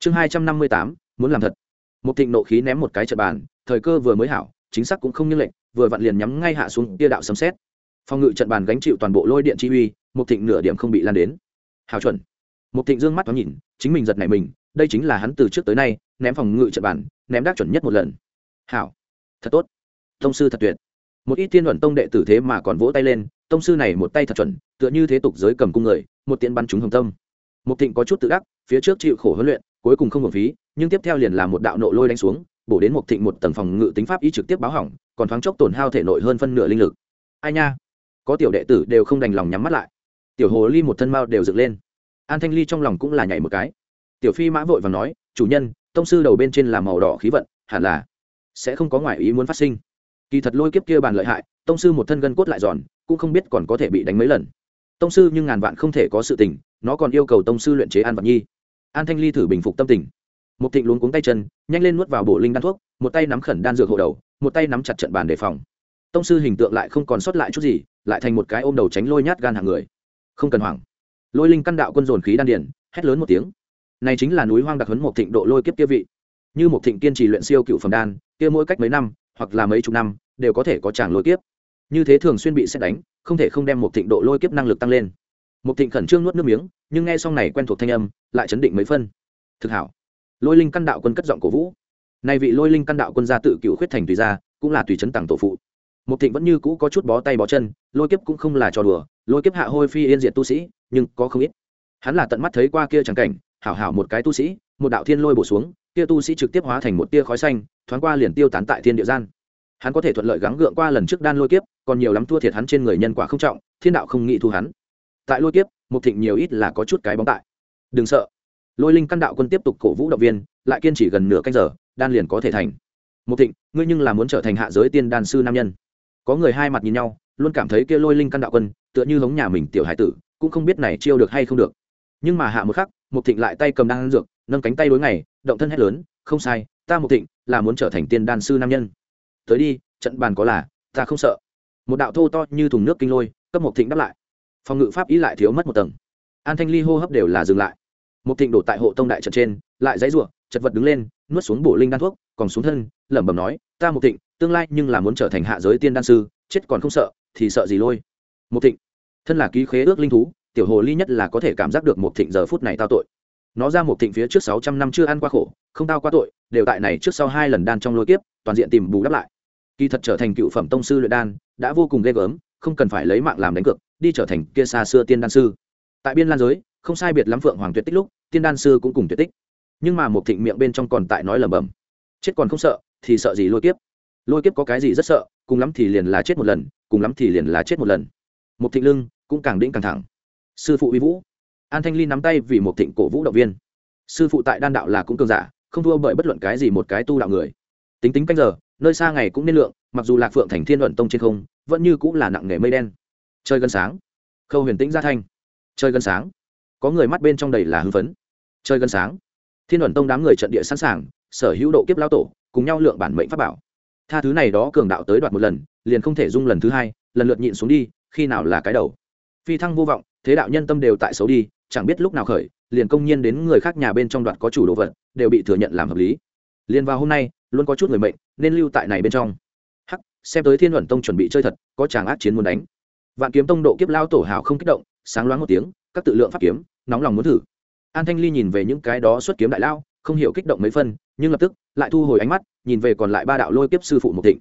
chương hai trăm năm mươi tám, muốn làm thật. Một thịnh nộ khí ném một cái trận bàn, thời cơ vừa mới hảo, chính xác cũng không như lệnh, vừa vặn liền nhắm ngay hạ xuống tia đạo sấm xét phòng ngự trận bàn gánh chịu toàn bộ lôi điện chi uy một thịnh nửa điểm không bị lan đến. Hào chuẩn. Một thịnh dương mắt thoáng nhìn, chính mình giật này mình, đây chính là hắn từ trước tới nay ném phòng ngự trận bàn, ném đắc chuẩn nhất một lần. Hảo. Thật tốt. Tông sư thật tuyệt. Một ít tiên luận tông đệ tử thế mà còn vỗ tay lên, tông sư này một tay thật chuẩn, tựa như thế tục giới cầm cung người, một tiện bắn chúng hồng tâm. Một thịnh có chút tự đắc, phía trước chịu khổ huấn luyện cuối cùng không hưởng phí, nhưng tiếp theo liền là một đạo nộ lôi đánh xuống, bổ đến một thịnh một tầng phòng ngự tính pháp y trực tiếp báo hỏng, còn thoáng chốc tổn hao thể nội hơn phân nửa linh lực. Ai nha? Có tiểu đệ tử đều không đành lòng nhắm mắt lại. Tiểu hồ ly một thân mao đều dựng lên. An thanh ly trong lòng cũng là nhảy một cái. Tiểu phi mã vội và nói, chủ nhân, tông sư đầu bên trên là màu đỏ khí vận, hẳn là sẽ không có ngoại ý muốn phát sinh. Kỳ thật lôi kiếp kia bàn lợi hại, tông sư một thân gân cốt lại giòn, cũng không biết còn có thể bị đánh mấy lần. Tông sư nhưng ngàn vạn không thể có sự tình, nó còn yêu cầu tông sư luyện chế an vật nhi an thanh ly thử bình phục tâm tình. Một thịnh luống cuống tay chân, nhanh lên nuốt vào bộ linh đan thuốc, một tay nắm khẩn đan dược hộ đầu, một tay nắm chặt trận bàn đề phòng. Tông sư hình tượng lại không còn sót lại chút gì, lại thành một cái ôm đầu tránh lôi nhát gan hàng người. Không cần hoảng. Lôi linh căn đạo quân dồn khí đan điển hét lớn một tiếng. Này chính là núi hoang đặc huấn một thịnh độ lôi kiếp kia vị. Như một thịnh kiên trì luyện siêu cựu phẩm đan, kia mỗi cách mấy năm, hoặc là mấy chục năm, đều có thể có tràng lôi kiếp. Như thế thường xuyên bị xét đánh, không thể không đem một thịnh độ lôi kiếp năng lực tăng lên một thịnh khẩn trương nuốt nước miếng, nhưng nghe xong này quen thuộc thanh âm, lại chấn định mấy phân. Thực hảo. Lôi linh căn đạo quân cất giọng cổ vũ. Nay vị lôi linh căn đạo quân gia tự cựu khuyết thành tùy gia, cũng là tùy chấn tặng tổ phụ. Một thịnh vẫn như cũ có chút bó tay bó chân, lôi kiếp cũng không là trò đùa, lôi kiếp hạ hôi phi yên diệt tu sĩ, nhưng có không ít. Hắn là tận mắt thấy qua kia chẳng cảnh, hảo hảo một cái tu sĩ, một đạo thiên lôi bổ xuống, kia tu sĩ trực tiếp hóa thành một tia khói xanh, thoáng qua liền tiêu tán tại thiên địa gian. Hắn có thể thuận lợi gắng gượng qua lần trước đan lôi kiếp, còn nhiều lắm thua thiệt hắn trên người nhân quả không trọng, thiên đạo không nghĩ thu hắn tại lôi kiếp một thịnh nhiều ít là có chút cái bóng tại. Đừng sợ. Lôi linh căn đạo quân tiếp tục cổ vũ động viên, lại kiên trì gần nửa canh giờ, đan liền có thể thành. Một thịnh, ngươi nhưng là muốn trở thành hạ giới tiên đan sư nam nhân. Có người hai mặt nhìn nhau, luôn cảm thấy kia lôi linh căn đạo quân, tựa như hống nhà mình tiểu hải tử, cũng không biết này chiêu được hay không được. Nhưng mà hạ một khắc một thịnh lại tay cầm đan dược, nâng cánh tay đối ngày, động thân hét lớn, không sai, ta một thịnh là muốn trở thành tiên đan sư nam nhân. Tới đi, trận bàn có là, ta không sợ. Một đạo thô to như thùng nước kinh lôi, cấp một thịnh đáp lại phòng ngự pháp ý lại thiếu mất một tầng. An thanh ly hô hấp đều là dừng lại. Một thịnh đổ tại hộ tông đại trận trên, lại dãy ruộng chật vật đứng lên, nuốt xuống bổ linh đan thuốc, còn xuống thân, lẩm bẩm nói, ta một thịnh, tương lai nhưng là muốn trở thành hạ giới tiên đan sư, chết còn không sợ, thì sợ gì lôi? Một thịnh, thân là ký khế ước linh thú, tiểu hồ ly nhất là có thể cảm giác được một thịnh giờ phút này tao tội. Nó ra một thịnh phía trước sáu trăm năm chưa ăn qua khổ, không tao qua tội, đều tại này trước sau hai lần đan trong lôi kiếp, toàn diện tìm bù đắp lại. Kỳ thật trở thành cựu phẩm tông sư luyện đan, đã vô cùng ghê gớm, không cần phải lấy mạng làm đánh cược đi trở thành kia xa xưa tiên đan sư. Tại biên lan giới, không sai biệt lắm phượng hoàng tuyệt tích lúc, tiên đan sư cũng cùng tuyệt tích. Nhưng mà một thịnh miệng bên trong còn tại nói lẩm bẩm. Chết còn không sợ, thì sợ gì lôi kiếp? Lôi kiếp có cái gì rất sợ, cùng lắm thì liền là chết một lần, cùng lắm thì liền là chết một lần. Một thịnh lưng cũng càng đĩnh càng thẳng. Sư phụ uy vũ. An thanh ly nắm tay vì một thịnh cổ vũ động viên. Sư phụ tại đan đạo là cũng cường giả, không thua bởi bất luận cái gì một cái tu đạo người. Tính tính canh giờ, nơi xa ngày cũng nên lượng, mặc dù lạc phượng thành thiên luận tông trên không, vẫn như cũng là nặng nghề mây đen chơi gần sáng. Khâu huyền tĩnh ra thanh. Chơi gần sáng. Có người mắt bên trong đầy là hưng phấn. Chơi gần sáng. Thiên luận tông đám người trận địa sẵn sàng, sở hữu độ kiếp lao tổ, cùng nhau lượng bản mệnh pháp bảo. Tha thứ này đó cường đạo tới đoạt một lần, liền không thể dung lần thứ hai, lần lượt nhịn xuống đi, khi nào là cái đầu. Phi thăng vô vọng, thế đạo nhân tâm đều tại xấu đi, chẳng biết lúc nào khởi, liền công nhiên đến người khác nhà bên trong đoạt có chủ đồ vật, đều bị thừa nhận làm hợp lý. Liền vào hôm nay, luôn có chút người mệnh, nên lưu tại này bên trong. Hắc, xem tới thiên luận tông chuẩn bị chơi thật, có chàng ác chiến muốn đánh vạn kiếm tông độ kiếp lao tổ hào không kích động, sáng loáng một tiếng, các tự lượng pháp kiếm, nóng lòng muốn thử. An thanh ly nhìn về những cái đó xuất kiếm đại lao, không hiểu kích động mấy phân, nhưng lập tức lại thu hồi ánh mắt, nhìn về còn lại ba đạo lôi kiếp sư phụ một thịnh.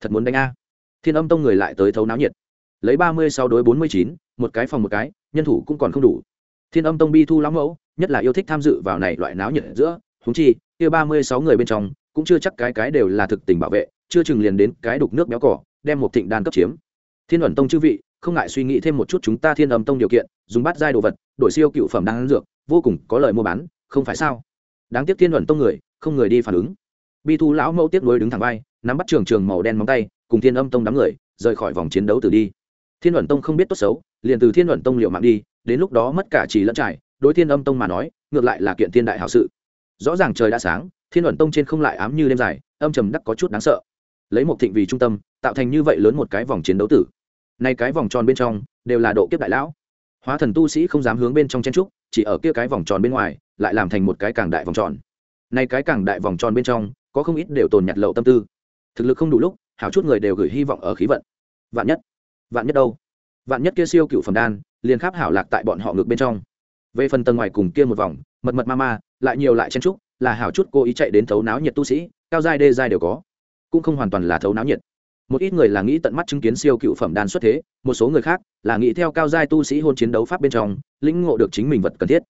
Thật muốn đánh a. Thiên âm tông người lại tới thấu náo nhiệt. Lấy ba mươi sau đối bốn mươi chín, một cái phòng một cái, nhân thủ cũng còn không đủ. Thiên âm tông bi thu lắm mẫu, nhất là yêu thích tham dự vào này loại náo nhiệt giữa húng chi, kia ba mươi sáu người bên trong, cũng chưa chắc cái cái đều là thực tình bảo vệ, chưa chừng liền đến cái đục nước béo cỏ, đem một thịnh đan cấp chiếm. Thiên ẩn tông chư vị không ngại suy nghĩ thêm một chút chúng ta thiên âm tông điều kiện, dùng bát giai đồ vật, đổi siêu cựu phẩm đang ăn dược, vô cùng có lời mua bán, không phải sao? Đáng tiếc thiên ẩn tông người, không người đi phản ứng. Bi thu lão mẫu tiếp nối đứng thẳng vai, nắm bắt trường trường màu đen móng tay, cùng thiên âm tông đám người, rời khỏi vòng chiến đấu từ đi. Thiên ẩn tông không biết tốt xấu, liền từ thiên ẩn tông liệu mạng đi, đến lúc đó mất cả chỉ lẫn trải, đối thiên âm tông mà nói, ngược lại là kiện thiên đại hảo sự. Rõ ràng trời đã sáng, thiên ẩn tông trên không lại ám như đêm dài, âm trầm đắc có chút đáng sợ. Lấy một thịnh vì trung tâm, tạo thành như vậy lớn một cái vòng chiến đấu tử nay cái vòng tròn bên trong đều là độ kiếp đại lão. Hóa thần tu sĩ không dám hướng bên trong chen trúc, chỉ ở kia cái vòng tròn bên ngoài, lại làm thành một cái càng đại vòng tròn. Nay cái càng đại vòng tròn bên trong, có không ít đều tồn nhặt lậu tâm tư. Thực lực không đủ lúc, hảo chút người đều gửi hy vọng ở khí vận. Vạn nhất vạn nhất đâu? Vạn nhất kia siêu cựu phẩm đan, liền khắp hảo lạc tại bọn họ ngược bên trong. Về phần tầng ngoài cùng kia một vòng, mật mật ma ma, lại nhiều lại chen trúc, là hảo chút cô ý chạy đến thấu náo nhiệt tu sĩ, cao giai đê giai đều có. Cũng không hoàn toàn là thấu náo nhiệt một ít người là nghĩ tận mắt chứng kiến siêu cựu phẩm đan xuất thế, một số người khác là nghĩ theo cao giai tu sĩ hôn chiến đấu pháp bên trong, lĩnh ngộ được chính mình vật cần thiết.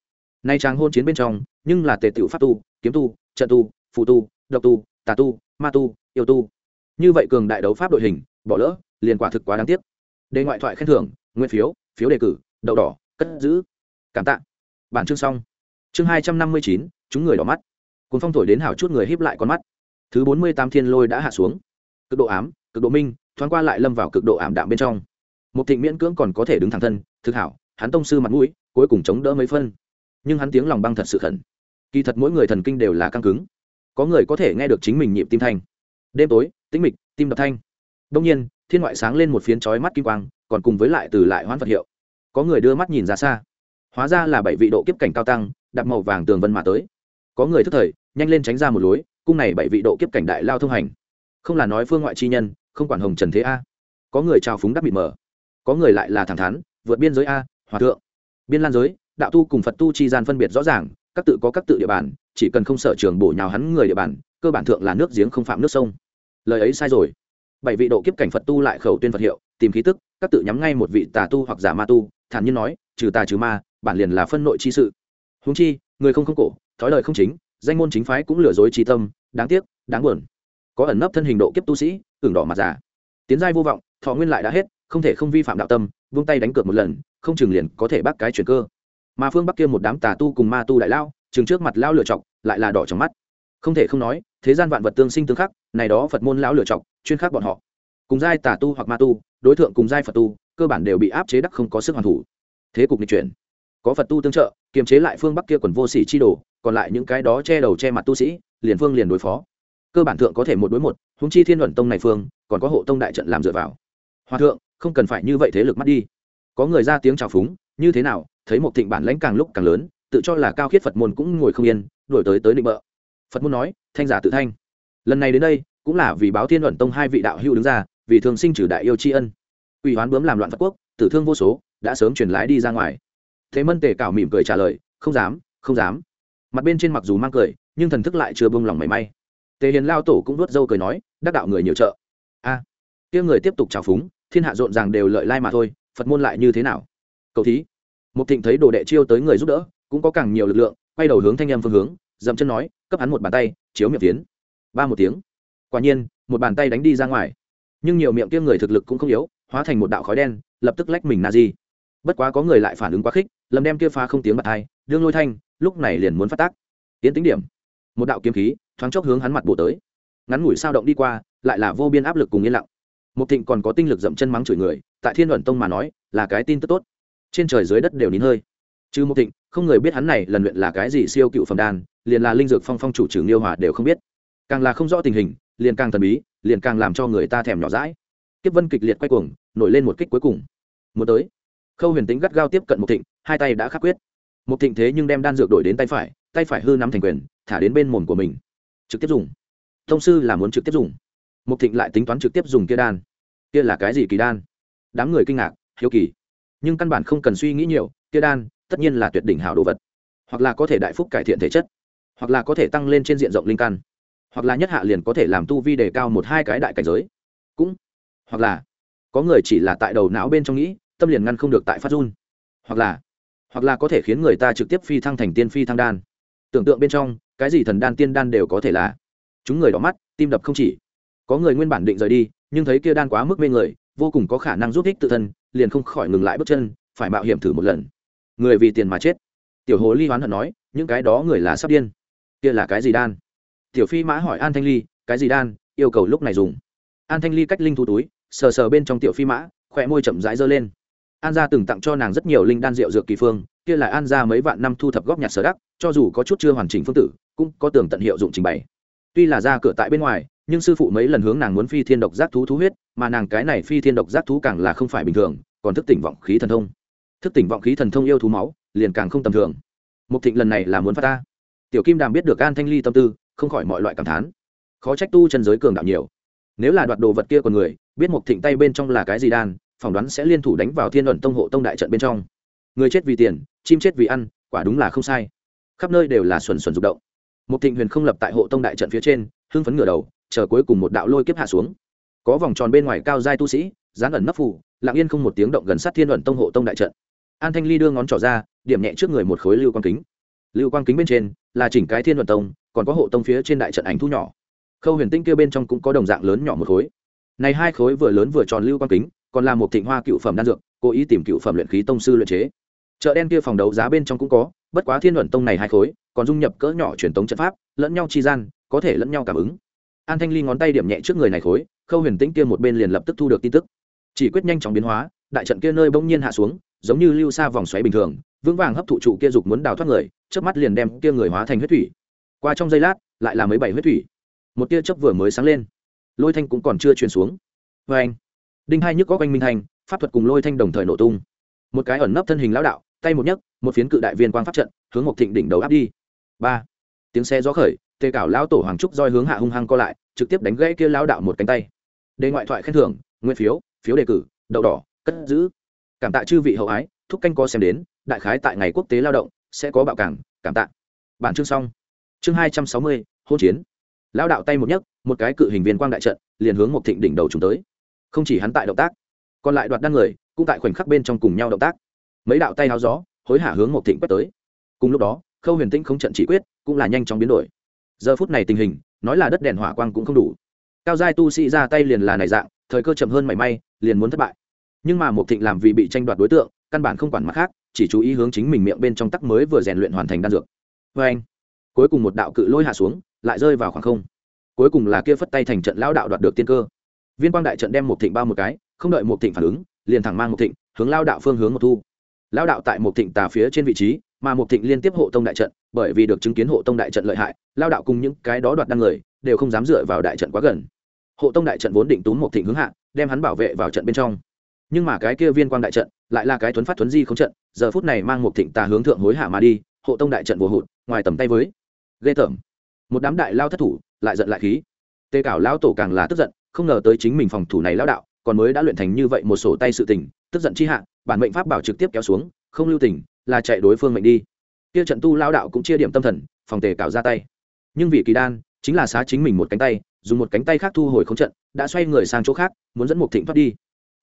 Nay trang hôn chiến bên trong, nhưng là tề tựu pháp tu, kiếm tu, trận tu phụ tu, độc tu, tà tu, ma tu, yêu tu. Như vậy cường đại đấu pháp đội hình, bỏ lỡ, liền quả thực quá đáng tiếc. Đề ngoại thoại khen thưởng, nguyên phiếu phiếu đề cử, đậu đỏ, cất giữ. Cảm tạ. Bản chương xong. Chương hai trăm năm mươi chín, chúng người đỏ mắt. Cuốn phong thổi đến hảo chút người híp lại con mắt. Thứ bốn mươi tám thiên lôi đã hạ xuống. Cực độ ám cực độ minh, thoáng qua lại lâm vào cực độ ảm đạm bên trong. Một thịnh miễn cưỡng còn có thể đứng thẳng thân, thực hảo, hắn tông sư mặt mũi, cuối cùng chống đỡ mấy phân. Nhưng hắn tiếng lòng băng thật sự khẩn. Kỳ thật mỗi người thần kinh đều là căng cứng. Có người có thể nghe được chính mình nhịp tim thanh. Đêm tối, tĩnh mịch, tim đập thanh. Đông nhiên, thiên ngoại sáng lên một phiến chói mắt kim quang, còn cùng với lại từ lại hoán vật hiệu. Có người đưa mắt nhìn ra xa. Hóa ra là bảy vị độ kiếp cảnh cao tăng, đặt màu vàng tường vân mà tới. Có người thức thời, nhanh lên tránh ra một lối, cung này bảy vị độ kiếp cảnh đại lao thông hành. Không là nói phương ngoại chi nhân không quản hồng trần thế a. Có người trào phúng đắp mịt mờ, có người lại là thẳng thắn, vượt biên giới a, hòa thượng. Biên lan giới, đạo tu cùng phật tu chi gian phân biệt rõ ràng, các tự có các tự địa bàn, chỉ cần không sở trường bổ nhào hắn người địa bàn, cơ bản thượng là nước giếng không phạm nước sông. Lời ấy sai rồi. Bảy vị độ kiếp cảnh phật tu lại khẩu tuyên phật hiệu, tìm khí tức, các tự nhắm ngay một vị tà tu hoặc giả ma tu, thản nhiên nói, trừ tà trừ ma, bản liền là phân nội chi sự. Húng chi, người không không cổ, thói lời không chính, danh môn chính phái cũng lừa dối trí tâm, đáng tiếc, đáng buồn có ẩn nấp thân hình độ kiếp tu sĩ, ửng đỏ mặt giả tiến giai vô vọng, thọ nguyên lại đã hết, không thể không vi phạm đạo tâm, vung tay đánh cược một lần, không chừng liền có thể bắt cái chuyển cơ. Mà phương bắc kia một đám tà tu cùng ma tu đại lao, chừng trước mặt lao lựa chọc, lại là đỏ trong mắt. Không thể không nói, thế gian vạn vật tương sinh tương khắc, này đó phật môn lão lựa chọc, chuyên khắc bọn họ. Cùng giai tà tu hoặc ma tu, đối tượng cùng giai phật tu, cơ bản đều bị áp chế đắc không có sức hoàn thủ. Thế cục nghịch chuyển. Có phật tu tương trợ, kiềm chế lại phương bắc kia quần vô sỉ chi đồ, còn lại những cái đó che đầu che mặt tu sĩ, liền phương liền đối phó cơ bản thượng có thể một đối một húng chi thiên luận tông này phương, còn có hộ tông đại trận làm dựa vào. Hòa thượng, không cần phải như vậy thế lực mắt đi. Có người ra tiếng chào phúng, như thế nào, thấy một thịnh bản lãnh càng lúc càng lớn, tự cho là cao khiết phật môn cũng ngồi không yên đổi tới tới định bợ. Phật môn nói, thanh giả tự thanh. Lần này đến đây, cũng là vì báo thiên luận tông hai vị đạo hữu đứng ra, vì thường sinh trừ đại yêu tri ân. Ủy hoán bướm làm loạn phật quốc, tử thương vô số, đã sớm truyền lái đi ra ngoài. Thế mân tề cảo mỉm cười trả lời, không dám không dám. Mặt bên trên mặc dù mang cười, nhưng thần thức lại chưa buông lòng mảy may tề hiền lao tổ cũng nuốt dâu cười nói đắc đạo người nhiều trợ. A. À, kia người tiếp tục trào phúng thiên hạ rộn ràng đều lợi lai mà thôi phật môn lại như thế nào? Cầu thí. Một thịnh thấy đồ đệ chiêu tới người giúp đỡ cũng có càng nhiều lực lượng quay đầu hướng thanh em phương hướng dậm chân nói cấp hắn một bàn tay chiếu miệng tiến. Ba một tiếng. Quả nhiên một bàn tay đánh đi ra ngoài. Nhưng nhiều miệng kia người thực lực cũng không yếu hóa thành một đạo khói đen lập tức lách mình na di. Bất quá có người lại phản ứng quá khích lầm đem kia phá không tiếng bật hai đương lôi thanh lúc này liền muốn phát tác. Tiến tính điểm một đạo kiếm khí, thoáng chốc hướng hắn mặt bổ tới. Ngắn ngủi sao động đi qua, lại là vô biên áp lực cùng yên lặng. Một thịnh còn có tinh lực dậm chân mắng chửi người, tại thiên luận tông mà nói, là cái tin tức tốt. Trên trời dưới đất đều nín hơi. Chứ một thịnh, không người biết hắn này lần luyện là cái gì siêu cựu phẩm đan, liền là linh dược phong phong chủ trưởng liêu hòa đều không biết. Càng là không rõ tình hình, liền càng thần bí, liền càng làm cho người ta thèm nhỏ rãi kiếp vân kịch liệt quay cuồng, nổi lên một kích cuối cùng. Muốn tới. Khâu huyền tính gắt gao tiếp cận một thịnh, hai tay đã khắc quyết. Một thịnh thế nhưng đem đan dược đổi đến tay phải tay phải hư nắm thành quyền thả đến bên mồm của mình. Trực tiếp dùng. Thông sư là muốn trực tiếp dùng. Mục thịnh lại tính toán trực tiếp dùng kia đan. Kia là cái gì kỳ đan? Đám người kinh ngạc, hiếu kỳ. Nhưng căn bản không cần suy nghĩ nhiều, kia đan tất nhiên là tuyệt đỉnh hảo đồ vật. Hoặc là có thể đại phúc cải thiện thể chất. Hoặc là có thể tăng lên trên diện rộng linh căn. Hoặc là nhất hạ liền có thể làm tu vi đề cao một hai cái đại cảnh giới. Cũng. Hoặc là có người chỉ là tại đầu não bên trong nghĩ, tâm liền ngăn không được tại phát run. Hoặc là hoặc là có thể khiến người ta trực tiếp phi thăng thành tiên phi thăng đan. Tưởng tượng bên trong cái gì thần đan tiên đan đều có thể là. Chúng người đỏ mắt, tim đập không chỉ. Có người nguyên bản định rời đi, nhưng thấy kia đan quá mức mê người, vô cùng có khả năng giúp ích tự thân, liền không khỏi ngừng lại bước chân, phải mạo hiểm thử một lần. Người vì tiền mà chết. Tiểu hồ ly hoán hận nói, những cái đó người là sắp điên. Kia là cái gì đan? Tiểu phi mã hỏi an thanh ly, cái gì đan? Yêu cầu lúc này dùng. An thanh ly cách linh thu túi, sờ sờ bên trong tiểu phi mã khỏe môi chậm rãi giơ lên. An gia từng tặng cho nàng rất nhiều linh đan rượu dược kỳ phương, kia là an gia mấy vạn năm thu thập góp nhặt sở đắc, cho dù có chút chưa hoàn chỉnh phương tử cũng có tường tận hiệu dụng trình bày. Tuy là ra cửa tại bên ngoài, nhưng sư phụ mấy lần hướng nàng muốn phi thiên độc giác thú thú huyết, mà nàng cái này phi thiên độc giác thú càng là không phải bình thường, còn thức tỉnh vọng khí thần thông. Thức tỉnh vọng khí thần thông yêu thú máu, liền càng không tầm thường. Mục thịnh lần này là muốn phát ta. Tiểu kim đàm biết được an thanh ly tâm tư, không khỏi mọi loại cảm thán. Khó trách tu chân giới cường đạo nhiều. Nếu là đoạt đồ vật kia của người, biết mục thịnh tay bên trong là cái gì đan, phỏng đoán sẽ liên thủ đánh vào thiên luận tông hộ tông đại trận bên trong. Người chết vì tiền, chim chết vì ăn, quả đúng là không sai. Khắp nơi đều là xuẩn xuẩn rụng động một thịnh huyền không lập tại hộ tông đại trận phía trên, hưng phấn ngửa đầu, chờ cuối cùng một đạo lôi kiếp hạ xuống. Có vòng tròn bên ngoài cao giai tu sĩ dán ẩn nấp phủ lặng yên không một tiếng động gần sát thiên luận tông hộ tông đại trận. An thanh ly đưa ngón trỏ ra, điểm nhẹ trước người một khối lưu quang kính. Lưu quang kính bên trên là chỉnh cái thiên luận tông, còn có hộ tông phía trên đại trận ảnh thu nhỏ. Khâu huyền tinh kia bên trong cũng có đồng dạng lớn nhỏ một khối. Này hai khối vừa lớn vừa tròn lưu quang kính, còn là một thịnh hoa cựu phẩm đan dược, cố ý tìm cựu phẩm luyện khí tông sư luyện chế. Chợ đen kia phòng đấu giá bên trong cũng có, bất quá thiên luận tông này hai khối còn dung nhập cỡ nhỏ truyền tống trận pháp, lẫn nhau chi gian, có thể lẫn nhau cảm ứng. An thanh ly ngón tay điểm nhẹ trước người này khối, khâu huyền tĩnh kia một bên liền lập tức thu được tin tức. Chỉ quyết nhanh chóng biến hóa, đại trận kia nơi bỗng nhiên hạ xuống, giống như lưu xa vòng xoáy bình thường, vững vàng hấp thụ trụ kia dục muốn đào thoát người trước mắt liền đem kia người hóa thành huyết thủy. Qua trong giây lát, lại là mấy bảy huyết thủy. Một tia chớp vừa mới sáng lên, lôi thanh cũng còn chưa truyền xuống. Vê anh, đinh hai nhức có quanh minh thành, pháp thuật cùng lôi thanh đồng thời nổ tung. Một cái ẩn nấp thân hình lão đạo, tay một nhấc, một phiến cự đại viên quang pháp trận, hướng một thịnh đỉnh đầu áp đi ba tiếng xe gió khởi tề cảo lão tổ hoàng trúc roi hướng hạ hung hăng co lại trực tiếp đánh gãy kia lão đạo một cánh tay đề ngoại thoại khen thưởng nguyên phiếu phiếu đề cử đậu đỏ cất giữ cảm tạ chư vị hậu ái thúc canh có xem đến đại khái tại ngày quốc tế lao động sẽ có bạo cảng cảm tạ bản chương xong chương hai trăm sáu mươi hôn chiến lão đạo tay một nhấc một cái cự hình viên quang đại trận liền hướng một thịnh đỉnh đầu chúng tới không chỉ hắn tại động tác còn lại đoạt đăng người cũng tại khoảnh khắc bên trong cùng nhau động tác mấy đạo tay háo gió hối hả hướng một thịnh quét tới cùng lúc đó khâu huyền tĩnh không trận chỉ quyết, cũng là nhanh chóng biến đổi. Giờ phút này tình hình, nói là đất đèn hỏa quang cũng không đủ. Cao giai tu sĩ ra tay liền là này dạng, thời cơ chậm hơn mảy may, liền muốn thất bại. Nhưng mà một thịnh làm vì bị tranh đoạt đối tượng, căn bản không quản mặt khác, chỉ chú ý hướng chính mình miệng bên trong tắc mới vừa rèn luyện hoàn thành đan dược. Vê anh, cuối cùng một đạo cự lôi hạ xuống, lại rơi vào khoảng không. Cuối cùng là kia phất tay thành trận lao đạo đoạt được tiên cơ. Viên quang đại trận đem một thịnh bao một cái, không đợi một thịnh phản ứng, liền thẳng mang một thịnh, hướng lao đạo phương hướng một thu. Lao đạo tại một thịnh tà phía trên vị trí mà Mục thịnh liên tiếp hộ tông đại trận, bởi vì được chứng kiến hộ tông đại trận lợi hại, lao đạo cùng những cái đó đoạt đăng người, đều không dám dựa vào đại trận quá gần. Hộ tông đại trận vốn định túm Mục thịnh hướng hạ, đem hắn bảo vệ vào trận bên trong. Nhưng mà cái kia viên quang đại trận, lại là cái thuấn phát thuấn di không trận, giờ phút này mang Mục thịnh tà hướng thượng hối hạ mà đi, hộ tông đại trận vô hụt, ngoài tầm tay với ghê tởm. Một đám đại lao thất thủ, lại giận lại khí. Tê cảo lao tổ càng là tức giận, không ngờ tới chính mình phòng thủ này lao đạo, còn mới đã luyện thành như vậy một sổ tay sự tình, tức giận chi hạ, bản mệnh pháp bảo trực tiếp kéo xuống, không lưu tình là chạy đối phương mệnh đi. Kia trận tu lao đạo cũng chia điểm tâm thần, phòng tề cảo ra tay. Nhưng vị kỳ đan chính là xá chính mình một cánh tay, dùng một cánh tay khác thu hồi khống trận, đã xoay người sang chỗ khác, muốn dẫn một thịnh thoát đi.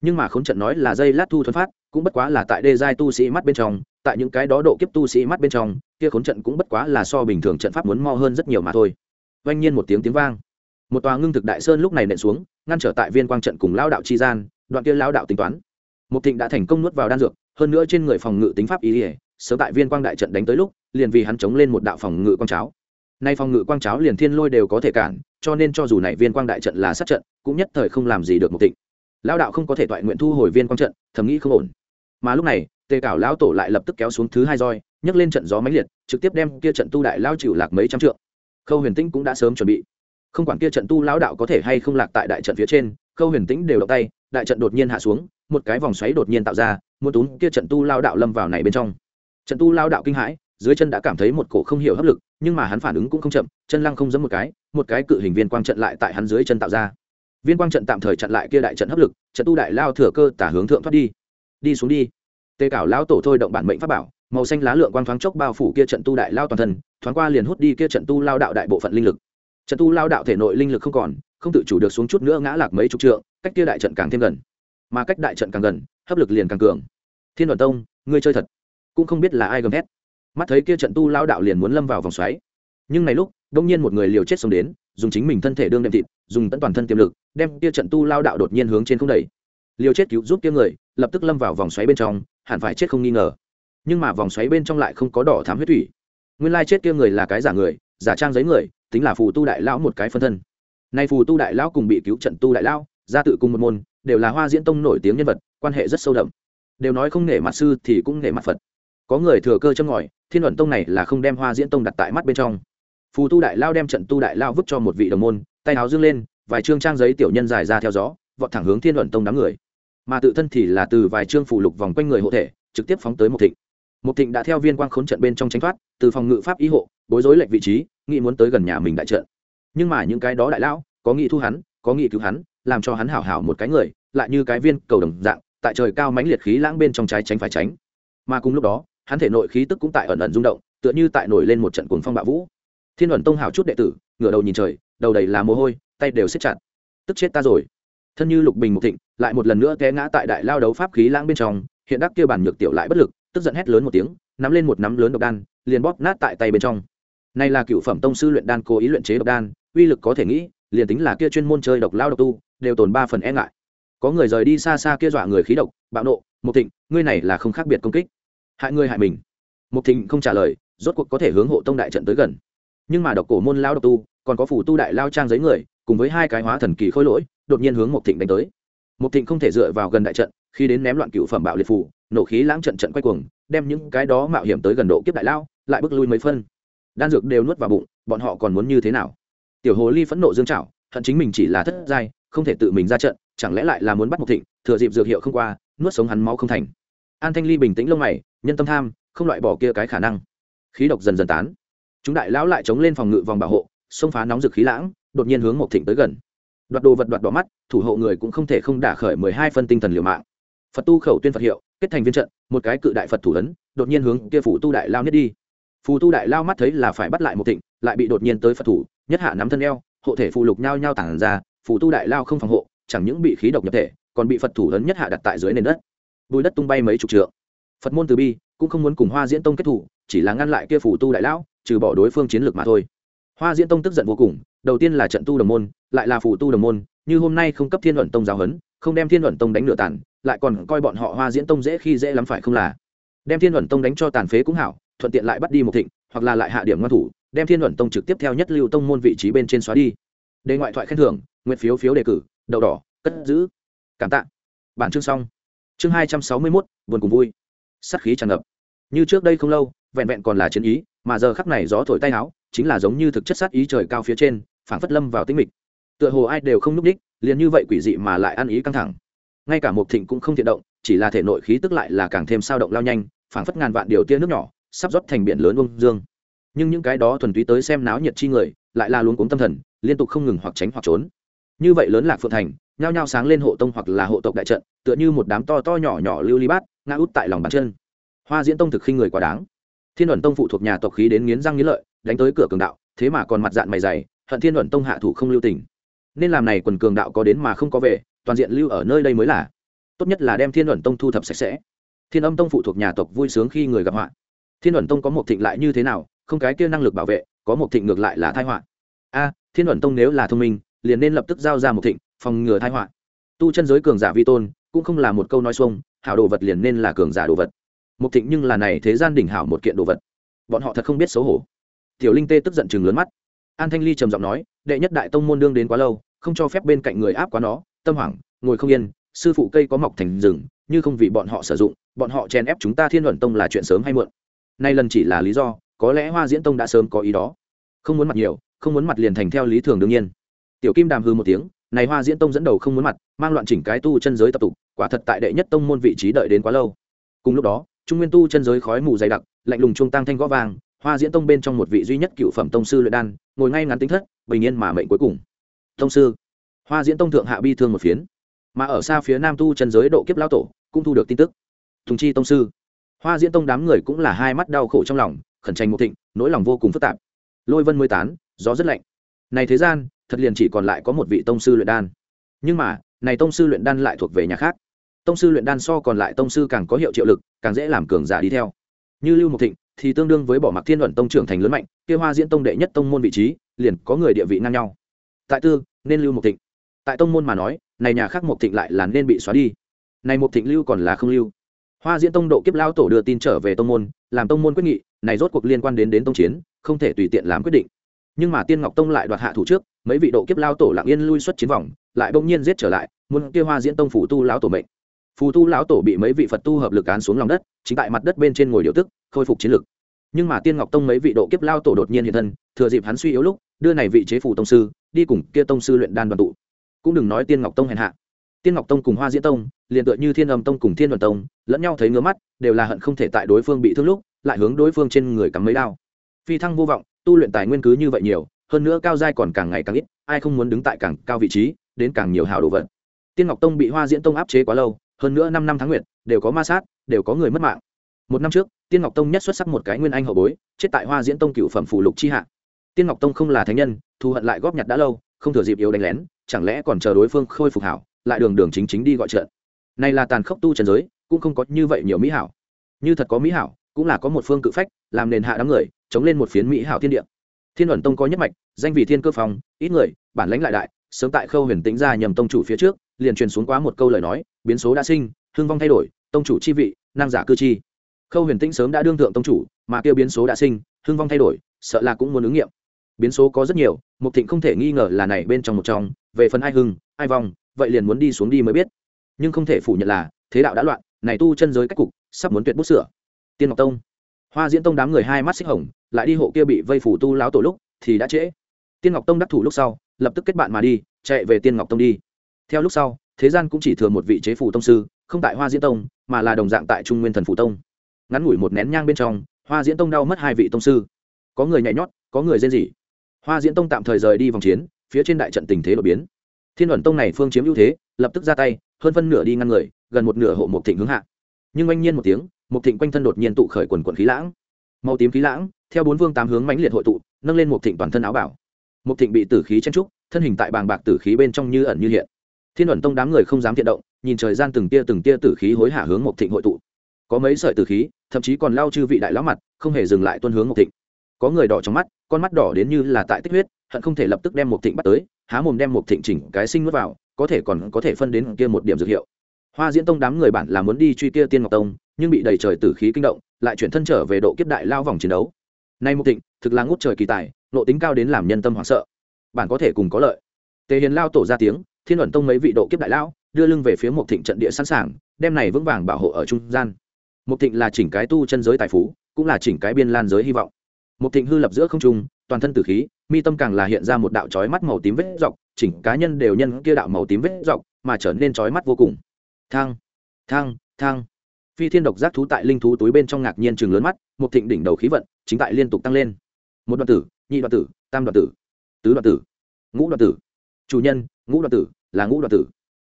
Nhưng mà khống trận nói là dây lát thu thuần phát, cũng bất quá là tại đê giai tu sĩ mắt bên trong, tại những cái đó độ kiếp tu sĩ mắt bên trong, kia khống trận cũng bất quá là so bình thường trận pháp muốn mo hơn rất nhiều mà thôi. Vang nhiên một tiếng tiếng vang. Một tòa ngưng thực đại sơn lúc này nện xuống, ngăn trở tại viên quang trận cùng lao đạo chi gian, đoạn kia lao đạo tính toán. Một thịnh đã thành công nuốt vào đan dược hơn nữa trên người phòng ngự tính pháp ý ỉa sớm tại viên quang đại trận đánh tới lúc, liền vì hắn chống lên một đạo phòng ngự quang cháo. Nay phòng ngự quang cháo liền thiên lôi đều có thể cản, cho nên cho dù này viên quang đại trận là sát trận, cũng nhất thời không làm gì được một tịnh. Lão đạo không có thể toại nguyện thu hồi viên quang trận, thầm nghĩ không ổn. Mà lúc này, tề cảo lão tổ lại lập tức kéo xuống thứ hai roi, nhấc lên trận gió máy liệt, trực tiếp đem kia trận tu đại lao chịu lạc mấy trăm trượng. Khâu huyền tĩnh cũng đã sớm chuẩn bị. Không quản kia trận tu lão đạo có thể hay không lạc tại đại trận phía trên, khâu huyền tĩnh đều động tay, đại trận đột nhiên hạ xuống, một cái vòng xoáy đột nhiên tạo ra muốn túm kia trận tu lao đạo lâm vào này bên trong. Trận tu lao đạo kinh hãi, dưới chân đã cảm thấy một cổ không hiểu hấp lực, nhưng mà hắn phản ứng cũng không chậm, chân lăng không giấm một cái một cái cự hình viên quang trận lại tại hắn dưới chân tạo ra. Viên quang trận tạm thời chặn lại kia đại trận hấp lực, trận tu đại lao thừa cơ tả hướng thượng thoát đi. Đi xuống đi. Tê cảo lao tổ thôi động bản mệnh pháp bảo, màu xanh lá lượng quang thoáng chốc bao phủ kia trận tu đại lao toàn thân, thoáng qua liền hút đi kia trận tu lao đạo đại bộ phận linh lực. Trận tu lao đạo thể nội linh lực không còn, không tự chủ được xuống chút nữa ngã lạc mấy chục trượng, cách kia đại trận càng thêm gần. Mà cách đại trận càng gần hấp lực liền càng cường. Thiên đoàn tông, ngươi chơi thật. Cũng không biết là ai gầm hét mắt thấy kia trận tu lao đạo liền muốn lâm vào vòng xoáy. Nhưng này lúc, đông nhiên một người liều chết xông đến, dùng chính mình thân thể đương đem thịt, dùng tận toàn thân tiềm lực, đem kia trận tu lao đạo đột nhiên hướng trên không đẩy. Liều chết cứu giúp kia người, lập tức lâm vào vòng xoáy bên trong, hẳn phải chết không nghi ngờ. Nhưng mà vòng xoáy bên trong lại không có đỏ thám huyết thủy. Nguyên lai chết kia người là cái giả người, giả trang giấy người, tính là phù tu đại lão một cái phân thân. Nay phù tu đại lão cùng bị cứu trận tu đại lão ra tự cùng một môn đều là hoa diễn tông nổi tiếng nhân vật, quan hệ rất sâu đậm. Đều nói không nể mặt sư thì cũng nể mặt phật. Có người thừa cơ châm ngòi, thiên luận tông này là không đem hoa diễn tông đặt tại mắt bên trong. Phù tu đại lao đem trận tu đại lao vứt cho một vị đồng môn, tay áo dương lên, vài chương trang giấy tiểu nhân dài ra theo gió, vọt thẳng hướng thiên luận tông đám người. Mà tự thân thì là từ vài chương phủ lục vòng quanh người hộ thể, trực tiếp phóng tới một thịnh. Một thịnh đã theo viên quang khốn trận bên trong tránh thoát, từ phòng ngự pháp ý hộ, bối rối lệch vị trí, nghĩ muốn tới gần nhà mình đại trận. Nhưng mà những cái đó đại lão, có nghị thu hắn, có nghị cứu hắn làm cho hắn hảo hảo một cái người, lại như cái viên cầu đồng dạng, tại trời cao mãnh liệt khí lãng bên trong trái tránh phải tránh. Mà cùng lúc đó, hắn thể nội khí tức cũng tại ẩn ẩn rung động, tựa như tại nổi lên một trận cuồng phong bạo vũ. Thiên ẩn tông hảo chút đệ tử, ngửa đầu nhìn trời, đầu đầy là mồ hôi, tay đều siết chặt. Tức chết ta rồi. Thân như lục bình một thịnh, lại một lần nữa té ngã tại đại lao đấu pháp khí lãng bên trong, hiện đắc kia bản nhược tiểu lại bất lực, tức giận hét lớn một tiếng, nắm lên một nắm lớn độc đan, liền bóp nát tại tay bên trong. Này là cựu phẩm tông sư luyện đan cố ý luyện chế độc đan, uy lực có thể nghĩ, liền tính là kia chuyên môn chơi độc lao độc tu đều tồn ba phần e ngại. Có người rời đi xa xa kia dọa người khí độc, bạo nộ một thịnh, ngươi này là không khác biệt công kích. Hại ngươi hại mình. Một thịnh không trả lời, rốt cuộc có thể hướng hộ tông đại trận tới gần. Nhưng mà độc cổ môn lao độc tu, còn có phủ tu đại lao trang giấy người, cùng với hai cái hóa thần kỳ khôi lỗi, đột nhiên hướng một thịnh đánh tới. Một thịnh không thể dựa vào gần đại trận, khi đến ném loạn cựu phẩm bạo liệt phủ nổ khí lãng trận trận quay cuồng, đem những cái đó mạo hiểm tới gần độ kiếp đại lao, lại bước lui mấy phân. Đan dược đều nuốt vào bụng, bọn họ còn muốn như thế nào? Tiểu hồ ly phẫn nộ dương trảo, hận chính mình chỉ là thất giai không thể tự mình ra trận, chẳng lẽ lại là muốn bắt một thịnh, thừa dịp dược hiệu không qua, nuốt sống hắn máu không thành. An thanh ly bình tĩnh lông mày, nhân tâm tham, không loại bỏ kia cái khả năng. Khí độc dần dần tán. Chúng đại lão lại chống lên phòng ngự vòng bảo hộ, xông phá nóng dược khí lãng, đột nhiên hướng một thịnh tới gần. Đoạt đồ vật đoạt bỏ mắt, thủ hộ người cũng không thể không đả khởi mười hai phân tinh thần liều mạng. Phật tu khẩu tuyên phật hiệu, kết thành viên trận, một cái cự đại phật thủ ấn, đột nhiên hướng kia phủ tu đại lao nhất đi. Phù tu đại lao mắt thấy là phải bắt lại một thịnh, lại bị đột nhiên tới phật thủ, nhất hạ nắm thân eo, hộ thể phù lục nhao nhao tản ra phù tu đại lao không phòng hộ, chẳng những bị khí độc nhập thể, còn bị phật thủ lớn nhất hạ đặt tại dưới nền đất. Bùi đất tung bay mấy chục trượng. Phật môn từ bi, cũng không muốn cùng hoa diễn tông kết thủ, chỉ là ngăn lại kia phù tu đại lão, trừ bỏ đối phương chiến lược mà thôi. Hoa diễn tông tức giận vô cùng, đầu tiên là trận tu đồng môn, lại là phù tu đồng môn, như hôm nay không cấp thiên luận tông giáo huấn, không đem thiên luận tông đánh nửa tàn, lại còn coi bọn họ hoa diễn tông dễ khi dễ lắm phải không là? Đem thiên luận tông đánh cho tàn phế cũng hảo, thuận tiện lại bắt đi một thịnh, hoặc là lại hạ điểm ngoan thủ, đem thiên luận tông trực tiếp theo nhất lưu tông môn vị trí bên trên xóa đi. Đề ngoại thoại khen thưởng nguyện phiếu phiếu đề cử, đậu đỏ, cất giữ. Cảm tạ. Bản chương xong. Chương hai trăm sáu mươi mốt, buồn cùng vui. Sắc khí tràn ngập. Như trước đây không lâu, vẹn vẹn còn là chiến ý, mà giờ khắc này gió thổi tay áo, chính là giống như thực chất sát ý trời cao phía trên, phảng phất lâm vào tinh mịch. Tựa hồ ai đều không núp đích liền như vậy quỷ dị mà lại ăn ý căng thẳng. Ngay cả một thịnh cũng không thiện động, chỉ là thể nội khí tức lại là càng thêm sao động lao nhanh, phảng phất ngàn vạn điều tia nước nhỏ, sắp rót thành biển lớn ung dương. Nhưng những cái đó thuần túy tới xem náo nhiệt chi người, lại là luôn cuống tâm thần, liên tục không ngừng hoặc tránh hoặc trốn như vậy lớn lạc phượng thành, nhao nhao sáng lên hộ tông hoặc là hộ tộc đại trận, tựa như một đám to to nhỏ nhỏ lưu ly bát, ngã út tại lòng bàn chân. Hoa diễn tông thực khinh người quá đáng. Thiên luận tông phụ thuộc nhà tộc khí đến nghiến răng nghiến lợi, đánh tới cửa cường đạo, thế mà còn mặt dạng mày dày, hận thiên luận tông hạ thủ không lưu tình. Nên làm này quần cường đạo có đến mà không có về, toàn diện lưu ở nơi đây mới là. Tốt nhất là đem thiên luận tông thu thập sạch sẽ. Thiên âm tông phụ thuộc nhà tộc vui sướng khi người gặp họa. Thiên luận tông có một thịnh lại như thế nào, không cái kia năng lực bảo vệ, có một thịnh ngược lại là thai họa. A, thiên luận tông nếu là thông minh liền nên lập tức giao ra một thịnh, phòng ngừa thai họa. Tu chân giới cường giả vi tôn, cũng không là một câu nói xuông, hảo đồ vật liền nên là cường giả đồ vật. Một thịnh nhưng là này thế gian đỉnh hảo một kiện đồ vật. Bọn họ thật không biết xấu hổ. Tiểu linh tê tức giận chừng lớn mắt. An thanh ly trầm giọng nói, đệ nhất đại tông môn đương đến quá lâu, không cho phép bên cạnh người áp quá nó, tâm hoảng, ngồi không yên, sư phụ cây có mọc thành rừng, như không vì bọn họ sử dụng, bọn họ chèn ép chúng ta thiên luận tông là chuyện sớm hay muộn. Nay lần chỉ là lý do, có lẽ hoa diễn tông đã sớm có ý đó. Không muốn mặt nhiều, không muốn mặt liền thành theo lý thường đương nhiên tiểu kim đàm hư một tiếng, này hoa diễn tông dẫn đầu không muốn mặt, mang loạn chỉnh cái tu chân giới tập tục, quả thật tại đệ nhất tông môn vị trí đợi đến quá lâu. Cùng lúc đó, trung nguyên tu chân giới khói mù dày đặc, lạnh lùng trung tăng thanh gõ vàng hoa diễn tông bên trong một vị duy nhất cựu phẩm tông sư luyện đan, ngồi ngay ngắn tính thất, bình yên mà mệnh cuối cùng. Tông sư, hoa diễn tông thượng hạ bi thương một phiến. Mà ở xa phía nam tu chân giới độ kiếp lao tổ, cũng thu được tin tức. Thùng chi tông sư, hoa diễn tông đám người cũng là hai mắt đau khổ trong lòng, khẩn tranh một thịnh, nỗi lòng vô cùng phức tạp. Lôi vân mười tán gió rất lạnh. Này thế gian thật liền chỉ còn lại có một vị tông sư luyện đan. Nhưng mà, này tông sư luyện đan lại thuộc về nhà khác. Tông sư luyện đan so còn lại tông sư càng có hiệu triệu lực, càng dễ làm cường giả đi theo. Như lưu mộc thịnh thì tương đương với bỏ mặc thiên luận tông trưởng thành lớn mạnh, kia hoa diễn tông đệ nhất tông môn vị trí, liền có người địa vị ngang nhau. Tại tư, nên lưu mộc thịnh. Tại tông môn mà nói, này nhà khác mộc thịnh lại là nên bị xóa đi. Này mộc thịnh lưu còn là không lưu. Hoa diễn tông độ kiếp lao tổ đưa tin trở về tông môn, làm tông môn quyết nghị, này rốt cuộc liên quan đến đến tông chiến, không thể tùy tiện làm quyết định nhưng mà tiên ngọc tông lại đoạt hạ thủ trước, mấy vị độ kiếp lao tổ lặng yên lui xuất chiến vòng, lại bỗng nhiên giết trở lại, muốn kia hoa diễn tông phủ tu lão tổ mệnh. Phù tu lão tổ bị mấy vị phật tu hợp lực án xuống lòng đất, chính tại mặt đất bên trên ngồi điều tức, khôi phục chiến lực. Nhưng mà tiên ngọc tông mấy vị độ kiếp lao tổ đột nhiên hiện thân, thừa dịp hắn suy yếu lúc, đưa này vị chế phủ tông sư, đi cùng kia tông sư luyện đan đoàn tụ. Cũng đừng nói tiên ngọc tông hèn hạ. Tiên ngọc tông cùng hoa diễn tông, liền tựa như thiên âm tông cùng thiên đoàn tông, lẫn nhau thấy ngứa mắt, đều là hận không thể tại đối phương bị thương lúc, lại hướng đối phương trên người cắm mấy đao. Phi thăng vô vọng tu luyện tài nguyên cứ như vậy nhiều, hơn nữa cao giai còn càng ngày càng ít, ai không muốn đứng tại càng cao vị trí, đến càng nhiều hào đồ vật. Tiên ngọc tông bị hoa diễn tông áp chế quá lâu, hơn nữa năm năm tháng nguyện đều có ma sát, đều có người mất mạng. Một năm trước, tiên ngọc tông nhất xuất sắc một cái nguyên anh hậu bối, chết tại hoa diễn tông cựu phẩm phủ lục chi hạ. Tiên ngọc tông không là thánh nhân, thù hận lại góp nhặt đã lâu, không thừa dịp yếu đánh lén, chẳng lẽ còn chờ đối phương khôi phục hảo, lại đường đường chính chính đi gọi trận này là tàn khốc tu trần giới, cũng không có như vậy nhiều mỹ hảo. Như thật có mỹ hảo, cũng là có một phương cự phách, làm nền hạ đám người chống lên một phiến mỹ hảo thiên địa. Thiên ẩn tông có nhất mạch, danh vị thiên cơ phòng ít người, bản lãnh lại đại, sớm tại khâu huyền tĩnh ra nhầm tông chủ phía trước, liền truyền xuống quá một câu lời nói, biến số đã sinh, hương vong thay đổi, tông chủ chi vị, năng giả cư chi. Khâu huyền tĩnh sớm đã đương thượng tông chủ, mà kêu biến số đã sinh, hương vong thay đổi, sợ là cũng muốn ứng nghiệm. Biến số có rất nhiều, mục thịnh không thể nghi ngờ là này bên trong một trong, về phần ai hưng, ai vong, vậy liền muốn đi xuống đi mới biết. Nhưng không thể phủ nhận là, thế đạo đã loạn, này tu chân giới cách cục, sắp muốn tuyệt bút sửa. Tiên ngọc tông. Hoa diễn tông đám người hai mắt xích hồng lại đi hộ kia bị vây phủ tu lão tổ lúc thì đã trễ. Tiên ngọc tông đắc thủ lúc sau, lập tức kết bạn mà đi, chạy về tiên ngọc tông đi. Theo lúc sau, thế gian cũng chỉ thừa một vị chế phủ tông sư, không tại hoa diễn tông, mà là đồng dạng tại trung nguyên thần phủ tông. Ngắn ngủi một nén nhang bên trong, hoa diễn tông đau mất hai vị tông sư. Có người nhảy nhót, có người rên rỉ. Hoa diễn tông tạm thời rời đi vòng chiến, phía trên đại trận tình thế đột biến. Thiên huyền tông này phương chiếm ưu thế, lập tức ra tay, hơn phân nửa đi ngăn người, gần một nửa hộ một thịnh hướng hạ. Nhưng oanh nhiên một tiếng một thịnh quanh thân đột nhiên tụ khởi quần quần khí lãng. Màu tím khí lãng theo bốn vương tám hướng mãnh liệt hội tụ, nâng lên một thịnh toàn thân áo bảo. Một thịnh bị tử khí chen trúc, thân hình tại bàng bạc tử khí bên trong như ẩn như hiện. Thiên luận tông đám người không dám thiện động, nhìn trời gian từng tia từng tia tử khí hối hả hướng một thịnh hội tụ. Có mấy sợi tử khí, thậm chí còn lao chư vị đại lão mặt, không hề dừng lại tuân hướng một thịnh. Có người đỏ trong mắt, con mắt đỏ đến như là tại tích huyết, hận không thể lập tức đem một thịnh bắt tới, há mồm đem một thịnh chỉnh cái sinh nuốt vào, có thể còn có thể phân đến kia một điểm dược hiệu. Hoa diễn tông đám người bản là muốn đi truy kia tiên ngọc tông, nhưng bị đầy trời tử khí kinh động, lại chuyển thân trở về độ kiếp đại lao vòng chiến đấu nay Mục thịnh, thực là ngút trời kỳ tài nộ tính cao đến làm nhân tâm hoảng sợ. Bản có thể cùng có lợi. Tề hiền lao tổ ra tiếng, thiên luận tông mấy vị độ kiếp đại lão, đưa lưng về phía một thịnh trận địa sẵn sàng, đem này vững vàng bảo hộ ở trung gian. Một thịnh là chỉnh cái tu chân giới tài phú, cũng là chỉnh cái biên lan giới hy vọng. Một thịnh hư lập giữa không trung, toàn thân tử khí, mi tâm càng là hiện ra một đạo chói mắt màu tím vết dọc, chỉnh cá nhân đều nhân kia đạo màu tím vết dọc, mà trở nên chói mắt vô cùng. Thang thang thang. Phi thiên độc giác thú tại linh thú túi bên trong ngạc nhiên chừng lớn mắt một thịnh đỉnh đầu khí vận chính tại liên tục tăng lên. Một đoạn tử, nhị đoạn tử, tam đoạn tử, tứ đoạn tử, ngũ đoạn tử. Chủ nhân, ngũ đoạn tử là ngũ đoạn tử.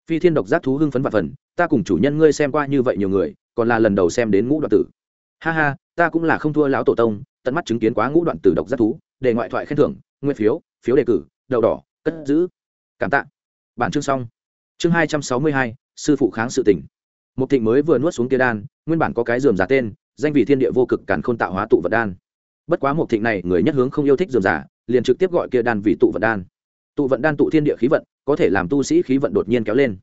Phi thiên độc giác thú hưng phấn và phần, ta cùng chủ nhân ngươi xem qua như vậy nhiều người, còn là lần đầu xem đến ngũ đoạn tử. Ha ha, ta cũng là không thua lão tổ tông, tận mắt chứng kiến quá ngũ đoạn tử độc giác thú, để ngoại thoại khen thưởng, nguyên phiếu phiếu đề cử, đậu đỏ, cất giữ. Cảm tạ. Bản chương xong. Chương hai trăm sáu mươi hai, sư phụ kháng sự tỉnh một thịnh mới vừa nuốt xuống kia đan, nguyên bản có cái dườm giả tên, danh vị thiên địa vô cực càn khôn tạo hóa tụ vật đan bất quá một thịnh này, người nhất hướng không yêu thích dườm giả liền trực tiếp gọi kia đan vì tụ vận đan. Tụ vận đan tụ thiên địa khí vận, có thể làm tu sĩ khí vận đột nhiên kéo lên.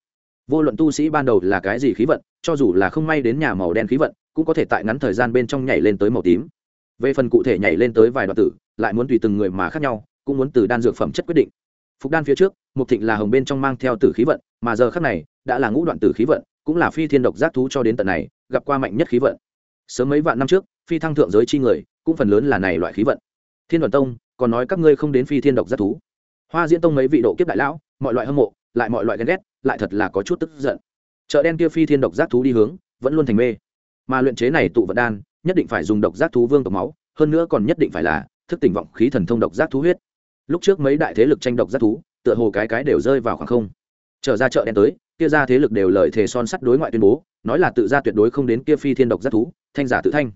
Vô luận tu sĩ ban đầu là cái gì khí vận, cho dù là không may đến nhà màu đen khí vận, cũng có thể tại ngắn thời gian bên trong nhảy lên tới màu tím. Về phần cụ thể nhảy lên tới vài đoạn tử, lại muốn tùy từng người mà khác nhau, cũng muốn từ đan dược phẩm chất quyết định. Phục đan phía trước mục thịnh là hồng bên trong mang theo tử khí vận, mà giờ khác này, đã là ngũ đoạn tử khí vận, cũng là phi thiên độc giác thú cho đến tận này, gặp qua mạnh nhất khí vận. Sớm mấy vạn năm trước, phi thăng thượng giới chi người cũng phần lớn là này loại khí vận. Thiên đoàn tông, còn nói các ngươi không đến phi thiên độc giác thú. Hoa diễn tông mấy vị độ kiếp đại lão, mọi loại hâm mộ, lại mọi loại ghen ghét, lại thật là có chút tức giận. Chợ đen kia phi thiên độc giác thú đi hướng, vẫn luôn thành mê. Mà luyện chế này tụ vận đan, nhất định phải dùng độc giác thú vương tộc máu, hơn nữa còn nhất định phải là thức tỉnh vọng khí thần thông độc giác thú huyết. Lúc trước mấy đại thế lực tranh độc giác thú, tựa hồ cái cái đều rơi vào khoảng không. Trở ra chợ đen tới, kia ra thế lực đều lợi thể son sắt đối ngoại tuyên bố, nói là tự ra tuyệt đối không đến kia phi thiên độc giác thú, thanh giả tự thanh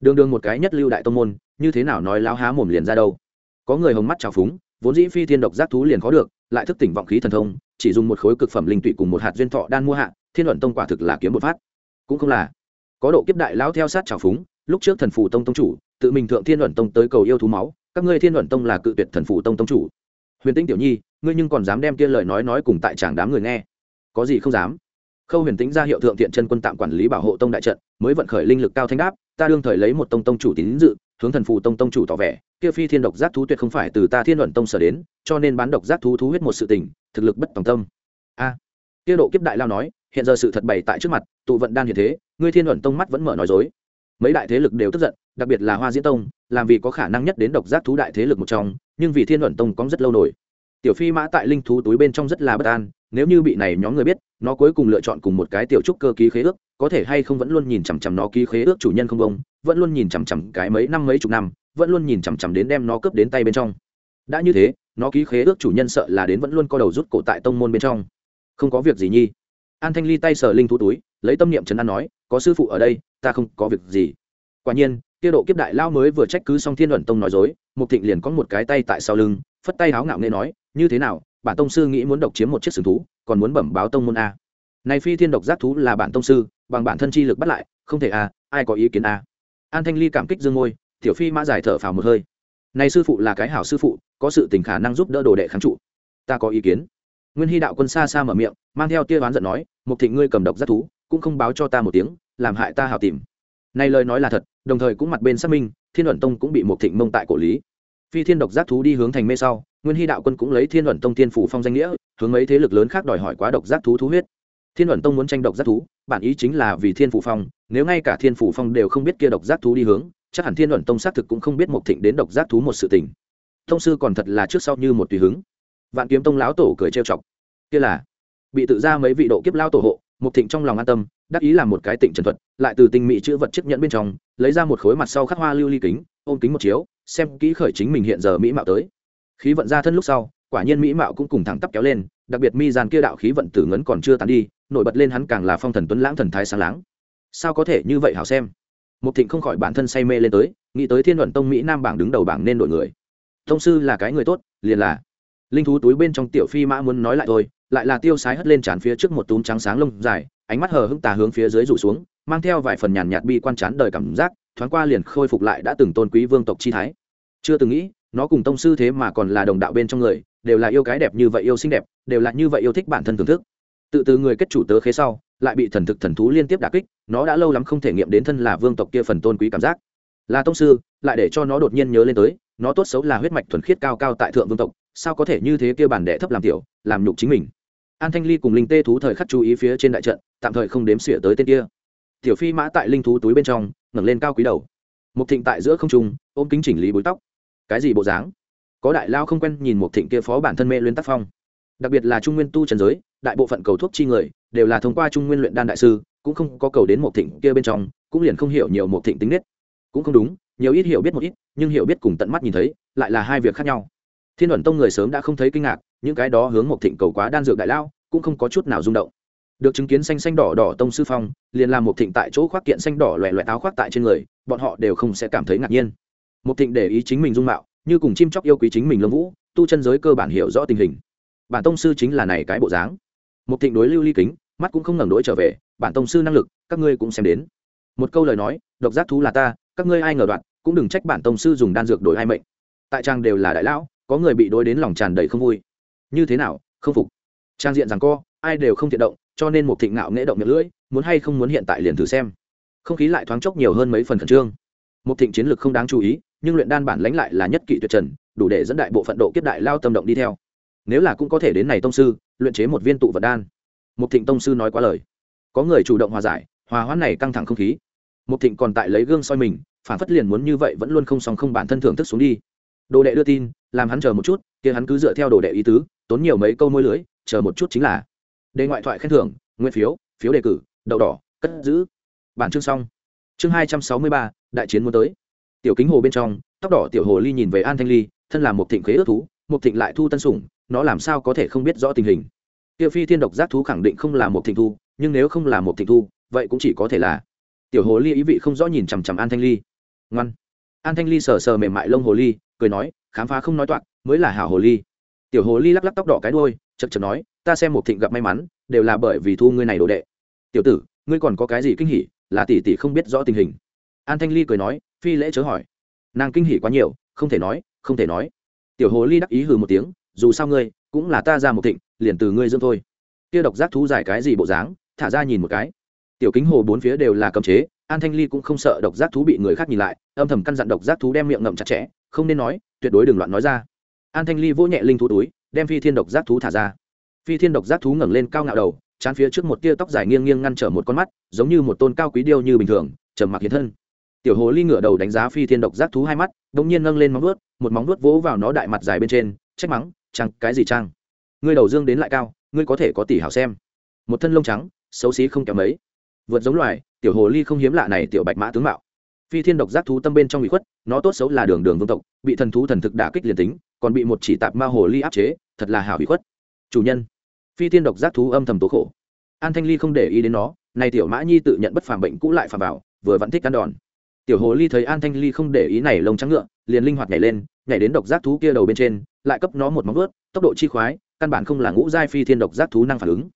đường đường một cái nhất lưu đại tông môn, như thế nào nói láo há mồm liền ra đâu. Có người hồng mắt trào phúng, vốn dĩ phi thiên độc giác thú liền khó được, lại thức tỉnh vọng khí thần thông, chỉ dùng một khối cực phẩm linh tụy cùng một hạt duyên thọ đan mua hạ, thiên luận tông quả thực là kiếm một phát. Cũng không là. Có độ kiếp đại lão theo sát trào phúng, lúc trước thần phủ tông tông chủ, tự mình thượng thiên luận tông tới cầu yêu thú máu, các ngươi thiên luận tông là cự tuyệt thần phủ tông tông chủ. Huyền tĩnh tiểu nhi, ngươi nhưng còn dám đem kia lời nói nói cùng tại tràng đám người nghe. Có gì không dám? Khâu huyền tĩnh ra hiệu thượng thiện chân quân tạm quản lý bảo hộ tông đại trận, mới vận khởi linh lực cao thanh đáp ta đương thời lấy một tông tông chủ tín dự, hướng thần phù tông tông chủ tỏ vẻ, kia phi thiên độc giác thú tuyệt không phải từ ta thiên luận tông sở đến, cho nên bán độc giác thú thú huyết một sự tình, thực lực bất tòng tâm. A. Kia độ kiếp đại lao nói, hiện giờ sự thật bày tại trước mặt, tụ vận đan hiện thế, ngươi thiên luận tông mắt vẫn mở nói dối. Mấy đại thế lực đều tức giận, đặc biệt là hoa diễn tông, làm vì có khả năng nhất đến độc giác thú đại thế lực một trong, nhưng vì thiên luận tông có rất lâu nổi. Tiểu phi mã tại linh thú túi bên trong rất là bất an nếu như bị này nhóm người biết, nó cuối cùng lựa chọn cùng một cái tiểu trúc cơ ký khế ước, có thể hay không vẫn luôn nhìn chằm chằm nó ký khế ước chủ nhân không bông vẫn luôn nhìn chằm chằm cái mấy năm mấy chục năm, vẫn luôn nhìn chằm chằm đến đem nó cướp đến tay bên trong. Đã như thế, nó ký khế ước chủ nhân sợ là đến vẫn luôn co đầu rút cổ tại tông môn bên trong. Không có việc gì nhi. An thanh ly tay sờ linh thú túi, lấy tâm niệm trấn an nói, có sư phụ ở đây, ta không có việc gì. Quả nhiên, kia độ kiếp đại lao mới vừa trách cứ xong thiên luận tông nói dối, mục thịnh liền có một cái tay tại sau lưng, phất tay háo ngạo nghệ nói, như thế nào bản tông sư nghĩ muốn độc chiếm một chiếc sừng thú, còn muốn bẩm báo tông môn a. Này phi thiên độc giác thú là bản tông sư, bằng bản thân chi lực bắt lại, không thể a, ai có ý kiến a. An thanh ly cảm kích dương ngôi tiểu phi mã giải thở phào một hơi. Này sư phụ là cái hảo sư phụ, có sự tình khả năng giúp đỡ đồ đệ kháng trụ. Ta có ý kiến. Nguyên hy đạo quân xa xa mở miệng, mang theo tia ván giận nói một thịnh ngươi cầm độc giác thú, cũng không báo cho ta một tiếng, làm hại ta hảo tìm. Này lời nói là thật, đồng thời cũng mặt bên xác minh, thiên luận tông cũng bị một thịnh mông tại cổ lý phi thiên độc giác thú đi hướng thành mê sau, nguyên hy đạo quân cũng lấy thiên luận tông tiên phủ phong danh nghĩa, hướng mấy thế lực lớn khác đòi hỏi quá độc giác thú thú huyết. Thiên luận tông muốn tranh độc giác thú, bản ý chính là vì thiên phủ phong, nếu ngay cả thiên phủ phong đều không biết kia độc giác thú đi hướng, chắc hẳn thiên luận tông xác thực cũng không biết một thịnh đến độc giác thú một sự tình. Tông sư còn thật là trước sau như một tùy hứng. Vạn kiếm tông lão tổ cười trêu chọc. Kia là, bị tự ra mấy vị độ kiếp lao tổ hộ một thịnh trong lòng an tâm, đắc ý làm một cái tịnh trần thuật, lại từ tinh mỹ chữ vật chiếc nhẫn bên trong, lấy ra một khối mặt sau khắc hoa lưu ly kính ôm kính một chiếu, xem kỹ khởi chính mình hiện giờ mỹ mạo tới. Khí vận ra thân lúc sau, quả nhiên mỹ mạo cũng cùng thẳng tắp kéo lên, đặc biệt mi gian kia đạo khí vận tử ngấn còn chưa tán đi, nổi bật lên hắn càng là phong thần tuấn lãng thần thái sáng láng. Sao có thể như vậy hảo xem? Một thịnh không khỏi bản thân say mê lên tới, nghĩ tới thiên luận tông mỹ nam bảng đứng đầu bảng nên đội người. Tông sư là cái người tốt, liền là. Linh thú túi bên trong tiểu phi mã muốn nói lại thôi, lại là tiêu sái hất lên trán phía trước một túm trắng sáng lông dài, ánh mắt hờ hững tà hướng phía dưới rụ xuống, mang theo vài phần nhàn nhạt bi quan chán đời cảm giác thoáng qua liền khôi phục lại đã từng tôn quý vương tộc chi thái. Chưa từng nghĩ, nó cùng tông sư thế mà còn là đồng đạo bên trong người, đều là yêu cái đẹp như vậy yêu xinh đẹp, đều là như vậy yêu thích bản thân thưởng thức. Tự từ người kết chủ tớ khế sau, lại bị thần thực thần thú liên tiếp đà kích, nó đã lâu lắm không thể nghiệm đến thân là vương tộc kia phần tôn quý cảm giác. Là tông sư, lại để cho nó đột nhiên nhớ lên tới, nó tốt xấu là huyết mạch thuần khiết cao cao tại thượng vương tộc, sao có thể như thế kia bản đệ thấp làm tiểu, làm nhục chính mình. An thanh ly cùng linh tê thú thời khắc chú ý phía trên đại trận, tạm thời không đếm xỉa tới tên kia tiểu phi mã tại linh thú túi bên trong, ngẩng lên cao quý đầu. Mục thịnh tại giữa không trung, ôm kính chỉnh lý búi tóc. Cái gì bộ dáng? Có đại lao không quen nhìn mục thịnh kia phó bản thân mê luyện tác phong. Đặc biệt là trung nguyên tu trần giới, đại bộ phận cầu thuốc chi người, đều là thông qua trung nguyên luyện đan đại sư, cũng không có cầu đến mục thịnh kia bên trong, cũng liền không hiểu nhiều mục thịnh tính nết. Cũng không đúng, nhiều ít hiểu biết một ít, nhưng hiểu biết cùng tận mắt nhìn thấy, lại là hai việc khác nhau. Thiên luận tông người sớm đã không thấy kinh ngạc, những cái đó hướng mục thịnh cầu quá đan dược đại lao, cũng không có chút nào rung động được chứng kiến xanh xanh đỏ đỏ tông sư phong, liền làm một thịnh tại chỗ khoác kiện xanh đỏ loẹ loẹ áo khoác tại trên người, bọn họ đều không sẽ cảm thấy ngạc nhiên. Một thịnh để ý chính mình dung mạo, như cùng chim chóc yêu quý chính mình lâm vũ, tu chân giới cơ bản hiểu rõ tình hình. Bản tông sư chính là này cái bộ dáng. Một thịnh đối lưu ly kính, mắt cũng không ngẩng đỗi trở về, bản tông sư năng lực, các ngươi cũng xem đến. Một câu lời nói, độc giác thú là ta, các ngươi ai ngờ đoạn cũng đừng trách bản tông sư dùng đan dược đổi hai mệnh. Tại trang đều là đại lão, có người bị đối đến lòng tràn đầy không vui. Như thế nào, không phục. Trang diện rằng co, ai đều không thiện động cho nên một thịnh ngạo nghễ động miệng lưỡi, muốn hay không muốn hiện tại liền thử xem. Không khí lại thoáng chốc nhiều hơn mấy phần khẩn trương. Một thịnh chiến lược không đáng chú ý, nhưng luyện đan bản lãnh lại là nhất kỵ tuyệt trần, đủ để dẫn đại bộ phận độ kiếp đại lao tâm động đi theo. Nếu là cũng có thể đến này tông sư, luyện chế một viên tụ vật đan. Một thịnh tông sư nói quá lời. Có người chủ động hòa giải, hòa hoãn này căng thẳng không khí. Một thịnh còn tại lấy gương soi mình, phản phất liền muốn như vậy vẫn luôn không song không bản thân thưởng thức xuống đi. Đồ đệ đưa tin, làm hắn chờ một chút, kia hắn cứ dựa theo đồ đệ ý tứ, tốn nhiều mấy câu môi lưới, chờ một chút chính là đề ngoại thoại khen thưởng nguyên phiếu phiếu đề cử, đậu đỏ, cất giữ. Bản chương xong. Chương hai trăm sáu mươi ba, đại chiến muốn tới. Tiểu kính hồ bên trong, tóc đỏ tiểu hồ ly nhìn về an thanh ly, thân là một thịnh khế ước thú, một thịnh lại thu tân sủng, nó làm sao có thể không biết rõ tình hình. Tiêu phi thiên độc giác thú khẳng định không là một thịnh thu, nhưng nếu không là một thịnh thu, vậy cũng chỉ có thể là. Tiểu hồ ly ý vị không rõ nhìn chằm chằm an thanh ly. Ngoan. An thanh ly sờ sờ mềm mại lông hồ ly, cười nói, khám phá không nói toạc, mới là hảo hồ ly. Tiểu hồ ly lắc lắc tóc đỏ cái đôi chật chật nói ta xem một thịnh gặp may mắn, đều là bởi vì thu ngươi này đồ đệ. Tiểu tử, ngươi còn có cái gì kinh hỉ, là tỷ tỷ không biết rõ tình hình. An thanh ly cười nói, phi lễ chớ hỏi. Nàng kinh hỉ quá nhiều, không thể nói, không thể nói. Tiểu hồ ly đắc ý hừ một tiếng, dù sao ngươi, cũng là ta ra một thịnh, liền từ ngươi dưỡng thôi. Kia độc giác thú dài cái gì bộ dáng, thả ra nhìn một cái. Tiểu kính hồ bốn phía đều là cầm chế, an thanh ly cũng không sợ độc giác thú bị người khác nhìn lại, âm thầm căn dặn độc giác thú đem miệng ngậm chặt chẽ, không nên nói, tuyệt đối đừng loạn nói ra. An thanh ly vỗ nhẹ linh thú túi, đem phi thiên độc giác thú thả ra phi thiên độc giác thú ngẩng lên cao ngạo đầu, chán phía trước một tia tóc dài nghiêng nghiêng ngăn trở một con mắt, giống như một tôn cao quý điêu như bình thường, trầm mặc hiến thân. Tiểu hồ ly ngửa đầu đánh giá phi thiên độc giác thú hai mắt đ ỗ n g nhiên nâng lên móng vuốt, một móng vuốt vỗ vào nó đại mặt dài bên trên, trách mắng chăng cái gì trang? ngươi đầu dương đến lại cao, ngươi có thể có tỷ hảo xem. Một thân lông trắng, xấu xí không kém mấy. Vượt giống loài, tiểu hồ ly không hiếm lạ này tiểu bạch mã tướng mạo. Phi thiên độc giác thú tâm bên trong bị khuất, nó tốt xấu là đường đường vương tộc, bị thần thú thần thực đả kích liền tính, còn bị một chỉ tạp ma hồ ly áp chế, thật là hảo bị khuất. Chủ nhân phi thiên độc giác thú âm thầm tố khổ. An thanh ly không để ý đến nó này tiểu mã nhi tự nhận bất phàm bệnh cũ lại phàm vào, vừa vẫn thích ăn đòn. Tiểu hồ ly thấy an thanh ly không để ý này lông trắng ngựa liền linh hoạt nhảy lên nhảy đến độc giác thú kia đầu bên trên lại cấp nó một móng vuốt tốc độ chi khoái căn bản không là ngũ giai phi thiên độc giác thú năng phản ứng.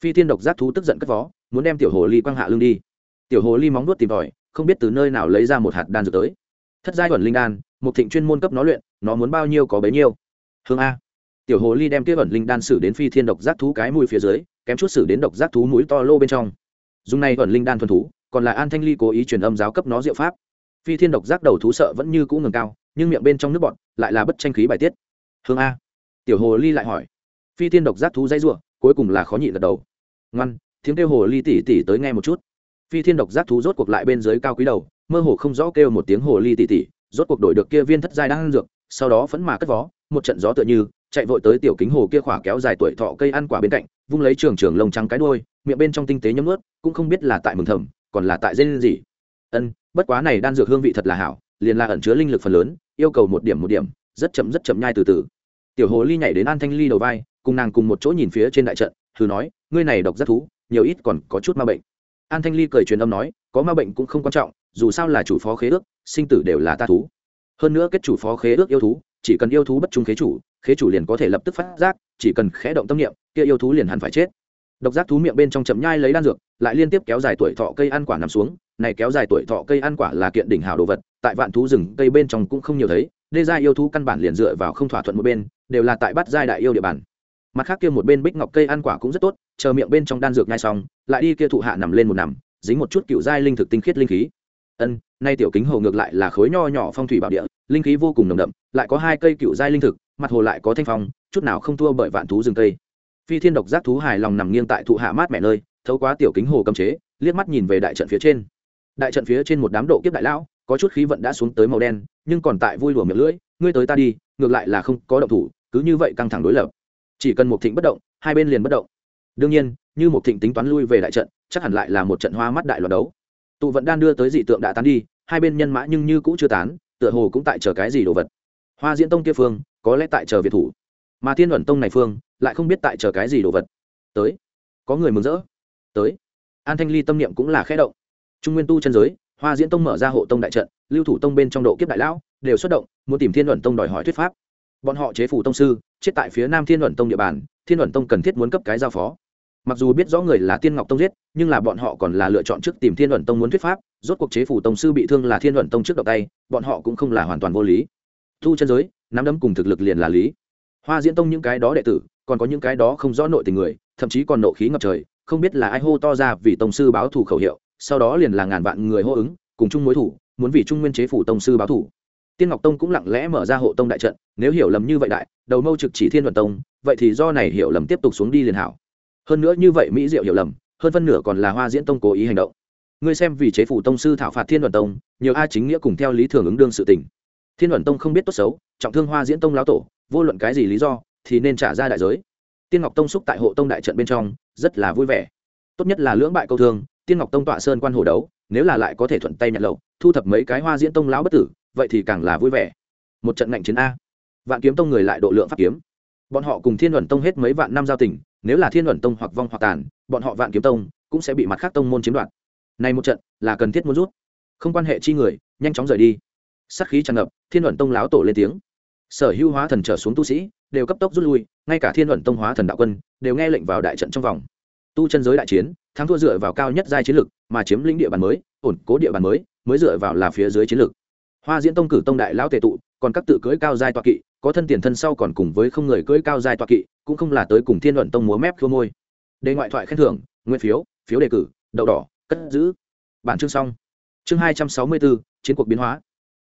Phi thiên độc giác thú tức giận cất vó muốn đem tiểu hồ ly quăng hạ lưng đi. Tiểu hồ ly móng vuốt tìm tòi không biết từ nơi nào lấy ra một hạt đan dược tới. Thất giai thuần linh đan một thịnh chuyên môn cấp nó luyện nó muốn bao nhiêu có bấy nhiêu. Hương a tiểu hồ ly đem kia ẩn linh đan xử đến phi thiên độc giác thú cái mũi phía dưới, kém chút xử đến độc giác thú mũi to lô bên trong. Dùng này ẩn linh đan thuần thú, còn là an thanh ly cố ý truyền âm giáo cấp nó diệu pháp. Phi thiên độc giác đầu thú sợ vẫn như cũ ngừng cao, nhưng miệng bên trong nước bọn lại là bất tranh khí bài tiết. Hương a. Tiểu hồ ly lại hỏi. Phi thiên độc giác thú dây ruộng cuối cùng là khó nhịn gật đầu. Ngoan, tiếng kêu hồ ly tỉ tỉ tới nghe một chút. Phi thiên độc giác thú rốt cuộc lại bên dưới cao quý đầu, mơ hồ không rõ kêu một tiếng hồ ly tỉ tỉ, rốt cuộc đổi được kia viên thất giai đang ăn dược, sau đó phấn mà cất vó, một trận gió tựa như chạy vội tới tiểu kính hồ kia khỏa kéo dài tuổi thọ cây ăn quả bên cạnh, vung lấy trường trường lông trắng cái đuôi, miệng bên trong tinh tế nhấm ướt cũng không biết là tại mừng thầm, còn là tại dây gì. Ân, bất quá này đan dược hương vị thật là hảo, liền là ẩn chứa linh lực phần lớn, yêu cầu một điểm một điểm, rất chậm rất chậm nhai từ từ. Tiểu hồ ly nhảy đến an thanh ly đầu vai, cùng nàng cùng một chỗ nhìn phía trên đại trận, thử nói, ngươi này độc rất thú, nhiều ít còn có chút ma bệnh. An thanh ly cười truyền âm nói, có ma bệnh cũng không quan trọng, dù sao là chủ phó khế ước, sinh tử đều là ta thú. Hơn nữa kết chủ phó khế ước yêu thú, chỉ cần yêu thú bất trung khế chủ khế chủ liền có thể lập tức phát giác, chỉ cần khẽ động tâm niệm, kia yêu thú liền hẳn phải chết. Độc giác thú miệng bên trong chậm nhai lấy đan dược, lại liên tiếp kéo dài tuổi thọ cây ăn quả nằm xuống. Này kéo dài tuổi thọ cây ăn quả là kiện đỉnh hào đồ vật, tại vạn thú rừng, cây bên trong cũng không nhiều thấy. Đê gia yêu thú căn bản liền dựa vào không thỏa thuận một bên, đều là tại bắt giai đại yêu địa bàn. Mặt khác kia một bên bích ngọc cây ăn quả cũng rất tốt, chờ miệng bên trong đan dược nhai xong, lại đi kia thụ hạ nằm lên một nằm, dính một chút cựu giai linh thực tinh khiết linh khí. Ân, nay tiểu kính hồ ngược lại là khối nho nhỏ phong thủy bảo địa linh khí vô cùng nồng đậm, lại có hai cây cựu giai linh thực, mặt hồ lại có thanh phong, chút nào không thua bởi vạn thú rừng cây. Phi thiên độc giác thú hài lòng nằm nghiêng tại thụ hạ mát mẹ nơi, thấu quá tiểu kính hồ cầm chế, liếc mắt nhìn về đại trận phía trên. Đại trận phía trên một đám độ kiếp đại lão, có chút khí vận đã xuống tới màu đen, nhưng còn tại vui đùa miệng lưỡi, ngươi tới ta đi, ngược lại là không có động thủ, cứ như vậy căng thẳng đối lập. Chỉ cần một thịnh bất động, hai bên liền bất động. Đương nhiên, như một thịnh tính toán lui về đại trận, chắc hẳn lại là một trận hoa mắt đại loạt đấu. Tụ vận đan đưa tới dị tượng đã tán đi, hai bên nhân mã nhưng như cũ chưa tán tựa hồ cũng tại chờ cái gì đồ vật. Hoa diễn tông kia phương, có lẽ tại chờ việt thủ. Mà thiên luận tông này phương, lại không biết tại chờ cái gì đồ vật. Tới. Có người mừng rỡ. Tới. An thanh ly tâm niệm cũng là khẽ động. Trung nguyên tu chân giới, hoa diễn tông mở ra hộ tông đại trận, lưu thủ tông bên trong độ kiếp đại lão, đều xuất động, muốn tìm thiên luận tông đòi hỏi thuyết pháp. Bọn họ chế phủ tông sư, chết tại phía nam thiên luận tông địa bàn, thiên luận tông cần thiết muốn cấp cái giao phó mặc dù biết rõ người là tiên ngọc tông giết, nhưng là bọn họ còn là lựa chọn trước tìm thiên luận tông muốn thuyết pháp, rốt cuộc chế phủ tông sư bị thương là thiên luận tông trước đầu tay, bọn họ cũng không là hoàn toàn vô lý. Thu chân giới, nắm đấm cùng thực lực liền là lý. Hoa diễn tông những cái đó đệ tử, còn có những cái đó không rõ nội tình người, thậm chí còn nộ khí ngập trời, không biết là ai hô to ra vì tông sư báo thủ khẩu hiệu, sau đó liền là ngàn vạn người hô ứng, cùng chung mối thủ, muốn vì trung nguyên chế phủ tông sư báo thủ tiên ngọc tông cũng lặng lẽ mở ra hộ tông đại trận, nếu hiểu lầm như vậy đại, đầu mâu trực chỉ thiên luận tông, vậy thì do này hiểu lầm tiếp tục xuống đi liền hảo hơn nữa như vậy mỹ diệu hiểu lầm, hơn phân nửa còn là hoa diễn tông cố ý hành động. Ngươi xem vì chế phủ tông sư thảo phạt thiên luận tông, nhiều a chính nghĩa cùng theo lý thường ứng đương sự tình. Thiên luận tông không biết tốt xấu, trọng thương hoa diễn tông lão tổ, vô luận cái gì lý do, thì nên trả ra đại giới. Tiên ngọc tông xúc tại hộ tông đại trận bên trong, rất là vui vẻ. Tốt nhất là lưỡng bại câu thương, tiên ngọc tông tọa sơn quan hồ đấu, nếu là lại có thể thuận tay nhận lậu, thu thập mấy cái hoa diễn tông lão bất tử, vậy thì càng là vui vẻ. Một trận ngạnh chiến a. Vạn kiếm tông người lại độ lượng pháp kiếm. Bọn họ cùng thiên luận tông hết mấy vạn năm giao tình nếu là thiên luận tông hoặc vong hoặc tàn, bọn họ vạn kiếm tông cũng sẽ bị mặt khác tông môn chiếm đoạt. Này một trận, là cần thiết muốn rút. Không quan hệ chi người, nhanh chóng rời đi. Sắc khí tràn ngập, thiên luận tông láo tổ lên tiếng. Sở hữu hóa thần trở xuống tu sĩ, đều cấp tốc rút lui, ngay cả thiên luận tông hóa thần đạo quân, đều nghe lệnh vào đại trận trong vòng. Tu chân giới đại chiến, thắng thua dựa vào cao nhất giai chiến lực, mà chiếm lĩnh địa bàn mới, ổn cố địa bàn mới mới dựa vào là phía dưới chiến lực. hoa diễn tông cử tông đại lão tề tụ, còn các tự cưỡi cao giai toa kỵ, có thân tiền thân sau còn cùng với không người cưỡi cao giai toa kỵ cũng không là tới cùng thiên luận tông múa mép khua môi. Đề ngoại thoại khen thưởng, nguyên phiếu phiếu đề cử, đậu đỏ, cất giữ. Bản chương xong. Chương hai trăm sáu mươi bốn chiến cuộc biến hóa.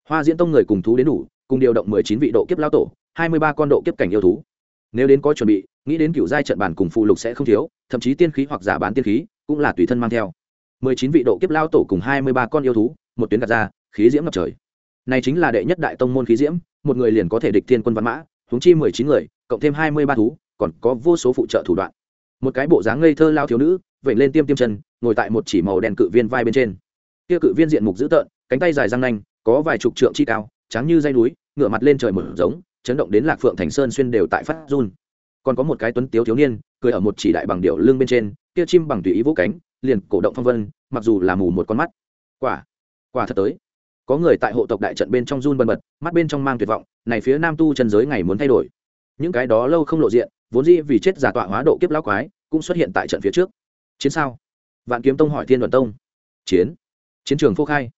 Hoa diễn tông người cùng thú đến đủ, cùng điều động mười chín vị độ kiếp lao tổ, hai mươi ba con độ kiếp cảnh yêu thú. Nếu đến có chuẩn bị, nghĩ đến cựu giai trận bản cùng phụ lục sẽ không thiếu, thậm chí tiên khí hoặc giả bán tiên khí, cũng là tùy thân mang theo. mười chín vị độ kiếp lao tổ cùng hai mươi ba con yêu thú, một tuyến gạt ra, khí diễm ngập trời. Này chính là đệ nhất đại tông môn khí diễm, một người liền có thể địch thiên quân văn mã, huống chi mười chín người, cộng thêm hai mươi ba thú còn có vô số phụ trợ thủ đoạn. Một cái bộ dáng ngây thơ lao thiếu nữ vẩy lên tiêm tiêm chân, ngồi tại một chỉ màu đen cự viên vai bên trên. Kia cự viên diện mục dữ tợn, cánh tay dài răng nanh, có vài chục trượng chi cao, trắng như dây núi ngựa mặt lên trời mở giống, chấn động đến lạc phượng thành sơn xuyên đều tại phát run. Còn có một cái tuấn tiếu thiếu niên, cười ở một chỉ đại bằng điệu lưng bên trên, kia chim bằng tùy ý vũ cánh, liền cổ động phong vân, mặc dù là mù một con mắt. Quả quả thật tới. Có người tại hộ tộc đại trận bên trong run bần bật, mắt bên trong mang tuyệt vọng, này phía nam tu chân giới ngày muốn thay đổi. Những cái đó lâu không lộ diện vốn dĩ vì chết giả tọa hóa độ kiếp lão quái, cũng xuất hiện tại trận phía trước. Chiến sao? Vạn kiếm tông hỏi thiên đoàn tông. Chiến. Chiến trường phô khai.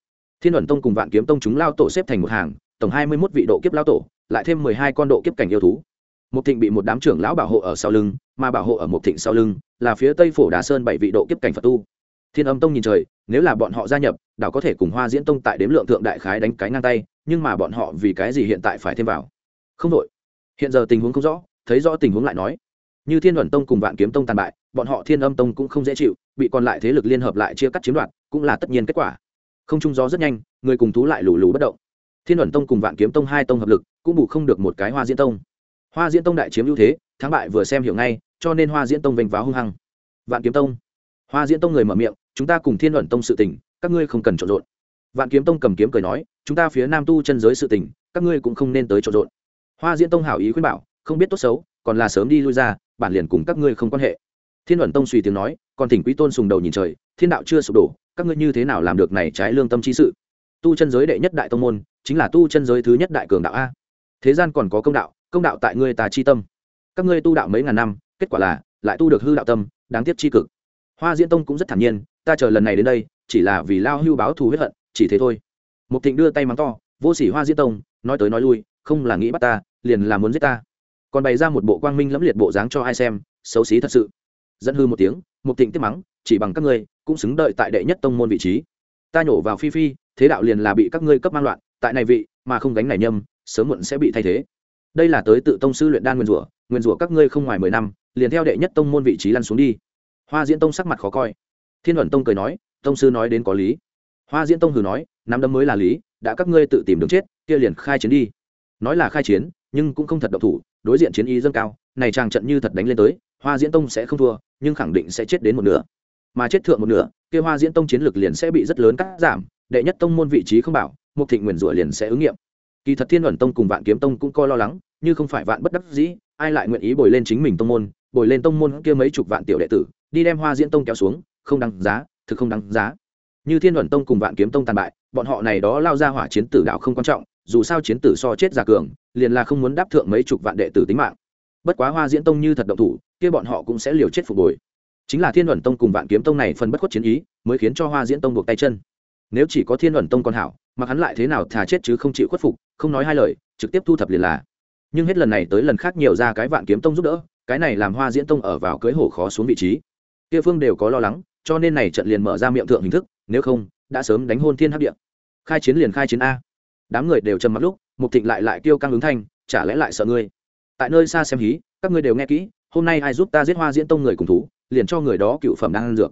Thiên đoàn tông cùng vạn kiếm tông chúng lao tổ xếp thành một hàng, tổng hai mươi mốt vị độ kiếp lao tổ, lại thêm mười hai con độ kiếp cảnh yêu thú. Một thịnh bị một đám trưởng lão bảo hộ ở sau lưng, mà bảo hộ ở một thịnh sau lưng là phía tây phổ đà sơn bảy vị độ kiếp cảnh phật tu. Thiên âm tông nhìn trời, nếu là bọn họ gia nhập, đảo có thể cùng hoa diễn tông tại đếm lượng thượng đại khái đánh cái ngang tay, nhưng mà bọn họ vì cái gì hiện tại phải thêm vào? Không đội. Hiện giờ tình huống không rõ thấy rõ tình huống lại nói, như thiên luận tông cùng vạn kiếm tông tàn bại, bọn họ thiên âm tông cũng không dễ chịu, bị còn lại thế lực liên hợp lại chia cắt chiếm đoạt, cũng là tất nhiên kết quả. Không trung gió rất nhanh, người cùng thú lại lù lù bất động. Thiên luận tông cùng vạn kiếm tông hai tông hợp lực, cũng bù không được một cái hoa diễn tông. Hoa diễn tông đại chiếm ưu thế, thắng bại vừa xem hiểu ngay, cho nên hoa diễn tông vênh váo hung hăng. Vạn kiếm tông. Hoa diễn tông người mở miệng, chúng ta cùng thiên luận tông sự tình, các ngươi không cần trộn rộn. Vạn kiếm tông cầm kiếm cười nói, chúng ta phía nam tu chân giới sự tình, các ngươi cũng không nên tới trộn rộn. Hoa diễn tông hảo ý khuyên bảo không biết tốt xấu, còn là sớm đi lui ra, bản liền cùng các ngươi không quan hệ. Thiên luận tông suy tiếng nói, còn thỉnh quý tôn sùng đầu nhìn trời, thiên đạo chưa sụp đổ, các ngươi như thế nào làm được này trái lương tâm trí sự? Tu chân giới đệ nhất đại tông môn, chính là tu chân giới thứ nhất đại cường đạo a. Thế gian còn có công đạo công đạo tại ngươi tà chi tâm. Các ngươi tu đạo mấy ngàn năm, kết quả là, lại tu được hư đạo tâm, đáng tiếc chi cực. Hoa diễn tông cũng rất thản nhiên, ta chờ lần này đến đây, chỉ là vì lao hưu báo thù huyết hận, chỉ thế thôi. Mục thịnh đưa tay mắng to, vô sỉ hoa diễn tông, nói tới nói lui, không là nghĩ bắt ta, liền là muốn giết ta còn bày ra một bộ quang minh lẫm liệt bộ dáng cho ai xem, xấu xí thật sự. Dẫn hư một tiếng, mục thịnh tiếp mắng, chỉ bằng các ngươi, cũng xứng đợi tại đệ nhất tông môn vị trí. Ta nhổ vào phi phi, thế đạo liền là bị các ngươi cấp mang loạn, tại này vị, mà không gánh này nhâm, sớm muộn sẽ bị thay thế. Đây là tới tự tông sư luyện đan nguyên rủa nguyên rủa các ngươi không ngoài mười năm, liền theo đệ nhất tông môn vị trí lăn xuống đi. Hoa diễn tông sắc mặt khó coi. Thiên luận tông cười nói, tông sư nói đến có lý. Hoa diễn tông hừ nói, nắm đấm mới là lý, đã các ngươi tự tìm đường chết, kia liền khai chiến đi. Nói là khai chiến, nhưng cũng không thật độc thủ đối diện chiến ý dâng cao, này chàng trận như thật đánh lên tới, hoa diễn tông sẽ không thua, nhưng khẳng định sẽ chết đến một nửa. Mà chết thượng một nửa, kia hoa diễn tông chiến lược liền sẽ bị rất lớn cắt giảm, đệ nhất tông môn vị trí không bảo, mục thịnh nguyền rủa liền sẽ ứng nghiệm. Kỳ thật thiên ẩn tông cùng vạn kiếm tông cũng coi lo lắng, như không phải vạn bất đắc dĩ, ai lại nguyện ý bồi lên chính mình tông môn, bồi lên tông môn kia mấy chục vạn tiểu đệ tử, đi đem hoa diễn tông kéo xuống, không đáng giá, thực không đáng giá. Như thiên ẩn tông cùng vạn kiếm tông tàn bại, bọn họ này đó lao ra hỏa chiến tử đạo không quan trọng dù sao chiến tử so chết giả cường, liền là không muốn đáp thượng mấy chục vạn đệ tử tính mạng. Bất quá hoa diễn tông như thật động thủ, kia bọn họ cũng sẽ liều chết phục hồi. Chính là thiên luận tông cùng vạn kiếm tông này phần bất khuất chiến ý, mới khiến cho hoa diễn tông buộc tay chân. Nếu chỉ có thiên luận tông còn hảo, mà hắn lại thế nào thà chết chứ không chịu khuất phục, không nói hai lời, trực tiếp thu thập liền là. Nhưng hết lần này tới lần khác nhiều ra cái vạn kiếm tông giúp đỡ, cái này làm hoa diễn tông ở vào cưới hổ khó xuống vị trí. Kia phương đều có lo lắng, cho nên này trận liền mở ra miệng thượng hình thức, nếu không, đã sớm đánh hôn thiên hấp điện khai chiến liền khai chiến a đám người đều trầm mắt lúc, mục thịnh lại lại kêu căng ứng thanh, chả lẽ lại sợ ngươi? Tại nơi xa xem hí, các ngươi đều nghe kỹ, hôm nay ai giúp ta giết hoa diễn tông người cùng thú, liền cho người đó cựu phẩm đan dược.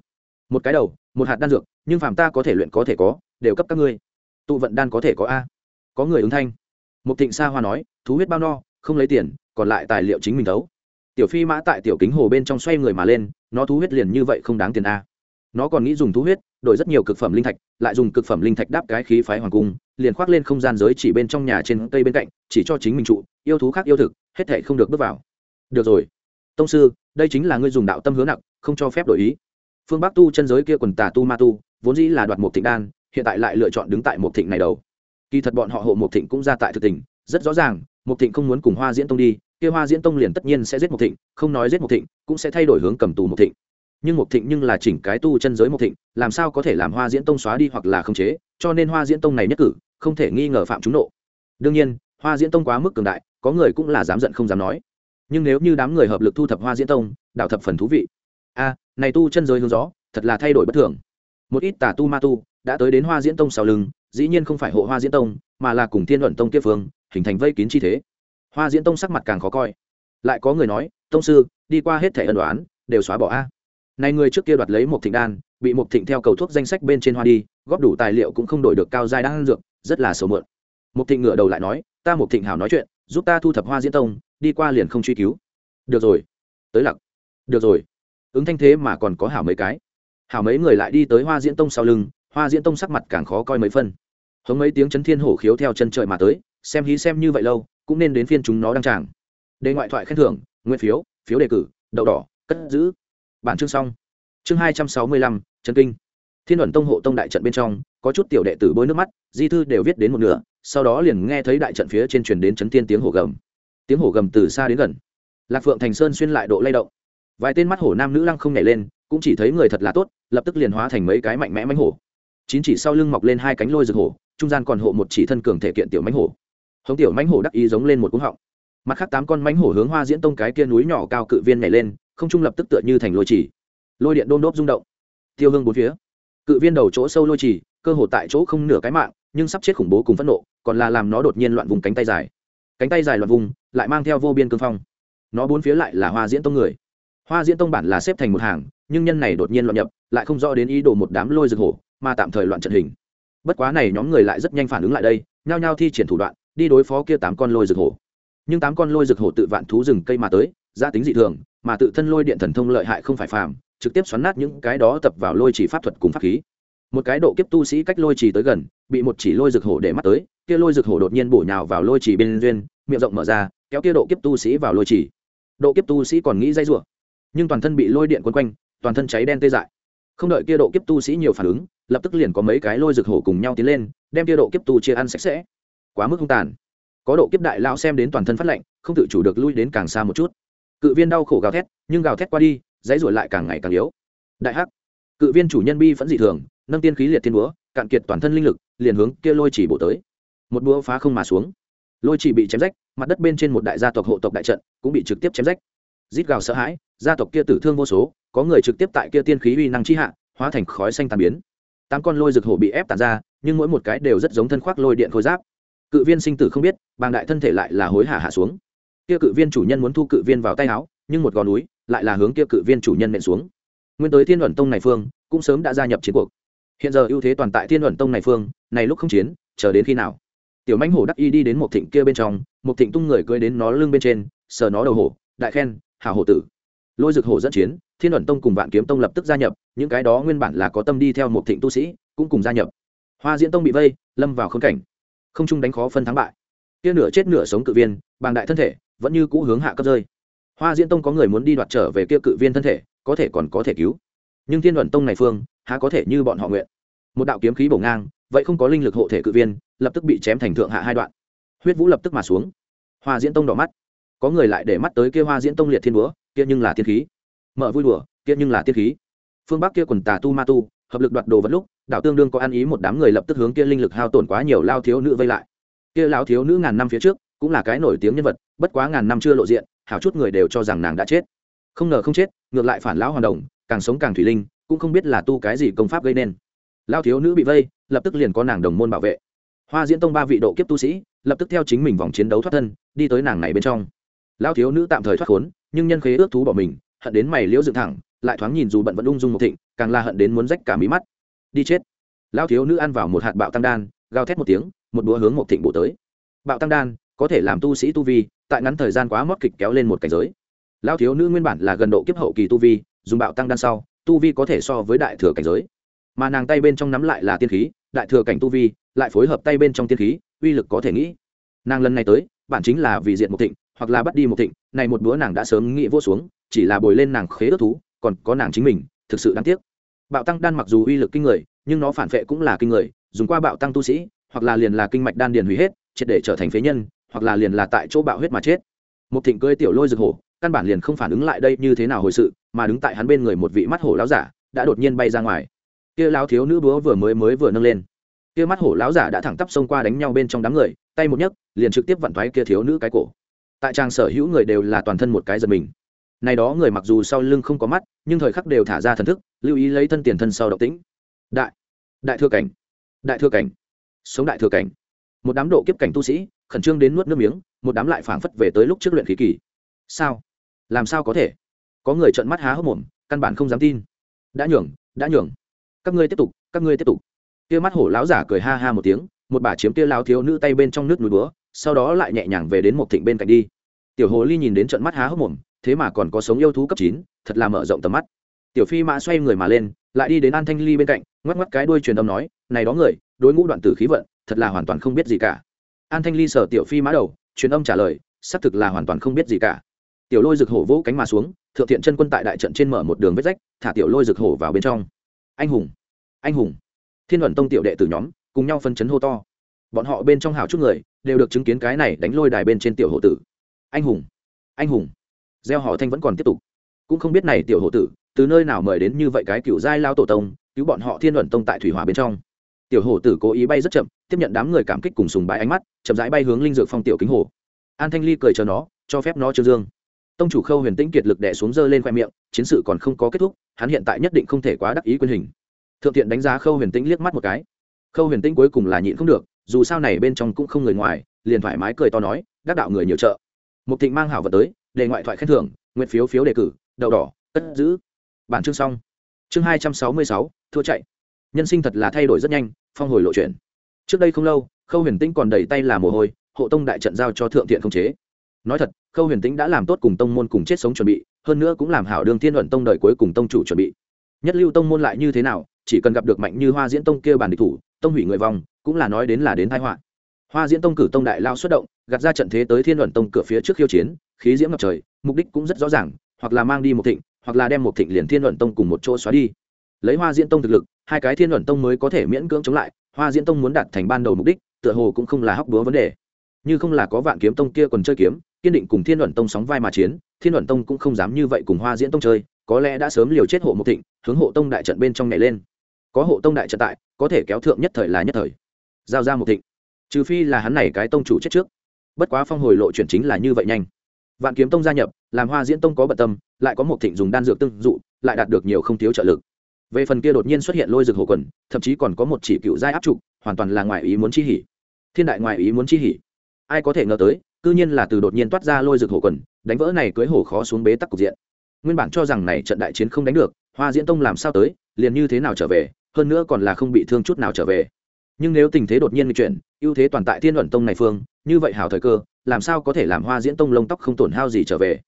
Một cái đầu, một hạt đan dược, nhưng phàm ta có thể luyện có thể có, đều cấp các ngươi. Tụ vận đan có thể có a. Có người ứng thanh. Mục thịnh sa hoa nói, thú huyết bao no, không lấy tiền, còn lại tài liệu chính mình thấu. Tiểu phi mã tại tiểu kính hồ bên trong xoay người mà lên, nó thú huyết liền như vậy không đáng tiền a nó còn nghĩ dùng thú huyết, đổi rất nhiều cực phẩm linh thạch, lại dùng cực phẩm linh thạch đáp cái khí phái hoàng cung, liền khoác lên không gian giới chỉ bên trong nhà trên cây bên cạnh, chỉ cho chính mình trụ, yêu thú khác yêu thực, hết thể không được bước vào. Được rồi. Tông sư, đây chính là ngươi dùng đạo tâm hướng nặng không cho phép đổi ý. Phương bắc tu chân giới kia quần tà tu ma tu, vốn dĩ là đoạt một thịnh đan, hiện tại lại lựa chọn đứng tại một thịnh này đầu. Kỳ thật bọn họ hộ một thịnh cũng ra tại thực tình, rất rõ ràng, một thịnh không muốn cùng hoa diễn tông đi, kia hoa diễn tông liền tất nhiên sẽ giết một thịnh, không nói giết một thịnh, cũng sẽ thay đổi hướng cầm tù một thịnh nhưng mục thịnh nhưng là chỉnh cái tu chân giới mục thịnh, làm sao có thể làm hoa diễn tông xóa đi hoặc là khống chế, cho nên hoa diễn tông này nhất cử, không thể nghi ngờ phạm chúng nộ. Đương nhiên, hoa diễn tông quá mức cường đại, có người cũng là dám giận không dám nói. Nhưng nếu như đám người hợp lực thu thập hoa diễn tông, đảo thập phần thú vị. A, này tu chân giới hướng gió, thật là thay đổi bất thường. Một ít tà tu ma tu, đã tới đến hoa diễn tông sau lưng, dĩ nhiên không phải hộ hoa diễn tông, mà là cùng thiên luận tông kia phương, hình thành vây kín chi thế. Hoa diễn tông sắc mặt càng khó coi. Lại có người nói, tông sư, đi qua hết thẻ ân đoán, đều xóa bỏ a này người trước kia đoạt lấy một thịnh đan, bị một thịnh theo cầu thuốc danh sách bên trên hoa đi, góp đủ tài liệu cũng không đổi được cao giai đan dược, rất là xấu mượn. Một thịnh ngửa đầu lại nói, ta một thịnh hảo nói chuyện, giúp ta thu thập hoa diễn tông, đi qua liền không truy cứu. Được rồi. Tới lặc. Được rồi. Ứng thanh thế mà còn có hảo mấy cái. Hảo mấy người lại đi tới hoa diễn tông sau lưng, hoa diễn tông sắc mặt càng khó coi mấy phân. Hống mấy tiếng chấn thiên hổ khiếu theo chân trời mà tới, xem hí xem như vậy lâu, cũng nên đến phiên chúng nó đăng tràng. Đề ngoại thoại khen thưởng nguyên phiếu phiếu đề cử, đậu đỏ, cất giữ bản chương xong. Chương hai trăm sáu mươi lăm, trần kinh. Thiên luận tông hộ tông đại trận bên trong, có chút tiểu đệ tử bôi nước mắt, di thư đều viết đến một nửa, sau đó liền nghe thấy đại trận phía trên truyền đến chấn thiên tiếng hổ gầm. Tiếng hổ gầm từ xa đến gần. Lạc phượng thành sơn xuyên lại độ lay động. Vài tên mắt hổ nam nữ lăng không nhảy lên, cũng chỉ thấy người thật là tốt, lập tức liền hóa thành mấy cái mạnh mẽ mánh hổ. Chín chỉ sau lưng mọc lên hai cánh lôi rực hổ, trung gian còn hộ một chỉ thân cường thể kiện tiểu mánh hổ. Hống tiểu mánh hổ đắc ý giống lên một cúng họng. Mặt khác tám con mánh hổ hướng hoa diễn tông cái kia núi nhỏ cao cự viên nhảy lên không trung lập tức tựa như thành lôi chỉ. Lôi điện đôn đốp rung động. Tiêu hương bốn phía. Cự viên đầu chỗ sâu lôi chỉ, cơ hồ tại chỗ không nửa cái mạng, nhưng sắp chết khủng bố cùng phẫn nộ, còn là làm nó đột nhiên loạn vùng cánh tay dài. Cánh tay dài loạn vùng, lại mang theo vô biên cương phong. Nó bốn phía lại là hoa diễn tông người. Hoa diễn tông bản là xếp thành một hàng, nhưng nhân này đột nhiên loạn nhập, lại không rõ đến ý đồ một đám lôi rực hổ, mà tạm thời loạn trận hình. Bất quá này nhóm người lại rất nhanh phản ứng lại đây, nhao nhao thi triển thủ đoạn, đi đối phó kia tám con lôi rực hổ. Nhưng tám con lôi rực hổ tự vạn thú rừng cây mà tới gia tính dị thường mà tự thân lôi điện thần thông lợi hại không phải phàm, trực tiếp xoắn nát những cái đó tập vào lôi chỉ pháp thuật cùng pháp khí. Một cái độ kiếp tu sĩ cách lôi chỉ tới gần, bị một chỉ lôi rực hổ để mắt tới, kia lôi rực hổ đột nhiên bổ nhào vào lôi chỉ bên duyên, miệng rộng mở ra, kéo kia độ kiếp tu sĩ vào lôi chỉ độ kiếp tu sĩ còn nghĩ dây rủa, nhưng toàn thân bị lôi điện quấn quanh, toàn thân cháy đen tê dại. Không đợi kia độ kiếp tu sĩ nhiều phản ứng, lập tức liền có mấy cái lôi rực hổ cùng nhau tiến lên, đem kia độ kiếp tu chia ăn sạch sẽ. Quá mức không tàn. Có độ kiếp đại lao xem đến toàn thân phát lạnh, không tự chủ được lui đến càng xa một chút cự viên đau khổ gào thét, nhưng gào thét qua đi, dãy ruổi lại càng ngày càng yếu. Đại hắc, cự viên chủ nhân bi vẫn dị thường, nâng tiên khí liệt thiên búa, cạn kiệt toàn thân linh lực, liền hướng kia lôi chỉ bổ tới. Một búa phá không mà xuống. Lôi chỉ bị chém rách, mặt đất bên trên một đại gia tộc hộ tộc đại trận cũng bị trực tiếp chém rách. Rít gào sợ hãi, gia tộc kia tử thương vô số, có người trực tiếp tại kia tiên khí uy năng chi hạ, hóa thành khói xanh tàn biến. Tám con lôi rực hổ bị ép tàn ra, nhưng mỗi một cái đều rất giống thân khoác lôi điện khôi giáp. Cự viên sinh tử không biết, bàng đại thân thể lại là hối hả hạ xuống kia cự viên chủ nhân muốn thu cự viên vào tay áo, nhưng một gò núi lại là hướng kia cự viên chủ nhân nện xuống. Nguyên tới thiên luận tông này phương, cũng sớm đã gia nhập chiến cuộc. Hiện giờ ưu thế toàn tại thiên luận tông này phương, này lúc không chiến, chờ đến khi nào? Tiểu mãnh hổ đắc y đi đến một thịnh kia bên trong, một thịnh tung người cưỡi đến nó lưng bên trên, sờ nó đầu hổ, đại khen hảo hổ tử. Lôi dực hổ dẫn chiến, thiên luận tông cùng vạn kiếm tông lập tức gia nhập, những cái đó nguyên bản là có tâm đi theo một thịnh tu sĩ, cũng cùng gia nhập. Hoa diễn tông bị vây, lâm vào khốn cảnh. Không chung đánh khó phân thắng bại. Kia nửa chết nửa sống cự viên, bàng đại thân thể vẫn như cũ hướng hạ cấp rơi. Hoa diễn tông có người muốn đi đoạt trở về kia cự viên thân thể, có thể còn có thể cứu. Nhưng thiên luận tông này phương, há có thể như bọn họ nguyện. Một đạo kiếm khí bổ ngang, vậy không có linh lực hộ thể cự viên, lập tức bị chém thành thượng hạ hai đoạn. Huyết vũ lập tức mà xuống. Hoa diễn tông đỏ mắt. Có người lại để mắt tới kia hoa diễn tông liệt thiên búa, kia nhưng là Thiên khí. Mở vui đùa, kia nhưng là Thiên khí. Phương bắc kia quần tà tu ma tu, hợp lực đoạt đồ vật lúc, đảo tương đương có ăn ý một đám người lập tức hướng kia linh lực hao tổn quá nhiều lao thiếu nữ vây lại. Kia lao thiếu nữ ngàn năm phía trước cũng là cái nổi tiếng nhân vật, bất quá ngàn năm chưa lộ diện, hảo chút người đều cho rằng nàng đã chết. Không ngờ không chết, ngược lại phản lão hoàn đồng, càng sống càng thủy linh, cũng không biết là tu cái gì công pháp gây nên. Lao thiếu nữ bị vây, lập tức liền có nàng đồng môn bảo vệ. Hoa diễn tông ba vị độ kiếp tu sĩ, lập tức theo chính mình vòng chiến đấu thoát thân, đi tới nàng này bên trong. Lao thiếu nữ tạm thời thoát khốn, nhưng nhân khế ước thú bỏ mình, hận đến mày liễu dựng thẳng, lại thoáng nhìn dù bận vẫn ung dung một thịnh, càng là hận đến muốn rách cả mí mắt. Đi chết. Lao thiếu nữ ăn vào một hạt bạo tăng đan, gào thét một tiếng, một búa hướng một thịnh bổ tới. Bạo tăng đan có thể làm tu sĩ tu vi, tại ngắn thời gian quá mót kịch kéo lên một cảnh giới. Lao thiếu nữ nguyên bản là gần độ kiếp hậu kỳ tu vi, dùng bạo tăng đan sau, tu vi có thể so với đại thừa cảnh giới. Mà nàng tay bên trong nắm lại là tiên khí, đại thừa cảnh tu vi, lại phối hợp tay bên trong tiên khí, uy lực có thể nghĩ. Nàng lần này tới, bản chính là vì diện một thịnh, hoặc là bắt đi một thịnh, này một bữa nàng đã sớm nghĩ vô xuống, chỉ là bồi lên nàng khế ước thú, còn có nàng chính mình, thực sự đáng tiếc. Bạo tăng đan mặc dù uy lực kinh người, nhưng nó phản vệ cũng là kinh người, dùng qua bạo tăng tu sĩ, hoặc là liền là kinh mạch đan điền hủy hết, triệt để trở thành phế nhân hoặc là liền là tại chỗ bạo huyết mà chết. Một thịnh cưỡi tiểu lôi rực hổ, căn bản liền không phản ứng lại đây như thế nào hồi sự, mà đứng tại hắn bên người một vị mắt hổ lão giả đã đột nhiên bay ra ngoài. Kia lão thiếu nữ búa vừa mới mới vừa nâng lên. Kia mắt hổ lão giả đã thẳng tắp xông qua đánh nhau bên trong đám người, tay một nhấc, liền trực tiếp vặn thoái kia thiếu nữ cái cổ. Tại trang sở hữu người đều là toàn thân một cái giật mình. Này đó người mặc dù sau lưng không có mắt, nhưng thời khắc đều thả ra thần thức, lưu ý lấy thân tiền thân sau động tĩnh. Đại đại thừa cảnh, đại thừa cảnh, sống đại thừa cảnh. Một đám độ kiếp cảnh tu sĩ khẩn trương đến nuốt nước miếng, một đám lại phảng phất về tới lúc trước luyện khí kỳ. Sao? Làm sao có thể? Có người trợn mắt há hốc mồm, căn bản không dám tin. Đã nhường đã nhường. Các ngươi tiếp tục, các ngươi tiếp tục. Kia mắt hổ lão giả cười ha ha một tiếng, một bà chiếm kia lao thiếu nữ tay bên trong nước núi búa, sau đó lại nhẹ nhàng về đến một thịnh bên cạnh đi. Tiểu hồ ly nhìn đến trận mắt há hốc mồm, thế mà còn có sống yêu thú cấp chín, thật là mở rộng tầm mắt. Tiểu phi mã xoay người mà lên, lại đi đến an thanh ly bên cạnh, ngoắc ngoắc cái đuôi truyền âm nói, này đó người, đối ngũ đoạn tử khí vận, thật là hoàn toàn không biết gì cả an thanh ly sở tiểu phi mã đầu, truyền âm trả lời, xác thực là hoàn toàn không biết gì cả. Tiểu lôi rực hổ vỗ cánh mà xuống, thượng thiện chân quân tại đại trận trên mở một đường vết rách, thả tiểu lôi rực hổ vào bên trong. Anh hùng anh hùng. Thiên luận tông tiểu đệ tử nhóm, cùng nhau phân chấn hô to. Bọn họ bên trong hào chút người, đều được chứng kiến cái này đánh lôi đài bên trên tiểu hộ tử. Anh hùng anh hùng. Gieo họ thanh vẫn còn tiếp tục. Cũng không biết này tiểu hộ tử, từ nơi nào mời đến như vậy cái cựu giai lao tổ tông, cứu bọn họ thiên luận tông tại thủy hòa bên trong. Tiểu hổ tử cố ý bay rất chậm tiếp nhận đám người cảm kích cùng sùng bái ánh mắt, chậm rãi bay hướng linh dược phong tiểu kính hồ. An thanh ly cười chờ nó, cho phép nó trương dương. Tông chủ khâu huyền tĩnh kiệt lực đẻ xuống dơ lên khoe miệng, chiến sự còn không có kết thúc, hắn hiện tại nhất định không thể quá đắc ý quyền hình. Thượng thiện đánh giá khâu huyền tĩnh liếc mắt một cái. Khâu huyền tĩnh cuối cùng là nhịn không được, dù sao này bên trong cũng không người ngoài, liền thoải mái cười to nói, đắc đạo người nhiều trợ. Mục thịnh mang hảo vật tới đề ngoại thoại khen thưởng, nguyện phiếu phiếu đề cử, đậu đỏ, cất giữ. Bản chương xong. Chương hai trăm sáu mươi sáu, thua chạy. Nhân sinh thật là thay đổi rất nhanh, phong hồi lộ chuyển trước đây không lâu, khâu huyền tĩnh còn đầy tay là mồ hôi, hộ tông đại trận giao cho thượng thiện không chế. Nói thật, khâu huyền tĩnh đã làm tốt cùng tông môn cùng chết sống chuẩn bị, hơn nữa cũng làm hảo Đường thiên luận tông đời cuối cùng tông chủ chuẩn bị. Nhất lưu tông môn lại như thế nào, chỉ cần gặp được mạnh như hoa diễn tông kia bàn địch thủ, tông hủy người vòng cũng là nói đến là đến thái họa. Hoa diễn tông cử tông đại lao xuất động, gạt ra trận thế tới thiên luận tông cửa phía trước khiêu chiến, khí diễm ngập trời, mục đích cũng rất rõ ràng, hoặc là mang đi một thịnh, hoặc là đem một thịnh liền thiên luận tông cùng một chỗ xóa đi. Lấy hoa diễn tông thực lực, hai cái thiên luận tông mới có thể miễn cưỡng chống lại hoa diễn tông muốn đạt thành ban đầu mục đích, tựa hồ cũng không là hóc búa vấn đề. Như không là có vạn kiếm tông kia còn chơi kiếm, kiên định cùng thiên luận tông sóng vai mà chiến, thiên luận tông cũng không dám như vậy cùng hoa diễn tông chơi, có lẽ đã sớm liều chết hộ một thịnh, hướng hộ tông đại trận bên trong nhảy lên. Có hộ tông đại trận tại, có thể kéo thượng nhất thời là nhất thời. Giao ra một thịnh. Trừ phi là hắn này cái tông chủ chết trước. Bất quá phong hồi lộ chuyển chính là như vậy nhanh. Vạn kiếm tông gia nhập, làm hoa diễn tông có bận tâm, lại có một thịnh dùng đan dược tương dụ, lại đạt được nhiều không thiếu trợ lực về phần kia đột nhiên xuất hiện lôi rực hồ quần, thậm chí còn có một chỉ cựu giai áp trục, hoàn toàn là ngoài ý muốn chi hỉ. Thiên đại ngoài ý muốn chi hỉ. Ai có thể ngờ tới, cư nhiên là từ đột nhiên toát ra lôi rực hồ quần, đánh vỡ này cưới hồ khó xuống bế tắc cục diện. Nguyên bản cho rằng này trận đại chiến không đánh được, hoa diễn tông làm sao tới, liền như thế nào trở về, hơn nữa còn là không bị thương chút nào trở về. Nhưng nếu tình thế đột nhiên chuyển, ưu thế toàn tại thiên luận tông này phương, như vậy hào thời cơ, làm sao có thể làm hoa diễn tông lông tóc không tổn hao gì trở về?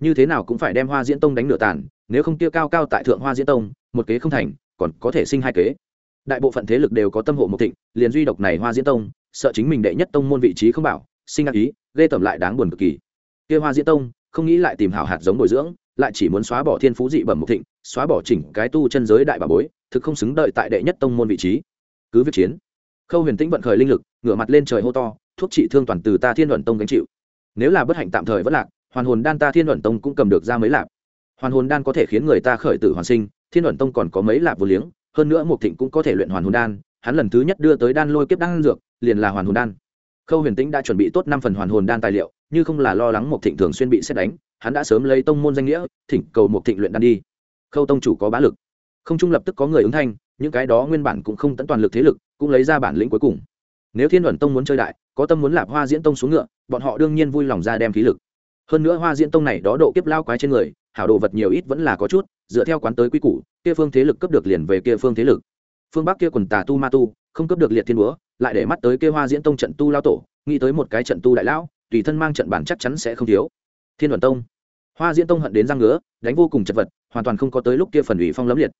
Như thế nào cũng phải đem hoa diễn tông đánh nửa tàn nếu không tiêu cao cao tại thượng hoa diễn tông, một kế không thành, còn có thể sinh hai kế. Đại bộ phận thế lực đều có tâm hộ một thịnh, liền duy độc này hoa diễn tông, sợ chính mình đệ nhất tông môn vị trí không bảo, sinh ác ý, ghê tởm lại đáng buồn cực kỳ. Kia hoa diễn tông, không nghĩ lại tìm hảo hạt giống bồi dưỡng, lại chỉ muốn xóa bỏ thiên phú dị bẩm một thịnh, xóa bỏ chỉnh cái tu chân giới đại bà bối, thực không xứng đợi tại đệ nhất tông môn vị trí. Cứ việc chiến, khâu huyền tĩnh vận khởi linh lực, ngửa mặt lên trời hô to, thuốc trị thương toàn từ ta thiên luận tông gánh chịu. Nếu là bất hạnh tạm thời vẫn lạc, hoàn hồn đan ta thiên luận tông cũng cầm được ra mấy lạp hoàn hồn đan có thể khiến người ta khởi tử hoàn sinh, thiên luận tông còn có mấy lạp vô liếng, hơn nữa Mục thịnh cũng có thể luyện hoàn hồn đan, hắn lần thứ nhất đưa tới đan lôi kiếp đan dược, liền là hoàn hồn đan. Khâu huyền tĩnh đã chuẩn bị tốt năm phần hoàn hồn đan tài liệu, như không là lo lắng Mục thịnh thường xuyên bị xét đánh, hắn đã sớm lấy tông môn danh nghĩa, thỉnh cầu Mục thịnh luyện đan đi. Khâu tông chủ có bá lực. Không trung lập tức có người ứng thanh, những cái đó nguyên bản cũng không tận toàn lực thế lực, cũng lấy ra bản lĩnh cuối cùng. Nếu thiên luận tông muốn chơi đại, có tâm muốn lạp hoa diễn tông xuống ngựa, bọn họ đương nhiên vui lòng ra đem khí lực. Hơn nữa hoa diễn tông này đó độ kiếp lao quái trên người hảo đồ vật nhiều ít vẫn là có chút, dựa theo quán tới quy củ, kia phương thế lực cấp được liền về kia phương thế lực. Phương bắc kia quần tà tu ma tu, không cấp được liệt thiên búa, lại để mắt tới kia hoa diễn tông trận tu lao tổ, nghĩ tới một cái trận tu đại lão, tùy thân mang trận bản chắc chắn sẽ không thiếu. Thiên đoàn tông. Hoa diễn tông hận đến răng ngứa, đánh vô cùng chật vật, hoàn toàn không có tới lúc kia phần ủy phong lấm liệt.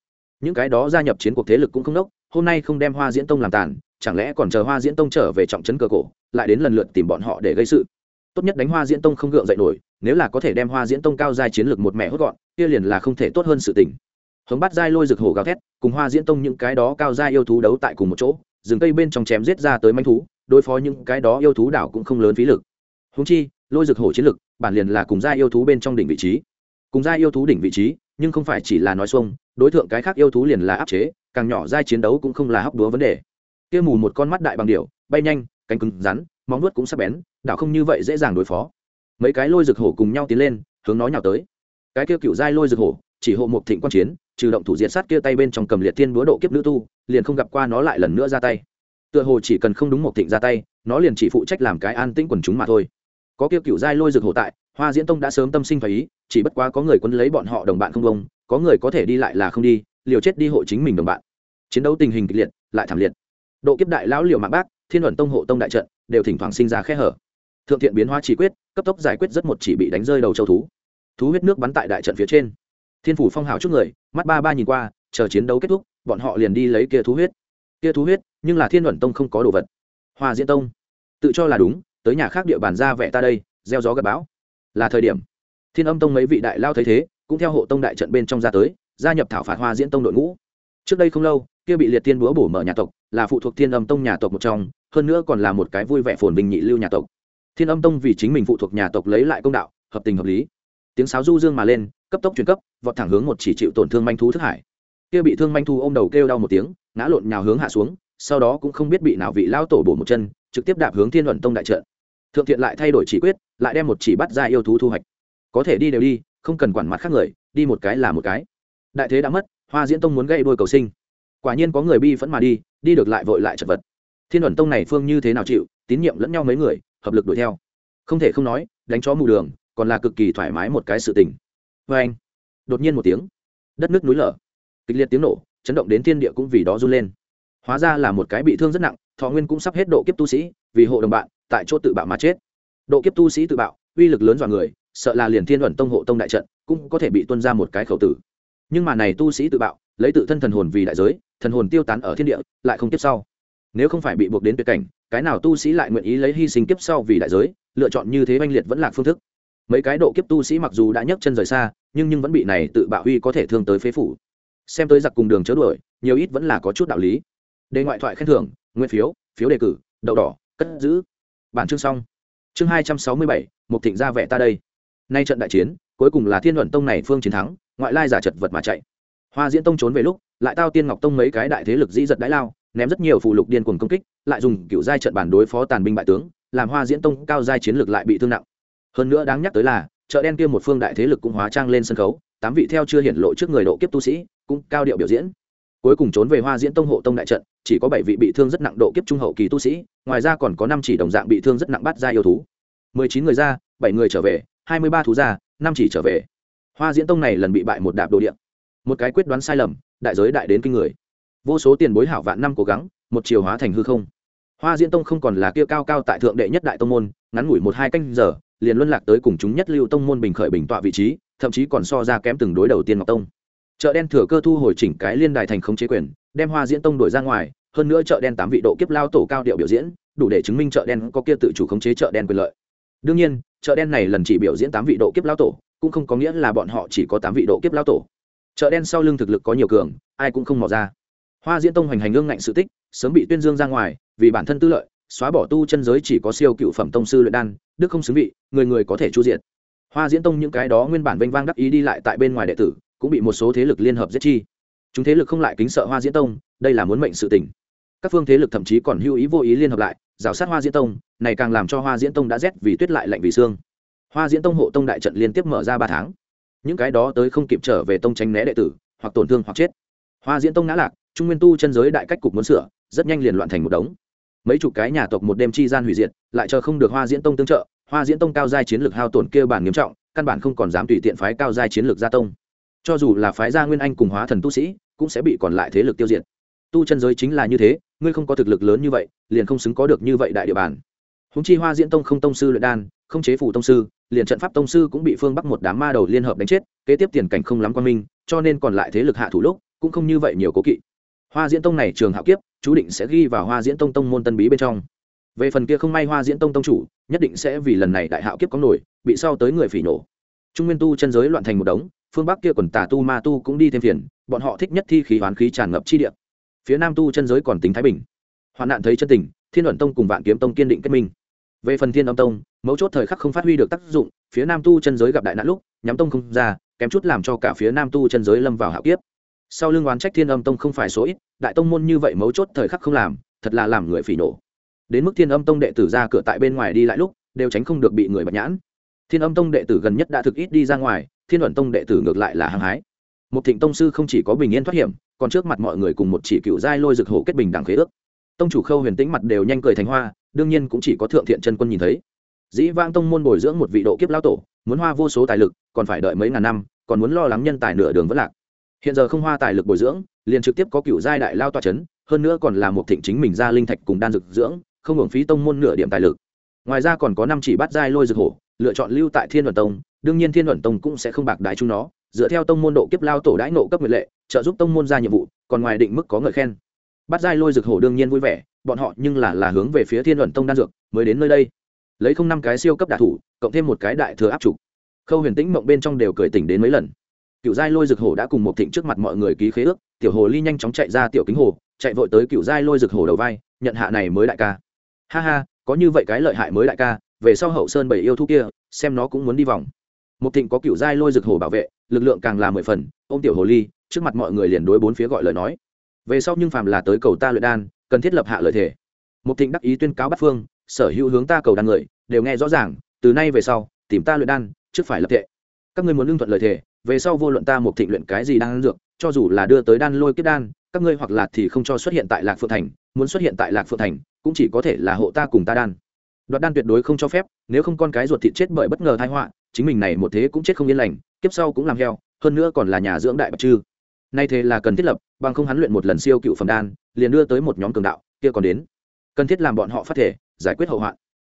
Những cái đó gia nhập chiến cuộc thế lực cũng không đốc, hôm nay không đem hoa diễn tông làm tàn, chẳng lẽ còn chờ hoa diễn tông trở về trọng trấn cờ cổ, lại đến lần lượt tìm bọn họ để gây sự. Tốt nhất đánh hoa diễn tông không gượng dậy nổi nếu là có thể đem hoa diễn tông cao giai chiến lược một mẹ hốt gọn, kia liền là không thể tốt hơn sự tình. Hống bắt giai lôi rực hổ gào thét, cùng hoa diễn tông những cái đó cao giai yêu thú đấu tại cùng một chỗ, rừng cây bên trong chém giết ra tới manh thú, đối phó những cái đó yêu thú đảo cũng không lớn phí lực. Húng chi, lôi rực hổ chiến lực bản liền là cùng giai yêu thú bên trong đỉnh vị trí. Cùng giai yêu thú đỉnh vị trí, nhưng không phải chỉ là nói xuông, đối tượng cái khác yêu thú liền là áp chế, càng nhỏ giai chiến đấu cũng không là hóc đúa vấn đề. Kia mù một con mắt đại bằng điệu bay nhanh, cánh cứng rắn, móng nuốt cũng sắc bén, đảo không như vậy dễ dàng đối phó mấy cái lôi rực hổ cùng nhau tiến lên hướng nó nhào tới. Cái kia cựu giai lôi rực hổ chỉ hộ một thịnh quan chiến trừ động thủ diện sát kia tay bên trong cầm liệt thiên búa độ kiếp nữ tu liền không gặp qua nó lại lần nữa ra tay. Tựa hồ chỉ cần không đúng một thịnh ra tay nó liền chỉ phụ trách làm cái an tĩnh quần chúng mà thôi. Có kia cựu giai lôi rực hổ tại hoa diễn tông đã sớm tâm sinh phải ý chỉ bất quá có người quấn lấy bọn họ đồng bạn không công, có người có thể đi lại là không đi liều chết đi hộ chính mình đồng bạn. Chiến đấu tình hình kịch liệt lại thảm liệt. Độ kiếp đại lão liều mạng bác thiên luận tông hộ tông đại trận đều thỉnh thoảng sinh ra khe hở thượng thiện biến hóa chỉ quyết, cấp tốc giải quyết rất một chỉ bị đánh rơi đầu châu thú. Thú huyết nước bắn tại đại trận phía trên. Thiên phủ phong hào trước người, mắt ba ba nhìn qua, chờ chiến đấu kết thúc, bọn họ liền đi lấy kia thú huyết. Kia thú huyết, nhưng là thiên luận tông không có đồ vật. Hoa diễn tông. Tự cho là đúng, tới nhà khác địa bàn ra vẽ ta đây, gieo gió gặp bão. Là thời điểm. Thiên âm tông mấy vị đại lao thấy thế, cũng theo hộ tông đại trận bên trong ra tới, gia nhập thảo phạt hoa diễn tông đội ngũ. Trước đây không lâu, kia bị liệt tiên búa bổ mở nhà tộc, là phụ thuộc thiên âm tông nhà tộc một trong, hơn nữa còn là một cái vui vẻ phồn bình nhị lưu nhà tộc thiên âm tông vì chính mình phụ thuộc nhà tộc lấy lại công đạo, hợp tình hợp lý. Tiếng sáo du dương mà lên, cấp tốc chuyển cấp, vọt thẳng hướng một chỉ chịu tổn thương manh thú thức hải. Kia bị thương manh thú ôm đầu kêu đau một tiếng, ngã lộn nhào hướng hạ xuống, sau đó cũng không biết bị nào vị lao tổ bổ một chân, trực tiếp đạp hướng thiên luận tông đại trận. Thượng thiện lại thay đổi chỉ quyết, lại đem một chỉ bắt ra yêu thú thu hoạch. Có thể đi đều đi, không cần quản mặt khác người, đi một cái là một cái. Đại thế đã mất, hoa diễn tông muốn gây đôi cầu sinh. Quả nhiên có người bi phẫn mà đi đi được lại vội lại chật vật. Thiên luận tông này phương như thế nào chịu, tín nhiệm lẫn nhau mấy người hợp lực đuổi theo. Không thể không nói, đánh chó mù đường còn là cực kỳ thoải mái một cái sự tình. Vê anh, đột nhiên một tiếng, đất nước núi lở, kịch liệt tiếng nổ, chấn động đến thiên địa cũng vì đó run lên. Hóa ra là một cái bị thương rất nặng, thọ nguyên cũng sắp hết độ kiếp tu sĩ, vì hộ đồng bạn, tại chỗ tự bạo mà chết. Độ kiếp tu sĩ tự bạo, uy lực lớn dọa người, sợ là liền thiên luận tông hộ tông đại trận cũng có thể bị tuân ra một cái khẩu tử. Nhưng mà này tu sĩ tự bạo, lấy tự thân thần hồn vì đại giới, thần hồn tiêu tán ở thiên địa, lại không tiếp sau. Nếu không phải bị buộc đến tuyệt cảnh cái nào tu sĩ lại nguyện ý lấy hy sinh kiếp sau vì đại giới, lựa chọn như thế oanh liệt vẫn là phương thức. Mấy cái độ kiếp tu sĩ mặc dù đã nhấc chân rời xa, nhưng nhưng vẫn bị này tự bạo huy có thể thương tới phế phủ. Xem tới giặc cùng đường chớ đuổi, nhiều ít vẫn là có chút đạo lý. Đề ngoại thoại khen thưởng, nguyên phiếu phiếu đề cử, đậu đỏ, cất giữ. Bản chương xong. Chương hai trăm sáu mươi bảy một thịnh gia vẻ ta đây. Nay trận đại chiến, cuối cùng là thiên luận tông này phương chiến thắng, ngoại lai giả chật vật mà chạy. Hoa diễn tông trốn về lúc, lại tao tiên ngọc tông mấy cái đại thế lực dĩ giật đái lao ném rất nhiều phụ lục điên cuồng công kích, lại dùng cựu giai trận bản đối phó tàn binh bại tướng, làm hoa diễn tông cao giai chiến lược lại bị thương nặng. Hơn nữa đáng nhắc tới là, chợ đen kia một phương đại thế lực cũng hóa trang lên sân khấu, tám vị theo chưa hiển lộ trước người độ kiếp tu sĩ, cũng cao điệu biểu diễn. Cuối cùng trốn về hoa diễn tông hộ tông đại trận, chỉ có bảy vị bị thương rất nặng độ kiếp trung hậu kỳ tu sĩ, ngoài ra còn có năm chỉ đồng dạng bị thương rất nặng bắt ra yêu thú. Mười chín người ra, bảy người trở về, hai mươi ba thú ra, năm chỉ trở về. Hoa diễn tông này lần bị bại một đạp đồ điện một cái quyết đoán sai lầm, đại giới đại đến kinh người vô số tiền bối hảo vạn năm cố gắng, một chiều hóa thành hư không. Hoa diễn tông không còn là kia cao cao tại thượng đệ nhất đại tông môn, ngắn ngủi một hai canh giờ, liền luân lạc tới cùng chúng nhất lưu tông môn bình khởi bình tọa vị trí, thậm chí còn so ra kém từng đối đầu tiên ngọc tông. Chợ đen thừa cơ thu hồi chỉnh cái liên đài thành không chế quyền, đem hoa diễn tông đổi ra ngoài, hơn nữa chợ đen tám vị độ kiếp lao tổ cao điệu biểu diễn, đủ để chứng minh chợ đen có kia tự chủ khống chế chợ đen quyền lợi. Đương nhiên, chợ đen này lần chỉ biểu diễn tám vị độ kiếp lao tổ, cũng không có nghĩa là bọn họ chỉ có tám vị độ kiếp lao tổ. Chợ đen sau lưng thực lực có nhiều cường, ai cũng không mò ra hoa diễn tông hoành hành ương ngạnh sự tích, sớm bị tuyên dương ra ngoài, vì bản thân tư lợi, xóa bỏ tu chân giới chỉ có siêu cựu phẩm tông sư luyện đan, đức không xứng vị, người người có thể chu diện hoa diễn tông những cái đó nguyên bản vênh vang đắc ý đi lại tại bên ngoài đệ tử, cũng bị một số thế lực liên hợp giết chi. Chúng thế lực không lại kính sợ hoa diễn tông, đây là muốn mệnh sự tình. Các phương thế lực thậm chí còn hưu ý vô ý liên hợp lại, rào sát hoa diễn tông, này càng làm cho hoa diễn tông đã rét vì tuyết lại lạnh vì xương. Hoa diễn tông hộ tông đại trận liên tiếp mở ra ba tháng. Những cái đó tới không kịp trở về tông tránh né đệ tử, hoặc tổn thương hoặc chết. Hoa diễn tông ngã lạc trung nguyên tu chân giới đại cách cục muốn sửa, rất nhanh liền loạn thành một đống. Mấy chục cái nhà tộc một đêm chi gian hủy diệt, lại chờ không được hoa diễn tông tương trợ, hoa diễn tông cao giai chiến lược hao tổn kia bản nghiêm trọng, căn bản không còn dám tùy tiện phái cao giai chiến lược gia tông. Cho dù là phái gia nguyên anh cùng hóa thần tu sĩ, cũng sẽ bị còn lại thế lực tiêu diệt. Tu chân giới chính là như thế, ngươi không có thực lực lớn như vậy, liền không xứng có được như vậy đại địa bàn. Húng chi hoa diễn tông không tông sư luyện đan, không chế phủ tông sư, liền trận pháp tông sư cũng bị phương bắc một đám ma đầu liên hợp đánh chết, kế tiếp tiền cảnh không lắm quan minh, cho nên còn lại thế lực hạ thủ lúc, cũng không như vậy nhiều cố kỵ hoa diễn tông này trường hạo kiếp, chú định sẽ ghi vào hoa diễn tông tông môn tân bí bên trong. Về phần kia không may hoa diễn tông tông chủ, nhất định sẽ vì lần này đại hạo kiếp có nổi, bị sau tới người phỉ nổ. Trung nguyên tu chân giới loạn thành một đống, phương bắc kia quần tà tu ma tu cũng đi thêm phiền, bọn họ thích nhất thi khí hoán khí tràn ngập chi địa. Phía nam tu chân giới còn tính thái bình. Hoạn nạn thấy chân tình, thiên luận tông cùng vạn kiếm tông kiên định kết minh. Về phần thiên âm tông, mấu chốt thời khắc không phát huy được tác dụng, phía nam tu chân giới gặp đại nạn lúc, nhắm tông không ra, kém chút làm cho cả phía nam tu chân giới lâm vào hạo kiếp sau lưng oán trách thiên âm tông không phải số ít, đại tông môn như vậy mấu chốt thời khắc không làm, thật là làm người phỉ nổ đến mức thiên âm tông đệ tử ra cửa tại bên ngoài đi lại lúc, đều tránh không được bị người bạch nhãn. Thiên âm tông đệ tử gần nhất đã thực ít đi ra ngoài, thiên luận tông đệ tử ngược lại là hăng hái. Một thịnh tông sư không chỉ có bình yên thoát hiểm, còn trước mặt mọi người cùng một chỉ cựu giai lôi rực hổ kết bình đẳng khế ước. Tông chủ khâu huyền tĩnh mặt đều nhanh cười thành hoa, đương nhiên cũng chỉ có thượng thiện chân quân nhìn thấy. Dĩ vang tông môn bồi dưỡng một vị độ kiếp lao tổ, muốn hoa vô số tài lực, còn phải đợi mấy ngàn năm, còn muốn lo lắng nhân tài nửa đường vẫn lạc hiện giờ không hoa tài lực bồi dưỡng, liền trực tiếp có cựu giai đại lao toa c h ấ n hơn nữa còn là một thịnh chính mình ra linh thạch cùng đan dược dưỡng, không hưởng phí tông môn nửa điểm tài lực. Ngoài ra còn có năm chỉ bắt giai lôi dược hổ, lựa chọn lưu tại thiên luận tông, đương nhiên thiên luận tông cũng sẽ không bạc đại chúng nó, dựa theo tông môn độ kiếp lao tổ đãi nộ cấp nguyện lệ, trợ giúp tông môn ra nhiệm vụ, còn ngoài định mức có ngợi khen. Bắt giai lôi dược hổ đương nhiên vui vẻ, bọn họ nhưng là là hướng về phía thiên luận tông đan dược, mới đến nơi đây. Lấy không năm cái siêu cấp đạ thủ, cộng thêm một cái đại thừa áp trục khâu huyền tĩnh mộng bên trong đều cười tỉnh đến mấy lần cựu giai lôi rực hổ đã cùng một thịnh trước mặt mọi người ký khế ước, tiểu hồ ly nhanh chóng chạy ra tiểu kính hồ, chạy vội tới cựu giai lôi rực hổ đầu vai, nhận hạ này mới đại ca. Ha ha, có như vậy cái lợi hại mới đại ca, về sau hậu sơn bảy yêu thú kia, xem nó cũng muốn đi vòng. Một thịnh có cựu giai lôi rực hổ bảo vệ, lực lượng càng là mười phần ô m tiểu hồ ly, trước mặt mọi người liền đối bốn phía gọi lời nói. Về sau nhưng phàm là tới cầu ta luyện đan, cần thiết lập hạ lợi thể một thịnh đắc ý tuyên cáo bắt phương, sở hữu hướng ta cầu đan người, đều nghe rõ ràng, từ nay về sau, tìm ta luyện đan, trước phải lập thệ. Các ngươi muốn lương thuận lợi thể về sau vô luận ta một thịnh luyện cái gì đang dược cho dù là đưa tới đan lôi kết đan các ngươi hoặc là thì không cho xuất hiện tại lạc phượng thành muốn xuất hiện tại lạc phượng thành cũng chỉ có thể là hộ ta cùng ta đan. Đoạt đan tuyệt đối không cho phép nếu không con cái ruột thịt chết bởi bất ngờ thái họa chính mình này một thế cũng chết không yên lành kiếp sau cũng làm heo hơn nữa còn là nhà dưỡng đại bạch trư, nay thế là cần thiết lập bằng không hắn luyện một lần siêu cựu phẩm đan liền đưa tới một nhóm cường đạo kia còn đến. Cần thiết làm bọn họ phát thể giải quyết hậu hoạn.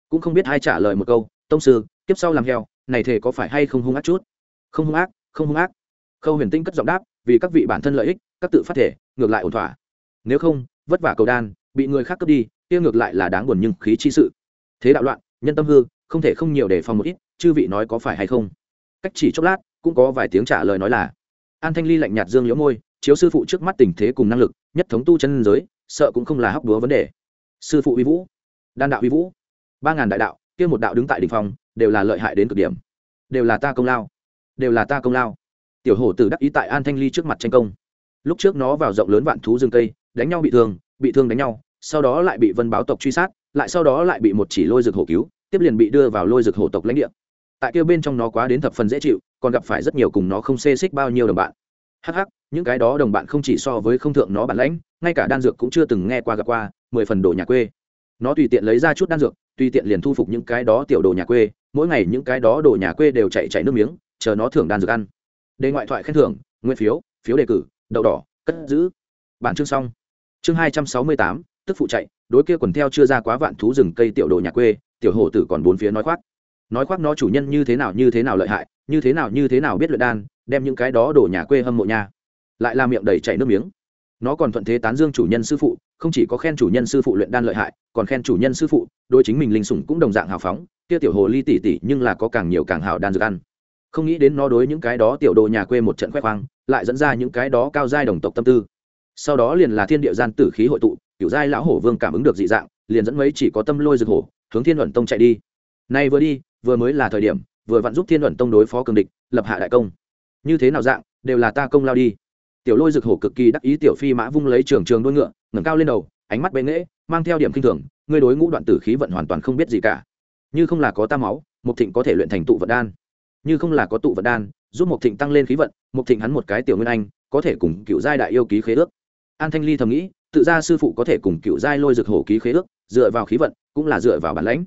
Cũng không biết ai trả lời một câu tông sư kiếp sau làm heo này thể có phải hay không hung ác chút? Không hung ác không hung ác. Khâu huyền tinh cất giọng đáp, vì các vị bản thân lợi ích, các tự phát thể, ngược lại ổn thỏa. Nếu không, vất vả cầu đan, bị người khác cướp đi, kia ngược lại là đáng buồn nhưng khí chi sự. Thế đạo loạn, nhân tâm hư, không thể không nhiều để phòng một ít, chư vị nói có phải hay không? Cách chỉ chốc lát, cũng có vài tiếng trả lời nói là, an thanh ly lạnh nhạt dương liễu môi, chiếu sư phụ trước mắt tình thế cùng năng lực, nhất thống tu chân giới, sợ cũng không là hóc đúa vấn đề. Sư phụ uy vũ, đan đạo uy vũ, ba ngàn đại đạo, kia một đạo đứng tại đ ỉ n h phòng, đều là lợi hại đến cực điểm. Đều là ta công lao đều là ta công lao. Tiểu hổ tử đắc ý tại an thanh ly trước mặt tranh công. Lúc trước nó vào rộng lớn vạn thú rừng cây, đánh nhau bị thương bị thương đánh nhau, sau đó lại bị vân báo tộc truy sát, lại sau đó lại bị một chỉ lôi rực hổ cứu, tiếp liền bị đưa vào lôi rực hổ tộc lãnh địa. Tại kia bên trong nó quá đến thập phần dễ chịu, còn gặp phải rất nhiều cùng nó không xê xích bao nhiêu đồng bạn. Hắc hắc, những cái đó đồng bạn không chỉ so với không thượng nó bản lãnh, ngay cả đan dược cũng chưa từng nghe qua gặp qua, mười phần đồ nhà quê. Nó tùy tiện lấy ra chút đan dược, tùy tiện liền thu phục những cái đó tiểu đồ nhà quê, mỗi ngày những cái đó đồ nhà quê đều chạy chạy nước miếng chờ nó thưởng đan dược ăn. Đề ngoại thoại khen thưởng, nguyên phiếu phiếu đề cử, đậu đỏ, cất giữ. Bản chương xong. Chương hai trăm sáu mươi tám, tức phụ chạy, đối kia quần theo chưa ra quá vạn thú rừng cây tiểu đồ nhà quê, tiểu hổ tử còn bốn phía nói khoác. Nói khoác nó chủ nhân như thế nào, như thế nào lợi hại, như thế nào, như thế nào biết luyện đan, đem những cái đó đổ nhà quê hâm mộ nhà lại làm miệng đầy chảy nước miếng. Nó còn thuận thế tán dương chủ nhân sư phụ, không chỉ có khen chủ nhân sư phụ luyện đan lợi hại, còn khen chủ nhân sư phụ đôi chính mình linh sủng cũng đồng dạng hào phóng, kia tiểu hồ ly tỷ tỷ nhưng là có càng nhiều càng hào đan dược ăn không nghĩ đến nó đối những cái đó tiểu đồ nhà quê một trận khoe khoang, lại dẫn ra những cái đó cao giai đồng tộc tâm tư. Sau đó liền là thiên địa gian tử khí hội tụ, kiểu giai lão hổ vương cảm ứng được dị dạng, liền dẫn mấy chỉ có tâm lôi rực hổ, hướng thiên luận tông chạy đi. Nay vừa đi, vừa mới là thời điểm, vừa vặn giúp thiên luận tông đối phó cường địch, lập hạ đại công. Như thế nào dạng, đều là ta công lao đi. Tiểu lôi rực hổ cực kỳ đắc ý tiểu phi mã vung lấy trường trường đuôi ngựa, ngẩng cao lên đầu, ánh mắt bệ nghễ, mang theo điểm kinh thường, ngươi đối ngũ đoạn tử khí vận hoàn toàn không biết gì cả. Như không là có ta máu, mục thịnh có thể luyện thành tụ vận đan như không là có tụ vận đan, giúp Mộc thịnh tăng lên khí vận, Mộc thịnh hắn một cái tiểu nguyên anh, có thể cùng cựu giai đại yêu ký khế ước. An thanh ly thầm nghĩ, tự ra sư phụ có thể cùng cựu giai lôi rực hổ ký khế ước, dựa vào khí vận, cũng là dựa vào bản lãnh.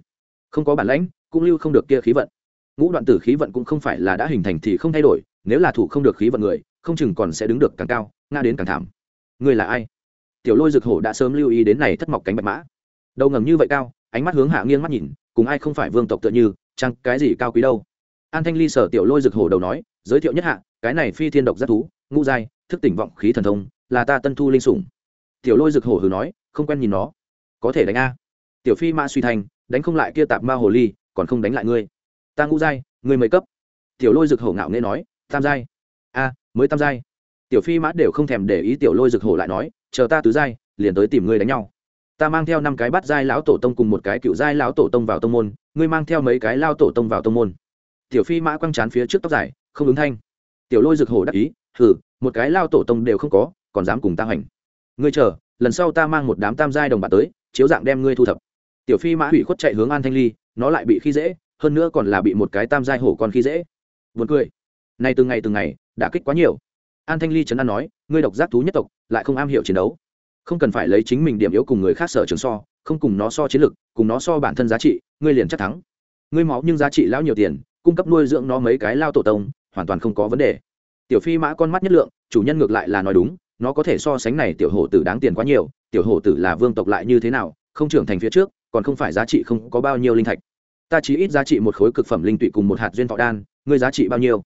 Không có bản lãnh, cũng lưu không được kia khí vận. Ngũ đoạn tử khí vận cũng không phải là đã hình thành thì không thay đổi, nếu là thủ không được khí vận người, không chừng còn sẽ đứng được càng cao nga đến càng thảm. Người là ai? Tiểu lôi rực hổ đã sớm lưu ý đến này thất mọc cánh bạch mã. Đầu ngầm như vậy cao, ánh mắt hướng hạ nghiêng mắt nhìn, cùng ai không phải vương tộc tựa như chăng cái gì cao quý đâu an thanh ly sở tiểu lôi rực hổ đầu nói, giới thiệu nhất hạ, cái này phi thiên độc giác thú, ngũ giai, thức tỉnh vọng khí thần thông, là ta tân thu linh sủng. Tiểu lôi rực hổ hừ nói, không quen nhìn nó. Có thể đánh a. Tiểu phi mã suy thành, đánh không lại kia tạp ma hồ ly, còn không đánh lại ngươi. Ta ngũ giai, ngươi mấy cấp. Tiểu lôi rực hổ ngạo nghễ nói, tam giai. A, mới tam giai. Tiểu phi mã đều không thèm để ý tiểu lôi rực hổ lại nói, chờ ta tứ giai, liền tới tìm ngươi đánh nhau. Ta mang theo năm cái bắt giai lão tổ tông cùng một cái cựu giai lão tổ tông vào tông môn, ngươi mang theo mấy cái lao tổ tông vào tông môn tiểu phi mã quăng chán phía trước tóc dài, không ứng thanh. Tiểu lôi rực hổ đắc ý, hừ, một cái lao tổ tông đều không có, còn dám cùng ta hành. Ngươi chờ, lần sau ta mang một đám tam giai đồng bạn tới, chiếu dạng đem ngươi thu thập. Tiểu phi mã hủy khuất chạy hướng an thanh ly, nó lại bị khi dễ, hơn nữa còn là bị một cái tam giai hổ còn khi dễ. Buồn cười. Này từng ngày từng ngày, đã kích quá nhiều. An thanh ly trấn an nói, ngươi độc giác thú nhất tộc, lại không am hiểu chiến đấu. Không cần phải lấy chính mình điểm yếu cùng người khác sở trường so, không cùng nó so chiến lực, cùng nó so bản thân giá trị, ngươi liền chắc thắng. Ngươi máu nhưng giá trị lão nhiều tiền cung cấp nuôi dưỡng nó mấy cái lao tổ tông, hoàn toàn không có vấn đề. Tiểu phi mã con mắt nhất lượng, chủ nhân ngược lại là nói đúng, nó có thể so sánh này tiểu hổ tử đáng tiền quá nhiều, tiểu hổ tử là vương tộc lại như thế nào, không trưởng thành phía trước, còn không phải giá trị không có bao nhiêu linh thạch. Ta chỉ ít giá trị một khối cực phẩm linh tụy cùng một hạt duyên thọ đan, ngươi giá trị bao nhiêu?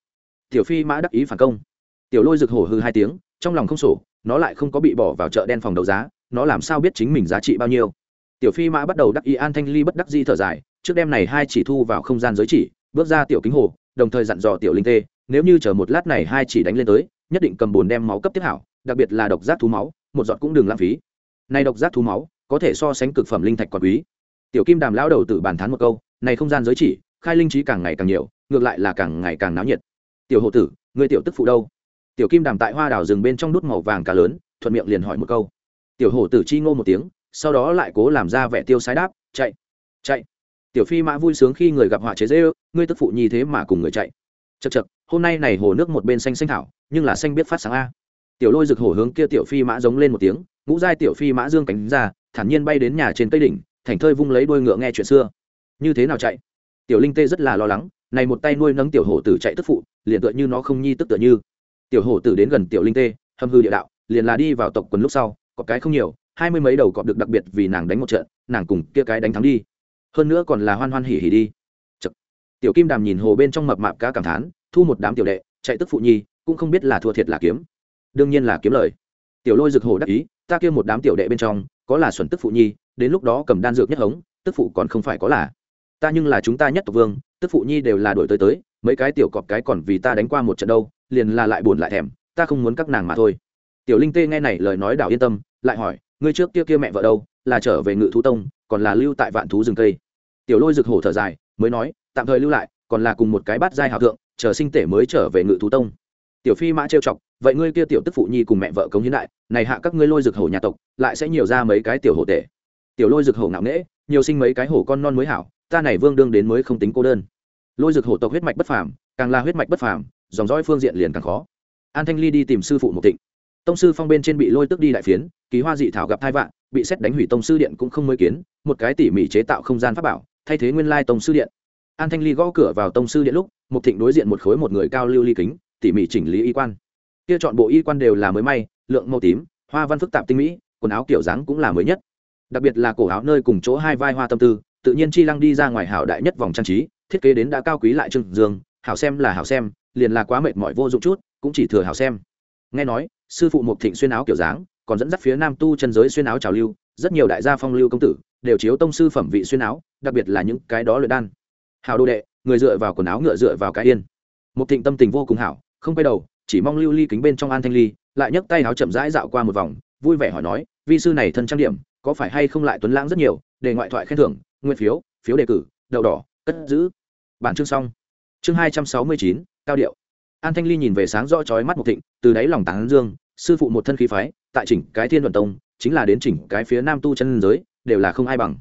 Tiểu phi mã đắc ý phản công. Tiểu lôi rực hổ hư hai tiếng, trong lòng không sổ, nó lại không có bị bỏ vào chợ đen phòng đấu giá, nó làm sao biết chính mình giá trị bao nhiêu? Tiểu phi mã bắt đầu đắc ý an thanh ly bất đắc di thở dài, trước đêm này hai chỉ thu vào không gian giới chỉ bước ra tiểu kính hồ, đồng thời dặn dò tiểu linh tê, nếu như chờ một lát này hai chỉ đánh lên tới, nhất định cầm bồn đem máu cấp tiếp hảo, đặc biệt là độc giác thú máu, một giọt cũng đừng lãng phí. Này độc giác thú máu, có thể so sánh cực phẩm linh thạch còn quý. Tiểu kim đàm lão đầu tự bàn thán một câu, này không gian giới chỉ, khai linh trí càng ngày càng nhiều, ngược lại là càng ngày càng náo nhiệt. Tiểu hộ tử, người tiểu tức phụ đâu? Tiểu kim đàm tại hoa đào rừng bên trong đút màu vàng cá lớn, thuận miệng liền hỏi một câu. Tiểu hổ tử chi ngô một tiếng, sau đó lại cố làm ra vẻ tiêu sái đáp, chạy chạy. Tiểu phi mã vui sướng khi người gặp họa chế dễ ư ngươi tức phụ nhi thế mà cùng người chạy. Chật chật hôm nay này hồ nước một bên xanh xanh thảo, nhưng là xanh biết phát sáng a. Tiểu lôi rực hổ hướng kia tiểu phi mã giống lên một tiếng, ngũ giai tiểu phi mã dương cánh ra, thản nhiên bay đến nhà trên cây đỉnh, thành thơi vung lấy đôi ngựa nghe chuyện xưa. Như thế nào chạy? Tiểu linh tê rất là lo lắng, này một tay nuôi nấng tiểu hổ tử chạy tức phụ, liền tựa như nó không nhi tức tựa như. Tiểu hổ tử đến gần tiểu linh tê, hâm hư địa đạo, liền là đi vào tộc quần lúc sau, có cái không nhiều, hai mươi mấy đầu cọp được đặc biệt vì nàng đánh một trận, nàng cùng kia cái đánh thắng đi. Hơn nữa còn là hoan hoan hỉ hỉ đi tiểu kim đàm nhìn hồ bên trong mập mạp cá cảm thán, thu một đám tiểu đệ, chạy tức phụ nhi, cũng không biết là thua thiệt là kiếm. Đương nhiên là kiếm lời. Tiểu lôi rực hồ đắc ý, ta kêu một đám tiểu đệ bên trong, có là xuẩn tức phụ nhi, đến lúc đó cầm đan dược nhất hống, tức phụ còn không phải có là. Ta nhưng là chúng ta nhất tộc vương, tức phụ nhi đều là đổi tới tới, mấy cái tiểu cọp cái còn vì ta đánh qua một trận đâu, liền là lại buồn lại thèm, ta không muốn các nàng mà thôi. Tiểu linh tê nghe này lời nói đảo yên tâm, lại hỏi, ngươi trước kia kia mẹ vợ đâu, là trở về ngự thú tông, còn là lưu tại vạn thú rừng cây. Tiểu lôi rực hổ thở dài mới nói, tạm thời lưu lại, còn là cùng một cái bát giai hào thượng, chờ sinh tể mới trở về ngự thú tông. Tiểu phi mã trêu chọc, vậy ngươi kia tiểu tức phụ nhi cùng mẹ vợ cống hiến đại này hạ các ngươi lôi rực hổ nhà tộc, lại sẽ nhiều ra mấy cái tiểu hổ tể. Tiểu lôi rực hổ ngạo nghễ, nhiều sinh mấy cái hổ con non mới hảo, ta này vương đương đến mới không tính cô đơn. Lôi rực hổ tộc huyết mạch bất phàm, càng là huyết mạch bất phàm, dòng dõi phương diện liền càng khó. An thanh ly đi tìm sư phụ một tịnh. Tông sư phong bên trên bị lôi tức đi đại phiến ký hoa dị thảo gặp thai vạn, bị xét đánh hủy tông sư điện cũng không mới kiến, một cái tỉ mỉ chế tạo không gian pháp bảo thay thế nguyên lai tông sư điện. An thanh ly gõ cửa vào tông sư điện lúc một thịnh đối diện một khối một người cao lưu ly kính, tỉ mỉ chỉnh lý y quan. Kia chọn bộ y quan đều là mới may, lượng màu tím, hoa văn phức tạp tinh mỹ, quần áo kiểu dáng cũng là mới nhất. Đặc biệt là cổ áo nơi cùng chỗ hai vai hoa tâm tư, tự nhiên chi lăng đi ra ngoài hảo đại nhất vòng trang trí, thiết kế đến đã cao quý lại trưng dương, hảo xem là hảo xem, liền là quá mệt mỏi vô dụng chút, cũng chỉ thừa hảo xem. Nghe nói, sư phụ mục thịnh xuyên áo kiểu dáng, còn dẫn dắt phía nam tu chân giới xuyên áo trào lưu, rất nhiều đại gia phong lưu công tử, đều chiếu tông sư phẩm vị xuyên áo đặc biệt là những cái đó luyện đan. Hào đồ đệ, người dựa vào quần áo ngựa dựa vào cái yên. Một thịnh tâm tình vô cùng hảo, không quay đầu, chỉ mong lưu ly kính bên trong an thanh ly, lại nhấc tay áo chậm rãi dạo qua một vòng, vui vẻ hỏi nói, vi sư này thân trang điểm, có phải hay không lại tuấn lãng rất nhiều? Để ngoại thoại khen thưởng, nguyên phiếu phiếu đề cử, đậu đỏ, cất giữ. Bản chương xong. Chương hai trăm sáu mươi chín, cao điệu. An thanh ly nhìn về sáng rõ chói mắt một thịnh, từ đáy lòng tán dương, sư phụ một thân khí phái, tại chỉnh cái thiên luận tông, chính là đến chỉnh cái phía nam tu chân giới, đều là không ai bằng.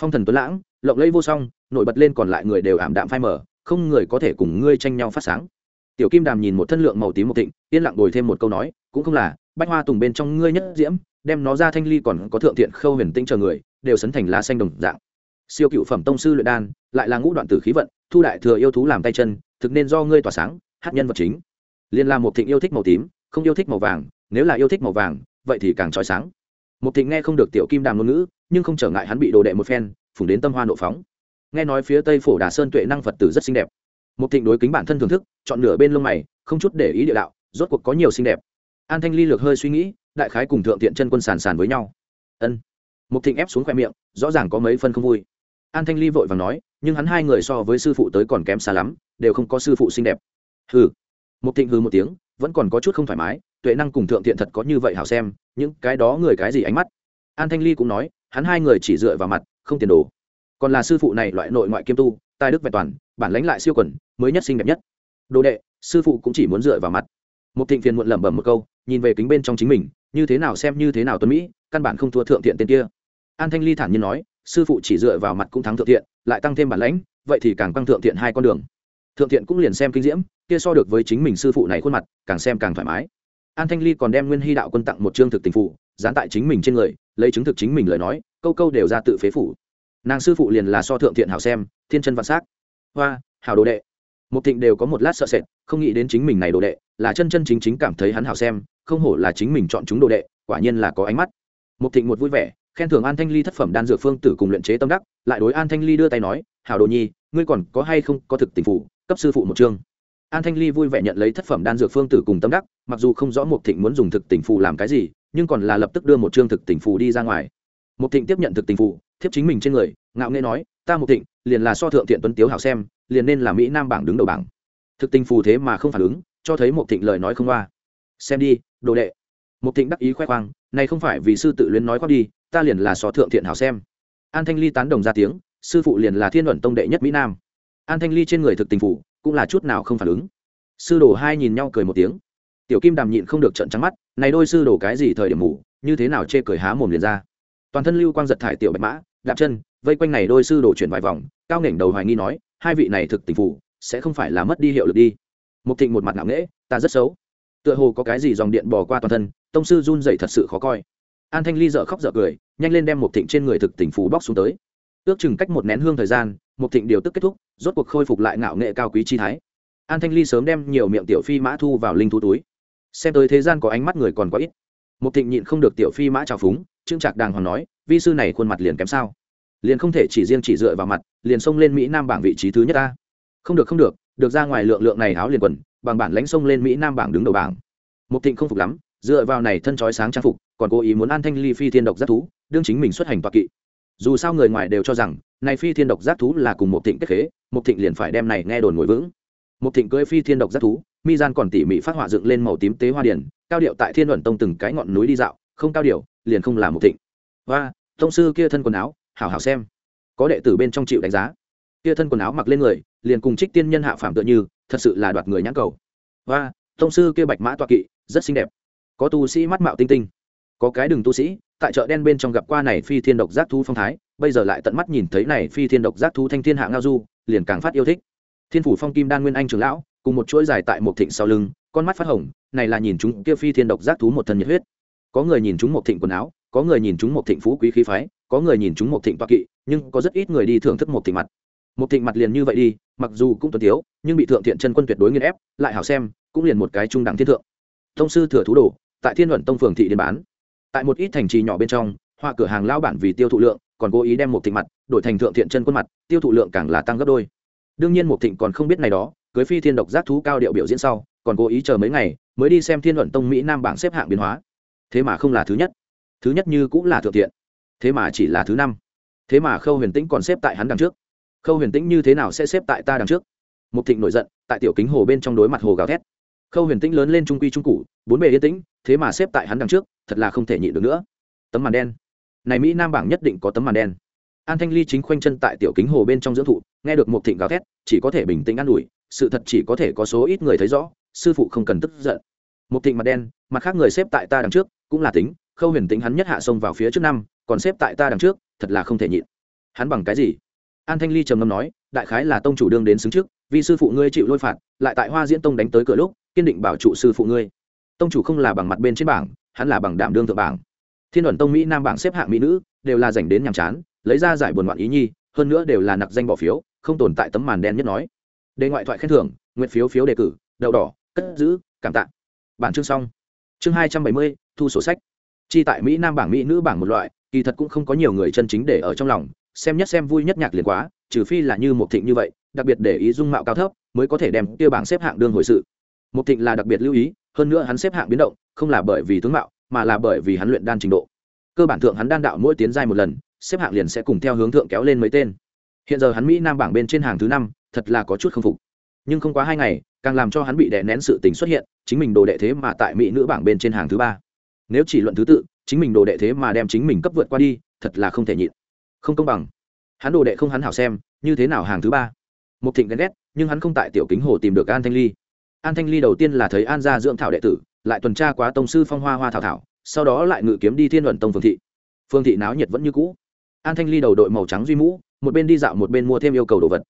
Phong thần tuấn lãng lộng lẫy vô song, nổi bật lên còn lại người đều ảm đạm phai mở không người có thể cùng ngươi tranh nhau phát sáng. Tiểu kim đàm nhìn một thân lượng màu tím một thịnh, yên lặng đổi thêm một câu nói, cũng không là, bách hoa tùng bên trong ngươi nhất diễm, đem nó ra thanh ly còn có thượng thiện khâu huyền tinh chờ người, đều sấn thành lá xanh đồng dạng. Siêu cựu phẩm tông sư luyện đan, lại là ngũ đoạn tử khí vận, thu đại thừa yêu thú làm tay chân, thực nên do ngươi tỏa sáng, hát nhân vật chính. Liên la một thịnh yêu thích màu tím, không yêu thích màu vàng, nếu là yêu thích màu vàng, vậy thì càng trói sáng. Một thịnh nghe không được tiểu kim đàm ngôn ngữ, nhưng không trở ngại hắn bị đồ đệ một phen Phùng đến tâm hoa nộ phóng. Nghe nói phía tây phổ đà sơn tuệ năng phật tử rất xinh đẹp. Một thịnh đối kính bản thân thưởng thức, chọn nửa bên lông mày, không chút để ý địa đạo, rốt cuộc có nhiều xinh đẹp. An thanh ly lược hơi suy nghĩ, đại khái cùng thượng tiện chân quân sàn sàn với nhau. Ân. Một thịnh ép xuống khoe miệng, rõ ràng có mấy phân không vui. An thanh ly vội vàng nói, nhưng hắn hai người so với sư phụ tới còn kém xa lắm, đều không có sư phụ xinh đẹp. Hừ. Một thịnh hừ một tiếng, vẫn còn có chút không thoải mái, tuệ năng cùng thượng thiện thật có như vậy hảo xem, những cái đó người cái gì ánh mắt? An thanh ly cũng nói, hắn hai người chỉ dựa vào mặt không tiền đồ. Còn là sư phụ này loại nội ngoại kiêm tu, tài đức vẹn toàn, bản lãnh lại siêu quẩn, mới nhất xinh đẹp nhất. Đồ đệ, sư phụ cũng chỉ muốn dựa vào mặt. Một thịnh phiền muộn lẩm bẩm một câu, nhìn về kính bên trong chính mình, như thế nào xem như thế nào tuấn mỹ, căn bản không thua thượng thiện tên kia. An thanh ly thản nhiên nói, sư phụ chỉ dựa vào mặt cũng thắng thượng thiện, lại tăng thêm bản lãnh, vậy thì càng tăng thượng thiện hai con đường. Thượng thiện cũng liền xem kinh diễm, kia so được với chính mình sư phụ này khuôn mặt, càng xem càng thoải mái. An thanh ly còn đem nguyên hy đạo quân tặng một chương thực tình phụ, dán tại chính mình trên người lấy chứng thực chính mình lời nói, câu câu đều ra tự phế phủ. Nàng sư phụ liền là so thượng thiện hảo xem, thiên chân vạn s á c hoa, hảo đồ đệ. Một thịnh đều có một lát sợ sệt, không nghĩ đến chính mình này đồ đệ, là chân chân chính chính cảm thấy hắn hảo xem, không hổ là chính mình chọn chúng đồ đệ, quả nhiên là có ánh mắt. Một thịnh một vui vẻ, khen thưởng an thanh ly thất phẩm đan dược phương tử cùng luyện chế tâm đắc, lại đối an thanh ly đưa tay nói, hảo đồ nhi, ngươi còn có hay không có thực tình phủ cấp sư phụ một chương. An thanh ly vui vẻ nhận lấy thất phẩm đan dược phương tử cùng tâm đắc, mặc dù không rõ một thịnh muốn dùng thực tình phụ làm cái gì nhưng còn là lập tức đưa một chương thực tình phù đi ra ngoài. Mục thịnh tiếp nhận thực tình phù, thiếp chính mình trên người, ngạo nghễ nói, ta mục thịnh, liền là so thượng thiện tuấn tiếu hảo xem, liền nên là mỹ nam bảng đứng đầu bảng. Thực tình phù thế mà không phản ứng, cho thấy mục thịnh lời nói không qua xem đi, đồ đệ. Mục thịnh đắc ý khoe khoang, này không phải vì sư tự luyến nói khoác đi, ta liền là so thượng thiện hảo xem. An thanh ly tán đồng ra tiếng, sư phụ liền là thiên luận tông đệ nhất mỹ nam. An thanh ly trên người thực tình phủ cũng là chút nào không phản ứng. Sư đồ hai nhìn nhau cười một tiếng tiểu kim đàm nhịn không được trận trắng mắt, này đôi sư đồ cái gì thời điểm ngủ, như thế nào chê cười há mồm liền ra. Toàn thân lưu quang giật thải tiểu bạch mã, đạp chân, vây quanh này đôi sư đồ chuyển vài vòng, cao nghển đầu hoài nghi nói, hai vị này thực tình phủ sẽ không phải là mất đi hiệu lực đi. Mục thịnh một mặt ngạo nghễ, ta rất xấu. Tựa hồ có cái gì dòng điện bò qua toàn thân, tông sư run dậy thật sự khó coi. An thanh ly dở khóc dở cười, nhanh lên đem một thịnh trên người thực tình phủ bóc xuống tới. Ước chừng cách một nén hương thời gian một thịnh điều tức kết thúc, rốt cuộc khôi phục lại ngạo nghệ cao quý chi thái. An thanh ly sớm đem nhiều miệng tiểu phi mã thu vào linh thú túi xem tới thế gian có ánh mắt người còn quá ít. Một thịnh nhịn không được tiểu phi mã trào phúng, trương trạc đàng hoàng nói, vi sư này khuôn mặt liền kém sao? Liền không thể chỉ riêng chỉ dựa vào mặt, liền xông lên mỹ nam bảng vị trí thứ nhất ta. Không được không được được ra ngoài lượng lượng này áo liền quần, bằng bản lãnh xông lên mỹ nam bảng đứng đầu bảng. Một thịnh không phục lắm, dựa vào này thân trói sáng trang phục, còn cố ý muốn an thanh ly phi thiên độc giác thú, đương chính mình xuất hành toạc kỵ. Dù sao người ngoài đều cho rằng, này phi thiên độc giác thú là cùng một thịnh kết khế một thịnh liền phải đem này nghe đồn ngồi vững. Một thịnh cưỡi phi thiên độc giác thú mi gian còn tỉ mỉ phát họa dựng lên màu tím tế hoa điển cao điệu tại thiên luận tông từng cái ngọn núi đi dạo, không cao điệu, liền không là một thịnh. Và, tông sư kia thân quần áo, hảo hảo xem. Có đệ tử bên trong chịu đánh giá. Kia thân quần áo mặc lên người, liền cùng trích tiên nhân hạ phạm tựa như, thật sự là đoạt người nhãn cầu. Và, tông sư kia bạch mã toa kỵ, rất xinh đẹp. Có tu sĩ mắt mạo tinh tinh. Có cái đường tu sĩ, tại chợ đen bên trong gặp qua này phi thiên độc giác thú phong thái, bây giờ lại tận mắt nhìn thấy này phi thiên độc giác thú thanh thiên hạ ngao du, liền càng phát yêu thích. Thiên phủ phong kim đan nguyên anh trưởng lão cùng một chuỗi dài tại một thịnh sau lưng con mắt phát hồng này là nhìn chúng kia phi thiên độc giác thú một thân nhiệt huyết. Có người nhìn chúng một thịnh quần áo có người nhìn chúng một thịnh phú quý khí phái có người nhìn chúng một thịnh toa kỵ nhưng có rất ít người đi thưởng thức một thịnh mặt. Một thịnh mặt liền như vậy đi mặc dù cũng tuân thiếu, nhưng bị thượng thiện chân quân tuyệt đối nghiên ép lại hảo xem cũng liền một cái trung đẳng thiên thượng. Thông sư thừa thú đồ tại thiên luận tông phường thị điền bán. Tại một ít thành trì nhỏ bên trong hoa cửa hàng lao bản vì tiêu thụ lượng còn cố ý đem một thịnh mặt đổi thành thượng thiện chân quân mặt tiêu thụ lượng càng là tăng gấp đôi. Đương nhiên một thịnh còn không biết này đó cưới phi thiên độc giác thú cao điệu biểu diễn sau, còn cố ý chờ mấy ngày, mới đi xem thiên luận tông mỹ nam bảng xếp hạng biến hóa. Thế mà không là thứ nhất. Thứ nhất như cũng là thượng thiện. Thế mà chỉ là thứ năm. Thế mà khâu huyền tĩnh còn xếp tại hắn đằng trước. Khâu huyền tĩnh như thế nào sẽ xếp tại ta đằng trước? Một thịnh nổi giận, tại tiểu kính hồ bên trong đối mặt hồ gào thét. Khâu huyền tĩnh lớn lên trung quy trung cụ bốn bề yên tĩnh, thế mà xếp tại hắn đằng trước, thật là không thể nhịn được nữa. Tấm màn đen. Này mỹ nam bảng nhất định có tấm màn đen. An thanh ly chính khoanh chân tại tiểu kính hồ bên trong dưỡng thụ, nghe được một thịnh gào thét, chỉ có thể bình tĩnh an ủi sự thật chỉ có thể có số ít người thấy rõ, sư phụ không cần tức giận. Một thịnh mặt đen, mặt khác người xếp tại ta đằng trước, cũng là tính, khâu huyền tính hắn nhất hạ sông vào phía trước năm, còn xếp tại ta đằng trước, thật là không thể nhịn. Hắn bằng cái gì? An thanh ly trầm ngâm nói, đại khái là tông chủ đương đến xứng trước, vì sư phụ ngươi chịu lôi phạt, lại tại hoa diễn tông đánh tới cửa lúc, kiên định bảo trụ sư phụ ngươi. Tông chủ không là bằng mặt bên trên bảng, hắn là bằng đảm đương thượng bảng. Thiên đoàn tông mỹ nam bảng xếp hạng mỹ nữ, đều là dành đến nhàm chán, lấy ra giải buồn ngoạn ý nhi, hơn nữa đều là nặc danh bỏ phiếu, không tồn tại tấm màn đen nhất nói đề ngoại thoại khen thưởng, nguyện phiếu phiếu đề cử, đậu đỏ, cất giữ, cảm tạ. Bản chương xong. Chương hai trăm bảy mươi, thu sổ sách. Chi tại mỹ nam bảng mỹ nữ bảng một loại, kỳ thật cũng không có nhiều người chân chính để ở trong lòng, xem nhất xem vui nhất nhạc liền quá, trừ phi là như một thịnh như vậy, đặc biệt để ý dung mạo cao thấp, mới có thể đem tiêu bảng xếp hạng đương hồi sự. Một thịnh là đặc biệt lưu ý, hơn nữa hắn xếp hạng biến động, không là bởi vì tướng mạo, mà là bởi vì hắn luyện đan trình độ. Cơ bản thượng hắn đan đạo mỗi tiến giai một lần, xếp hạng liền sẽ cùng theo hướng thượng kéo lên mấy tên. Hiện giờ hắn mỹ nam bảng bên trên hàng thứ năm thật là có chút không phục. Nhưng không quá hai ngày, càng làm cho hắn bị đè nén sự tình xuất hiện, chính mình đồ đệ thế mà tại mỹ nữ bảng bên trên hàng thứ ba. Nếu chỉ luận thứ tự, chính mình đồ đệ thế mà đem chính mình cấp vượt qua đi, thật là không thể nhịn. Không công bằng. Hắn đồ đệ không hắn hảo xem, như thế nào hàng thứ ba? Một thịnh ghen ghét, nhưng hắn không tại tiểu kính hồ tìm được an thanh ly. An thanh ly đầu tiên là thấy an gia dưỡng thảo đệ tử, lại tuần tra quá tông sư phong hoa hoa thảo thảo, sau đó lại ngự kiếm đi thiên luận tông phương thị. Phương thị náo nhiệt vẫn như cũ. An thanh ly đầu đội màu trắng duy mũ, một bên đi dạo một bên mua thêm yêu cầu đồ vật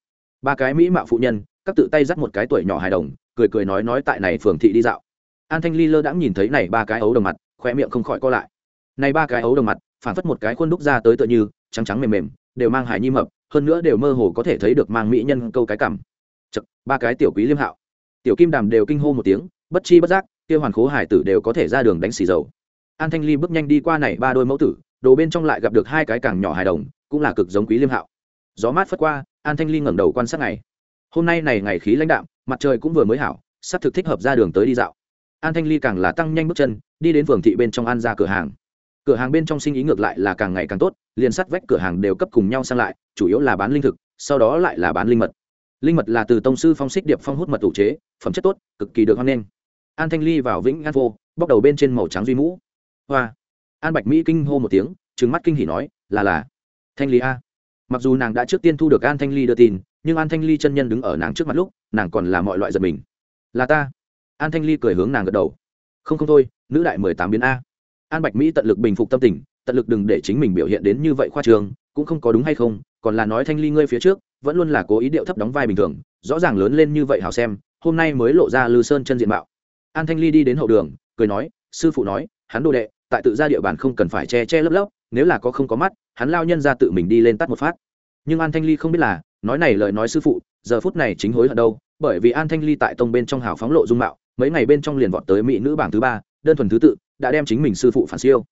ba cái mỹ mạo phụ nhân các tự tay dắt một cái tuổi nhỏ hài đồng cười cười nói nói tại này phường thị đi dạo. An thanh ly lơ đãng nhìn thấy này ba cái ấu đồng mặt khoe miệng không khỏi co lại. Này ba cái ấu đồng mặt phản phất một cái khuôn đúc ra tới tựa như trắng trắng mềm mềm đều mang hải nhi mập hơn nữa đều mơ hồ có thể thấy được mang mỹ nhân câu cái cảm. Chật, ba cái tiểu quý liêm hạo. Tiểu kim đàm đều kinh hô một tiếng bất chi bất giác kia hoàn khố hải tử đều có thể ra đường đánh xì dầu. An thanh ly bước nhanh đi qua này ba đôi mẫu tử đồ bên trong lại gặp được hai cái càng nhỏ hài đồng cũng là cực giống quý liêm hạo. Gió mát phất qua an thanh ly ngẩng đầu quan sát ngày. Hôm nay này ngày khí lãnh đạm, mặt trời cũng vừa mới hảo, sắp thực thích hợp ra đường tới đi dạo. An thanh ly càng là tăng nhanh bước chân, đi đến phường thị bên trong an ra cửa hàng. Cửa hàng bên trong sinh ý ngược lại là càng ngày càng tốt, liền sắt vách cửa hàng đều cấp cùng nhau sang lại, chủ yếu là bán linh thực, sau đó lại là bán linh mật. Linh mật là từ tông sư phong xích điệp phong hút mật tủ chế, phẩm chất tốt, cực kỳ được hoan nghênh. An thanh ly vào vĩnh an vô, bóc đầu bên trên màu trắng duy mũ. Hoa. An bạch mỹ kinh hô một tiếng trứng mắt kinh hỉ nói, là là. Thanh ly a mặc dù nàng đã trước tiên thu được an thanh ly đưa tin, nhưng an thanh ly chân nhân đứng ở nàng trước mặt lúc, nàng còn là mọi loại giật mình. Là ta. An thanh ly cười hướng nàng gật đầu. Không không thôi, nữ đại mười tám biến a. An bạch mỹ tận lực bình phục tâm tình, tận lực đừng để chính mình biểu hiện đến như vậy khoa trường cũng không có đúng hay không, còn là nói thanh ly ngươi phía trước, vẫn luôn là cố ý điệu thấp đóng vai bình thường, rõ ràng lớn lên như vậy hào xem, hôm nay mới lộ ra lư sơn chân diện mạo. An thanh ly đi đến hậu đường, cười nói, sư phụ nói, hắn đồ đệ, tại tự ra địa bàn không cần phải che che lấp lấp nếu là có không có mắt, hắn lao nhân ra tự mình đi lên tắt một phát. Nhưng an thanh ly không biết là, nói này lời nói sư phụ, giờ phút này chính hối hận đâu, bởi vì an thanh ly tại tông bên trong hào phóng lộ dung mạo, mấy ngày bên trong liền vọt tới mỹ nữ bảng thứ ba, đơn thuần thứ tự, đã đem chính mình sư phụ phản siêu.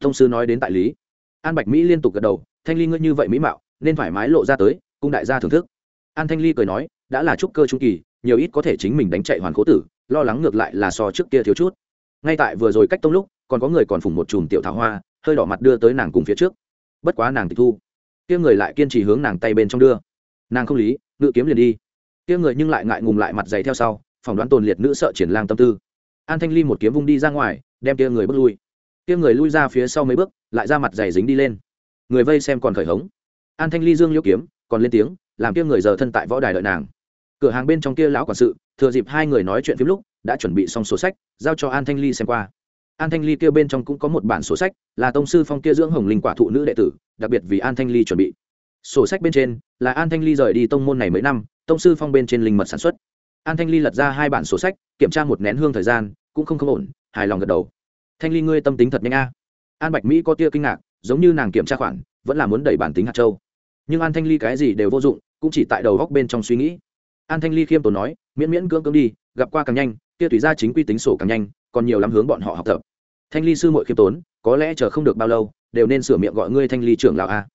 Thông sư nói đến tại lý. An bạch mỹ liên tục gật đầu, thanh ly ngươi như vậy mỹ mạo, nên thoải mái lộ ra tới, cung đại gia thưởng thức. An thanh ly cười nói, đã là trúc cơ trung kỳ, nhiều ít có thể chính mình đánh chạy hoàn cố tử, lo lắng ngược lại là so trước kia thiếu chút. Ngay tại vừa rồi cách tông lúc, còn có người còn phủng một chùm tiểu thảo hoa hơi đỏ mặt đưa tới nàng cùng phía trước. Bất quá nàng tịch thu. Kia người lại kiên trì hướng nàng tay bên trong đưa. Nàng không lý, ngự kiếm liền đi. Kia người nhưng lại ngại ngùng lại mặt dày theo sau, phỏng đoán tồn liệt nữ sợ triển lang tâm tư. An thanh ly một kiếm vung đi ra ngoài, đem kia người bước lui. Kia người lui ra phía sau mấy bước, lại ra mặt dày dính đi lên. Người vây xem còn khởi hống. An thanh ly dương liễu kiếm, còn lên tiếng, làm kia người giờ thân tại võ đài đợi nàng. Cửa hàng bên trong kia lão quản sự, thừa dịp hai người nói chuyện phim lúc, đã chuẩn bị xong sổ sách, giao cho an thanh ly xem qua an thanh ly kia bên trong cũng có một bản sổ sách, là tông sư phong kia dưỡng hồng linh quả thụ nữ đệ tử, đặc biệt vì an thanh ly chuẩn bị. Sổ sách bên trên, là an thanh ly rời đi tông môn này mấy năm, tông sư phong bên trên linh mật sản xuất. An thanh ly lật ra hai bản sổ sách, kiểm tra một nén hương thời gian, cũng không không ổn, hài lòng gật đầu. Thanh ly ngươi tâm tính thật nhanh a. An bạch mỹ có tia kinh ngạc, giống như nàng kiểm tra khoản, vẫn là muốn đẩy bản tính hạt châu. Nhưng an thanh ly cái gì đều vô dụng, cũng chỉ tại đầu góc bên trong suy nghĩ. An thanh ly khiêm tốn nói, miễn miễn cưỡng cưỡng đi, gặp qua càng nhanh, kia tùy ra chính quy tính sổ càng nhanh còn nhiều lắm hướng bọn họ học tập. Thanh ly sư muội khiêm tốn, có lẽ chờ không được bao lâu, đều nên sửa miệng gọi ngươi thanh ly trưởng lão a.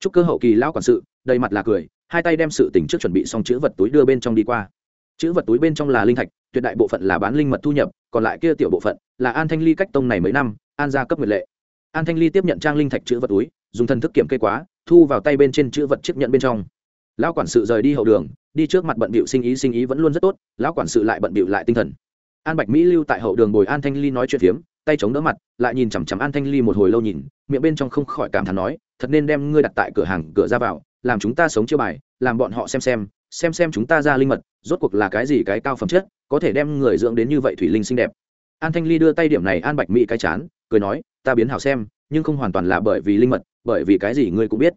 Chúc cơ hậu kỳ lão quản sự, đầy mặt là cười, hai tay đem sự tỉnh trước chuẩn bị xong chữ vật túi đưa bên trong đi qua. Chữ vật túi bên trong là linh thạch, tuyệt đại bộ phận là bán linh mật thu nhập, còn lại kia tiểu bộ phận là an thanh ly cách tông này mấy năm, an gia cấp nguyệt lệ. An thanh ly tiếp nhận trang linh thạch chữ vật túi, dùng thần thức kiểm kê quá, thu vào tay bên trên chữ vật chiếc nhận bên trong. Lão quản sự rời đi hậu đường, đi trước mặt bận bịu sinh ý sinh ý vẫn luôn rất tốt, lão quản sự lại bận bịu lại tinh thần an bạch mỹ lưu tại hậu đường bồi an thanh ly nói chuyện phiếm, tay chống đỡ mặt, lại nhìn chằm chằm an thanh ly một hồi lâu nhìn, miệng bên trong không khỏi cảm thán nói, thật nên đem ngươi đặt tại cửa hàng, cửa ra vào, làm chúng ta sống chiêu bài, làm bọn họ xem xem xem xem chúng ta ra linh mật, rốt cuộc là cái gì cái cao phẩm chất, có thể đem người dưỡng đến như vậy thủy linh xinh đẹp. An thanh ly đưa tay điểm này an bạch mỹ cái chán, cười nói, ta biến hảo xem, nhưng không hoàn toàn là bởi vì linh mật, bởi vì cái gì ngươi cũng biết.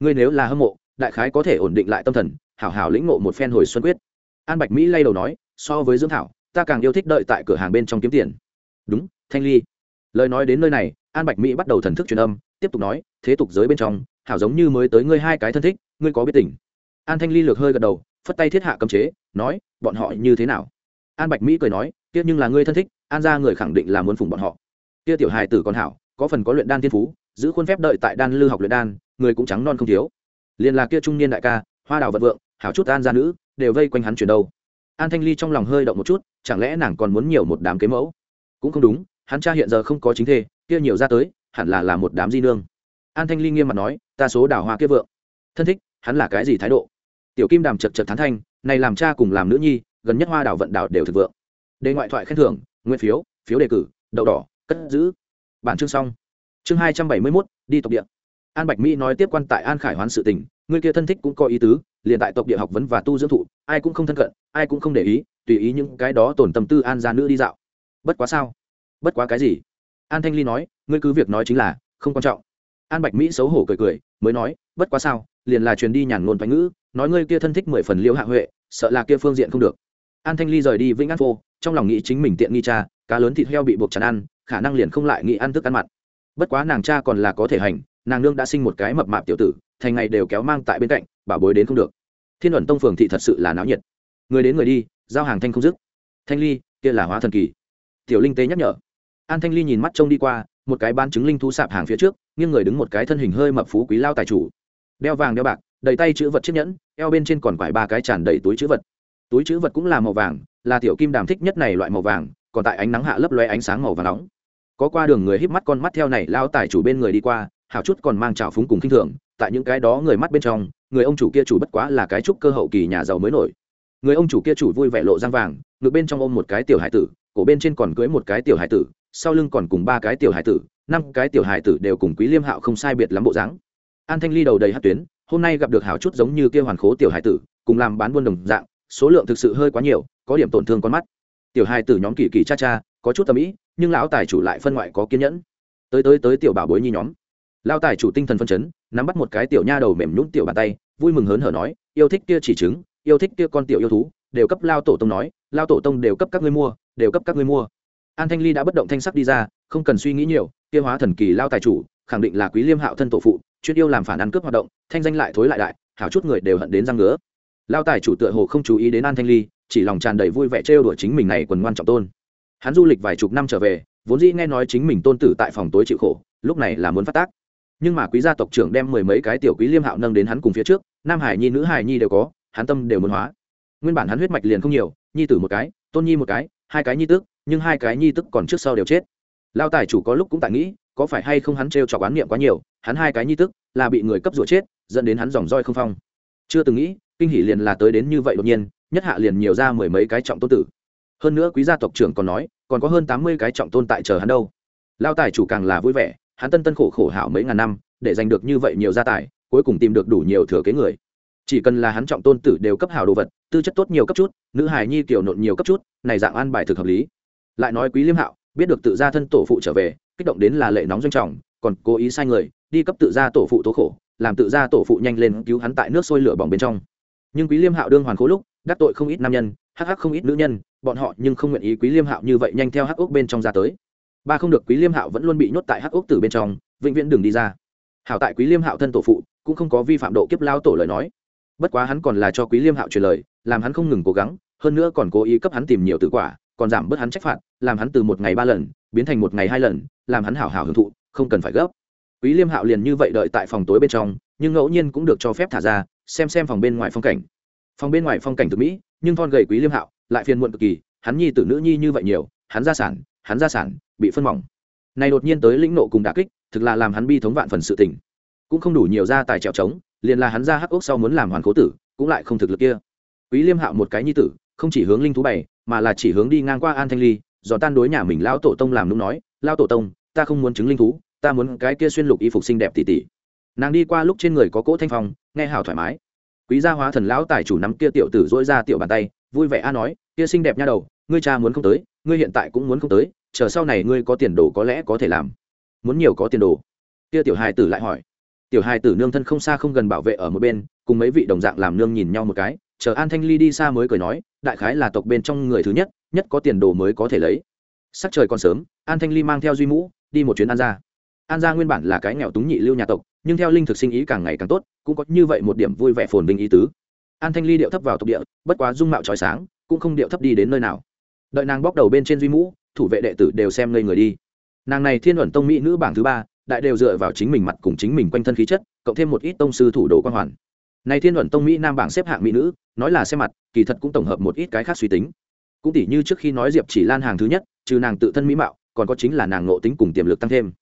Ngươi nếu là hâm mộ, đại khái có thể ổn định lại tâm thần, hảo hảo lĩnh ngộ một phen hồi xuân quyết. An bạch mỹ lay đầu nói, so với dưỡng thảo ta càng yêu thích đợi tại cửa hàng bên trong kiếm tiền. Đúng, thanh ly. Lời nói đến nơi này, an bạch mỹ bắt đầu thần thức truyền âm, tiếp tục nói, thế tục giới bên trong, hảo giống như mới tới ngươi hai cái thân thích, ngươi có biết tình? An thanh ly lược hơi gật đầu, phất tay thiết hạ cấm chế, nói, bọn họ như thế nào? An bạch mỹ cười nói tiếc nhưng là ngươi thân thích, an ra người khẳng định là muốn phủng bọn họ. Kia tiểu hài tử còn hảo, có phần có luyện đan thiên phú, giữ khuôn phép đợi tại đan lư học luyện đan, người cũng trắng non không thiếu. Liền là kia trung niên đại ca, hoa đào vật vượng, hảo chút an gia nữ, đều vây quanh hắn chuyển đâu an thanh ly trong lòng hơi động một chút, chẳng lẽ nàng còn muốn nhiều một đám kế mẫu? Cũng không đúng, hắn cha hiện giờ không có chính thê, kia nhiều ra tới, hẳn là là một đám di nương. An thanh ly nghiêm mặt nói, ta số đào hoa kia vượng. Thân thích, hắn là cái gì thái độ? Tiểu kim đàm chật chật thán thanh, này làm cha cùng làm nữ nhi, gần nhất hoa đào vận đào đều thực vượng. Đề ngoại thoại khen thưởng nguyên phiếu phiếu đề cử, đậu đỏ, cất giữ. Bản chương xong. Chương hai trăm bảy mươi mốt, đi tộc địa. An bạch mỹ nói tiếp quan tại an khải hoán sự tình, người kia thân thích cũng có ý tứ liền tại tộc địa học vấn và tu dưỡng thụ, ai cũng không thân cận, ai cũng không để ý, tùy ý những cái đó tổn tâm tư an gia nữ đi dạo. Bất quá sao? Bất quá cái gì? An thanh ly nói, ngươi cứ việc nói chính là, không quan trọng. An bạch mỹ xấu hổ cười cười, mới nói, bất quá sao? Liền là truyền đi nhàn ngôn thoái ngữ, nói ngươi kia thân thích mười phần liêu hạ huệ, sợ là kia phương diện không được. An thanh ly rời đi vĩnh an phô, trong lòng nghĩ chính mình tiện nghi cha, cá lớn thịt heo bị buộc chán ăn, khả năng liền không lại nghĩ ăn thức ăn mặn. Bất quá nàng cha còn là có thể hành nàng nương đã sinh một cái mập mạp tiểu tử, thành ngày đều kéo mang tại bên cạnh, bảo bối đến không được. Thiên ẩn tông phường thị thật sự là náo nhiệt. Người đến người đi, giao hàng thanh không dứt. Thanh ly, kia là hóa thần kỳ. Tiểu linh tế nhắc nhở. An thanh ly nhìn mắt trông đi qua, một cái ban chứng linh thú sạp hàng phía trước, nghiêng người đứng một cái thân hình hơi mập phú quý lao tài chủ. Đeo vàng đeo bạc, đầy tay chữ vật chiếc nhẫn, eo bên trên còn quải ba cái tràn đầy túi chữ vật. Túi chữ vật cũng là màu vàng, là tiểu kim đàm thích nhất này loại màu vàng, còn tại ánh nắng hạ lấp loe ánh sáng màu vàng nóng. Có qua đường người híp mắt con mắt theo này, lao tài chủ bên người đi qua hảo chút còn mang trào phúng cùng khinh thường, tại những cái đó người mắt bên trong, người ông chủ kia chủ bất quá là cái trúc cơ hậu kỳ nhà giàu mới nổi. Người ông chủ kia chủ vui vẻ lộ răng vàng ngược bên trong ôm một cái tiểu hải tử, cổ bên trên còn cưới một cái tiểu hải tử, sau lưng còn cùng ba cái tiểu hải tử, năm cái tiểu hải tử đều cùng quý liêm hạo không sai biệt lắm bộ dáng. An thanh ly đầu đầy hát tuyến, hôm nay gặp được hảo chút giống như kia hoàn khố tiểu hải tử, cùng làm bán buôn đồng dạng, số lượng thực sự hơi quá nhiều, có điểm tổn thương con mắt. Tiểu hải tử nhóm kỳ kỳ cha cha, có chút tầm ý, nhưng lão tài chủ lại phân ngoại có kiên nhẫn. Tới tới tới tiểu bảo bối nhi nhóm lao tài chủ tinh thần phân chấn, nắm bắt một cái tiểu nha đầu mềm nhún tiểu bàn tay, vui mừng hớn hở nói, yêu thích kia chỉ trứng, yêu thích kia con tiểu yêu thú, đều cấp lao tổ tông nói, lao tổ tông đều cấp các ngươi mua, đều cấp các ngươi mua. An thanh ly đã bất động thanh sắc đi ra, không cần suy nghĩ nhiều, kia hóa thần kỳ lao tài chủ, khẳng định là quý liêm hạo thân tổ phụ, chuyên yêu làm phản ăn cướp hoạt động, thanh danh lại thối lại đại, hảo chút người đều hận đến răng ngứa. Lao tài chủ tựa hồ không chú ý đến an thanh ly, chỉ lòng tràn đầy vui vẻ trêu đùa chính mình này quần ngoan trọng tôn. Hắn du lịch vài chục năm trở về, vốn dĩ nghe nói chính mình tôn tử tại phòng tối chịu khổ, lúc này là muốn phát tác nhưng mà quý gia tộc trưởng đem mười mấy cái tiểu quý liêm hạo nâng đến hắn cùng phía trước, nam hải nhi, nữ hải nhi đều có, hắn tâm đều muốn hóa. Nguyên bản hắn huyết mạch liền không nhiều, nhi tử một cái, tôn nhi một cái, hai cái nhi tức, nhưng hai cái nhi tức còn trước sau đều chết. Lao tài chủ có lúc cũng tại nghĩ, có phải hay không hắn t r e o trọc oán niệm quá nhiều, hắn hai cái nhi tức là bị người cấp rủa chết, dẫn đến hắn dòng roi không phong. Chưa từng nghĩ, kinh hỷ liền là tới đến như vậy đột nhiên, nhất hạ liền nhiều ra mười mấy cái trọng tôn tử. Hơn nữa quý gia tộc trưởng còn nói, còn có hơn tám mươi cái trọng tôn tại chờ hắn đâu. Lao tài chủ càng là vui vẻ hắn tân tân khổ khổ hảo mấy ngàn năm, để giành được như vậy nhiều gia tài, cuối cùng tìm được đủ nhiều thừa kế người. Chỉ cần là hắn trọng tôn tử đều cấp hảo đồ vật, tư chất tốt nhiều cấp chút, nữ hài nhi kiểu nộn nhiều cấp chút, này dạng an bài thực hợp lý. Lại nói quý liêm hạo, biết được tự gia thân tổ phụ trở về, kích động đến là lệ nóng doanh trọng, còn cố ý sai người, đi cấp tự gia tổ phụ tố khổ, làm tự gia tổ phụ nhanh lên cứu hắn tại nước sôi lửa bỏng bên trong. Nhưng quý liêm hạo đương hoàn khố lúc, đắc tội không ít nam nhân, hắc hắc không ít nữ nhân, bọn họ nhưng không nguyện ý quý liêm hạo như vậy nhanh theo hắc ốc bên trong ra tới ba không được quý liêm hạo vẫn luôn bị nhốt tại hắc ốc tử bên trong, vĩnh viễn đừng đi ra. Hảo tại quý liêm hạo thân tổ phụ, cũng không có vi phạm độ kiếp lao tổ lời nói. Bất quá hắn còn là cho quý liêm hạo truyền lời, làm hắn không ngừng cố gắng, hơn nữa còn cố ý cấp hắn tìm nhiều tự quả, còn giảm bớt hắn trách phạt, làm hắn từ một ngày ba lần, biến thành một ngày hai lần, làm hắn hảo hảo hưởng thụ, không cần phải gấp. Quý liêm hạo liền như vậy đợi tại phòng tối bên trong, nhưng ngẫu nhiên cũng được cho phép thả ra, xem xem phòng bên ngoài phong cảnh. Phòng bên ngoài phong cảnh từ mỹ, nhưng thon gầy quý liêm hạo, lại phiền muộn cực kỳ, hắn nhi tử nữ nhi như vậy nhiều, hắn gia sản, hắn gia sản bị phân mỏng. Này đột nhiên tới lĩnh nộ cùng đả kích, thực là làm hắn bi thống vạn phần sự tình. Cũng không đủ nhiều gia tài trèo trống, liền là hắn ra hắc ốc sau muốn làm hoàn cố tử, cũng lại không thực lực kia. Quý liêm hạo một cái nhi tử, không chỉ hướng linh thú bảy mà là chỉ hướng đi ngang qua an thanh ly, dò tan đối nhà mình lao tổ tông làm lúc nói lao tổ tông, ta không muốn chứng linh thú, ta muốn cái kia xuyên lục y phục xinh đẹp tỉ tỉ. Nàng đi qua lúc trên người có cỗ thanh phong, nghe hào thoải mái. Quý gia hóa thần lão tài chủ nắm kia tiểu tử dỗi ra tiểu bàn tay, vui vẻ a nói, kia xinh đẹp nha đầu, ngươi cha muốn không tới, ngươi hiện tại cũng muốn không tới chờ sau này ngươi có tiền đồ có lẽ có thể làm. Muốn nhiều có tiền đồ. Kia tiểu hài tử lại hỏi. Tiểu hài tử nương thân không xa không gần bảo vệ ở một bên, cùng mấy vị đồng dạng làm nương nhìn nhau một cái, chờ an thanh ly đi xa mới cười nói, đại khái là tộc bên trong người thứ nhất nhất có tiền đồ mới có thể lấy. Sắc trời còn sớm, an thanh ly mang theo duy mũ, đi một chuyến an gia. An gia nguyên bản là cái nghèo túng nhị lưu nhà tộc, nhưng theo linh thực sinh ý càng ngày càng tốt, cũng có như vậy một điểm vui vẻ phồn vinh ý tứ. An thanh ly điệu thấp vào tộc địa, bất quá dung mạo trói sáng, cũng không điệu thấp đi đến nơi nào. Đợi nàng bóc đầu bên trên duy mũ thủ vệ đệ tử đều xem ngây người đi. Nàng này thiên luận tông mỹ nữ bảng thứ ba, đại đều dựa vào chính mình mặt cùng chính mình quanh thân khí chất, cộng thêm một ít tông sư thủ đồ quan hoàn. Này thiên luận tông mỹ nam bảng xếp hạng mỹ nữ, nói là xem mặt, kỳ thật cũng tổng hợp một ít cái khác suy tính. Cũng tỉ như trước khi nói diệp chỉ lan hàng thứ nhất, trừ nàng tự thân mỹ mạo, còn có chính là nàng ngộ tính cùng tiềm lực tăng thêm.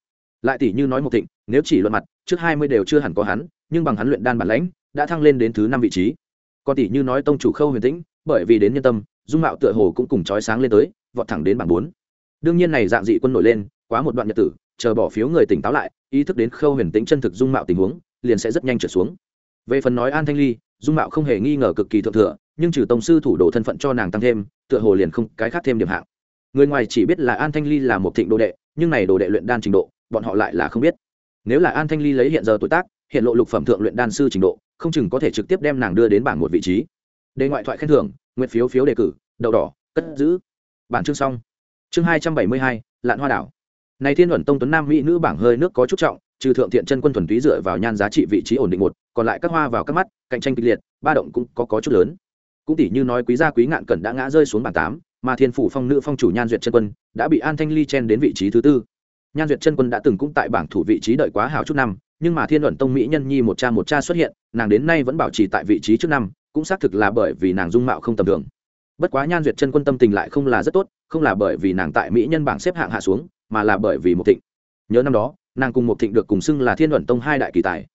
Lại tỉ như nói một thịnh, nếu chỉ luận mặt, trước hai mươi đều chưa hẳn có hắn, nhưng bằng hắn luyện đan bản lãnh, đã thăng lên đến thứ năm vị trí. Còn tỉ như nói tông chủ khâu huyền tĩnh, bởi vì đến nhân tâm, dung mạo tựa hồ cũng cùng chói sáng lên tới, vọt thẳng đến bảng bốn đương nhiên này dạng dị quân nổi lên, quá một đoạn nhật tử, chờ bỏ phiếu người tỉnh táo lại, ý thức đến khâu huyền tĩnh chân thực dung mạo tình huống, liền sẽ rất nhanh trở xuống. Về phần nói an thanh ly, dung mạo không hề nghi ngờ cực kỳ thượng thừa, nhưng trừ tổng sư thủ đồ thân phận cho nàng tăng thêm, tựa hồ liền không cái khác thêm điểm hạng. Người ngoài chỉ biết là an thanh ly là một thịnh đồ đệ, nhưng này đồ đệ luyện đan trình độ, bọn họ lại là không biết. Nếu là an thanh ly lấy hiện giờ tuổi tác, hiện lộ lục phẩm thượng luyện đan sư trình độ, không chừng có thể trực tiếp đem nàng đưa đến bảng một vị trí. Đề ngoại thoại khen thưởng, nguyện phiếu phiếu đề cử, đậu đỏ, cất giữ. Bản chương xong chương hai trăm bảy mươi hai lạn hoa đảo. Này thiên luận tông tuấn nam mỹ nữ bảng hơi nước có chút trọng trừ thượng thiện chân quân thuần túy dựa vào nhan giá trị vị trí ổn định một còn lại các hoa vào các mắt cạnh tranh kịch liệt ba động cũng có, có chút lớn. Cũng tỷ như nói quý gia quý ngạn cẩn đã ngã rơi xuống bảng tám mà thiên phủ phong nữ phong chủ nhan duyệt chân quân đã bị an thanh ly chen đến vị trí thứ tư. Nhan duyệt chân quân đã từng cũng tại bảng thủ vị trí đợi quá hào chút năm nhưng mà thiên luận tông mỹ nhân nhi một cha một cha xuất hiện nàng đến nay vẫn bảo trì tại vị trí trước năm cũng xác thực là bởi vì nàng dung mạo không tầm thường bất quá nhan duyệt chân quân tâm tình lại không là rất tốt, không là bởi vì nàng tại mỹ nhân bảng xếp hạng hạ xuống, mà là bởi vì một thịnh. Nhớ năm đó, nàng cùng một thịnh được cùng xưng là thiên luận tông hai đại kỳ tài.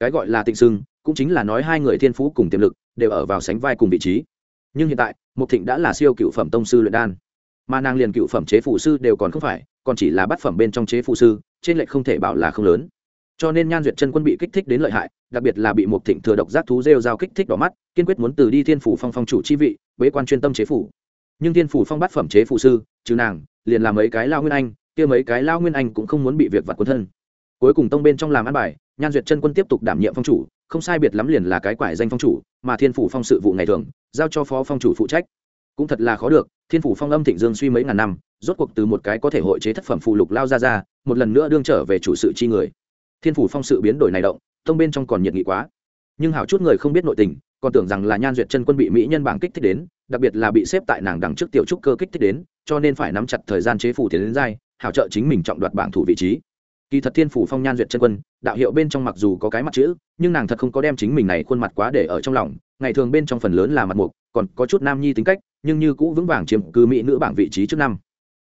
Cái gọi là tịnh xưng cũng chính là nói hai người thiên phú cùng tiềm lực đều ở vào sánh vai cùng vị trí. Nhưng hiện tại một thịnh đã là siêu cựu phẩm tông sư luyện đan. Mà nàng liền cựu phẩm chế phụ sư đều còn không phải, còn chỉ là bát phẩm bên trong chế phụ sư, trên lệch không thể bảo là không lớn cho nên nhan duyệt chân quân bị kích thích đến lợi hại, đặc biệt là bị một thịnh thừa độc giác thú rêu giao kích thích đỏ mắt, kiên quyết muốn từ đi thiên phủ phong phong chủ chi vị, bế quan chuyên tâm chế phủ. Nhưng thiên phủ phong bát phẩm chế phụ sư chứ nàng, liền làm mấy cái lao nguyên anh, kia mấy cái lao nguyên anh cũng không muốn bị việc vặt quân thân. Cuối cùng tông bên trong làm ăn bài, nhan duyệt chân quân tiếp tục đảm nhiệm phong chủ, không sai biệt lắm liền là cái quải danh phong chủ, mà thiên phủ phong sự vụ ngày thường, giao cho phó phong chủ phụ trách. Cũng thật là khó được, thiên phủ phong âm thịnh dương suy mấy ngàn năm, rốt cuộc từ một cái có thể hội chế thất phẩm phụ lục lao ra ra, một lần nữa đương trở về chủ sự chi người thiên phủ phong sự biến đổi này động, tông bên trong còn nhiệt nghị quá. Nhưng hảo chút người không biết nội tình, còn tưởng rằng là nhan duyệt chân quân bị mỹ nhân bảng kích thích đến, đặc biệt là bị xếp tại nàng đằng trước tiểu trúc cơ kích thích đến, cho nên phải nắm chặt thời gian chế phủ tiến đến giai, hảo trợ chính mình trọng đoạt bảng thủ vị trí. Kỳ thật thiên phủ phong nhan duyệt chân quân, đạo hiệu bên trong mặc dù có cái mặt chữ, nhưng nàng thật không có đem chính mình này khuôn mặt quá để ở trong lòng, ngày thường bên trong phần lớn là mặt mục, còn có chút nam nhi tính cách, nhưng như cũ vững vàng chiếm cứ mỹ nữ bảng vị trí trước năm.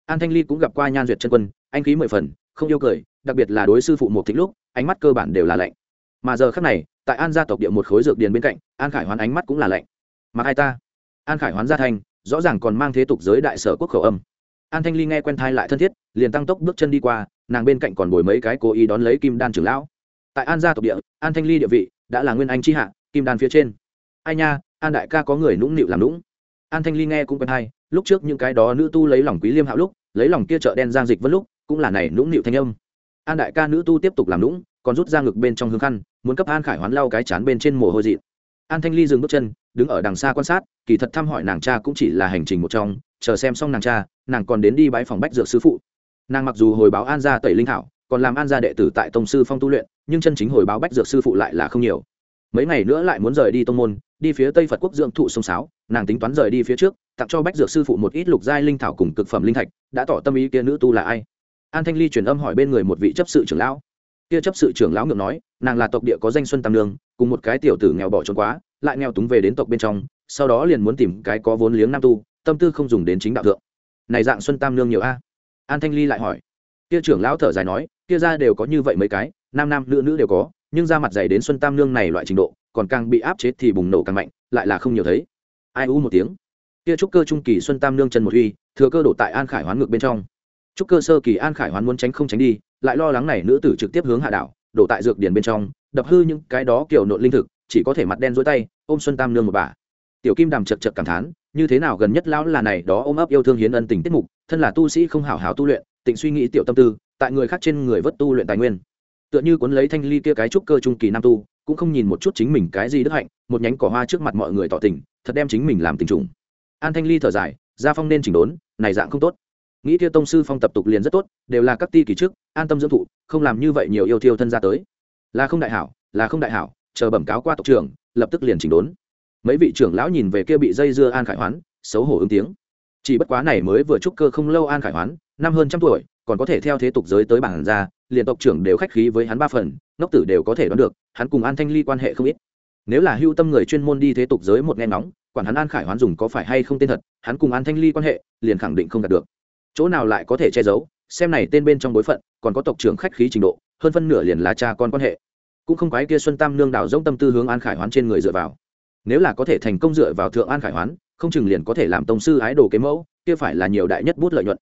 An thanh ly cũng gặp qua nhan duyệt chân quân, anh khí mười phần, không yêu cười đặc biệt là đối sư phụ một thịnh lúc, ánh mắt cơ bản đều là lạnh. Mà giờ khác này, tại an gia tộc địa một khối dược điền bên cạnh, an khải hoán ánh mắt cũng là lạnh. Mà ai ta? An khải hoán gia thanh rõ ràng còn mang thế tục giới đại sở quốc khẩu âm. An thanh ly nghe quen thai lại thân thiết, liền tăng tốc bước chân đi qua, nàng bên cạnh còn bồi mấy cái cố ý đón lấy kim đan trưởng lão. Tại an gia tộc địa, an thanh ly địa vị đã là nguyên anh chi hạ, kim đan phía trên. Ai nha, an đại ca có người nũng nịu làm nũng. An thanh ly nghe cũng quen thai, lúc trước những cái đó nữ tu lấy lòng quý liêm hạo lúc, lấy lòng kia chợ đen giang dịch vân lúc, cũng là này nũng nịu thanh âm an đại ca nữ tu tiếp tục làm lũng, còn rút ra ngực bên trong hướng khăn muốn cấp an khải hoán lau cái chán bên trên mồ hôi dị an thanh ly dừng bước chân đứng ở đằng xa quan sát kỳ thật thăm hỏi nàng cha cũng chỉ là hành trình một trong chờ xem xong nàng cha nàng còn đến đi bãi phòng bách dược sư phụ. Nàng mặc dù hồi báo an gia tẩy linh thảo còn làm an gia đệ tử tại tông sư phong tu luyện nhưng chân chính hồi báo bách dược sư phụ lại là không nhiều. Mấy ngày nữa lại muốn rời đi tông môn đi phía tây phật quốc dưỡng thụ sông sáo nàng tính toán rời đi phía trước tặng cho bách dược sư phụ một ít lục giai linh thảo cùng cực phẩm linh thạch đã tỏ tâm ý kia nữ tu là ai? An thanh ly truyền âm hỏi bên người một vị chấp sự trưởng lão. Kia chấp sự trưởng lão ngược nói nàng là tộc địa có danh xuân tam Nương, cùng một cái tiểu tử nghèo bỏ trốn quá lại nghèo túng về đến tộc bên trong sau đó liền muốn tìm cái có vốn liếng nam tu tâm tư không dùng đến chính đạo thượng. Này dạng xuân tam Nương nhiều a? An thanh ly lại hỏi. Kia trưởng lão thở dài nói kia ra đều có như vậy mấy cái nam nam nữ nữ đều có nhưng ra mặt dày đến xuân tam Nương này loại trình độ còn càng bị áp chế thì bùng nổ càng mạnh lại là không nhiều thấy. Ai u một tiếng. Kia trúc cơ trung kỳ xuân tam Nương chân một uy thừa cơ đổ tại an khải hoán ngược bên trong chúc cơ sơ kỳ an khải hoán muốn tránh không tránh đi, lại lo lắng này nữ tử trực tiếp hướng hạ đảo, đổ tại dược điển bên trong, đập hư những cái đó kiểu nội linh thực, chỉ có thể mặt đen dối tay, ôm xuân tam nương một bà. Tiểu kim đàm chật chật cảm thán, như thế nào gần nhất lão là này đó ôm ấp yêu thương hiến ân tình tiết mục, thân là tu sĩ không hảo hảo tu luyện, tịnh suy nghĩ tiểu tâm tư, tại người khác trên người vất tu luyện tài nguyên. Tựa như cuốn lấy thanh ly kia cái trúc cơ trung kỳ nam tu, cũng không nhìn một chút chính mình cái gì đức hạnh, một nhánh cỏ hoa trước mặt mọi người tỏ tình, thật đem chính mình làm tình trùng. An thanh ly thở dài, gia phong nên chỉnh đốn, này dạng không tốt nghĩ kia tông sư phong tập tục liền rất tốt, đều là các ti kỳ trước, an tâm dưỡng thụ, không làm như vậy nhiều yêu thiêu thân ra tới. Là không đại hảo, là không đại hảo, chờ bẩm cáo qua tộc trưởng, lập tức liền chỉnh đốn. Mấy vị trưởng lão nhìn về kia bị dây dưa an khải hoán, xấu hổ ứng tiếng. Chỉ bất quá này mới vừa trúc cơ không lâu an khải hoán, năm hơn trăm tuổi, còn có thể theo thế tục giới tới bảng ra, liền tộc trưởng đều khách khí với hắn ba phần, ngốc tử đều có thể đoán được, hắn cùng an thanh ly quan hệ không ít. Nếu là hưu tâm người chuyên môn đi thế tục giới một nghe ngóng, quản hắn an khải hoán dùng có phải hay không tên thật, hắn cùng an thanh ly quan hệ, liền khẳng định không đạt được chỗ nào lại có thể che giấu, xem này tên bên trong bối phận, còn có tộc trưởng khách khí trình độ, hơn phân nửa liền là cha con quan hệ. Cũng không quái kia xuân tam nương đảo dông tâm tư hướng an khải hoán trên người dựa vào. Nếu là có thể thành công dựa vào thượng an khải hoán, không chừng liền có thể làm tông sư ái đồ kế mẫu, kia phải là nhiều đại nhất bút lợi nhuận.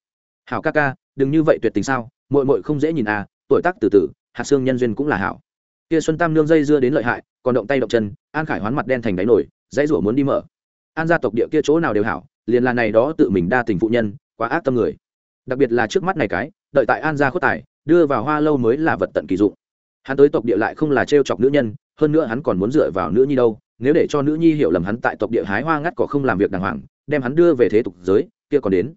Hảo ca ca, đừng như vậy tuyệt tình sao mội mội không dễ nhìn à tuổi tác từ từ, hạt xương nhân duyên cũng là hảo. Kia xuân tam nương dây dưa đến lợi hại, còn động tay động chân, an khải hoán mặt đen thành đáy nổi, dãy rủa muốn đi mở. An gia tộc địa kia chỗ nào đều hảo, liền là này đó tự mình đa tình phụ nhân quá ác tâm người. Đặc biệt là trước mắt này cái, đợi tại an gia khuất tài, đưa vào hoa lâu mới là vật tận kỳ dụng. Hắn tới tộc địa lại không là t chọc nữ nhân, hơn nữa hắn còn muốn dựa vào nữ nhi đâu, nếu để cho nữ nhi hiểu lầm hắn tại tộc địa hái hoa ngắt cỏ không làm việc đàng hoàng, đem hắn đưa về thế tục giới, kia còn đến.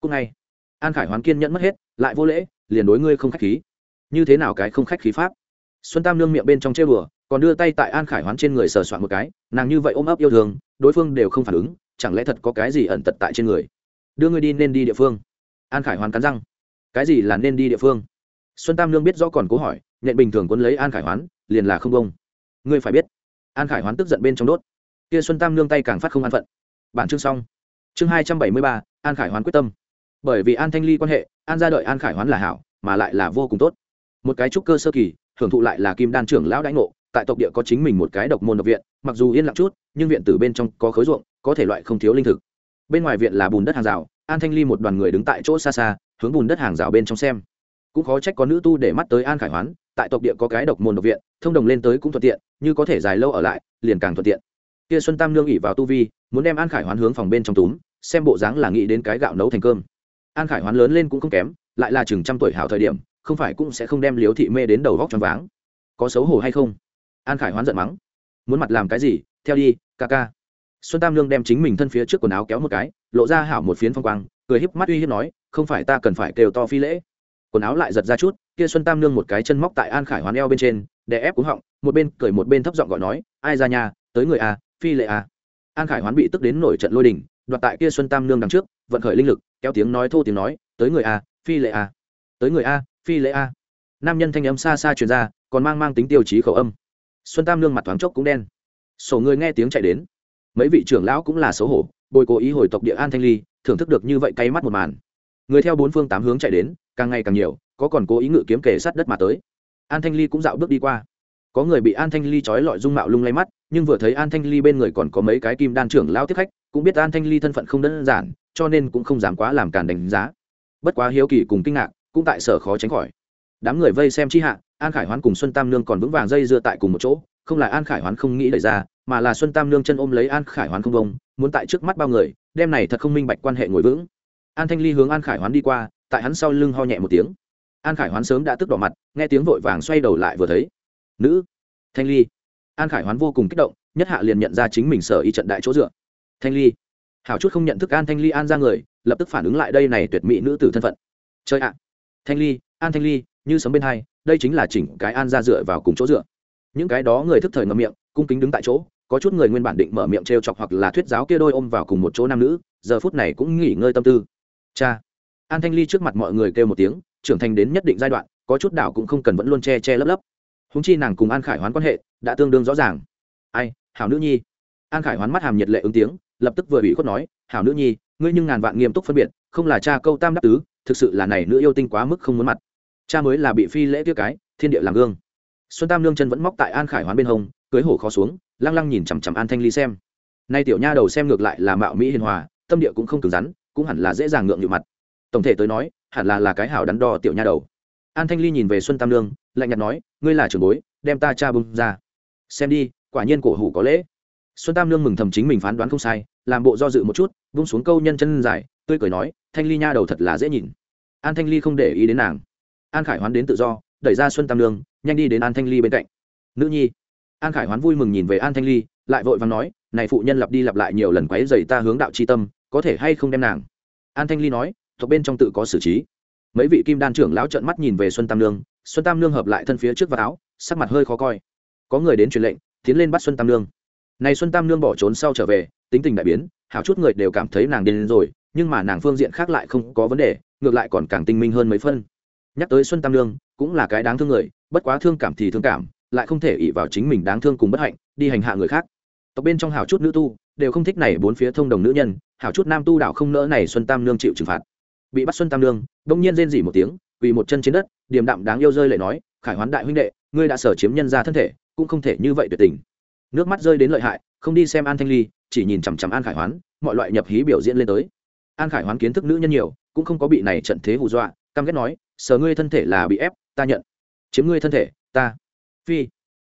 Cũng ngay, an khải hoán kiên nhẫn mất hết, lại vô lễ, liền đối ngươi không khách khí. Như thế nào cái không khách khí pháp? Xuân tam nương miệng bên trong chơi bừa còn đưa tay tại an khải hoán trên người sờ soạn một cái, nàng như vậy ôm ấp yêu thương, đối phương đều không phản ứng, chẳng lẽ thật có cái gì ẩn tật tại trên người? Đưa ngươi đi nên đi địa phương. An khải hoán cắn răng. Cái gì là nên đi địa phương? Xuân tam nương biết rõ còn cố hỏi, nhện bình thường quấn lấy an khải hoán, liền là không công ngươi phải biết, an khải hoán tức giận bên trong đốt. Kia xuân tam nương tay càng phát không an phận. Bản chương xong. Chương hai trăm bảy mươi ba, an khải hoán quyết tâm. Bởi vì an thanh ly quan hệ, an ra đợi an khải hoán là hảo, mà lại là vô cùng tốt. Một cái trúc cơ sơ kỳ, hưởng thụ lại là kim đan trưởng lão đãi ngộ, tại tộc địa có chính mình một cái độc môn độc viện, mặc dù yên lặng chút, nhưng viện từ bên trong có khối ruộng, có thể loại không thiếu linh thực bên ngoài viện là bùn đất hàng rào, an thanh ly một đoàn người đứng tại chỗ xa xa, hướng bùn đất hàng rào bên trong xem. Cũng khó trách có nữ tu để mắt tới an khải hoán, tại tộc địa có cái độc môn độc viện, thông đồng lên tới cũng thuận tiện, như có thể dài lâu ở lại, liền càng thuận tiện. Kia xuân tam nương ỉ vào tu vi, muốn đem an khải hoán hướng phòng bên trong túm, xem bộ dáng là nghĩ đến cái gạo nấu thành cơm. An khải hoán lớn lên cũng không kém, lại là chừng trăm tuổi hảo thời điểm, không phải cũng sẽ không đem liếu thị mê đến đầu vóc tròn váng. Có xấu hổ hay không? An khải hoán giận mắng. Muốn mặt làm cái gì? Theo đi, ca ca xuân tam lương đem chính mình thân phía trước quần áo kéo một cái, lộ ra hảo một phiến phong quang, cười híp mắt uy hiếp nói, không phải ta cần phải kêu to phi lễ. Quần áo lại giật ra chút, kia xuân tam lương một cái chân móc tại an khải hoán eo bên trên để ép cúng họng, một bên cười một bên thấp giọng gọi nói, ai ra nhà, tới người a phi lệ a à. an khải hoán bị tức đến nổi trận lôi đình, đoạt tại kia xuân tam lương đằng trước, vận khởi linh lực, kéo tiếng nói thô tiếng nói, tới người a phi lệ a tới người a phi lệ a nam nhân thanh âm xa xa truyền ra, còn mang mang tính tiêu chí khẩu âm. Xuân tam lương mặt thoáng chốc cũng đen. Sổ người nghe tiếng chạy đến mấy vị trưởng lão cũng là xấu hổ, bồi cố ý hồi tộc địa an thanh ly, thưởng thức được như vậy cay mắt một màn. Người theo bốn phương tám hướng chạy đến, càng ngày càng nhiều, có còn cố ý ngự kiếm kể sát đất mà tới. An thanh ly cũng dạo bước đi qua. Có người bị an thanh ly trói lọi dung mạo lung lay mắt, nhưng vừa thấy an thanh ly bên người còn có mấy cái kim đan trưởng lao tiếp khách, cũng biết an thanh ly thân phận không đơn giản, cho nên cũng không dám quá làm càn đánh giá. Bất quá hiếu kỳ cùng kinh ngạc, cũng tại sở khó tránh khỏi. Đám người vây xem chi hạ, an khải hoán cùng xuân tam nương còn vững vàng dây dưa tại cùng một chỗ, không là an khải hoán không nghĩ đẩy ra mà là xuân tam nương chân ôm lấy an khải hoán không bông, muốn tại trước mắt bao người đem này thật không minh bạch quan hệ ngồi vững. An thanh ly hướng an khải hoán đi qua, tại hắn sau lưng ho nhẹ một tiếng. An khải hoán sớm đã tức đỏ mặt, nghe tiếng vội vàng xoay đầu lại vừa thấy. Nữ, thanh ly. An khải hoán vô cùng kích động, nhất hạ liền nhận ra chính mình sở y trận đại chỗ dựa. Thanh ly. Hảo chút không nhận thức an thanh ly an ra người, lập tức phản ứng lại đây này tuyệt mỹ nữ tử thân phận. Chơi ạ. Thanh ly, an thanh ly, như sấm bên hai, đây chính là chỉnh cái an ra dựa vào cùng chỗ dựa. Những cái đó người thức thời ngậm miệng, cung kính đứng tại chỗ có chút người nguyên bản định mở miệng t r e o chọc hoặc là thuyết giáo kia đôi ôm vào cùng một chỗ nam nữ, giờ phút này cũng nghỉ ngơi tâm tư. Cha. An thanh ly trước mặt mọi người kêu một tiếng, trưởng thành đến nhất định giai đoạn, có chút đảo cũng không cần vẫn luôn che che lấp lấp. Húng chi nàng cùng an khải hoán quan hệ đã tương đương rõ ràng. Ai, hảo nữ nhi. An khải hoán mắt hàm nhiệt lệ ứng tiếng, lập tức vừa ủy khuất nói, hảo nữ nhi, ngươi nhưng ngàn vạn nghiêm túc phân biệt, không là cha câu tam đắc tứ, thực sự là này nữ yêu tinh quá mức không muốn mặt. Cha mới là bị phi lễ tiếc cái, thiên địa làm gương. Xuân tam nương chân vẫn móc tại an khải hoán bên hông cưới hổ khó xuống, lăng lăng nhìn chằm chằm an thanh ly xem. Nay tiểu nha đầu xem ngược lại là mạo mỹ hiền hòa, tâm địa cũng không cứng rắn, cũng hẳn là dễ dàng ngượng nhịu mặt. Tổng thể tới nói, hẳn là là cái hảo đắn đo tiểu nha đầu. An thanh ly nhìn về xuân tam nương lạnh nhạt nói, ngươi là trưởng bối, đem ta cha bưng ra. Xem đi, quả nhiên cổ hủ có lễ. Xuân tam nương mừng thầm chính mình phán đoán không sai, làm bộ do dự một chút bung xuống câu nhân chân dài, tươi cười nói, thanh ly nha đầu thật là dễ nhìn. An thanh ly không để ý đến nàng. An khải hoán đến tự do, đẩy ra xuân tam lương, nhanh đi đến an thanh ly bên cạnh. Nữ nhi an khải hoán vui mừng nhìn về an thanh ly lại vội vàng nói này phụ nhân lặp đi lặp lại nhiều lần quấy dày ta hướng đạo c h i tâm có thể hay không đem nàng? An thanh ly nói thuộc bên trong tự có xử trí. Mấy vị kim đan trưởng lão trợn mắt nhìn về xuân tam Nương, xuân tam Nương hợp lại thân phía trước vào áo sắc mặt hơi khó coi. Có người đến truyền lệnh tiến lên bắt xuân tam Nương. này xuân tam Nương bỏ trốn sau trở về tính tình đại biến hảo chút người đều cảm thấy nàng điên rồi nhưng mà nàng phương diện khác lại không có vấn đề ngược lại còn càng tinh minh hơn mấy phân. Nhắc tới xuân tam Nương, cũng là cái đáng thương người bất quá thương cảm thì thương cảm lại không thể ỷ vào chính mình đáng thương cùng bất hạnh, đi hành hạ người khác. Tộc bên trong hào chút nữ tu, đều không thích này bốn phía thông đồng nữ nhân hào chút nam tu đạo không nỡ này xuân tam nương chịu trừng phạt. Bị bắt xuân tam nương, bỗng nhiên rên dỉ một tiếng vì một chân trên đất, điềm đạm đáng yêu rơi lại nói, khải hoán đại huynh đệ, ngươi đã sở chiếm nhân ra thân thể, cũng không thể như vậy tuyệt tình. Nước mắt rơi đến lợi hại, không đi xem an thanh ly, chỉ nhìn chằm chằm an khải hoán, mọi loại nhập hí biểu diễn lên tới. An khải hoán kiến thức nữ nhân nhiều, cũng không có bị này trận thế hù dọa, căm ghét nói, sở ngươi thân thể là bị ép, ta nhận. Chiếm ngươi thân thể, ta phi.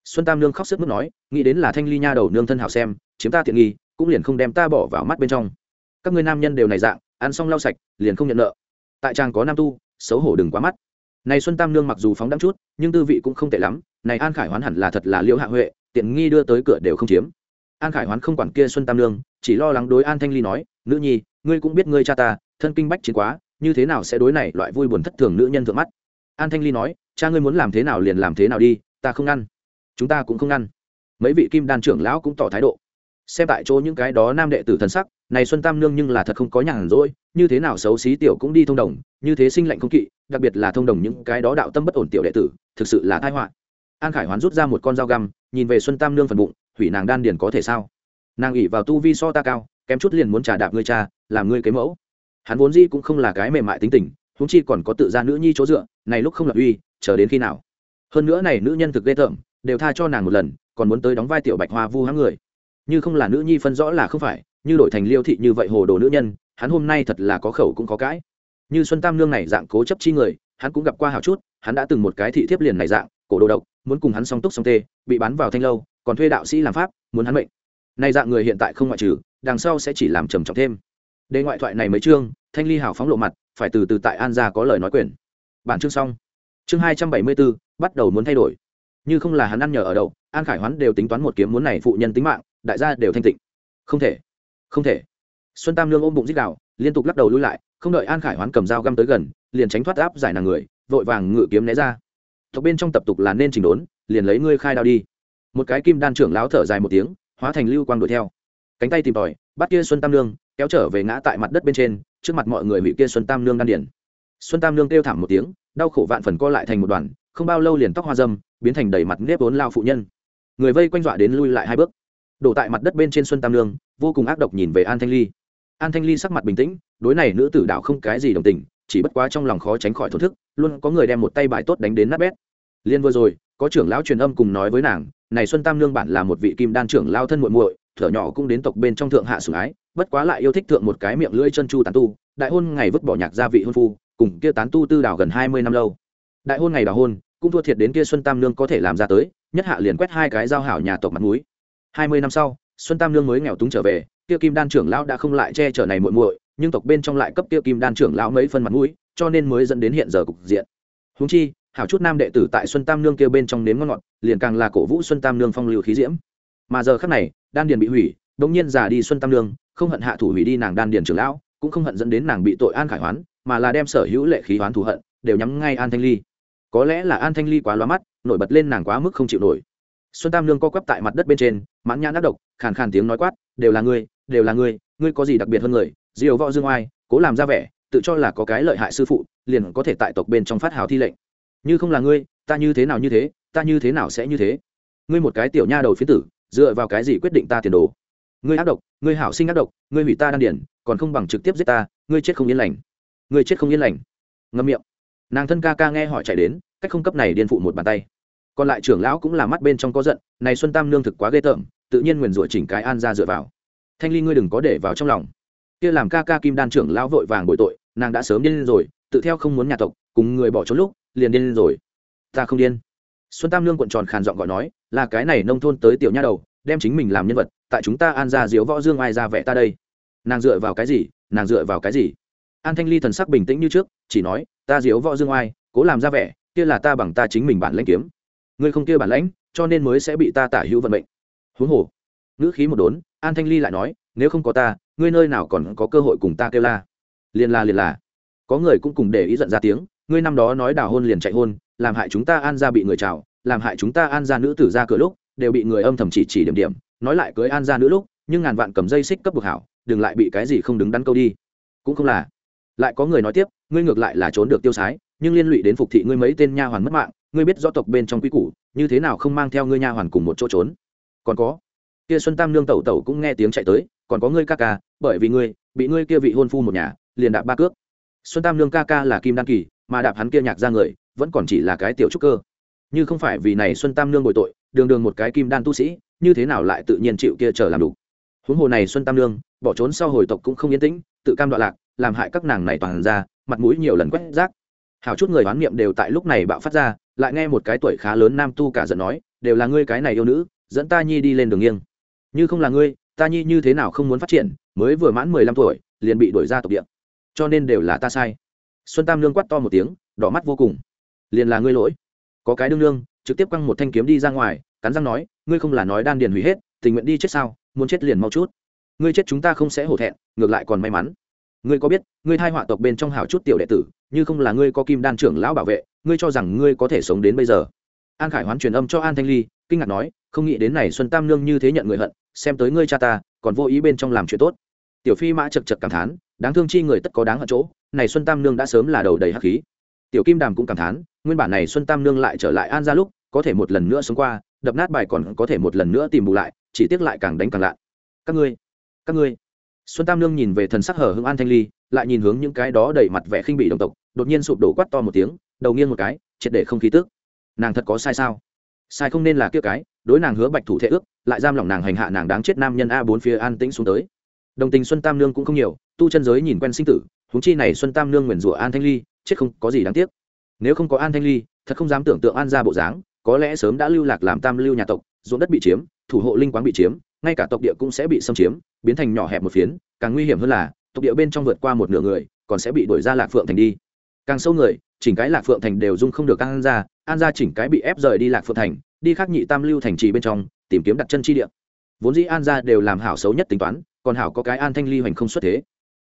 Xuân tam nương khóc sức mức nói, nghĩ đến là thanh ly nha đầu nương thân hảo xem, chiếm ta tiện nghi, cũng liền không đem ta bỏ vào mắt bên trong. Các ngươi nam nhân đều này dạng, ăn xong lau sạch, liền không nhận nợ. Tại trang có nam tu, xấu hổ đừng quá mắt. Này xuân tam nương mặc dù phóng đắm chút, nhưng tư vị cũng không tệ lắm, này an khải hoán hẳn là thật là liễu hạ huệ, tiện nghi đưa tới cửa đều không chiếm. An khải hoán không quản kia xuân tam nương, chỉ lo lắng đối an thanh ly nói, nữ nhi, ngươi cũng biết ngươi cha ta, thân kinh bách chiến quá, như thế nào sẽ đối này loại vui buồn thất thường nữ nhân thượng mắt? An thanh ly nói, cha ngươi muốn làm thế nào liền làm thế nào đi ta không ngăn. Chúng ta cũng không ngăn. Mấy vị kim đan trưởng lão cũng tỏ thái độ. Xem tại chỗ những cái đó nam đệ tử thần sắc, này xuân tam nương nhưng là thật không có nhàn rỗi, như thế nào xấu xí tiểu cũng đi thông đồng, như thế sinh lạnh không kỵ, đặc biệt là thông đồng những cái đó đạo tâm bất ổn tiểu đệ tử, thực sự là tai họa. An khải hoán rút ra một con dao găm, nhìn về xuân tam nương phần bụng, hủy nàng đan điền có thể sao? Nàng ỉ vào tu vi so ta cao, kém chút liền muốn trả đạp ngươi cha, làm ngươi cái mẫu. Hắn vốn di cũng không là cái mềm mại tính tình húng chi còn có tự ra nữ nhi chỗ dựa, này lúc không lập uy, chờ đến khi nào? Hơn nữa này nữ nhân thực ghê tởm, đều tha cho nàng một lần, còn muốn tới đóng vai tiểu bạch hoa vu hãng người. Như không là nữ nhi phân rõ là không phải, như đổi thành liêu thị như vậy hồ đồ nữ nhân, hắn hôm nay thật là có khẩu cũng có cãi. Như xuân tam nương này dạng cố chấp chi người, hắn cũng gặp qua hào chút, hắn đã từng một cái thị thiếp liền này dạng, cổ đồ độc, muốn cùng hắn song túc song tê, bị bắn vào thanh lâu, còn thuê đạo sĩ làm pháp, muốn hắn mệnh. Này dạng người hiện tại không ngoại trừ, đằng sau sẽ chỉ làm trầm trọng thêm. Đề ngoại thoại này mấy chương, thanh ly hào phóng lộ mặt, phải từ từ tại an gia có lời nói quyền. Bản chương xong. Chương hai trăm bảy mươi bốn bắt đầu muốn thay đổi. Như không là hắn ăn nhờ ở đậu an khải hoán đều tính toán một kiếm muốn này phụ nhân tính mạng, đại gia đều thanh tịnh. Không thể không thể. Xuân tam lương ôm bụng dích đạo liên tục lắc đầu lui lại, không đợi an khải hoán cầm dao găm tới gần, liền tránh thoát áp giải nàng người, vội vàng ngự kiếm né ra. Tộc bên trong tập tục là nên chỉnh đốn, liền lấy ngươi khai đao đi. Một cái kim đan trưởng láo thở dài một tiếng, hóa thành lưu quang đuổi theo. Cánh tay tìm tòi, bắt kia xuân tam lương, kéo trở về ngã tại mặt đất bên trên, trước mặt mọi người bị kia xuân tam lương đan điển xuân tam lương kêu thảm một tiếng, đau khổ vạn phần co lại thành một đoàn không bao lâu liền tóc hoa dâm, biến thành đầy mặt nếp vốn lao phụ nhân. Người vây quanh dọa đến lui lại hai bước. Đổ tại mặt đất bên trên xuân tam lương vô cùng ác độc nhìn về an thanh ly. An thanh ly sắc mặt bình tĩnh, đối này nữ tử đạo không cái gì đồng tình, chỉ bất quá trong lòng khó tránh khỏi thổn thức, luôn có người đem một tay bài tốt đánh đến nát bét. Liên vừa rồi, có trưởng lão truyền âm cùng nói với nàng, này xuân tam nương bản là một vị kim đan trưởng lao thân muội muội, thở nhỏ cũng đến tộc bên trong thượng hạ sủng ái, bất quá lại yêu thích thượng một cái miệng lưỡi chân chu tán tu, đại hôn ngày vứt bỏ nhạc gia vị hôn phu, cùng kia tán tu tư đảo gần hai mươi năm lâu đại hôn ngày đào hôn, cũng thua thiệt đến kia xuân tam nương có thể làm ra tới, nhất hạ liền quét hai cái giao hảo nhà tộc mặt núi hai mươi năm sau, xuân tam nương mới nghèo túng trở về, kia kim đan trưởng lão đã không lại che chở này muội muội, nhưng tộc bên trong lại cấp kia kim đan trưởng lão mấy phân mặt mũi, cho nên mới dẫn đến hiện giờ cục diện. Huống chi, hảo chút nam đệ tử tại xuân tam nương kia bên trong nếm ngon ngọt, liền càng là cổ vũ xuân tam nương phong lưu khí diễm. Mà giờ khắc này, đan điền bị hủy đống nhiên già đi xuân tam nương, không hận hạ thủ hủy đi nàng đan điền trưởng lão, cũng không hận dẫn đến nàng bị tội an khải hoán, mà là đem sở hữu lệ khí hoán thù hận, đều nhắm ngay an thanh ly có lẽ là an thanh ly quá loa mắt, nổi bật lên nàng quá mức không chịu nổi. Xuân tam nương co quắp tại mặt đất bên trên, mãn nhãn ác độc, khàn khàn tiếng nói quát, đều là ngươi, đều là ngươi ngươi có gì đặc biệt hơn người? Diều võ dương oai, cố làm ra vẻ, tự cho là có cái lợi hại sư phụ, liền có thể tại tộc bên trong phát hào thi lệnh. Như không là ngươi, ta như thế nào như thế, ta như thế nào sẽ như thế? Ngươi một cái tiểu nha đầu phía tử, dựa vào cái gì quyết định ta tiền đồ? Ngươi ác độc, ngươi hảo sinh ác độc, ngươi hủy ta đan điển, còn không bằng trực tiếp giết ta, ngươi chết không yên lành. Ngươi chết không yên lành. Ngâm miệng nàng thân ca ca nghe hỏi chạy đến, cách không cấp này điên phụ một bàn tay. Còn lại trưởng lão cũng là mắt bên trong có giận, này xuân tam nương thực quá ghê tởm, tự nhiên nguyền rủa chỉnh cái an ra dựa vào. Thanh ly ngươi đừng có để vào trong lòng. Kia làm ca ca kim đan trưởng lão vội vàng bội tội, nàng đã sớm điên rồi, tự theo không muốn nhà tộc, cùng người bỏ trốn lúc, liền điên rồi. Ta không điên. Xuân tam nương cuộn tròn khàn giọng gọi nói, là cái này nông thôn tới tiểu nha đầu, đem chính mình làm nhân vật, tại chúng ta an ra diếu võ dương ai ra vẽ ta đây. Nàng dựa vào cái gì, nàng dựa vào cái gì? An thanh ly thần sắc bình tĩnh như trước, chỉ nói, ta diếu võ dương oai, cố làm ra vẻ, kia là ta bằng ta chính mình bản lãnh kiếm. Ngươi không kia bản lãnh, cho nên mới sẽ bị ta tả hữu vận mệnh. Huống hồ, ngữ khí một đốn, an thanh ly lại nói, nếu không có ta, ngươi nơi nào còn có cơ hội cùng ta kêu la? Liền là liền là có người cũng cùng để ý giận ra tiếng, ngươi năm đó nói đào hôn liền chạy hôn, làm hại chúng ta an ra bị người chào, làm hại chúng ta an ra nữ tử ra cửa lúc, đều bị người âm thầm chỉ chỉ điểm điểm, nói lại cưới an ra nữ lúc, nhưng ngàn vạn cầm dây xích cấp bực hảo, đừng lại bị cái gì không đứng đắn câu đi. Cũng không là lại có người nói tiếp, ngươi ngược lại là trốn được tiêu sái, nhưng liên lụy đến phục thị ngươi mấy tên nha hoàn mất mạng, ngươi biết rõ tộc bên trong quy củ, như thế nào không mang theo ngươi nha hoàn cùng một chỗ trốn? Còn có, kia xuân tam nương tẩu tẩu cũng nghe tiếng chạy tới, còn có ngươi ca ca, bởi vì ngươi, bị ngươi kia vị hôn phu một nhà, liền đạp ba cước. Xuân tam nương ca ca là kim đan kỳ, mà đạp hắn kia nhạc ra người, vẫn còn chỉ là cái tiểu trúc cơ. Như không phải vì này xuân tam nương bồi tội, đường đường một cái kim đan tu sĩ, như thế nào lại tự nhiên chịu kia trở làm đủ? Huống hồ này xuân tam nương, bỏ trốn sau hồi tộc cũng không yên tĩnh, tự cam đoạn lạc làm hại các nàng này toàn ra, mặt mũi nhiều lần quét rác. Hào chút người đoán niệm đều tại lúc này bạo phát ra, lại nghe một cái tuổi khá lớn nam tu cả giận nói, đều là ngươi cái này yêu nữ, dẫn ta nhi đi lên đường nghiêng. Như không là ngươi, ta nhi như thế nào không muốn phát triển, mới vừa mãn mười lăm tuổi, liền bị đuổi ra tộc địa. Cho nên đều là ta sai. Xuân tam lương quát to một tiếng, đỏ mắt vô cùng. Liền là ngươi lỗi. Có cái đương lương trực tiếp quăng một thanh kiếm đi ra ngoài, cắn răng nói, ngươi không là nói đan điền hủy hết, tình nguyện đi chết sao, muốn chết liền mau chút. Ngươi chết chúng ta không sẽ hổ thẹn, ngược lại còn may mắn ngươi có biết, ngươi thai họa tộc bên trong hào chút tiểu đệ tử, như không là ngươi có kim đan trưởng lão bảo vệ, ngươi cho rằng ngươi có thể sống đến bây giờ? An khải hoán truyền âm cho an thanh ly, kinh ngạc nói, không nghĩ đến này xuân tam nương như thế nhận người hận, xem tới ngươi cha ta, còn vô ý bên trong làm chuyện tốt. Tiểu phi mã chật chật cảm thán, đáng thương chi người tất có đáng hận chỗ, này xuân tam nương đã sớm là đầu đầy hắc khí. Tiểu kim đàm cũng cảm thán, nguyên bản này xuân tam nương lại trở lại an ra lúc, có thể một lần nữa sống qua, đập nát bài còn có thể một lần nữa tìm bù lại, chỉ tiếc lại càng đánh càng lạ. Các ngươi các ngươi xuân tam nương nhìn về thần sắc hở hưng an thanh ly, lại nhìn hướng những cái đó đầy mặt vẻ khinh bị đồng tộc, đột nhiên sụp đổ quát to một tiếng, đầu nghiêng một cái, triệt để không khí tức. Nàng thật có sai sao? Sai không nên là kia cái, đối nàng hứa bạch thủ thể ước, lại giam lòng nàng hành hạ nàng đáng chết nam nhân a bốn phía an tĩnh xuống tới. Đồng tình xuân tam nương cũng không nhiều, tu chân giới nhìn quen sinh tử, huống chi này xuân tam nương nguyền rủa an thanh ly, chết không có gì đáng tiếc. Nếu không có an thanh ly, thật không dám tưởng tượng an ra bộ dáng, có lẽ sớm đã lưu lạc làm tam lưu nhà tộc, ruộng đất bị chiếm, thủ hộ linh quáng bị chiếm ngay cả tộc địa cũng sẽ bị xâm chiếm, biến thành nhỏ hẹp một phiến, càng nguy hiểm hơn là, tộc địa bên trong vượt qua một nửa người, còn sẽ bị đuổi ra lạc phượng thành đi. Càng sâu người, chỉnh cái lạc phượng thành đều dung không được an ra an ra chỉnh cái bị ép rời đi lạc phượng thành, đi khắc nhị tam lưu thành trì bên trong, tìm kiếm đặt chân chi địa. Vốn dĩ an ra đều làm hảo xấu nhất tính toán, còn hảo có cái an thanh ly hoành không xuất thế.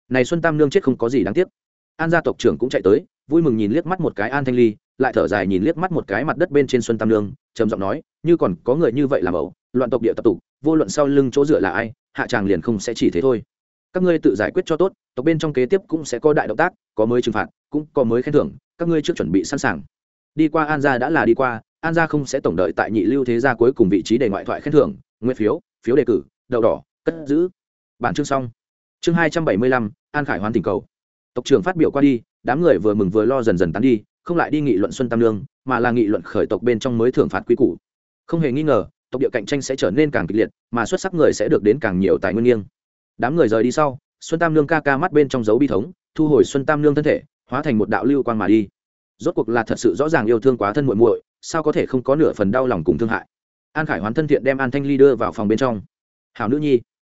Này xuân tam nương chết không có gì đáng tiếc. An gia tộc trưởng cũng chạy tới, vui mừng nhìn liếc mắt một cái an thanh ly, lại thở dài nhìn liếc mắt một cái mặt đất bên trên xuân tam nương, trầm giọng nói, như còn có người như vậy làm ẩu loạn tộc địa tập tục, vô luận sau lưng chỗ dựa là ai, hạ tràng liền không sẽ chỉ thế thôi. Các ngươi tự giải quyết cho tốt, tộc bên trong kế tiếp cũng sẽ có đại động tác, có mới trừng phạt, cũng có mới khen thưởng, các ngươi trước chuẩn bị sẵn sàng. Đi qua an gia đã là đi qua, an gia không sẽ tổng đợi tại nhị lưu thế gia cuối cùng vị trí để ngoại thoại khen thưởng nguyên phiếu phiếu đề cử, đậu đỏ, cất giữ. Bản chương xong. Chương hai trăm bảy mươi lăm, an khải hoàn tình cầu. Tộc trưởng phát biểu qua đi, đám người vừa mừng vừa lo dần dần tán đi, không lại đi nghị luận xuân tam lương mà là nghị luận khởi tộc bên trong mới thưởng phạt quy củ. Không hề nghi ngờ tộc địa cạnh tranh sẽ trở nên càng kịch liệt, mà xuất sắc người sẽ được đến càng nhiều tài nguyên nghiêng. Đám người rời đi sau, xuân tam Nương ca ca mắt bên trong dấu bi thống, thu hồi xuân tam Nương thân thể, hóa thành một đạo lưu quang mà đi. Rốt cuộc là thật sự rõ ràng yêu thương quá thân muội muội, sao có thể không có nửa phần đau lòng cùng thương hại? An khải hoán thân thiện đem an thanh ly đưa vào phòng bên trong. Hảo nữ nhi.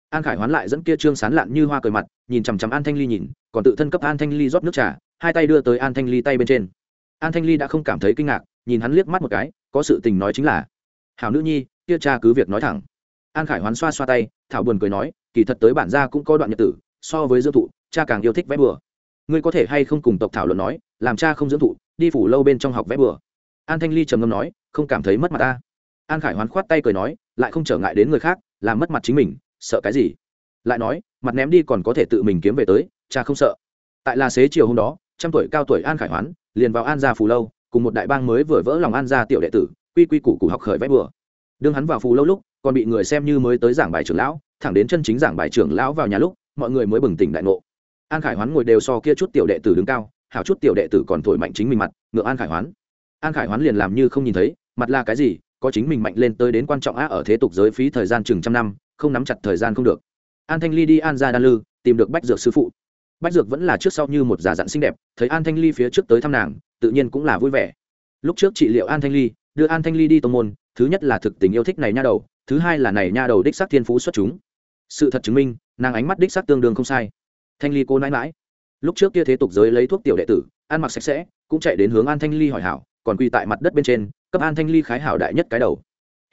An khải hoán lại dẫn kia trương sán lạn như hoa cười mặt, nhìn chằm chằm an thanh ly nhìn, còn tự thân cấp an thanh ly rót nước trà, hai tay đưa tới an thanh ly tay bên trên. An thanh ly đã không cảm thấy kinh ngạc, nhìn hắn liếc mắt một cái, có sự tình nói chính là, hảo nữ nhi kia cha cứ việc nói thẳng. An khải hoán xoa xoa tay, thảo buồn cười nói, kỳ thật tới bản gia cũng có đoạn nhật tử, so với dưỡng thụ, cha càng yêu thích vẽ bừa. Ngươi có thể hay không cùng tộc thảo luận nói, làm cha không dưỡng thụ, đi phủ lâu bên trong học vẽ bừa. An thanh ly trầm ngâm nói, không cảm thấy mất mặt ta. An khải hoán khoát tay cười nói, lại không trở ngại đến người khác, làm mất mặt chính mình, sợ cái gì? Lại nói, mặt ném đi còn có thể tự mình kiếm về tới, cha không sợ. Tại là xế chiều hôm đó, trăm tuổi cao tuổi an khải hoán liền vào an gia phù lâu, cùng một đại bang mới vừa vỡ lòng an gia tiểu đệ tử, quy quy củ củ học khởi vẽ bừa đương hắn vào phù lâu lúc, còn bị người xem như mới tới giảng bài trưởng lão, thẳng đến chân chính giảng bài trưởng lão vào nhà lúc, mọi người mới bừng tỉnh đại ngộ. An khải hoán ngồi đều so kia chút tiểu đệ tử đứng cao, hảo chút tiểu đệ tử còn thổi mạnh chính mình mặt, ngựa an khải hoán. An khải hoán liền làm như không nhìn thấy, mặt là cái gì, có chính mình mạnh lên tới đến quan trọng á ở thế tục giới phí thời gian chừng trăm năm, không nắm chặt thời gian không được. An thanh ly đi an ra đan lư, tìm được bách dược sư phụ. Bách dược vẫn là trước sau như một giả dặn xinh đẹp, thấy an thanh ly phía trước tới thăm nàng, tự nhiên cũng là vui vẻ. Lúc trước trị liệu an thanh ly đưa an thanh ly đi tô môn, thứ nhất là thực tình yêu thích này nha đầu, thứ hai là này nha đầu đích sắc thiên phú xuất chúng. Sự thật chứng minh, nàng ánh mắt đích sắc tương đương không sai. Thanh ly cô nãi mãi lúc trước kia thế tục giới lấy thuốc tiểu đệ tử, ăn mặc sạch sẽ, cũng chạy đến hướng an thanh ly hỏi hảo, còn quy tại mặt đất bên trên, cấp an thanh ly khái hảo đại nhất cái đầu.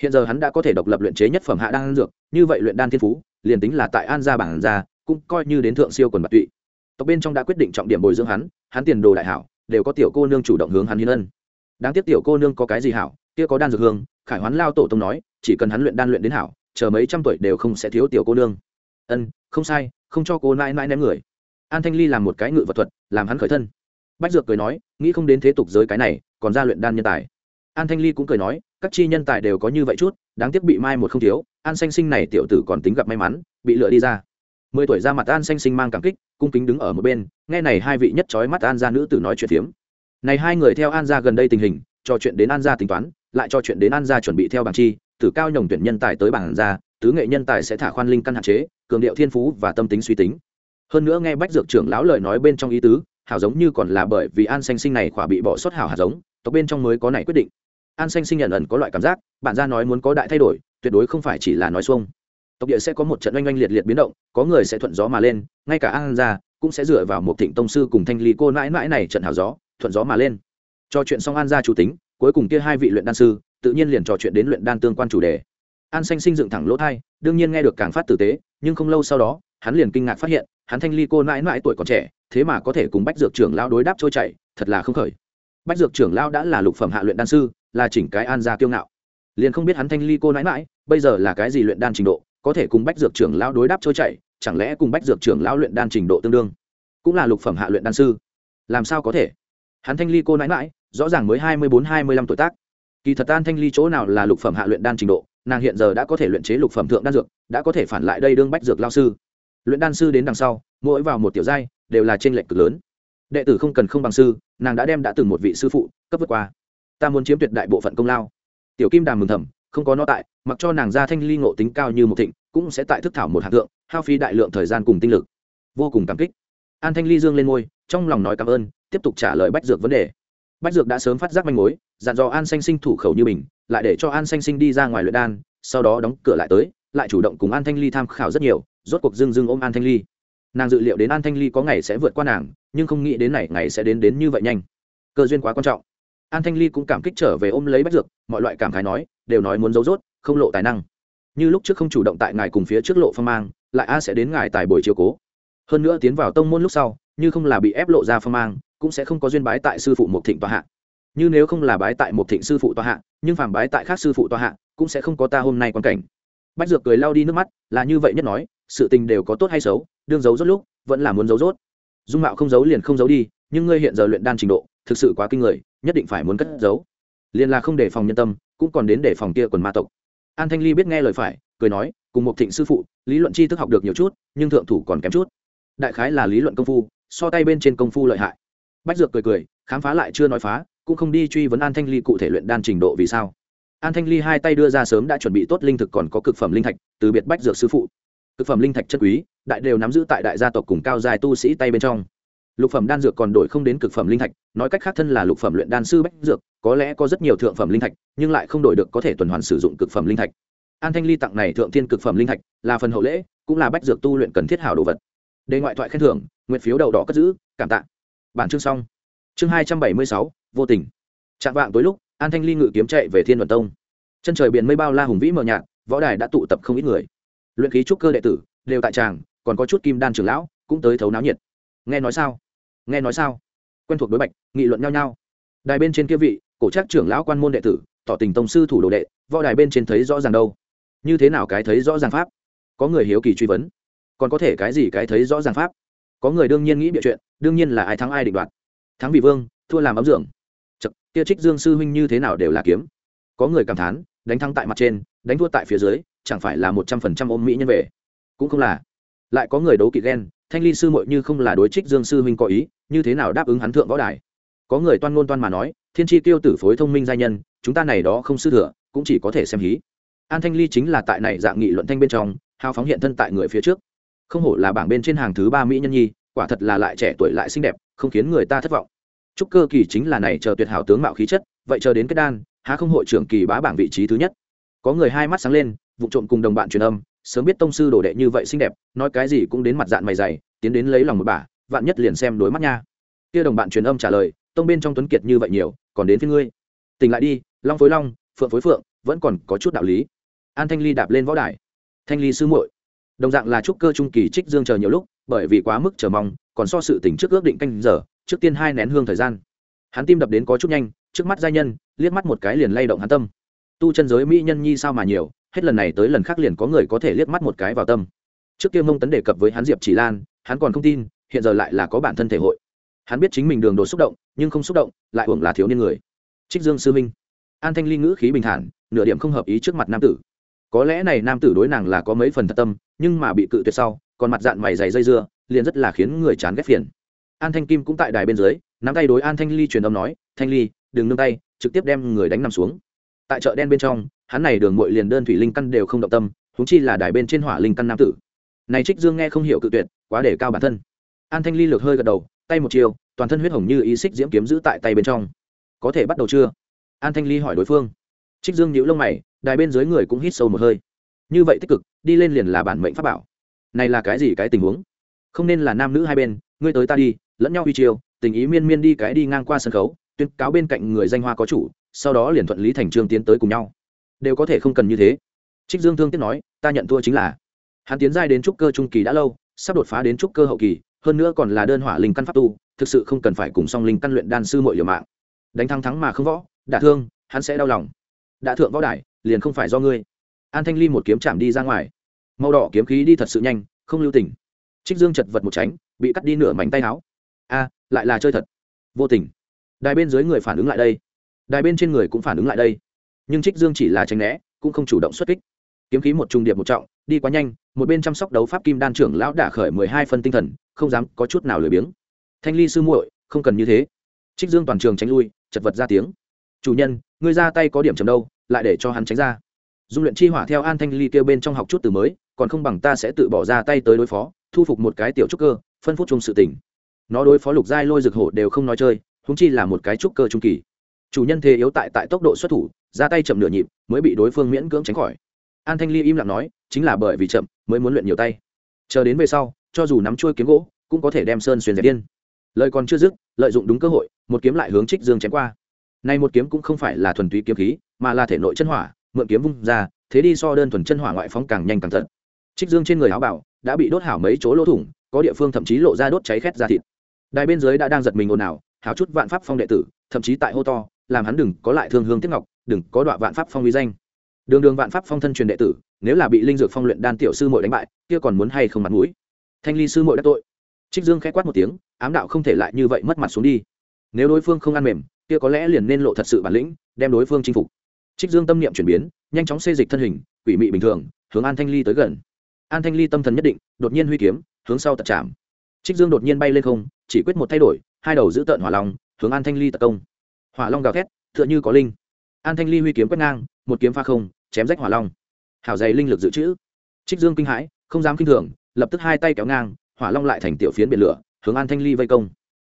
Hiện giờ hắn đã có thể độc lập luyện chế nhất phẩm hạ đan dược, như vậy luyện đan thiên phú, liền tính là tại an gia bản gia, cũng coi như đến thượng siêu quần bạc tụy. Tộc bên trong đã quyết định trọng điểm bồi dưỡng hắn hắn tiền đồ đại hảo, đều có tiểu cô nương chủ động hướng hắn hiến ân đáng tiếc tiểu cô nương có cái gì hảo, kia có đan dược hương, khải hoán lao tổ tông nói, chỉ cần hắn luyện đan luyện đến hảo, chờ mấy trăm tuổi đều không sẽ thiếu tiểu cô nương. Ân, không sai, không cho cô nãi nãi ném người. An thanh ly làm một cái ngự vật thuật, làm hắn khởi thân. Bách dược cười nói, nghĩ không đến thế tục giới cái này, còn ra luyện đan nhân tài. An thanh ly cũng cười nói, các chi nhân tài đều có như vậy chút, đáng tiếc bị mai một không thiếu, an xanh sinh này tiểu tử còn tính gặp may mắn, bị lựa đi ra. Mười tuổi ra mặt an xanh sinh mang cảm kích, cung kính đứng ở một bên, nghe này hai vị nhất trói mắt an gia nữ tử nói chuyện phiếm này hai người theo an gia gần đây tình hình trò chuyện đến an gia tính toán, lại trò chuyện đến an gia chuẩn bị theo bảng chi tử cao nhồng tuyển nhân tài tới bảng gia, tứ nghệ nhân tài sẽ thả khoan linh căn hạn chế, cường điệu thiên phú và tâm tính suy tính. Hơn nữa nghe bách dược trưởng lão lời nói bên trong ý tứ, hảo giống như còn là bởi vì an xanh sinh này khỏa bị bỏ sót hảo hạt giống, tộc bên trong mới có này quyết định. An xanh sinh nhận ẩn có loại cảm giác, bạn ra nói muốn có đại thay đổi, tuyệt đối không phải chỉ là nói xuông. Tộc địa sẽ có một trận oanh oanh liệt liệt biến động, có người sẽ thuận gió mà lên, ngay cả an gia cũng sẽ dựa vào một thịnh tông sư cùng thanh lý cô mãi mãi này trận hào gió thuận gió mà lên. Trò chuyện xong an gia chủ tính, cuối cùng kia hai vị luyện đan sư, tự nhiên liền trò chuyện đến luyện đan tương quan chủ đề. An xanh sinh dựng thẳng lỗ thai, đương nhiên nghe được càng phát tử tế, nhưng không lâu sau đó, hắn liền kinh ngạc phát hiện, hắn thanh ly cô mãi mãi tuổi còn trẻ, thế mà có thể cùng bách dược trưởng lao đối đáp trôi chảy, thật là không khởi. Bách dược trưởng lao đã là lục phẩm hạ luyện đan sư, là chỉnh cái an gia kiêu ngạo. Liền không biết hắn thanh ly cô nãi mãi, bây giờ là cái gì luyện đan trình độ, có thể cùng bách dược trưởng lão đối đáp trôi chảy, chẳng lẽ cùng bách dược trưởng lão luyện đan trình độ tương đương? Cũng là lục phẩm hạ luyện đan sư. Làm sao có thể? Hắn thanh ly cô nãi mãi rõ ràng mới hai mươi bốn hai mươi lăm tuổi tác. Kỳ thật an thanh ly chỗ nào là lục phẩm hạ luyện đan trình độ nàng hiện giờ đã có thể luyện chế lục phẩm thượng đan dược đã có thể phản lại đây đương bách dược lao sư. Luyện đan sư đến đằng sau mỗi vào một tiểu giai đều là trên lệnh cực lớn. Đệ tử không cần không bằng sư nàng đã đem đã từng một vị sư phụ cấp vượt qua. Ta muốn chiếm tuyệt đại bộ phận công lao. Tiểu kim đàm mừng thầm không có nó tại mặc cho nàng ra thanh ly ngộ tính cao như một thịnh cũng sẽ tại thức thảo một hạt thượng, hao phí đại lượng thời gian cùng tinh lực. Vô cùng cảm kích an thanh ly dương lên ngôi trong lòng nói cảm ơn, tiếp tục trả lời bách dược vấn đề. Bách dược đã sớm phát giác manh mối, dặn dò an xanh sinh thủ khẩu như mình, lại để cho an xanh sinh đi ra ngoài luyện đan, sau đó đóng cửa lại tới, lại chủ động cùng an thanh ly tham khảo rất nhiều, rốt cuộc dưng dưng ôm an thanh ly. Nàng dự liệu đến an thanh ly có ngày sẽ vượt qua nàng, nhưng không nghĩ đến này, ngày sẽ đến đến như vậy nhanh. Cơ duyên quá quan trọng. An thanh ly cũng cảm kích trở về ôm lấy bách dược, mọi loại cảm khái nói, đều nói muốn giấu rốt, không lộ tài năng. Như lúc trước không chủ động tại ngài cùng phía trước lộ phong mang, lại a sẽ đến ngài tài buổi chiều cố hơn nữa tiến vào tông môn lúc sau, như không là bị ép lộ ra phong mang, cũng sẽ không có duyên bái tại sư phụ một thịnh tòa hạ. Như nếu không là bái tại một thịnh sư phụ tòa hạ, nhưng phàm bái tại khác sư phụ tòa hạ, cũng sẽ không có ta hôm nay quan cảnh. Bách dược cười lao đi nước mắt, là như vậy nhất nói, sự tình đều có tốt hay xấu, đương giấu rốt lúc, vẫn là muốn giấu rốt. Dung mạo không giấu liền không giấu đi, nhưng ngươi hiện giờ luyện đan trình độ, thực sự quá kinh người, nhất định phải muốn cất giấu. Liền là không để phòng nhân tâm, cũng còn đến để phòng kia quần ma tộc. An thanh ly biết nghe lời phải, cười nói, cùng một thịnh sư phụ, lý luận tri thức học được nhiều chút, nhưng thượng thủ còn kém chút đại khái là lý luận công phu, so tay bên trên công phu lợi hại. Bách dược cười cười, khám phá lại chưa nói phá, cũng không đi truy vấn an thanh ly cụ thể luyện đan trình độ vì sao. An thanh ly hai tay đưa ra sớm đã chuẩn bị tốt linh thực còn có cực phẩm linh thạch, từ biệt bách dược sư phụ. Cực phẩm linh thạch chất quý, đại đều nắm giữ tại đại gia tộc cùng cao dài tu sĩ tay bên trong. Lục phẩm đan dược còn đổi không đến cực phẩm linh thạch, nói cách khác thân là lục phẩm luyện đan sư bách dược, có lẽ có rất nhiều thượng phẩm linh thạch, nhưng lại không đổi được có thể tuần hoàn sử dụng cực phẩm linh thạch. An thanh ly tặng này thượng thiên cực phẩm linh thạch là phần hậu lễ, cũng là bách dược tu luyện cần thiết hảo đồ vật đề ngoại thoại khen thưởng, nguyện phiếu đầu đỏ cất giữ, cảm tạ. Bản chương xong. Chương hai trăm bảy mươi sáu, vô tình. Chạm vạng tối lúc, an thanh ly ngự kiếm chạy về thiên đoàn tông. Chân trời biển mây bao la hùng vĩ mờ nhạt, võ đài đã tụ tập không ít người. Luyện khí trúc cơ đệ tử, đều tại tràng, còn có chút kim đan trưởng lão, cũng tới thấu náo nhiệt. Nghe nói sao? Nghe nói sao? Quen thuộc đối bạch, nghị luận nhau nhau. Đài bên trên kia vị, cổ trác trưởng lão quan môn đệ tử, tỏ tình tông sư thủ đồ đệ, võ đài bên trên thấy rõ ràng đâu. Như thế nào cái thấy rõ ràng pháp? Có người hiếu kỳ truy vấn còn có thể cái gì cái thấy rõ ràng pháp? Có người đương nhiên nghĩ bịa chuyện, đương nhiên là ai thắng ai định đoạt. Thắng vì vương, thua làm ấm dưỡng. Chật kia trích dương sư huynh như thế nào đều là kiếm. Có người cảm thán, đánh thắng tại mặt trên, đánh thua tại phía dưới, chẳng phải là một trăm phần trăm ôm mỹ nhân về. Cũng không là. Lại có người đấu kỵ ghen, thanh ly sư mội như không là đối trích dương sư huynh có ý, như thế nào đáp ứng hắn thượng võ đài? Có người toan ngôn toan mà nói, thiên tri tiêu tử phối thông minh giai nhân, chúng ta này đó không sư thừa, cũng chỉ có thể xem hí. An thanh ly chính là tại này dạng nghị luận thanh bên trong hao phóng hiện thân tại người phía trước không hổ là bảng bên trên hàng thứ ba mỹ nhân nhi, quả thật là lại trẻ tuổi lại xinh đẹp, không khiến người ta thất vọng. Chúc cơ kỳ chính là này chờ tuyệt hảo tướng mạo khí chất, vậy chờ đến kết đan, há không hội trưởng kỳ bá bảng vị trí thứ nhất. Có người hai mắt sáng lên, vụ trộm cùng đồng bạn truyền âm, sớm biết tông sư đồ đệ như vậy xinh đẹp, nói cái gì cũng đến mặt dạng mày dày, tiến đến lấy lòng một bà, vạn nhất liền xem đối mắt nha. Kia đồng bạn truyền âm trả lời, tông bên trong tuấn kiệt như vậy nhiều, còn đến phía ngươi. Tỉnh lại đi, long phối long, phượng phối phượng, vẫn còn có chút đạo lý. An thanh ly đạp lên võ đài. Thanh ly sư muội đồng dạng là trúc cơ trung kỳ trích dương chờ nhiều lúc, bởi vì quá mức chờ mong, còn so sự tỉnh trước ước định canh giờ, trước tiên hai nén hương thời gian. Hắn tim đập đến có chút nhanh, trước mắt giai nhân, liếc mắt một cái liền lay động hắn tâm. Tu chân giới mỹ nhân nhi sao mà nhiều, hết lần này tới lần khác liền có người có thể liếc mắt một cái vào tâm. Trước kia mông tấn đề cập với hắn diệp chỉ lan, hắn còn không tin, hiện giờ lại là có bản thân thể hội. Hắn biết chính mình đường đột xúc động, nhưng không xúc động, lại hưởng là thiếu niên người. Trích dương sư minh. An thanh ly ngữ khí bình thản, nửa điểm không hợp ý trước mặt nam tử. Có lẽ này nam tử đối nàng là có mấy phần thật tâm nhưng mà bị cự tuyệt sau, còn mặt dạng mày dày dây dưa, liền rất là khiến người chán ghét phiền. An thanh kim cũng tại đài bên dưới, nắm tay đối an thanh ly truyền âm nói, thanh ly, đừng nương tay, trực tiếp đem người đánh nằm xuống. Tại chợ đen bên trong, hắn này đường mội liền đơn thủy linh căn đều không động tâm húng chi là đài bên trên hỏa linh căn nam tử. Này trích dương nghe không hiểu cự tuyệt, quá để cao bản thân. An thanh ly lược hơi gật đầu, tay một chiều, toàn thân huyết hồng như ý xích diễm kiếm giữ tại tay bên trong. Có thể bắt đầu chưa? An thanh ly hỏi đối phương. Trích dương nhíu lông mày, đài bên dưới người cũng hít sâu một hơi như vậy tích cực, đi lên liền là bản mệnh pháp bảo. Này là cái gì cái tình huống? Không nên là nam nữ hai bên, ngươi tới ta đi, lẫn nhau huy chiêu, tình ý miên miên đi cái đi ngang qua sân khấu, tuyên cáo bên cạnh người danh hoa có chủ, sau đó liền thuận lý thành trương tiến tới cùng nhau. Đều có thể không cần như thế. Trích dương thương tiếc nói, ta nhận thua chính là. Hắn tiến giai đến trúc cơ trung kỳ đã lâu, sắp đột phá đến trúc cơ hậu kỳ, hơn nữa còn là đơn hỏa linh căn pháp tu, thực sự không cần phải cùng song linh căn luyện đan sư mọi liều mạng. Đánh thắng thắng mà không võ, đả thương, hắn sẽ đau lòng. Đã thượng võ đài, liền không phải do ngươi an thanh ly một kiếm chạm đi ra ngoài. Màu đỏ kiếm khí đi thật sự nhanh, không lưu tình. Trích dương chật vật một tránh, bị cắt đi nửa mảnh tay áo. A, lại là chơi thật. Vô tình. Đài bên dưới người phản ứng lại đây. Đài bên trên người cũng phản ứng lại đây. Nhưng trích dương chỉ là tránh né, cũng không chủ động xuất kích. Kiếm khí một trung điệp một trọng, đi quá nhanh, một bên chăm sóc đấu pháp kim đan trưởng lão đả khởi mười hai phân tinh thần, không dám có chút nào lười biếng. Thanh ly sư muội, không cần như thế. Trích dương toàn trường tránh lui, chật vật ra tiếng. Chủ nhân, ngươi ra tay có điểm chầm đâu, lại để cho hắn tránh ra dung luyện chi hỏa theo an thanh ly kêu bên trong học chút từ mới, còn không bằng ta sẽ tự bỏ ra tay tới đối phó, thu phục một cái tiểu trúc cơ, phân phút chung sự tỉnh nó đối phó lục giai lôi rực hổ đều không nói chơi húng chi là một cái trúc cơ trung kỳ. Chủ nhân thế yếu tại tại tốc độ xuất thủ, ra tay chậm nửa nhịp, mới bị đối phương miễn cưỡng tránh khỏi. An thanh ly im lặng nói, chính là bởi vì chậm, mới muốn luyện nhiều tay. Chờ đến về sau, cho dù nắm chuôi kiếm gỗ, cũng có thể đem sơn xuyên dẹp điên. Lời còn chưa dứt, lợi dụng đúng cơ hội, một kiếm lại hướng trích dương chém qua. Nay một kiếm cũng không phải là thuần túy kiếm khí, mà là thể nội chân hỏa mượn kiếm vung ra, thế đi so đơn thuần chân hỏa ngoại phóng càng nhanh càng tận trích dương trên người áo bảo đã bị đốt hảo mấy chỗ lỗ thủng, có địa phương thậm chí lộ ra đốt cháy khét ra thịt. Đài bên dưới đã đang giật mình ồn ào, hảo chút vạn pháp phong đệ tử, thậm chí tại hô to, làm hắn đừng có lại thương hương tiết ngọc, đừng có đoạn vạn pháp phong uy danh. Đường đường vạn pháp phong thân truyền đệ tử, nếu là bị linh dược phong luyện đan tiểu sư muội đánh bại, kia còn muốn hay không mặt mũi? Thanh ly sư muội đã tội. Trích dương khẽ quát một tiếng, ám đạo không thể lại như vậy mất mặt xuống đi. Nếu đối phương không ăn mềm, kia có lẽ liền nên lộ thật sự bản lĩnh, đem đối phương chinh phục trích dương tâm niệm chuyển biến, nhanh chóng xê dịch thân hình, quỷ mị bình thường, hướng an thanh ly tới gần. An thanh ly tâm thần nhất định, đột nhiên huy kiếm, hướng sau tật chạm. Trích dương đột nhiên bay lên không, chỉ quyết một thay đổi, hai đầu giữ tợn hỏa long, hướng an thanh ly tật công. Hỏa long gào thét, tựa như có linh. An thanh ly huy kiếm quét ngang, một kiếm pha không, chém rách hỏa long. Hảo dày linh lực dự trữ. Trích dương kinh hãi, không dám kinh thường, lập tức hai tay kéo ngang, hỏa long lại thành tiểu phiến biển lửa, hướng an thanh ly vây công.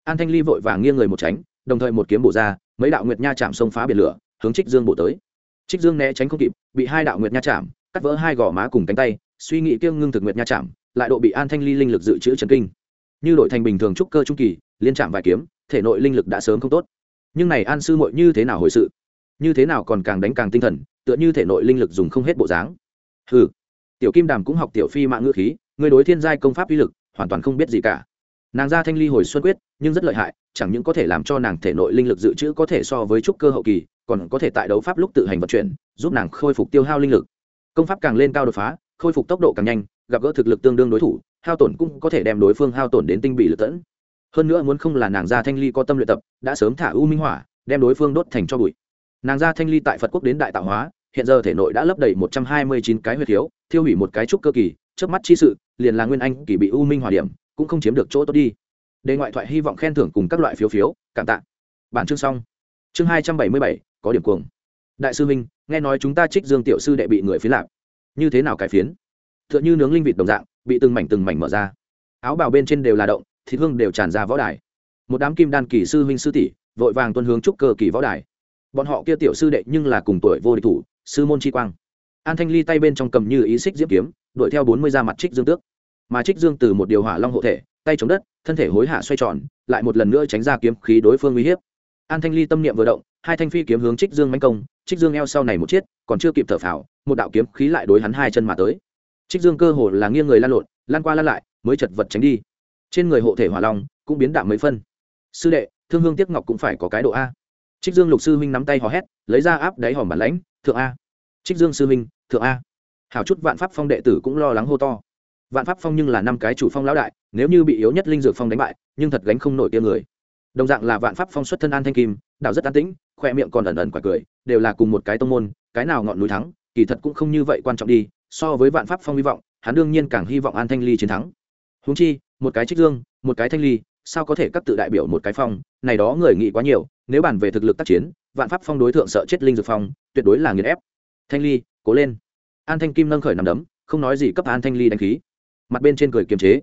An thanh ly vội vàng nghiêng người một tránh, đồng thời một kiếm bổ ra, mấy đạo nguyệt nha chạm sông phá biển lửa, hướng trích dương bổ tới trích dương né tránh không kịp, bị hai đạo nguyệt nha chạm, cắt vỡ hai gò má cùng cánh tay, suy nghĩ kiêng ngưng thực nguyệt nha chạm, lại độ bị an thanh ly linh lực dự trữ trần kinh. Như đội thành bình thường trúc cơ trung kỳ, liên chạm vài kiếm, thể nội linh lực đã sớm không tốt. Nhưng này an sư muội như thế nào hồi sự? Như thế nào còn càng đánh càng tinh thần, tựa như thể nội linh lực dùng không hết bộ dáng. Ừ tiểu kim đàm cũng học tiểu phi mạng ngữ khí, người đối thiên giai công pháp uy lực, hoàn toàn không biết gì cả. Nàng ra thanh ly hồi xuân quyết, nhưng rất lợi hại, chẳng những có thể làm cho nàng thể nội linh lực dự trữ có thể so với trúc cơ hậu kỳ còn có thể tại đấu pháp lúc tự hành vận chuyển, giúp nàng khôi phục tiêu hao linh lực. Công pháp càng lên cao đột phá, khôi phục tốc độ càng nhanh, gặp gỡ thực lực tương đương đối thủ, hao tổn cũng có thể đem đối phương hao tổn đến tinh bị lựa tẫn. Hơn nữa muốn không là nàng gia thanh ly có tâm luyện tập, đã sớm thả u minh hỏa, đem đối phương đốt thành cho bụi. Nàng gia thanh ly tại phật quốc đến đại tạo hóa, hiện giờ thể nội đã lấp đầy một trăm hai mươi chín cái huyệt thiếu, thiêu hủy một cái trúc cơ kỳ trước mắt chi sự, liền là nguyên anh kỳ bị u minh hỏa điểm, cũng không chiếm được chỗ tốt đi. Đề ngoại thoại hy vọng khen thưởng cùng các loại phiếu phiếu, cảm tạ. Bản chương xong. Chương hai trăm bảy mươi bảy có điểm cuồng. Đại sư minh nghe nói chúng ta trích dương tiểu sư đệ bị người phiến lạc. Như thế nào cải phiến? T h ư ợ n h ư nướng linh vịt đồng dạng, bị từng mảnh từng mảnh mở ra. Áo bào bên trên đều là động, thịt hương đều tràn ra võ đài. Một đám kim đan kỳ sư huynh sư tỷ, vội vàng tuân hướng trúc cơ kỳ võ đài. Bọn họ kia tiểu sư đệ nhưng là cùng tuổi vô địch thủ, sư môn chi quang. An thanh ly tay bên trong cầm như ý xích diễm kiếm, đuổi theo bốn mươi ra mặt trích dương tước. Mà trích dương từ một điều hỏa long hộ thể, tay chống đất, thân thể hối hạ xoay tròn, lại một lần nữa tránh ra kiếm khí đối phương uy hiếp. An thanh ly tâm niệm vừa động hai thanh phi kiếm hướng trích dương manh công, trích dương eo sau này một chiết còn chưa kịp thở phào, một đạo kiếm khí lại đối hắn hai chân mà tới. Trích dương cơ hồ là nghiêng người lan lộn lan qua lan lại, mới chật vật tránh đi. Trên người hộ thể hỏa long cũng biến đạm mấy phân. Sư đệ, thương hương tiếc ngọc cũng phải có cái độ a. Trích dương lục sư huynh nắm tay hò hét, lấy ra áp đáy hòm bản lãnh, thượng a. Trích dương sư huynh, thượng a. Hảo chút vạn pháp phong đệ tử cũng lo lắng hô to. Vạn pháp phong nhưng là năm cái chủ phong lão đại, nếu như bị yếu nhất linh dược phong đánh bại, nhưng thật gánh không nổi kia người đồng dạng là vạn pháp phong xuất thân an thanh kim, đạo rất an tĩnh khoe miệng còn ẩn ẩn quả cười, đều là cùng một cái tông môn, cái nào ngọn núi thắng, kỳ thật cũng không như vậy quan trọng đi, so với vạn pháp phong hy vọng, hắn đương nhiên càng hy vọng an thanh ly chiến thắng. Húng chi, một cái trích dương, một cái thanh ly, sao có thể các tự đại biểu một cái phong, này đó người nghĩ quá nhiều, nếu bàn về thực lực tác chiến, vạn pháp phong đối tượng sợ chết linh dược phong, tuyệt đối là nghiền ép. Thanh ly, cố lên. An thanh kim nâng khởi nằm đấm, không nói gì cấp an thanh ly đánh khí. Mặt bên trên cười kiềm chế.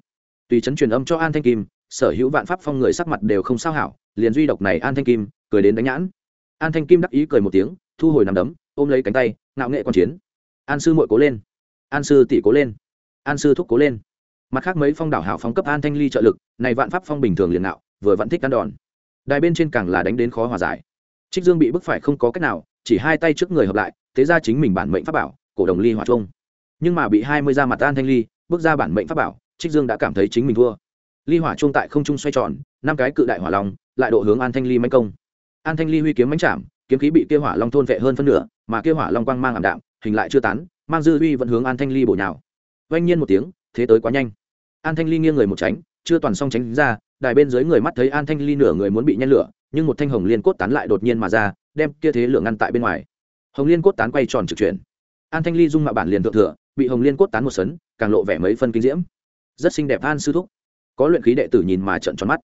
Tùy chấn truyền âm cho an thanh kim sở hữu vạn pháp phong người sắc mặt đều không sao hảo, liền duy độc này an thanh kim, cười đến đánh nhãn. An thanh kim đắc ý cười một tiếng, thu hồi nằm đấm, ôm lấy cánh tay, ngạo nghệ q chiến. An sư mội cố lên. An sư tỷ cố lên. An sư thúc cố lên. Mặt khác mấy phong đảo hảo phong cấp an thanh ly trợ lực, này vạn pháp phong bình thường liền nạo vừa vẫn thích ăn đòn. Đài bên trên càng là đánh đến khó hòa giải. Trích dương bị bức phải không có cách nào, chỉ hai tay trước người hợp lại, thế ra chính mình bản mệnh pháp bảo, cổ đồng ly hòa trung nhưng mà bị hai mươi ra mặt an thanh ly, bước ra bản mệnh pháp bảo, trích dương đã cảm thấy chính mình thua ly hỏa trung tại không trung xoay tròn, năm cái cự đại hỏa long lại độ hướng an thanh ly manh công. An thanh ly huy kiếm mánh chạm, kiếm khí bị kia hỏa long thôn vệ hơn phân nửa, mà kia hỏa long quang mang ảm đạm, hình lại chưa tán, mang dư huy vẫn hướng an thanh ly bổ nhào. Oanh nhiên một tiếng, thế tới quá nhanh. An thanh ly nghiêng người một tránh, chưa toàn xong tránh ra, đài bên dưới người mắt thấy an thanh ly nửa người muốn bị nhen lửa, nhưng một thanh hồng liên cốt tán lại đột nhiên mà ra, đem kia thế lửa ngăn tại bên ngoài. Hồng liên cốt tán quay tròn trực chuyển. An thanh ly dung mạo bản liền thượng thừa, bị hồng liên cốt tán một sấn, càng lộ vẻ mấy phân kinh diễm. Rất xinh đẹp an sư thúc có luyện khí đệ tử nhìn mà trận tròn mắt.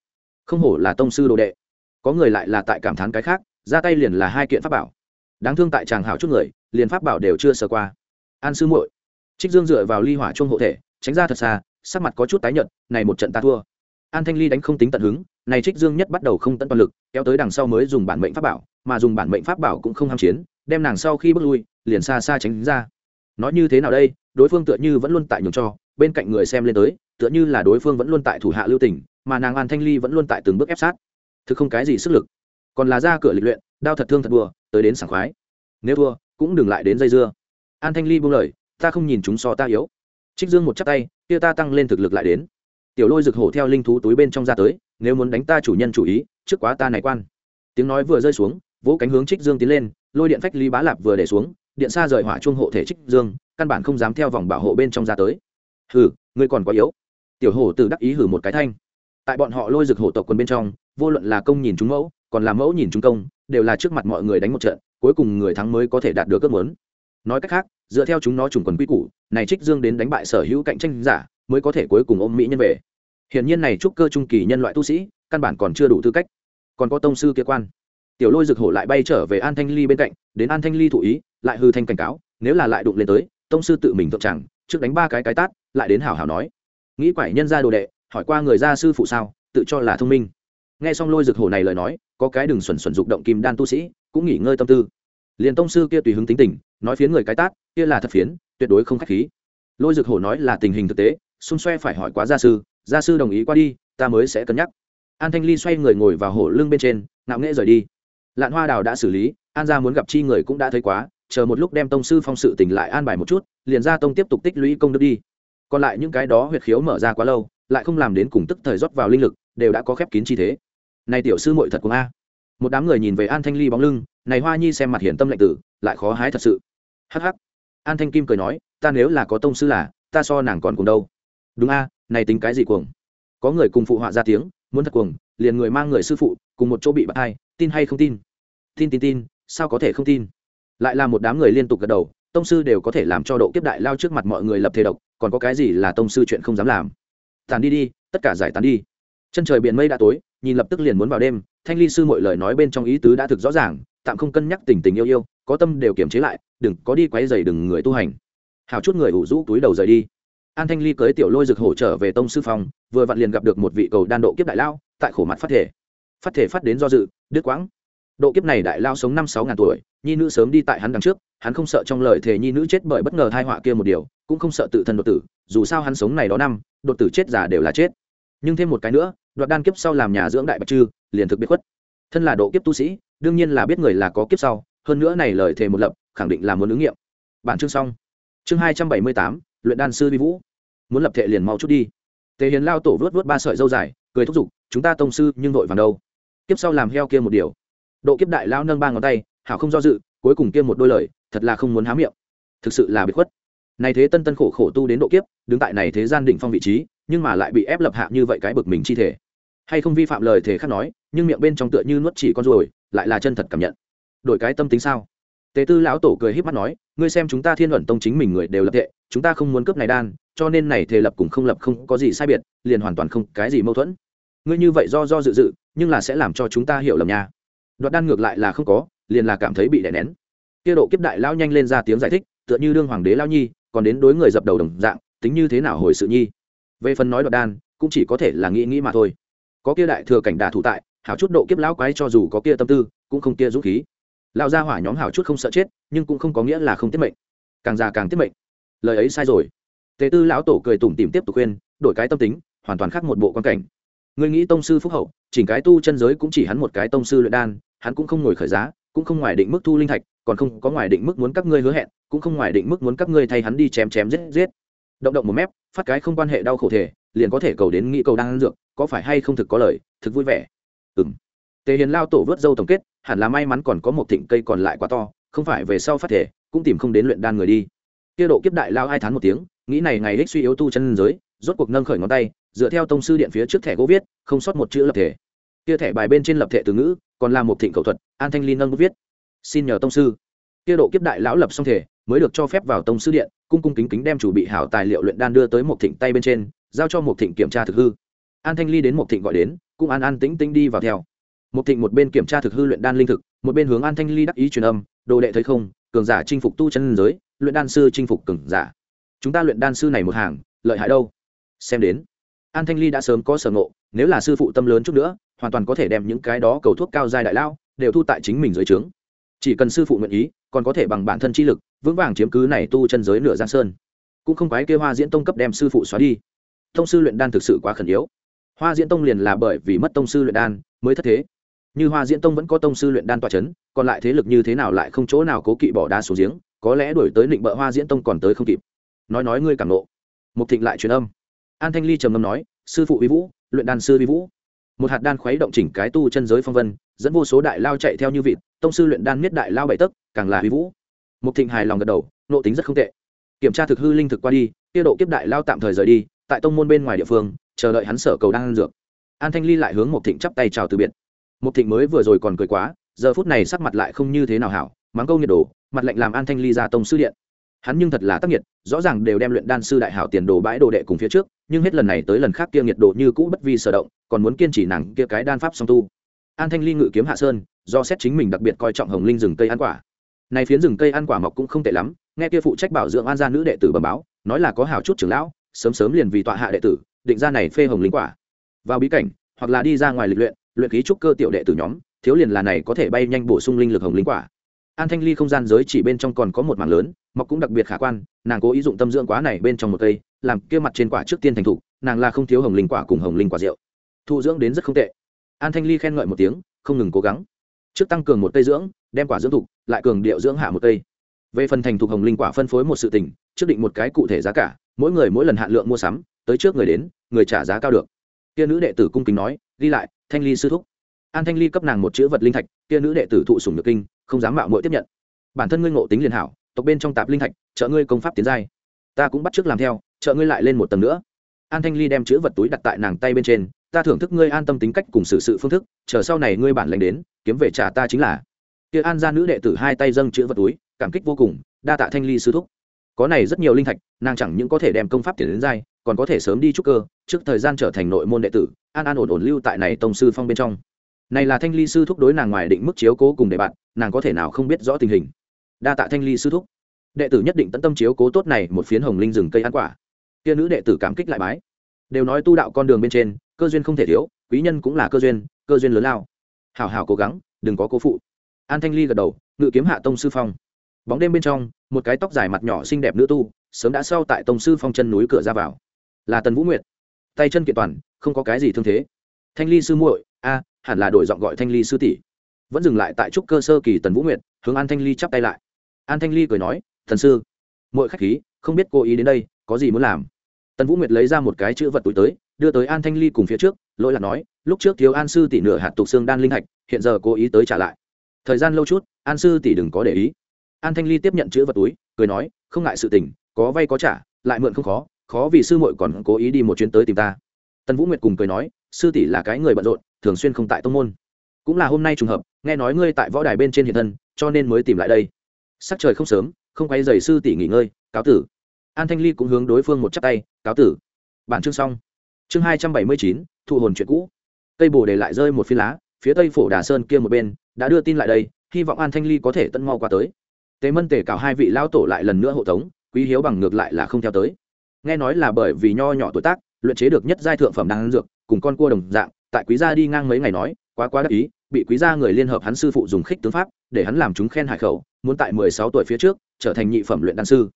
Không hổ là tông sư đồ đệ. Có người lại là tại cảm thán cái khác, ra tay liền là hai kiện pháp bảo. Đáng thương tại chàng hảo chút người, liền pháp bảo đều chưa sờ qua. An sư muội, trích dương dựa vào ly hỏa chung hộ thể, tránh ra thật xa, sắc mặt có chút tái nhợt, này một trận ta thua. An thanh ly đánh không tính tận hứng, này trích dương nhất bắt đầu không tận toàn lực, kéo tới đằng sau mới dùng bản mệnh pháp bảo, mà dùng bản mệnh pháp bảo cũng không ham chiến, đem nàng sau khi bước lui, liền xa xa tránh ra. Nói như thế nào đây, đối phương tựa như vẫn luôn tại nhường cho, bên cạnh người xem lên tới tựa như là đối phương vẫn luôn tại thủ hạ lưu tình, mà nàng an thanh ly vẫn luôn tại từng bước ép sát. Thực không cái gì sức lực. Còn là ra cửa lịch luyện, đao thật thương thật đùa, tới đến sảng khoái. Nếu thua, cũng đừng lại đến dây dưa. An thanh ly buông lời, ta không nhìn chúng so ta yếu. Trích dương một chắc tay, kia ta tăng lên thực lực lại đến. Tiểu lôi rực hổ theo linh thú túi bên trong ra tới, nếu muốn đánh ta chủ nhân chủ ý, trước quá ta này quan. Tiếng nói vừa rơi xuống, vỗ cánh hướng trích dương tiến lên, lôi điện phách ly bá lạp vừa để xuống, điện xa rời hỏa chuông hộ thể trích dương, căn bản không dám theo vòng bảo hộ bên trong ra tới. Hừ, ngươi còn quá yếu tiểu hổ từ đắc ý hử một cái thanh. Tại bọn họ lôi rực hổ tộc quân bên trong, vô luận là công nhìn chúng mẫu, còn là mẫu nhìn chúng công, đều là trước mặt mọi người đánh một trận, cuối cùng người thắng mới có thể đạt được ước muốn. Nói cách khác, dựa theo chúng nó trùng quần quy củ, này trích dương đến đánh bại sở hữu cạnh tranh giả, mới có thể cuối cùng ôm mỹ nhân về. Hiển nhiên này trúc cơ trung kỳ nhân loại tu sĩ, căn bản còn chưa đủ tư cách. Còn có tông sư kia quan. Tiểu lôi rực hổ lại bay trở về an thanh ly bên cạnh, đến an thanh ly thụ ý, lại hư thanh cảnh cáo, nếu là lại đụng lên tới, tông sư tự mình thượng chẳng, trước đánh ba cái cái tát, lại đến hảo hảo nói nghĩ quải nhân ra đồ đệ, hỏi qua người gia sư phụ sao, tự cho là thông minh. Nghe xong lôi rực hổ này lời nói, có cái đừng xuẩn xuẩn dục động kim đan tu sĩ, cũng nghỉ ngơi tâm tư. Liền tông sư kia tùy hứng tính tình, nói phiến người cái tát, kia là thật phiến, tuyệt đối không khách khí. Lôi rực hổ nói là tình hình thực tế, xung xoe phải hỏi quá gia sư gia sư đồng ý qua đi, ta mới sẽ cân nhắc. An thanh ly xoay người ngồi vào hổ lưng bên trên, ngạo nghễ rời đi. Lạn hoa đào đã xử lý, an gia muốn gặp chi người cũng đã thấy quá, chờ một lúc đem tông sư phong sự tỉnh lại an bài một chút, liền ra tông tiếp tục tích lũy công đức đi còn lại những cái đó huyệt khiếu mở ra quá lâu, lại không làm đến cùng tức thời rót vào linh lực, đều đã có khép kín chi thế. Này tiểu sư muội thật cũng a. Một đám người nhìn về an thanh ly bóng lưng, này hoa nhi xem mặt hiển tâm lạnh tử, lại khó hái thật sự. Hắc hắc. An thanh kim cười nói, ta nếu là có tông sư là, ta so nàng còn cùng đâu. Đúng a, này tính cái gì cuồng? Có người cùng phụ họa ra tiếng, muốn thật cuồng, liền người mang người sư phụ, cùng một chỗ bị bắt hai, tin hay không tin? Tin tin tin, sao có thể không tin? Lại là một đám người liên tục gật đầu, tông sư đều có thể làm cho độ kiếp đại lao trước mặt mọi người lập thể độc còn có cái gì là tông sư chuyện không dám làm? Tàn đi đi, tất cả giải tán đi. Chân trời biển mây đã tối, nhìn lập tức liền muốn vào đêm, thanh ly sư mọi lời nói bên trong ý tứ đã thực rõ ràng, tạm không cân nhắc tình tình yêu yêu, có tâm đều kiềm chế lại, đừng có đi quấy dày đừng người tu hành. Hào chút người ủ rũ túi đầu rời đi. An thanh ly cưới tiểu lôi rực hổ trở về tông sư phòng, vừa vặn liền gặp được một vị cầu đan độ kiếp đại lao tại khổ mặt phát thể. Phát thể phát đến do dự, đứt quãng. Độ kiếp này đại lao sống năm sáu ngàn tuổi, nhi nữ sớm đi tại hắn đằng trước hắn không sợ trong lời thề nhi nữ chết bởi bất ngờ thai họa kia một điều, cũng không sợ tự thân đột tử, dù sao hắn sống này đó năm, đột tử chết giả đều là chết. Nhưng thêm một cái nữa, đoạt đan kiếp sau làm nhà dưỡng đại bạch trư, liền thực biết khuất. Thân là độ kiếp tu sĩ, đương nhiên là biết người là có kiếp sau, hơn nữa này lời thề một lập, khẳng định là muốn ứng nghiệm. Bản chương xong. Chương hai trăm bảy mươi tám, luyện đan sư vi vũ. Muốn lập thệ liền mau chút đi. Tề hiền lao tổ vớt vớt ba sợi dâu dài, cười thúc giục, chúng ta tông sư nhưng vội vàng đâu? Kiếp sau làm heo kia một điều. Độ kiếp đại lao nâng ba ngón tay, hảo không do dự, cuối cùng kia một đôi lời thật là không muốn há miệng. Thực sự là bị khuất. Này thế tân tân khổ khổ tu đến độ kiếp, đứng tại này thế gian đỉnh phong vị trí, nhưng mà lại bị ép lập hạ như vậy cái bực mình chi thể. Hay không vi phạm lời thể khác nói, nhưng miệng bên trong tựa như nuốt chỉ con ruồi, lại là chân thật cảm nhận. Đổi cái tâm tính sao? Tề tư lão tổ cười híp mắt nói, ngươi xem chúng ta thiên luận tông chính mình người đều lập tệ chúng ta không muốn cướp này đan, cho nên này thể lập cùng không lập không có gì sai biệt, liền hoàn toàn không cái gì mâu thuẫn. Ngươi như vậy do do dự dự, nhưng là sẽ làm cho chúng ta hiểu lầm nha. Đoạt đan ngược lại là không có, liền là cảm thấy bị đè nén kia độ kiếp đại lao nhanh lên ra tiếng giải thích, tựa như đương hoàng đế lao nhi, còn đến đối người dập đầu đồng dạng, tính như thế nào hồi sự nhi? Về phần nói đoạt đan, cũng chỉ có thể là nghĩ nghĩ mà thôi. Có kia đại thừa cảnh đả thủ tại, hảo chút độ kiếp lão quái cho dù có kia tâm tư, cũng không kia dũng khí. Lão gia hỏa nhóm hảo chút không sợ chết, nhưng cũng không có nghĩa là không tiết mệnh. Càng già càng tiết mệnh. Lời ấy sai rồi. Tề tư lão tổ cười tủm tìm tiếp tục khuyên, đổi cái tâm tính, hoàn toàn khác một bộ quan cảnh. Người nghĩ tông sư phúc hậu, chỉnh cái tu chân giới cũng chỉ hắn một cái tông sư luyện đan, hắn cũng không ngồi khởi giá, cũng không ngoài định mức thu linh thạch còn không có ngoài định mức muốn các ngươi hứa hẹn, cũng không ngoài định mức muốn các ngươi thay hắn đi chém chém giết giết. Động động một mép, phát cái không quan hệ đau khổ thể liền có thể cầu đến nghĩ cầu đang ăn dược, có phải hay không thực có lời, thực vui vẻ. Ừm. Tề hiền lao tổ vớt dâu tổng kết, hẳn là may mắn còn có một thịnh cây còn lại quá to, không phải về sau phát thể cũng tìm không đến luyện đan người đi. Kia độ kiếp đại lao hai tháng một tiếng, nghĩ này ngày đích suy yếu tu chân giới, rốt cuộc nâng khởi ngón tay, dựa theo tông sư điện phía trước thẻ gỗ viết, không sót một chữ lập thể kia thẻ bài bên trên lập thể từ ngữ, còn là một thịnh cầu thuật, an thanh ly nâng viết xin nhờ tông sư. Kia độ kiếp đại lão lập xong thể, mới được cho phép vào tông sư điện, cung cung kính kính đem chủ bị hảo tài liệu luyện đan đưa tới một thịnh tay bên trên, giao cho một thịnh kiểm tra thực hư. An thanh ly đến một thịnh gọi đến, cũng an an tĩnh tĩnh đi vào theo. Một thịnh một bên kiểm tra thực hư luyện đan linh thực, một bên hướng an thanh ly đắc ý truyền âm, đồ đệ thấy không, cường giả chinh phục tu chân giới, luyện đan sư chinh phục cường giả. Chúng ta luyện đan sư này một hàng, lợi hại đâu? Xem đến, an thanh ly đã sớm có sở ngộ, nếu là sư phụ tâm lớn chút nữa, hoàn toàn có thể đem những cái đó cầu thuốc cao dài đại lao đều thu tại chính mình dưới trướng chỉ cần sư phụ nguyện ý, còn có thể bằng bản thân chi lực, vững vàng chiếm cứ này tu chân giới nửa giang sơn. Cũng không quái kêu hoa diễn tông cấp đem sư phụ xóa đi. Tông sư luyện đan thực sự quá khẩn yếu. Hoa diễn tông liền là bởi vì mất tông sư luyện đan mới thất thế. Như hoa diễn tông vẫn có tông sư luyện đan tòa c h ấ n còn lại thế lực như thế nào lại không chỗ nào cố kỵ bỏ đá xuống giếng, có lẽ đổi tới định bợ hoa diễn tông còn tới không kịp. Nói nói ngươi cảm nộ. Mục thịnh lại truyền âm. An thanh ly trầm ngâm nói, sư phụ vi vũ, luyện đan sư vi vũ. Một hạt đan khuấy động chỉnh cái tu chân giới phong vân, dẫn vô số đại lao chạy theo như vịt tông sư luyện đan miết đại lao bảy tấc, càng là huy vũ. Mục thịnh hài lòng gật đầu, nộ tính rất không tệ. Kiểm tra thực hư linh thực qua đi tiêu độ kiếp đại lao tạm thời rời đi, tại tông môn bên ngoài địa phương, chờ đợi hắn sở cầu đang dược. An thanh ly lại hướng Mục thịnh chắp tay chào từ biệt. Mục thịnh mới vừa rồi còn cười quá, giờ phút này sắc mặt lại không như thế nào hảo, mắng câu nhiệt đồ mặt lạnh làm an thanh ly ra tông sư điện. Hắn nhưng thật là tác nghiệt, rõ ràng đều đem luyện đan sư đại hảo tiền đồ bãi đồ đệ cùng phía trước, nhưng hết lần này tới lần khác kia nhiệt độ như cũ bất vi sở động, còn muốn kiên trì nàng kia cái đan pháp song tu an thanh ly ngự kiếm hạ sơn, do xét chính mình đặc biệt coi trọng hồng linh rừng cây ăn quả. Này phiến rừng cây ăn quả mọc cũng không tệ lắm, nghe kia phụ trách bảo dưỡng an gia nữ đệ tử bẩm báo, nói là có hảo chút trưởng lão, sớm sớm liền vì tọa hạ đệ tử, định ra này phê hồng linh quả. Vào bí cảnh, hoặc là đi ra ngoài lịch luyện luyện khí trúc cơ tiểu đệ tử nhóm, thiếu liền là này có thể bay nhanh bổ sung linh lực hồng linh quả. An thanh ly không gian giới chỉ bên trong còn có một mảng lớn, mọc cũng đặc biệt khả quan, nàng cố ý dụng tâm dưỡng quá này bên trong một cây, làm kia mặt trên quả trước tiên thành thục nàng là không thiếu hồng linh quả cùng hồng linh quả rượu. Thụ dưỡng đến rất không tệ an thanh ly khen ngợi một tiếng, không ngừng cố gắng. Trước tăng cường một cây dưỡng, đem quả dưỡng thục, lại cường điệu dưỡng hạ một cây. Về phần thành thục hồng linh quả phân phối một sự tình, trước định một cái cụ thể giá cả, mỗi người mỗi lần hạn lượng mua sắm, tới trước người đến, người trả giá cao được. Kia nữ đệ tử cung kính nói, ghi lại, thanh ly sư thúc. An thanh ly cấp nàng một chữ vật linh thạch, kia nữ đệ tử thụ sùng được kinh, không dám mạo muội tiếp nhận. Bản thân ngươi ngộ tính liền hảo, tộc bên trong tạp linh thạch, trợ ngươi công pháp tiến giai. Ta cũng bắt trước làm theo, trợ ngươi lại lên một tầng nữa an thanh ly đem chữ vật túi đặt tại nàng tay bên trên, ta thưởng thức ngươi an tâm tính cách cùng xử sự phương thức, chờ sau này ngươi bản lành đến, kiếm về trả ta chính là. Kia an ra nữ đệ tử hai tay dâng chữ vật túi, cảm kích vô cùng, đa tạ thanh ly sư thúc. Có này rất nhiều linh thạch, nàng chẳng những có thể đem công pháp tiền đến giai còn có thể sớm đi trúc cơ, trước thời gian trở thành nội môn đệ tử, an an ổn ổn lưu tại này tông sư phong bên trong. Này là thanh ly sư thúc đối nàng ngoài định mức chiếu cố cùng để bạn, nàng có thể nào không biết rõ tình hình. Đa tạ thanh ly sư thúc. Đệ tử nhất định tận tâm chiếu cố tốt này một phiến hồng linh rừng cây ăn quả kia nữ đệ tử cảm kích lại bái. Đều nói tu đạo con đường bên trên, cơ duyên không thể thiếu, quý nhân cũng là cơ duyên cơ duyên lớn lao. Hảo hảo cố gắng, đừng có cố phụ. An thanh ly gật đầu, ngự kiếm hạ tông sư phong. Bóng đêm bên trong, một cái tóc dài mặt nhỏ xinh đẹp nữ tu, sớm đã sau tại tông sư phong chân núi cửa ra vào. Là tần vũ nguyệt. Tay chân kiện toàn, không có cái gì thương thế. Thanh ly sư muội, a, hẳn là đổi giọng gọi thanh ly sư tỷ. Vẫn dừng lại tại trúc cơ sơ kỳ tần vũ nguyệt, hướng an thanh ly chắp tay lại. An thanh ly cười nói thần sư mỗi khách khí, không biết cô ý đến đây, có gì muốn làm? Tần vũ nguyệt lấy ra một cái chữ vật túi tới, đưa tới an thanh ly cùng phía trước, lỗi là nói, lúc trước thiếu an sư tỷ nửa hạt tục xương đan linh hạch hiện giờ cố ý tới trả lại. Thời gian lâu chút, an sư tỷ đừng có để ý. An thanh ly tiếp nhận chữ vật túi, cười nói, không ngại sự tình, có vay có trả, lại mượn không khó khó vì sư muội còn cố ý đi một chuyến tới tìm ta. Tần vũ nguyệt cùng cười nói, sư tỷ là cái người bận rộn, thường xuyên không tại tông môn. Cũng là hôm nay trùng hợp, nghe nói ngươi tại võ đài bên trên hiện thân, cho nên mới tìm lại đây. Sắc trời không sớm, không quay dày sư tỷ nghỉ ngơi, cáo tử an thanh ly cũng hướng đối phương một chắp tay, cáo tử. Bản chương xong. Chương hai trăm bảy mươi chín thụ hồn chuyện cũ. Cây bồ để lại rơi một phi lá, phía tây phổ đà sơn kia một bên, đã đưa tin lại đây, hy vọng an thanh ly có thể tận mau qua tới. Tế mân tề cào hai vị lao tổ lại lần nữa hộ tống, quý hiếu bằng ngược lại là không theo tới. Nghe nói là bởi vì nho nhỏ tuổi tác, luyện chế được nhất giai thượng phẩm đang dược, cùng con cua đồng dạng, tại quý gia đi ngang mấy ngày nói, quá quá đắc ý, bị quý gia người liên hợp hắn sư phụ dùng khích tướng pháp, để hắn làm chúng khen hải khẩu, muốn tại mười sáu tuổi phía trước, trở thành nhị phẩm luyện đan sư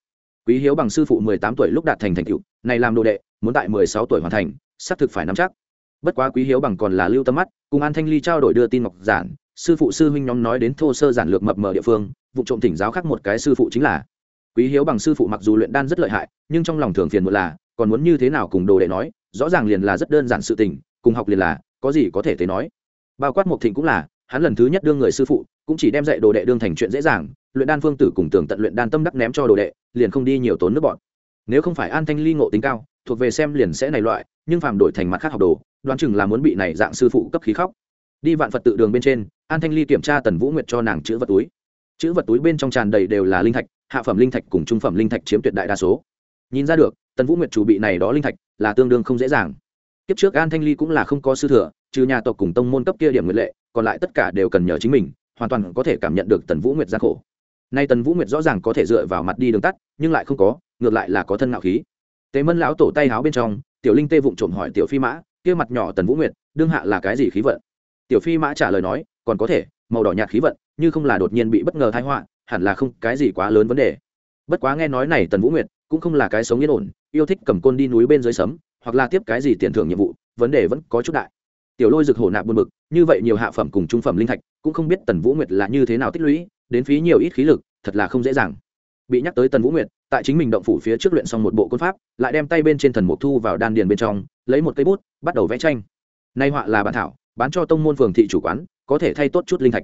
quý hiếu bằng sư phụ mười tám tuổi lúc đạt thành thành tựu, này làm đồ đệ, muốn tại mười sáu tuổi hoàn thành, xác thực phải nắm chắc. Bất quá quý hiếu bằng còn là lưu tâm mắt, cùng an thanh ly trao đổi đưa tin ngọc giản, sư phụ sư huynh nhóm nói đến thô sơ giản lược mập mờ địa phương, vụ trộm thỉnh giáo khác một cái sư phụ chính là. Quý hiếu bằng sư phụ mặc dù luyện đan rất lợi hại, nhưng trong lòng thường phiền một là, còn muốn như thế nào cùng đồ đệ nói, rõ ràng liền là rất đơn giản sự tình, cùng học liền là, có gì có thể tới nói. Bao quát một thịnh cũng là, hắn lần thứ nhất đương người sư phụ, cũng chỉ đem dạy đồ đệ đương thành chuyện dễ dàng luyện đan phương tử cùng tưởng tận luyện đan tâm đắc ném cho đồ đệ, liền không đi nhiều tốn nước bọn nếu không phải an thanh ly ngộ tính cao, thuộc về xem liền sẽ này loại, nhưng phàm đổi thành mặt khác học đồ, đoán chừng là muốn bị này dạng sư phụ cấp khí khóc. Đi vạn phật tự đường bên trên, an thanh ly kiểm tra tần vũ nguyệt cho nàng chữ vật túi. Chữ vật túi bên trong tràn đầy đều là linh thạch, hạ phẩm linh thạch cùng trung phẩm linh thạch chiếm tuyệt đại đa số. Nhìn ra được, tần vũ nguyệt chủ bị này đó linh thạch là tương đương không dễ dàng. Kiếp trước an thanh ly cũng là không có sư thừa, trừ nhà tộc cùng tông môn cấp kia điểm nguyện lệ, còn lại tất cả đều cần nhờ chính mình, hoàn toàn có thể cảm nhận được tần vũ nguyệt gian khổ nay tần vũ nguyệt rõ ràng có thể dựa vào mặt đi đường tắt, nhưng lại không có, ngược lại là có thân ngạo khí. Tế mân lão tổ tay háo bên trong, tiểu linh tê vụng trộm hỏi tiểu phi mã, kia mặt nhỏ tần vũ nguyệt, đương hạ là cái gì khí vận? Tiểu phi mã trả lời nói, còn có thể, màu đỏ nhạt khí vận, như không là đột nhiên bị bất ngờ thái họa, hẳn là không cái gì quá lớn vấn đề. Bất quá nghe nói này tần vũ nguyệt, cũng không là cái sống yên ổn, yêu thích cầm côn đi núi bên dưới sấm, hoặc là tiếp cái gì tiền thưởng nhiệm vụ, vấn đề vẫn có chút đại. Tiểu lôi rực hổ nạp buồn bực, như vậy nhiều hạ phẩm cùng trung phẩm linh thạch, cũng không biết tần vũ nguyệt là như thế nào tích lũy đến phí nhiều ít khí lực, thật là không dễ dàng. Bị nhắc tới tần vũ nguyệt, tại chính mình động phủ phía trước luyện xong một bộ côn pháp, lại đem tay bên trên thần mục thu vào đan điền bên trong, lấy một cây bút, bắt đầu vẽ tranh. Nay họa là bản thảo, bán cho tông môn phường thị chủ quán, có thể thay tốt chút linh thạch.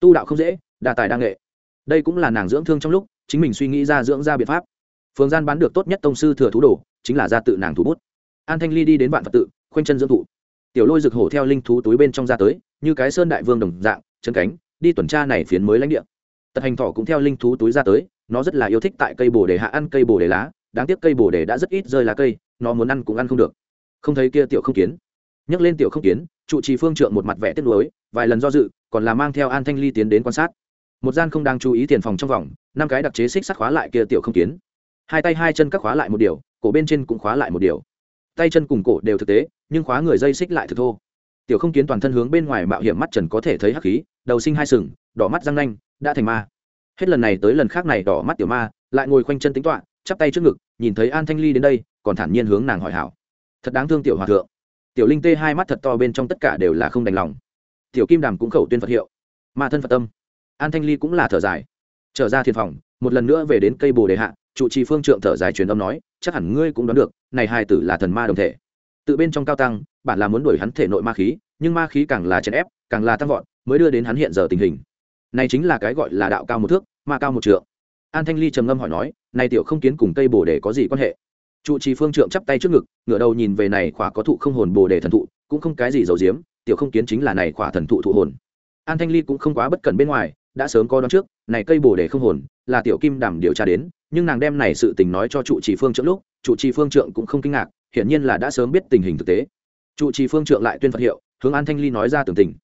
Tu đạo không dễ, đa tài đa nghệ. Đây cũng là nàng dưỡng thương trong lúc, chính mình suy nghĩ ra dưỡng ra biện pháp. Phường gian bán được tốt nhất tông sư thừa thú đồ, chính là ra tự nàng thủ bút. An thanh ly đi đến vạn phật tự, khoanh chân dưỡng thụ. Tiểu lôi rực hổ theo linh thú túi bên trong ra tới, như cái sơn đại vương đồng dạng, chân cánh, đi tuần tra này phiến mới lãnh địa tật hành thỏ cũng theo linh thú túi ra tới, nó rất là yêu thích tại cây bồ đề hạ ăn cây bồ đề lá, đáng tiếc cây bồ đề đã rất ít rơi lá cây, nó muốn ăn cũng ăn không được. Không thấy kia tiểu không kiến. Nhấc lên tiểu không kiến, trụ trì phương trượng một mặt vẻ tiếc nuối, vài lần do dự, còn là mang theo an thanh ly tiến đến quan sát. Một gian không đang chú ý tiền phòng trong vòng, năm cái đặc chế xích sắt khóa lại kia tiểu không kiến. Hai tay hai chân các khóa lại một điều, cổ bên trên cũng khóa lại một điều. Tay chân cùng cổ đều thực tế, nhưng khóa người dây xích lại thực thô. Tiểu không kiến toàn thân hướng bên ngoài mạo hiểm mắt trần có thể thấy hắc khí, đầu sinh hai sừng, đỏ mắt răng nanh đã thành ma. Hết lần này tới lần khác này đỏ mắt tiểu ma, lại ngồi khoanh chân tính toạ chắp tay trước ngực, nhìn thấy an thanh ly đến đây, còn thản nhiên hướng nàng hỏi hảo. Thật đáng thương tiểu hòa thượng. Tiểu linh tê hai mắt thật to bên trong tất cả đều là không đành lòng. Tiểu kim đàm cũng khẩu tuyên phật hiệu. Ma thân phật tâm. An thanh ly cũng là thở dài. Trở ra thiên phòng, một lần nữa về đến cây bồ đề hạ, trụ trì phương trượng thở dài truyền âm nói, chắc hẳn ngươi cũng đoán được, này hai tử là thần ma đồng thể. Tự bên trong cao tăng, bản là muốn đuổi hắn thể nội ma khí, nhưng ma khí càng là chèn ép, càng là tăng vọt, mới đưa đến hắn hiện giờ tình hình này chính là cái gọi là đạo cao một thước, mà cao một trượng. An thanh ly trầm ngâm hỏi nói, này tiểu không kiến cùng cây bồ đề có gì quan hệ? Trụ trì phương trượng chắp tay trước ngực, ngửa đầu nhìn về này khỏa có thụ không hồn bồ đề thần thụ, cũng không cái gì giàu diếm tiểu không kiến chính là này khỏa thần thụ thụ hồn. An thanh ly cũng không quá bất cẩn bên ngoài, đã sớm có đón trước, này cây bồ đề không hồn, là tiểu kim đàm điều tra đến, nhưng nàng đem này sự tình nói cho trụ trì phương trượng lúc, trụ trì phương trượng cũng không kinh ngạc, hiển nhiên là đã sớm biết tình hình thực tế. Trụ trì phương trượng lại tuyên phật hiệu, hướng an thanh ly nói ra tường tình.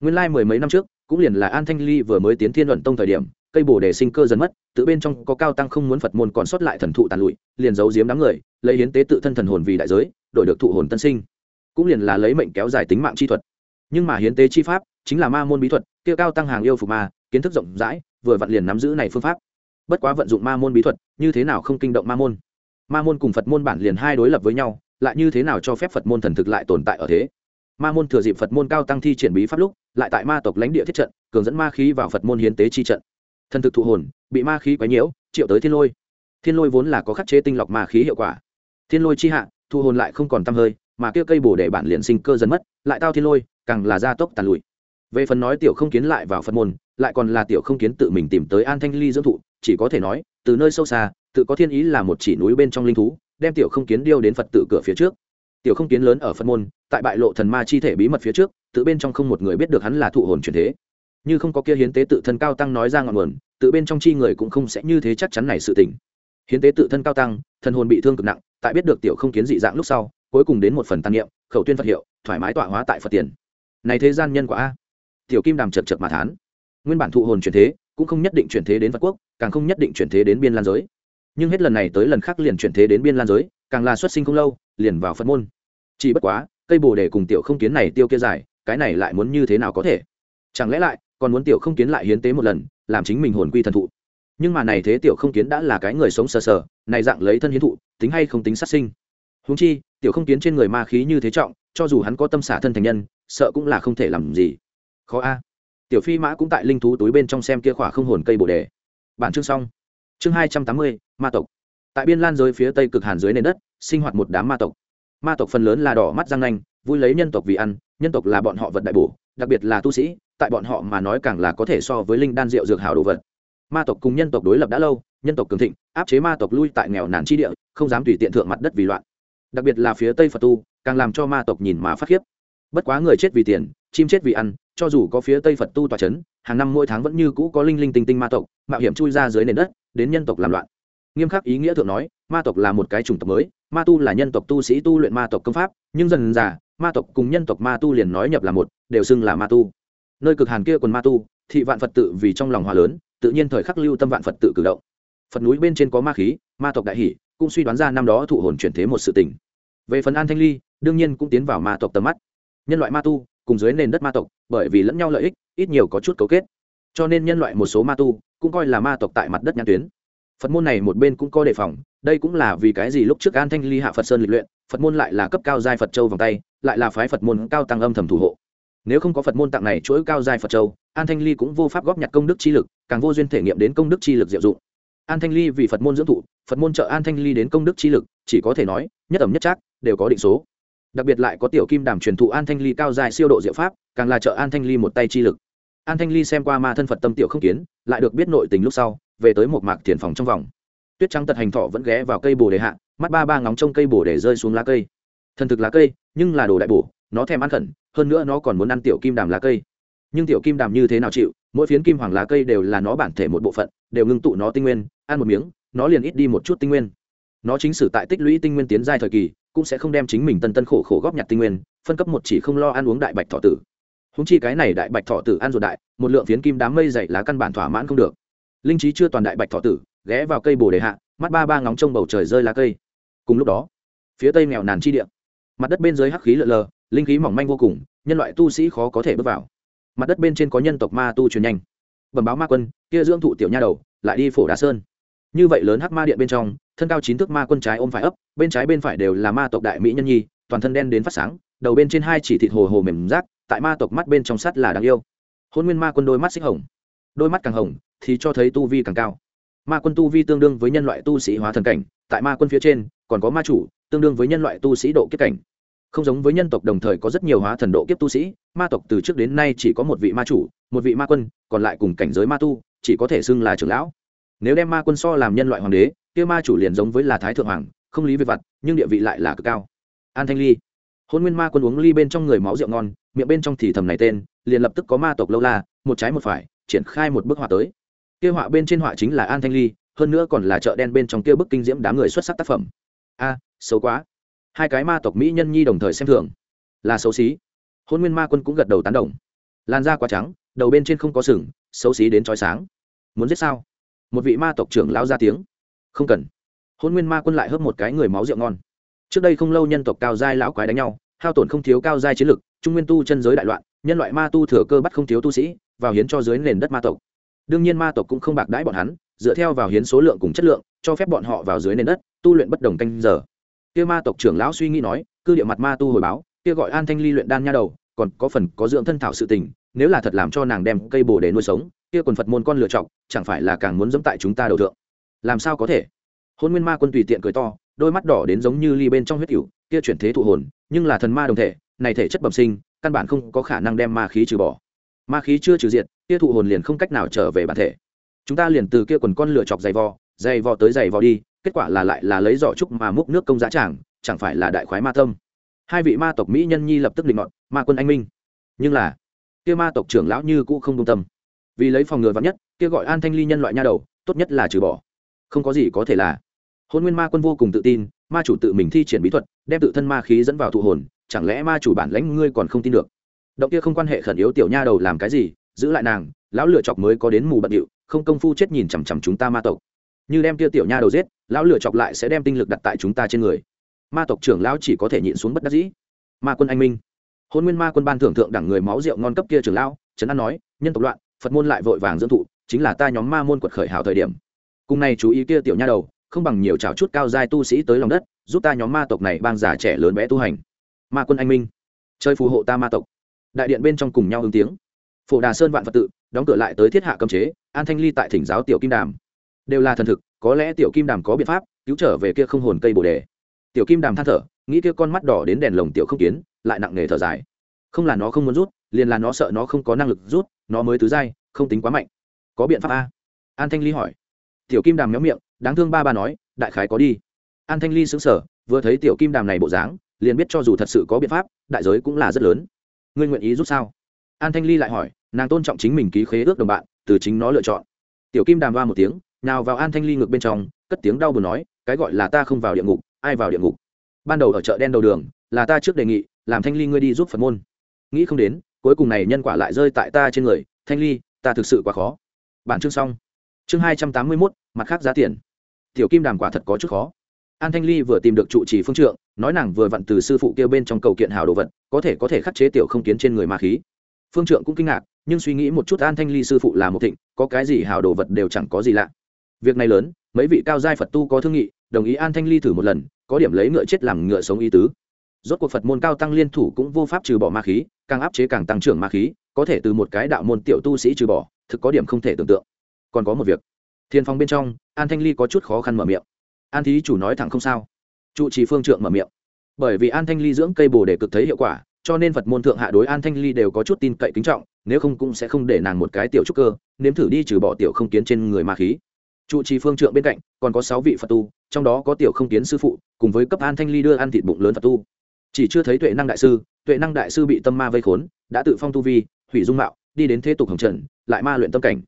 Nguyên lai mười mấy năm trước cũng liền là an thanh ly vừa mới tiến thiên luận tông thời điểm, cây bồ đề sinh cơ dần mất, tự bên trong có cao tăng không muốn phật môn còn sót lại thần thụ tàn lụi, liền giấu giếm đám người, lấy hiến tế tự thân thần hồn vì đại giới, đổi được thụ hồn tân sinh. Cũng liền là lấy mệnh kéo dài tính mạng chi thuật. Nhưng mà hiến tế chi pháp, chính là ma môn bí thuật, kia cao tăng hàng yêu phục ma, kiến thức rộng rãi, vừa vặn liền nắm giữ này phương pháp. Bất quá vận dụng ma môn bí thuật, như thế nào không kinh động ma môn? Ma môn cùng phật môn bản liền hai đối lập với nhau, lại như thế nào cho phép phật môn thần thực lại tồn tại ở thế? Ma môn thừa dịp phật môn cao tăng thi triển bí pháp lúc, lại tại ma tộc lãnh địa thiết trận, cường dẫn ma khí vào phật môn hiến tế chi trận. Thần thực thụ hồn, bị ma khí quấy nhiễu, triệu tới thiên lôi. Thiên lôi vốn là có khắc chế tinh lọc ma khí hiệu quả. Thiên lôi chi hạ, thu hồn lại không còn tăm hơi, mà kia cây bổ để bản liền sinh cơ dần mất, lại tao thiên lôi, càng là gia tốc tàn lụi. Về phần nói tiểu không kiến lại vào phật môn, lại còn là tiểu không kiến tự mình tìm tới an thanh ly dưỡng thụ, chỉ có thể nói, từ nơi sâu xa, tự có thiên ý là một chỉ núi bên trong linh thú, đem tiểu không kiến điêu đến phật tự cửa phía trước tiểu không kiến lớn ở phân môn, tại bại lộ thần ma chi thể bí mật phía trước, tự bên trong không một người biết được hắn là thụ hồn truyền thế. Như không có kia hiến tế tự thân cao tăng nói ra ngọn nguồn, tự bên trong chi người cũng không sẽ như thế chắc chắn này sự tình. Hiến tế tự thân cao tăng, thần hồn bị thương cực nặng, tại biết được tiểu không kiến dị dạng lúc sau, cuối cùng đến một phần tăng niệm, khẩu tuyên phật hiệu, thoải mái tọa hóa tại phật tiền. Này thế gian nhân quả a. Tiểu kim đàm chật chật mà thán. Nguyên bản thụ hồn chuyển thế, cũng không nhất định chuyển thế đến phật quốc, càng không nhất định chuyển thế đến biên lan giới. Nhưng hết lần này tới lần khác liền chuyển thế đến biên lan giới, càng là xuất sinh không lâu liền vào phật môn. Chỉ bất quá, cây bồ đề cùng tiểu không kiến này tiêu kia dài, cái này lại muốn như thế nào có thể? Chẳng lẽ lại, còn muốn tiểu không kiến lại hiến tế một lần, làm chính mình hồn quy thần thụ? Nhưng mà này thế tiểu không kiến đã là cái người sống sờ sờ, này dạng lấy thân hiến thụ, tính hay không tính sát sinh? Húng chi, tiểu không kiến trên người ma khí như thế trọng, cho dù hắn có tâm xả thân thành nhân, sợ cũng là không thể làm gì. Khó a. Tiểu phi mã cũng tại linh thú túi bên trong xem kia khỏa không hồn cây bồ đề. Bản chương xong. Chương hai trăm tám mươi, ma tộc. Tại biên lan giới phía tây cực hàn dưới nền đất sinh hoạt một đám ma tộc. Ma tộc phần lớn là đỏ mắt răng nanh, vui lấy nhân tộc vì ăn, nhân tộc là bọn họ vật đại bổ, đặc biệt là tu sĩ, tại bọn họ mà nói càng là có thể so với linh đan rượu dược hảo đồ vật. Ma tộc cùng nhân tộc đối lập đã lâu, nhân tộc cường thịnh, áp chế ma tộc lui tại nghèo nàn chi địa, không dám tùy tiện thượng mặt đất vì loạn. Đặc biệt là phía tây phật tu, càng làm cho ma tộc nhìn mà phát khiếp. Bất quá người chết vì tiền, chim chết vì ăn, cho dù có phía tây phật tu tòa c h ấ n hàng năm mỗi tháng vẫn như cũ có linh linh tinh tinh ma tộc, mạo hiểm chui ra dưới nền đất, đến nhân tộc làm loạn. Nghiêm khắc ý nghĩa thượng nói, ma tộc là một cái chủng tộc mới ma tu là nhân tộc tu sĩ tu luyện ma tộc công pháp, nhưng dần dà, ma tộc cùng nhân tộc ma tu liền nói nhập là một, đều xưng là ma tu. Nơi cực hàn kia còn ma tu, thị vạn phật tự vì trong lòng hòa lớn, tự nhiên thời khắc lưu tâm vạn phật tự cử động. Phật núi bên trên có ma khí, ma tộc đại hỷ, cũng suy đoán ra năm đó thụ hồn chuyển thế một sự tình. Về phần an thanh ly, đương nhiên cũng tiến vào ma tộc tầm mắt. Nhân loại ma tu, cùng dưới nền đất ma tộc, bởi vì lẫn nhau lợi ích, ít nhiều có chút cấu kết. Cho nên nhân loại một số ma tu, cũng coi là ma tộc tại mặt đất nhãn tuyến. Phật môn này một bên cũng có đề phòng đây cũng là vì cái gì lúc trước an thanh ly hạ phật sơn lịch luyện, phật môn lại là cấp cao giai phật châu vòng tay, lại là phái phật môn cao tăng âm thầm thủ hộ. Nếu không có phật môn tặng này chuỗi cao giai phật châu, an thanh ly cũng vô pháp góp nhặt công đức chi lực, càng vô duyên thể nghiệm đến công đức chi lực diệu dụng. An thanh ly vì phật môn dưỡng thụ, phật môn trợ an thanh ly đến công đức chi lực, chỉ có thể nói, nhất ẩm nhất trác, đều có định số. Đặc biệt lại có tiểu kim đàm truyền thụ an thanh ly cao dài siêu độ diệu pháp, càng là trợ an thanh ly một tay chi lực. An thanh ly xem qua ma thân phật tâm tiểu không kiến, lại được biết nội tình lúc sau, về tới một mạc thiền phòng trong vòng tuyết trắng tật hành thọ vẫn ghé vào cây bồ đề hạ, mắt ba ba ngóng trông cây bồ đề rơi xuống lá cây. Thần thực lá cây, nhưng là đồ đại bổ, nó thèm ăn khẩn, hơn nữa nó còn muốn ăn tiểu kim đàm lá cây. Nhưng tiểu kim đàm như thế nào chịu, mỗi phiến kim hoàng lá cây đều là nó bản thể một bộ phận, đều ngưng tụ nó tinh nguyên, ăn một miếng, nó liền ít đi một chút tinh nguyên. Nó chính sử tại tích lũy tinh nguyên tiến giai thời kỳ, cũng sẽ không đem chính mình tân tân khổ khổ góp nhặt tinh nguyên, phân cấp một chỉ không lo ăn uống đại bạch thọ tử. Húng chi cái này đại bạch thọ tử ăn ruột đại, một lượng phiến kim đám mây dày lá căn bản thỏa mãn không được. Linh trí chưa toàn đại bạch thọ tử ghé vào cây bồ đề hạ, mắt ba ba ngóng trông bầu trời rơi lá cây. Cùng lúc đó, phía tây nghèo nàn chi địa. Mặt đất bên dưới hắc khí lợn lờ, linh khí mỏng manh vô cùng, nhân loại tu sĩ khó có thể bước vào. Mặt đất bên trên có nhân tộc ma tu truyền nhanh. Bẩm báo ma quân, kia dưỡng thụ tiểu nha đầu, lại đi phổ đá sơn. Như vậy lớn hắc ma điện bên trong, thân cao chín thước ma quân trái ôm phải ấp, bên trái bên phải đều là ma tộc đại mỹ nhân nhi, toàn thân đen đến phát sáng, đầu bên trên hai chỉ thịt hồ hồ mềm rác, tại ma tộc mắt bên trong sắt là đáng yêu. Hôn nguyên ma quân đôi mắt xích hồng. Đôi mắt càng hồng, thì cho thấy tu vi càng cao ma quân tu vi tương đương với nhân loại tu sĩ hóa thần cảnh, tại ma quân phía trên, còn có ma chủ, tương đương với nhân loại tu sĩ độ kiếp cảnh. Không giống với nhân tộc đồng thời có rất nhiều hóa thần độ kiếp tu sĩ, ma tộc từ trước đến nay chỉ có một vị ma chủ, một vị ma quân, còn lại cùng cảnh giới ma tu, chỉ có thể xưng là trưởng lão. Nếu đem ma quân so làm nhân loại hoàng đế, kia ma chủ liền giống với là thái thượng hoàng, không lý về vặt, nhưng địa vị lại là cực cao. An thanh ly. Hôn nguyên ma quân uống ly bên trong người máu rượu ngon, miệng bên trong thì thầm này tên, liền lập tức có ma tộc lâu la, một trái một phải, triển khai một bức họa tới kia họa bên trên họa chính là an thanh ly, hơn nữa còn là chợ đen bên trong kia bức kinh diễm đám người xuất sắc tác phẩm. A, xấu quá. Hai cái ma tộc mỹ nhân nhi đồng thời xem thường. Là xấu xí. Hôn nguyên ma quân cũng gật đầu tán đồng. Lan da quá trắng, đầu bên trên không có sừng, xấu xí đến trói sáng. Muốn giết sao? Một vị ma tộc trưởng lao ra tiếng. Không cần. Hôn nguyên ma quân lại hớp một cái người máu rượu ngon. Trước đây không lâu nhân tộc cao giai lão quái đánh nhau, hao tổn không thiếu cao giai chiến lực, trung nguyên tu chân giới đại loạn, nhân loại ma tu thừa cơ bắt không thiếu tu sĩ, vào hiến cho dưới nền đất ma tộc đương nhiên ma tộc cũng không bạc đãi bọn hắn, dựa theo vào hiến số lượng cùng chất lượng, cho phép bọn họ vào dưới nền đất, tu luyện bất đồng canh giờ. Kia ma tộc trưởng lão suy nghĩ nói, cư địa mặt ma tu hồi báo, kia gọi an thanh ly luyện đan nha đầu, còn có phần có dưỡng thân thảo sự tình, nếu là thật làm cho nàng đem cây bồ để nuôi sống, kia quần phật môn con lựa chọc, chẳng phải là càng muốn dẫm tại chúng ta đầu thượng. Làm sao có thể? Hôn nguyên ma quân tùy tiện cười to, đôi mắt đỏ đến giống như ly bên trong huyết cửu kia chuyển thế thụ hồn, nhưng là thần ma đồng thể, này thể chất bẩm sinh, căn bản không có khả năng đem ma khí trừ bỏ ma khí chưa trừ diệt kia thụ hồn liền không cách nào trở về bản thể. Chúng ta liền từ kia quần con lửa chọc dày vò dày vò tới dày vò đi, kết quả là lại là lấy giỏ trúc mà múc nước công giá chẳng chẳng phải là đại khoái ma tâm. Hai vị ma tộc mỹ nhân nhi lập tức định ngọn ma quân anh minh. Nhưng là, kia ma tộc trưởng lão như cũ không công tâm. Vì lấy phòng ngừa vắn nhất, kia gọi an thanh ly nhân loại nha đầu, tốt nhất là trừ bỏ. Không có gì có thể là. Hôn nguyên ma quân vô cùng tự tin, ma chủ tự mình thi triển bí thuật, đem tự thân ma khí dẫn vào thụ hồn, chẳng lẽ ma chủ bản lãnh ngươi còn không tin được? Động kia không quan hệ khẩn yếu tiểu nha đầu làm cái gì, giữ lại nàng, lão lựa chọc mới có đến mù bận điệu, không công phu chết nhìn chằm chằm chúng ta ma tộc. Như đem kia tiểu nha đầu giết, lão lựa chọc lại sẽ đem tinh lực đặt tại chúng ta trên người. Ma tộc trưởng lão chỉ có thể nhịn xuống bất đắc dĩ. Ma quân anh minh. Hôn nguyên ma quân ban thưởng thượng đẳng người máu rượu ngon cấp kia trưởng lão, trấn an nói, nhân tộc loạn, phật môn lại vội vàng dưỡng thụ, chính là ta nhóm ma môn quật khởi hảo thời điểm. Cùng này chú ý kia tiểu nha đầu, không bằng nhiều trào chút cao giai tu sĩ tới lòng đất, giúp ta nhóm ma tộc này bang già trẻ lớn bé tu hành. Ma quân anh minh. Chơi phù hộ ta ma tộc đại điện bên trong cùng nhau ứng tiếng. Phổ đà sơn vạn phật tự, đóng cửa lại tới thiết hạ cấm chế, an thanh ly tại thỉnh giáo tiểu kim đàm. Đều là thần thực, có lẽ tiểu kim đàm có biện pháp cứu trở về kia không hồn cây bồ đề. Tiểu kim đàm than thở, nghĩ kia con mắt đỏ đến đèn lồng tiểu không kiến, lại nặng nề thở dài. Không là nó không muốn rút, liền là nó sợ nó không có năng lực rút, nó mới tứ dai không tính quá mạnh. Có biện pháp a? An thanh ly hỏi. Tiểu kim đàm méo miệng, đáng thương ba ba nói, đại khái có đi. An thanh ly xứng sở vừa thấy tiểu kim đàm này bộ dáng, liền biết cho dù thật sự có biện pháp, đại giới cũng là rất lớn ngươi nguyện ý rút sao? An thanh ly lại hỏi, nàng tôn trọng chính mình ký khế ước đồng bạn, từ chính nó lựa chọn. Tiểu kim đàm va một tiếng, nào vào an thanh ly ngược bên trong, cất tiếng đau buồn nói, cái gọi là ta không vào địa ngục, ai vào địa ngục? Ban đầu ở chợ đen đầu đường, là ta trước đề nghị, làm thanh ly ngươi đi giúp phật môn. Nghĩ không đến, cuối cùng này nhân quả lại rơi tại ta trên người, thanh ly, ta thực sự quá khó. Bản chương xong. Chương hai trăm tám mươi mốt, mặt khác giá tiền. Tiểu kim đàm quả thật có chút khó. An thanh ly vừa tìm được trụ trì phương trượng nói nàng vừa vặn từ sư phụ kêu bên trong cầu kiện hào đồ vật, có thể có thể khắc chế tiểu không kiến trên người ma khí. Phương trượng cũng kinh ngạc, nhưng suy nghĩ một chút an thanh ly sư phụ là một thịnh, có cái gì hào đồ vật đều chẳng có gì lạ. Việc này lớn, mấy vị cao giai phật tu có thương nghị, đồng ý an thanh ly thử một lần, có điểm lấy ngựa chết làm ngựa sống ý tứ. Rốt cuộc phật môn cao tăng liên thủ cũng vô pháp trừ bỏ ma khí, càng áp chế càng tăng trưởng ma khí, có thể từ một cái đạo môn tiểu tu sĩ trừ bỏ, thực có điểm không thể tưởng tượng. Còn có một việc. Thiên phong bên trong, an thanh ly có chút khó khăn mở miệng. An thí chủ nói thẳng không sao trụ trì phương trượng mở miệng. Bởi vì an thanh ly dưỡng cây bồ để cực thấy hiệu quả, cho nên phật môn thượng hạ đối an thanh ly đều có chút tin cậy kính trọng, nếu không cũng sẽ không để nàng một cái tiểu trúc cơ, nếm thử đi trừ bỏ tiểu không kiến trên người ma khí. Trụ trì phương trượng bên cạnh, còn có sáu vị phật tu, trong đó có tiểu không kiến sư phụ, cùng với cấp an thanh ly đưa ăn thịt bụng lớn phật tu. Chỉ chưa thấy tuệ năng đại sư, tuệ năng đại sư bị tâm ma vây khốn, đã tự phong tu vi, hủy dung mạo, đi đến thế tục hồng trần, lại ma luyện tâm cảnh.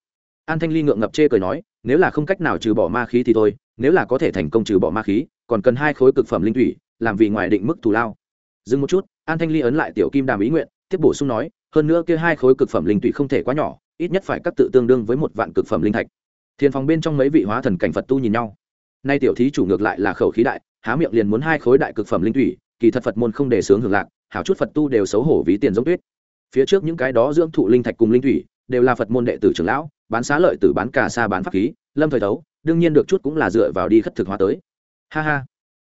An thanh ly ngượng ngập chê cười nói, nếu là không cách nào trừ bỏ ma khí thì thôi nếu là có thể thành công trừ bỏ ma khí, còn cần hai khối cực phẩm linh thủy, làm vì ngoài định mức thù lao. Dừng một chút, an thanh ly ấn lại tiểu kim đàm ý nguyện, tiếp bổ sung nói, hơn nữa kia hai khối cực phẩm linh thủy không thể quá nhỏ, ít nhất phải cắt tự tương đương với một vạn cực phẩm linh thạch. Thiên phòng bên trong mấy vị hóa thần cảnh phật tu nhìn nhau. Nay tiểu thí chủ ngược lại là khẩu khí đại, há miệng liền muốn hai khối đại cực phẩm linh thủy, kỳ thật phật môn không đề sướng hưởng lạc, hảo chút phật tu đều xấu hổ ví tiền giống tuyết. Phía trước những cái đó dưỡng thụ linh thạch cùng linh thủy, đều là phật môn đệ tử trưởng lão, bán xá lợi từ bán cà sa bán pháp khí, lâm thời thấu đương nhiên được chút cũng là dựa vào đi khất thực hóa tới. Ha ha.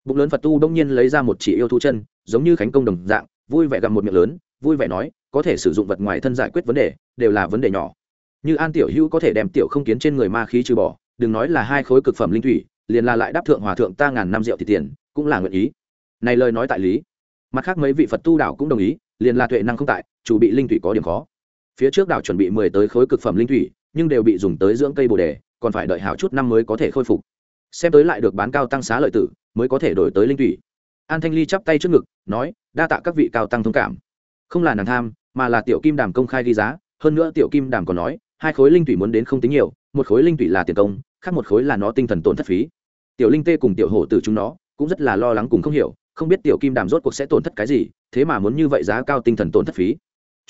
Bụng lớn phật tu đông nhiên lấy ra một chỉ yêu thu chân, giống như khánh công đồng dạng, vui vẻ gặm một miệng lớn, vui vẻ nói, có thể sử dụng vật ngoài thân giải quyết vấn đề, đều là vấn đề nhỏ. Như an tiểu hữu có thể đem tiểu không kiến trên người ma khí trừ bỏ, đừng nói là hai khối cực phẩm linh thủy, liền là lại đáp thượng hòa thượng ta ngàn năm rượu thì tiền, cũng là nguyện ý. Này lời nói tại lý. Mặt khác mấy vị phật tu đảo cũng đồng ý, liền là tuệ năng không tại, chủ bị linh thủy có điểm khó. Phía trước đảo chuẩn bị mười tới khối cực phẩm linh thủy, nhưng đều bị dùng tới dưỡng cây bồ đề còn phải đợi hảo chút năm mới có thể khôi phục. Xem tới lại được bán cao tăng xá lợi tử, mới có thể đổi tới linh thủy. An thanh ly chắp tay trước ngực, nói, đa tạ các vị cao tăng thông cảm. Không là nàng tham, mà là tiểu kim đàm công khai ghi giá, hơn nữa tiểu kim đàm còn nói, hai khối linh thủy muốn đến không tính nhiều, một khối linh thủy là tiền công, khác một khối là nó tinh thần tổn thất phí. Tiểu linh tê cùng tiểu hổ từ chúng nó, cũng rất là lo lắng cùng không hiểu, không biết tiểu kim đàm rốt cuộc sẽ tổn thất cái gì, thế mà muốn như vậy giá cao tinh thần tổn thất phí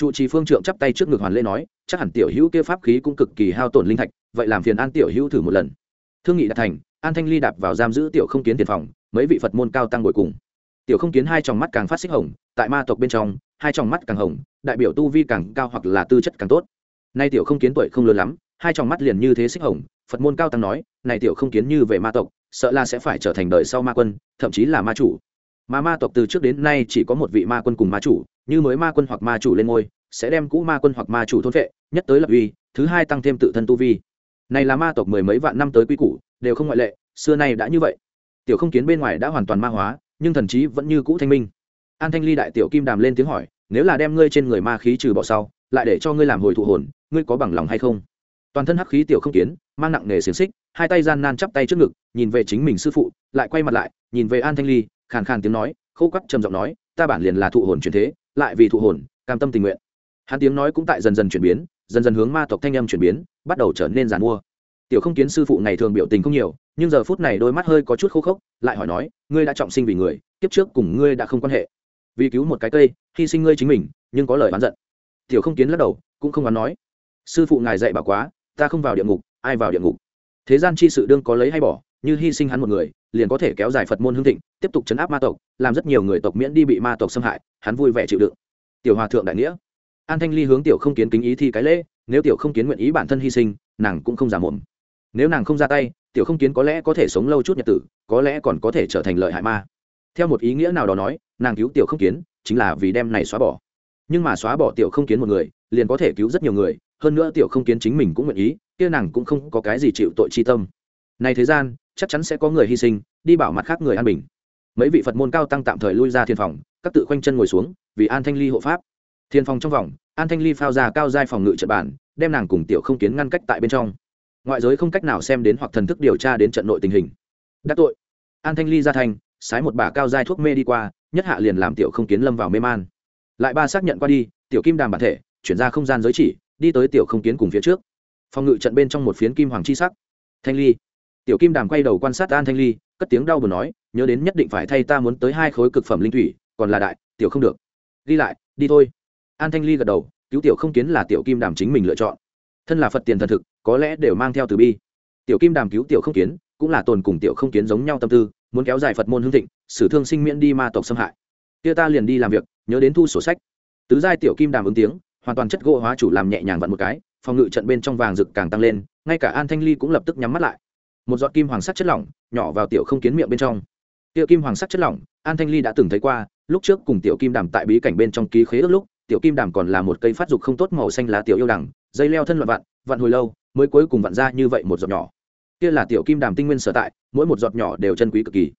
trụ trì phương trượng chắp tay trước ngực hoàn lễ nói, chắc hẳn tiểu hữu kia pháp khí cũng cực kỳ hao tổn linh thạch, vậy làm phiền an tiểu hữu thử một lần. Thương nghị đạt thành, an thanh ly đạp vào giam giữ tiểu không kiến tiền phòng, mấy vị phật môn cao tăng ngồi cùng. Tiểu không kiến hai tròng mắt càng phát xích hồng, tại ma tộc bên trong, hai tròng mắt càng hồng, đại biểu tu vi càng cao hoặc là tư chất càng tốt. Nay tiểu không kiến tuổi không lớn lắm, hai tròng mắt liền như thế xích hồng, phật môn cao tăng nói, này tiểu không kiến như về ma tộc, sợ là sẽ phải trở thành đời sau ma quân, thậm chí là ma chủ mà ma tộc từ trước đến nay chỉ có một vị ma quân cùng ma chủ, như mới ma quân hoặc ma chủ lên ngôi, sẽ đem cũ ma quân hoặc ma chủ thôn vệ nhất tới lập uy, thứ hai tăng thêm tự thân tu vi. Này là ma tộc mười mấy vạn năm tới quy củ, đều không ngoại lệ, xưa nay đã như vậy. Tiểu không kiến bên ngoài đã hoàn toàn ma hóa, nhưng thần trí vẫn như cũ thanh minh. An thanh ly đại tiểu kim đàm lên tiếng hỏi, nếu là đem ngươi trên người ma khí trừ bỏ sau, lại để cho ngươi làm hồi thụ hồn, ngươi có bằng lòng hay không? Toàn thân hắc khí tiểu không kiến, mang nặng nề xiềng xích, hai tay gian nan chắp tay trước ngực, nhìn về chính mình sư phụ, lại quay mặt lại, nhìn về an thanh ly khàn khàn tiếng nói, khô quắt trầm giọng nói, ta bản liền là thụ hồn truyền thế, lại vì thụ hồn, cam tâm tình nguyện. Hắn tiếng nói cũng tại dần dần chuyển biến, dần dần hướng ma tộc thanh âm chuyển biến, bắt đầu trở nên giàn mua. Tiểu không kiến sư phụ ngày thường biểu tình không nhiều, nhưng giờ phút này đôi mắt hơi có chút khô khốc, lại hỏi nói, ngươi đã trọng sinh vì người, kiếp trước cùng ngươi đã không quan hệ. Vì cứu một cái cây, hy sinh ngươi chính mình, nhưng có lời oán giận. Tiểu không kiến lắc đầu, cũng không oán nói. Sư phụ ngài dạy bảo quá, ta không vào địa ngục, ai vào địa ngục? Thế gian chi sự đương có lấy hay bỏ như hy sinh hắn một người, liền có thể kéo dài phật môn hương thịnh, tiếp tục chấn áp ma tộc, làm rất nhiều người tộc miễn đi bị ma tộc xâm hại, hắn vui vẻ chịu đựng. Tiểu hòa thượng đại nghĩa. An thanh ly hướng tiểu không kiến kính ý thi cái lễ, nếu tiểu không kiến nguyện ý bản thân hy sinh, nàng cũng không giả mồm nếu nàng không ra tay, tiểu không kiến có lẽ có thể sống lâu chút nhật tử, có lẽ còn có thể trở thành lợi hại ma. Theo một ý nghĩa nào đó nói, nàng cứu tiểu không kiến, chính là vì đem này xóa bỏ. Nhưng mà xóa bỏ tiểu không kiến một người, liền có thể cứu rất nhiều người, hơn nữa tiểu không kiến chính mình cũng nguyện ý, kia nàng cũng không có cái gì chịu tội chi tâm. Này thế gian chắc chắn sẽ có người hy sinh, đi bảo mặt khác người an bình. Mấy vị phật môn cao tăng tạm thời lui ra thiên phòng, các tự khoanh chân ngồi xuống, vì an thanh ly hộ pháp. Thiên phòng trong vòng, an thanh ly phao ra cao giai phòng ngự trận bản đem nàng cùng tiểu không kiến ngăn cách tại bên trong. Ngoại giới không cách nào xem đến hoặc thần thức điều tra đến trận nội tình hình. Đắc tội. An thanh ly ra thành, sái một bả cao giai thuốc mê đi qua, nhất hạ liền làm tiểu không kiến lâm vào mê man. Lại ba xác nhận qua đi, tiểu kim đàm bản thể, chuyển ra không gian giới chỉ, đi tới tiểu không kiến cùng phía trước. Phòng ngự trận bên trong một phiến kim hoàng chi sắc. Thanh ly tiểu kim đàm quay đầu quan sát an thanh ly, cất tiếng đau buồn nói, nhớ đến nhất định phải thay ta muốn tới hai khối cực phẩm linh thủy, còn là đại, tiểu không được. Ghi lại, đi thôi. An thanh ly gật đầu, cứu tiểu không kiến là tiểu kim đàm chính mình lựa chọn. Thân là phật tiền thần thực, có lẽ đều mang theo từ bi. Tiểu kim đàm cứu tiểu không kiến, cũng là tồn cùng tiểu không kiến giống nhau tâm tư, muốn kéo dài phật môn hương thịnh, sử thương sinh miễn đi ma tộc xâm hại. Kia ta liền đi làm việc, nhớ đến thu sổ sách. Tứ giai tiểu kim đàm ứng tiếng, hoàn toàn chất gỗ hóa chủ làm nhẹ nhàng vặn một cái, phòng ngự trận bên trong vàng rực càng tăng lên, ngay cả an thanh ly cũng lập tức nhắm mắt lại một giọt kim hoàng sắc chất lỏng, nhỏ vào tiểu không kiến miệng bên trong. Tiểu kim hoàng sắc chất lỏng, an thanh ly đã từng thấy qua, lúc trước cùng tiểu kim đàm tại bí cảnh bên trong ký khế ước lúc, tiểu kim đàm còn là một cây phát dục không tốt màu xanh lá tiểu yêu đằng, dây leo thân loạn vặn vặn hồi lâu, mới cuối cùng vặn ra như vậy một giọt nhỏ. Kia là tiểu kim đàm tinh nguyên sở tại, mỗi một giọt nhỏ đều chân quý cực kỳ.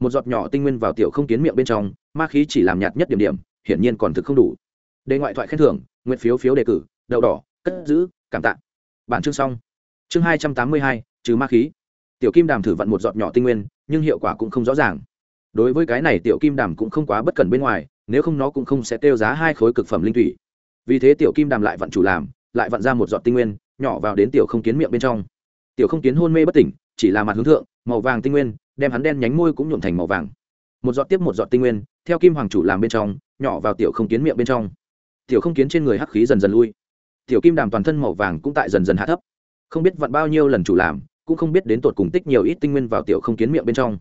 Một giọt nhỏ tinh nguyên vào tiểu không kiến miệng bên trong, ma khí chỉ làm nhạt nhất điểm điểm, hiển nhiên còn thực không đủ. Đề ngoại thoại khen thưởng nguyện phiếu phiếu đề cử, đậu đỏ, cất giữ, cảm tạ. Bản chương xong. Chương hai trăm tám mươi hai, trừ ma khí tiểu kim đàm thử vận một giọt nhỏ tinh nguyên, nhưng hiệu quả cũng không rõ ràng. Đối với cái này tiểu kim đàm cũng không quá bất cẩn bên ngoài, nếu không nó cũng không sẽ tiêu giá hai khối cực phẩm linh thủy. Vì thế tiểu kim đàm lại vận chủ làm, lại vận ra một giọt tinh nguyên, nhỏ vào đến tiểu không kiến miệng bên trong. Tiểu không kiến hôn mê bất tỉnh, chỉ là mặt hướng thượng, màu vàng tinh nguyên, đem hắn đen nhánh môi cũng nhuộm thành màu vàng. Một giọt tiếp một giọt tinh nguyên, theo kim hoàng chủ làm bên trong, nhỏ vào tiểu không kiến miệng bên trong. Tiểu không kiến trên người hắc khí dần dần lui. Tiểu kim đàm toàn thân màu vàng cũng tại dần dần hạ thấp. Không biết vặn bao nhiêu lần chủ làm cũng không biết đến tột cùng tích nhiều ít tinh nguyên vào tiểu không kiến miệng bên trong.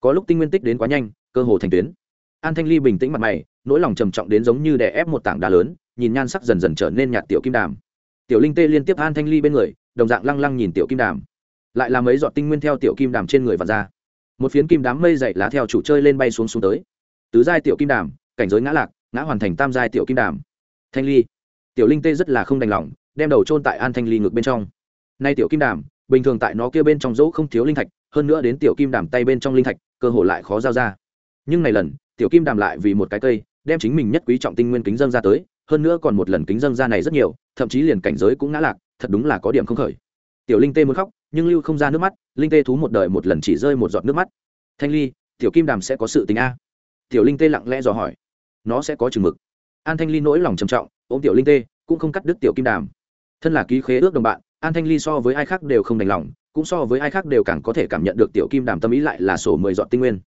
Có lúc tinh nguyên tích đến quá nhanh, cơ hồ thành tuyến. An thanh ly bình tĩnh mặt mày, nỗi lòng trầm trọng đến giống như đè ép một tảng đá lớn, nhìn nhan sắc dần dần trở nên nhạt tiểu kim đàm. Tiểu linh tê liên tiếp an thanh ly bên người, đồng dạng lăng lăng nhìn tiểu kim đàm. Lại làm mấy giọt tinh nguyên theo tiểu kim đàm trên người và ra. Một phiến kim đám mây dậy lá theo chủ chơi lên bay xuống xuống tới. Tứ giai tiểu kim đàm, cảnh giới ngã lạc, ngã hoàn thành tam giai tiểu kim đàm. Thanh ly. Tiểu linh tê rất là không đành lòng, đem đầu trôn tại an thanh ly ngực bên trong. Nay tiểu kim đàm bình thường tại nó kia bên trong dỗ không thiếu linh thạch, hơn nữa đến tiểu kim đàm tay bên trong linh thạch, cơ hội lại khó giao ra. Nhưng này lần, tiểu kim đàm lại vì một cái cây, đem chính mình nhất quý trọng tinh nguyên kính dâng ra tới, hơn nữa còn một lần kính dâng ra này rất nhiều, thậm chí liền cảnh giới cũng ngã lạc, thật đúng là có điểm không khởi. Tiểu linh tê muốn khóc, nhưng lưu không ra nước mắt, linh tê thú một đời một lần chỉ rơi một giọt nước mắt. Thanh ly, tiểu kim đàm sẽ có sự tình a. Tiểu linh tê lặng lẽ dò hỏi. Nó sẽ có chừng mực. An thanh ly nỗi lòng trầm trọng, ôm tiểu linh tê, cũng không cắt đứt tiểu kim đàm. Thân là ký khế ước đồng bạn an thanh ly so với ai khác đều không đành lòng, cũng so với ai khác đều càng có thể cảm nhận được tiểu kim đàm tâm ý lại là sổ mười dọn tinh nguyên.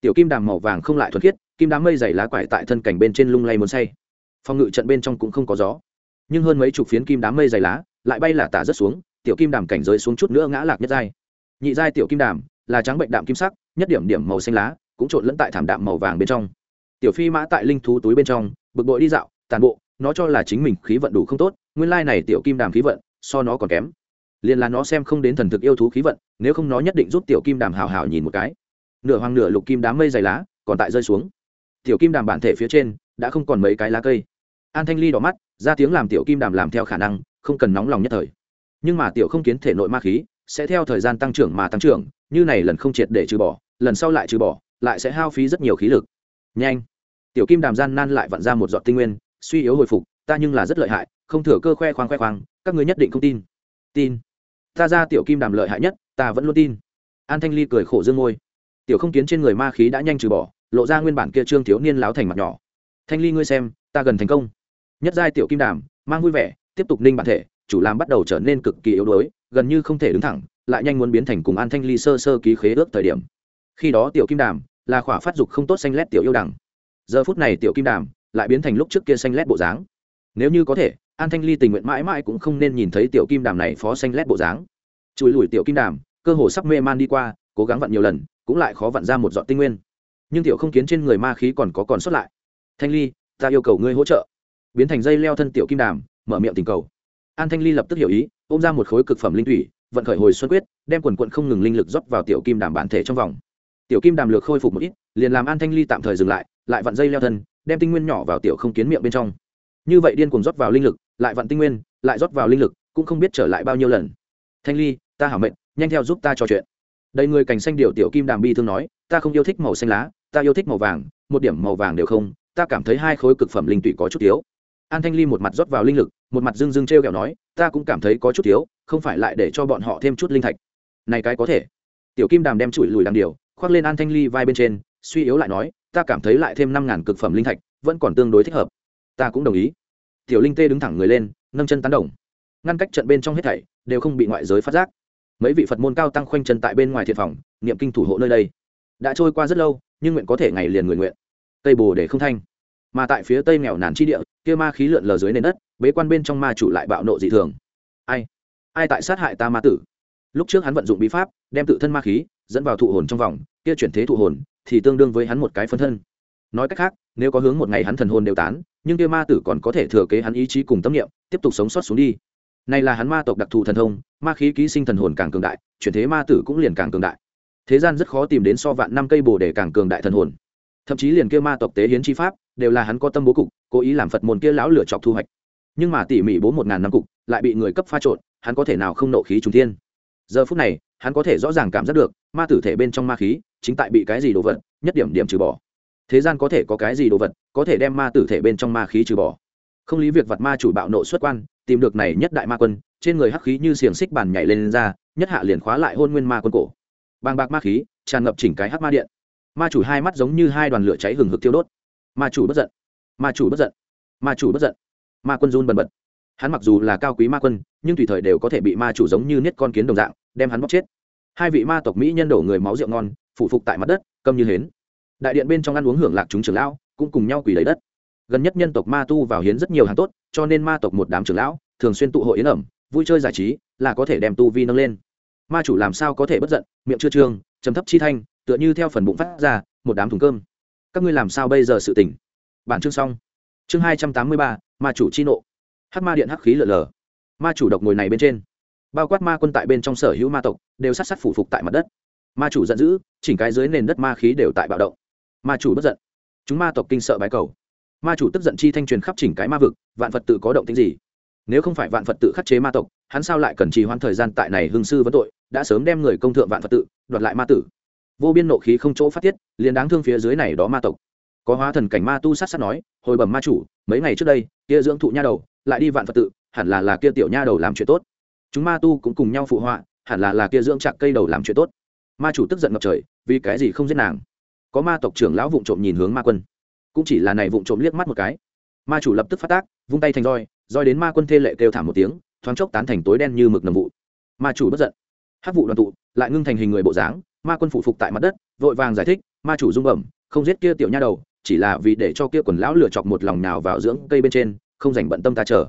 Tiểu kim đàm màu vàng không lại thuần khiết, kim đám mây dày lá quải tại thân cảnh bên trên lung lay muốn say. Phòng ngự trận bên trong cũng không có gió. Nhưng hơn mấy chục phiến kim đám mây dày lá lại bay là tả rất xuống, tiểu kim đàm cảnh giới xuống chút nữa ngã lạc nhất giai. Nhị giai tiểu kim đàm là trắng bệnh đạm kim sắc, nhất điểm điểm màu xanh lá cũng trộn lẫn tại thảm đạm màu vàng bên trong. Tiểu phi mã tại linh thú túi bên trong, bực bội đi dạo, tàn bộ, nó cho là chính mình khí vận đủ không tốt, nguyên lai này tiểu kim đàm khí vận so nó còn kém. Liền là nó xem không đến thần thực yêu thú khí vận, nếu không nó nhất định giúp tiểu kim đàm hào hào nhìn một cái. Nửa hoàng nửa lục kim đám mây dày lá còn tại rơi xuống. Tiểu kim đàm bản thể phía trên đã không còn mấy cái lá cây. An thanh ly đỏ mắt, ra tiếng làm tiểu kim đàm làm theo khả năng, không cần nóng lòng nhất thời. Nhưng mà tiểu không kiến thể nội ma khí sẽ theo thời gian tăng trưởng mà tăng trưởng, như này lần không triệt để trừ bỏ, lần sau lại trừ bỏ, lại sẽ hao phí rất nhiều khí lực. Nhanh! Tiểu kim đàm gian nan lại vặn ra một giọt tinh nguyên, suy yếu hồi phục, ta nhưng là rất lợi hại, không thừa cơ khoe khoang khoe khoang các người nhất định không tin. Tin. Ta ra tiểu kim đàm lợi hại nhất, ta vẫn luôn tin. An thanh ly cười khổ dương ngôi tiểu không kiến trên người ma khí đã nhanh trừ bỏ, lộ ra nguyên bản kia trương thiếu niên láo thành mặt nhỏ. Thanh ly ngươi xem, ta gần thành công. Nhất giai tiểu kim đàm, mang vui vẻ, tiếp tục ninh bản thể, chủ làm bắt đầu trở nên cực kỳ yếu đuối, gần như không thể đứng thẳng, lại nhanh muốn biến thành cùng an thanh ly sơ sơ ký khế ước thời điểm. Khi đó tiểu kim đàm là khỏa phát dục không tốt xanh lét tiểu yêu đằng giờ phút này tiểu kim đàm lại biến thành lúc trước kia xanh lét bộ dáng. Nếu như có thể an thanh ly tình nguyện mãi mãi cũng không nên nhìn thấy tiểu kim đàm này phó xanh lét bộ dáng. Chùi lùi tiểu kim đàm, cơ hồ sắp mê man đi qua, cố gắng vặn nhiều lần, cũng lại khó vặn ra một dọn tinh nguyên. Nhưng tiểu không kiến trên người ma khí còn có còn sót lại. Thanh ly, ta yêu cầu ngươi hỗ trợ. Biến thành dây leo thân tiểu kim đàm, mở miệng tình cầu. An thanh ly lập tức hiểu ý, ôm ra một khối cực phẩm linh thủy, vận khởi hồi xuân quyết, đem quần quận không ngừng linh lực rót vào tiểu kim đàm bản thể trong vòng. Tiểu kim đàm lược khôi phục một ít, liền làm an thanh ly tạm thời dừng lại lại vặn dây leo thân, đem tinh nguyên nhỏ vào tiểu không kiến miệng bên trong. Như vậy điên cuồng rót vào linh lực lại vặn tinh nguyên, lại rót vào linh lực, cũng không biết trở lại bao nhiêu lần. Thanh ly, ta hảo mệnh, nhanh theo giúp ta trò chuyện. Đầy người cảnh xanh điều tiểu kim đàm bi thương nói, ta không yêu thích màu xanh lá, ta yêu thích màu vàng, một điểm màu vàng đều không, ta cảm thấy hai khối cực phẩm linh tụy có chút thiếu an thanh ly một mặt rót vào linh lực, một mặt dưng dưng t r e o kẹo nói, ta cũng cảm thấy có chút thiếu không phải lại để cho bọn họ thêm chút linh thạch. Này cái có thể. Tiểu kim đàm đem chùi lùi đằng điều, khoác lên an thanh ly vai bên trên, suy yếu lại nói, ta cảm thấy lại thêm năm ngàn cực phẩm linh thạch, vẫn còn tương đối thích hợp. Ta cũng đồng ý tiểu linh tê đứng thẳng người lên, nâng chân tán đồng. Ngăn cách trận bên trong hết thảy, đều không bị ngoại giới phát giác. Mấy vị phật môn cao tăng khoanh chân tại bên ngoài thiện phòng, niệm kinh thủ hộ nơi đây. Đã trôi qua rất lâu, nhưng nguyện có thể ngày liền người nguyện. Tây bồ để không thanh. Mà tại phía tây nghèo nàn chi địa, kia ma khí lượn lờ dưới nền đất, bế quan bên trong ma chủ lại bạo nộ dị thường. Ai? Ai tại sát hại ta ma tử? Lúc trước hắn vận dụng bí pháp, đem tự thân ma khí, dẫn vào thụ hồn trong vòng, kia chuyển thế thụ hồn, thì tương đương với hắn một cái phân thân. Nói cách khác, nếu có hướng một ngày hắn thần hồn đều tán nhưng kia ma tử còn có thể thừa kế hắn ý chí cùng tâm niệm, tiếp tục sống sót xuống đi. Này là hắn ma tộc đặc thù thần thông, ma khí ký sinh thần hồn càng cường đại, chuyển thế ma tử cũng liền càng cường đại. Thế gian rất khó tìm đến so vạn năm cây bồ để càng cường đại thần hồn. Thậm chí liền kia ma tộc tế hiến chi pháp, đều là hắn có tâm bố cục, cố ý làm phật môn kia lão lửa chọc thu hoạch. Nhưng mà tỉ mỉ bố một ngàn năm cục, lại bị người cấp pha trộn, hắn có thể nào không nộ khí trùng thiên? Giờ phút này, hắn có thể rõ ràng cảm giác được, ma tử thể bên trong ma khí, chính tại bị cái gì đồ vật, nhất điểm điểm trừ bỏ thế gian có thể có cái gì đồ vật có thể đem ma tử thể bên trong ma khí trừ bỏ. Không lý việc vật ma chủ bạo nộ xuất quan tìm được này nhất đại ma quân trên người hắc khí như xiềng xích bàn nhảy lên, lên ra nhất hạ liền khóa lại hôn nguyên ma quân cổ. Bàng bạc ma khí tràn ngập chỉnh cái hắc ma điện. Ma chủ hai mắt giống như hai đoàn lửa cháy hừng hực tiêu đốt. Ma chủ bất giận. Ma chủ bất giận. Ma chủ bất giận. Ma quân run bần bật. Hắn mặc dù là cao quý ma quân nhưng tùy thời đều có thể bị ma chủ giống như niết con kiến đồng dạng đem hắn bóc chết. Hai vị ma tộc mỹ nhân đổ người máu rượu ngon phụ phục tại mặt đất câm như hến đại điện bên trong ăn uống hưởng lạc chúng trưởng lão cũng cùng nhau quỳ lấy đất. Gần nhất nhân tộc ma tu vào hiến rất nhiều hàng tốt, cho nên ma tộc một đám trưởng lão thường xuyên tụ hội yến ẩm, vui chơi giải trí là có thể đem tu vi nâng lên. Ma chủ làm sao có thể bất giận, miệng chưa trương, trầm thấp chi thanh, tựa như theo phần bụng phát ra, một đám thùng cơm. Các ngươi làm sao bây giờ sự tỉnh bản chương xong. Chương hai trăm tám mươi ba, ma chủ chi nộ. Hát ma điện hắc khí lở lở. Ma chủ độc ngồi này bên trên. Bao quát ma quân tại bên trong sở hữu ma tộc, đều sát sát phủ phục tại mặt đất. Ma chủ giận dữ, chỉnh cái dưới nền đất ma khí đều tại bạo động ma chủ bất giận. Chúng ma tộc kinh sợ bái cầu. Ma chủ tức giận chi thanh truyền khắp chỉnh cái ma vực, vạn phật tự có động tính gì? Nếu không phải vạn phật tự khắc chế ma tộc, hắn sao lại cần trì hoãn thời gian tại này hương sư vấn tội, đã sớm đem người công thượng vạn phật tự, đoạt lại ma tử. Vô biên nộ khí không chỗ phát tiết, liền đáng thương phía dưới này đó ma tộc. Có hóa thần cảnh ma tu sát sát nói, hồi bẩm ma chủ, mấy ngày trước đây, kia dưỡng thụ nha đầu, lại đi vạn phật tự, hẳn là là kia tiểu nha đầu làm chuyện tốt. Chúng ma tu cũng cùng nhau phụ họa, hẳn là là kia dưỡng chặt cây đầu làm chuyện tốt. Ma chủ tức giận ngập trời, vì cái gì không giết nàng? Có ma tộc trưởng lão vụng trộm nhìn hướng ma quân. Cũng chỉ là này vụng trộm liếc mắt một cái. Ma chủ lập tức phát tác, vung tay thành roi roi đến ma quân thê lệ kêu thảm một tiếng, thoáng chốc tán thành tối đen như mực nầm vụ. Ma chủ bất giận. Hát vụ đoàn tụ, lại ngưng thành hình người bộ dáng, ma quân phụ phục tại mặt đất, vội vàng giải thích, ma chủ dung bẩm, không giết kia tiểu nha đầu, chỉ là vì để cho kia quần lão lựa chọc một lòng nào vào dưỡng cây bên trên, không dành bận tâm ta chờ.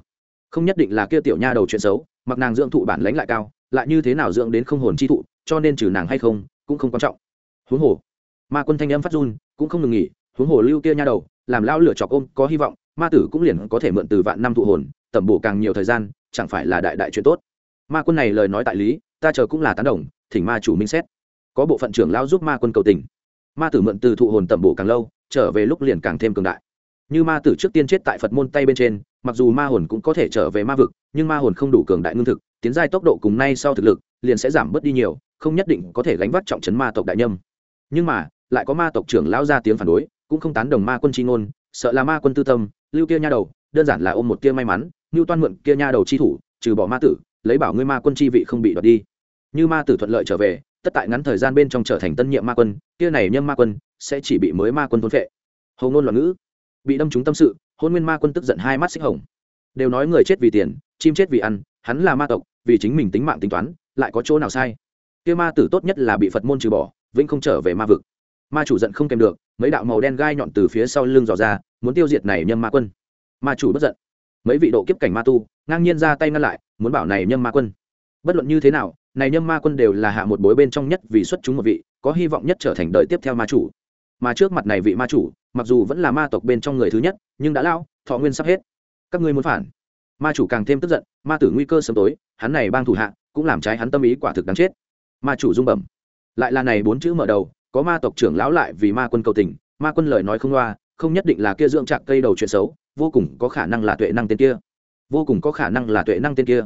Không nhất định là kia tiểu nha đầu chuyện xấu, mặc nàng dưỡng thụ bản lãnh lại cao, lại như thế nào dưỡng đến không hồn chi thụ, cho nên trừ nàng hay không, cũng không quan trọng. Huống hồ ma quân thanh âm phát run, cũng không ngừng nghỉ, huống hồ lưu kia nha đầu, làm lao lửa chọc ôm, có hy vọng, ma tử cũng liền có thể mượn từ vạn năm thụ hồn, tẩm bổ càng nhiều thời gian, chẳng phải là đại đại chuyện tốt. Ma quân này lời nói tại lý, ta chờ cũng là tán đồng, thỉnh ma chủ minh xét. Có bộ phận trưởng lao giúp ma quân cầu tình. Ma tử mượn từ thụ hồn tẩm bổ càng lâu, trở về lúc liền càng thêm cường đại. Như ma tử trước tiên chết tại phật môn tay bên trên, mặc dù ma hồn cũng có thể trở về ma vực, nhưng ma hồn không đủ cường đại ngưng thực, tiến giai tốc độ cùng nay sau thực lực, liền sẽ giảm bớt đi nhiều, không nhất định có thể gánh vác trọng trấn ma tộc đại nhâm. Nhưng mà lại có ma tộc trưởng lão ra tiếng phản đối, cũng không tán đồng ma quân chi ngôn, sợ là ma quân tư tâm, lưu kia nha đầu, đơn giản là ôm một kia may mắn, như toan mượn kia nha đầu chi thủ, trừ bỏ ma tử, lấy bảo ngươi ma quân chi vị không bị đoạt đi. Như ma tử thuận lợi trở về, tất tại ngắn thời gian bên trong trở thành tân nhiệm ma quân, kia này nhâm ma quân, sẽ chỉ bị mới ma quân thôn phệ. Hầu ngôn loạn ngữ. Bị đâm trúng tâm sự, hôn nguyên ma quân tức giận hai mắt xích hồng. Đều nói người chết vì tiền, chim chết vì ăn, hắn là ma tộc, vì chính mình tính mạng tính toán, lại có chỗ nào sai? Kia ma tử tốt nhất là bị phật môn trừ bỏ, vĩnh không trở về ma vực ma chủ giận không kèm được, mấy đạo màu đen gai nhọn từ phía sau lưng dò ra, muốn tiêu diệt này nhâm ma quân. Ma chủ bất giận. Mấy vị độ kiếp cảnh ma tu, ngang nhiên ra tay ngăn lại, muốn bảo này nhâm ma quân. Bất luận như thế nào, này nhâm ma quân đều là hạ một bối bên trong nhất vì xuất chúng một vị, có hy vọng nhất trở thành đời tiếp theo ma chủ. Mà trước mặt này vị ma chủ, mặc dù vẫn là ma tộc bên trong người thứ nhất, nhưng đã lao thọ nguyên sắp hết. Các ngươi muốn phản. Ma chủ càng thêm tức giận, ma tử nguy cơ sớm tối, hắn này bang thủ hạ, cũng làm trái hắn tâm ý quả thực đáng chết. Ma chủ rung bẩm. Lại là này bốn chữ mở đầu có ma tộc trưởng lão lại vì ma quân cầu tình, ma quân lời nói không loa, không nhất định là kia dưỡng trạc cây đầu chuyện xấu, vô cùng có khả năng là tuệ năng tên kia. Vô cùng có khả năng là tuệ năng tên kia.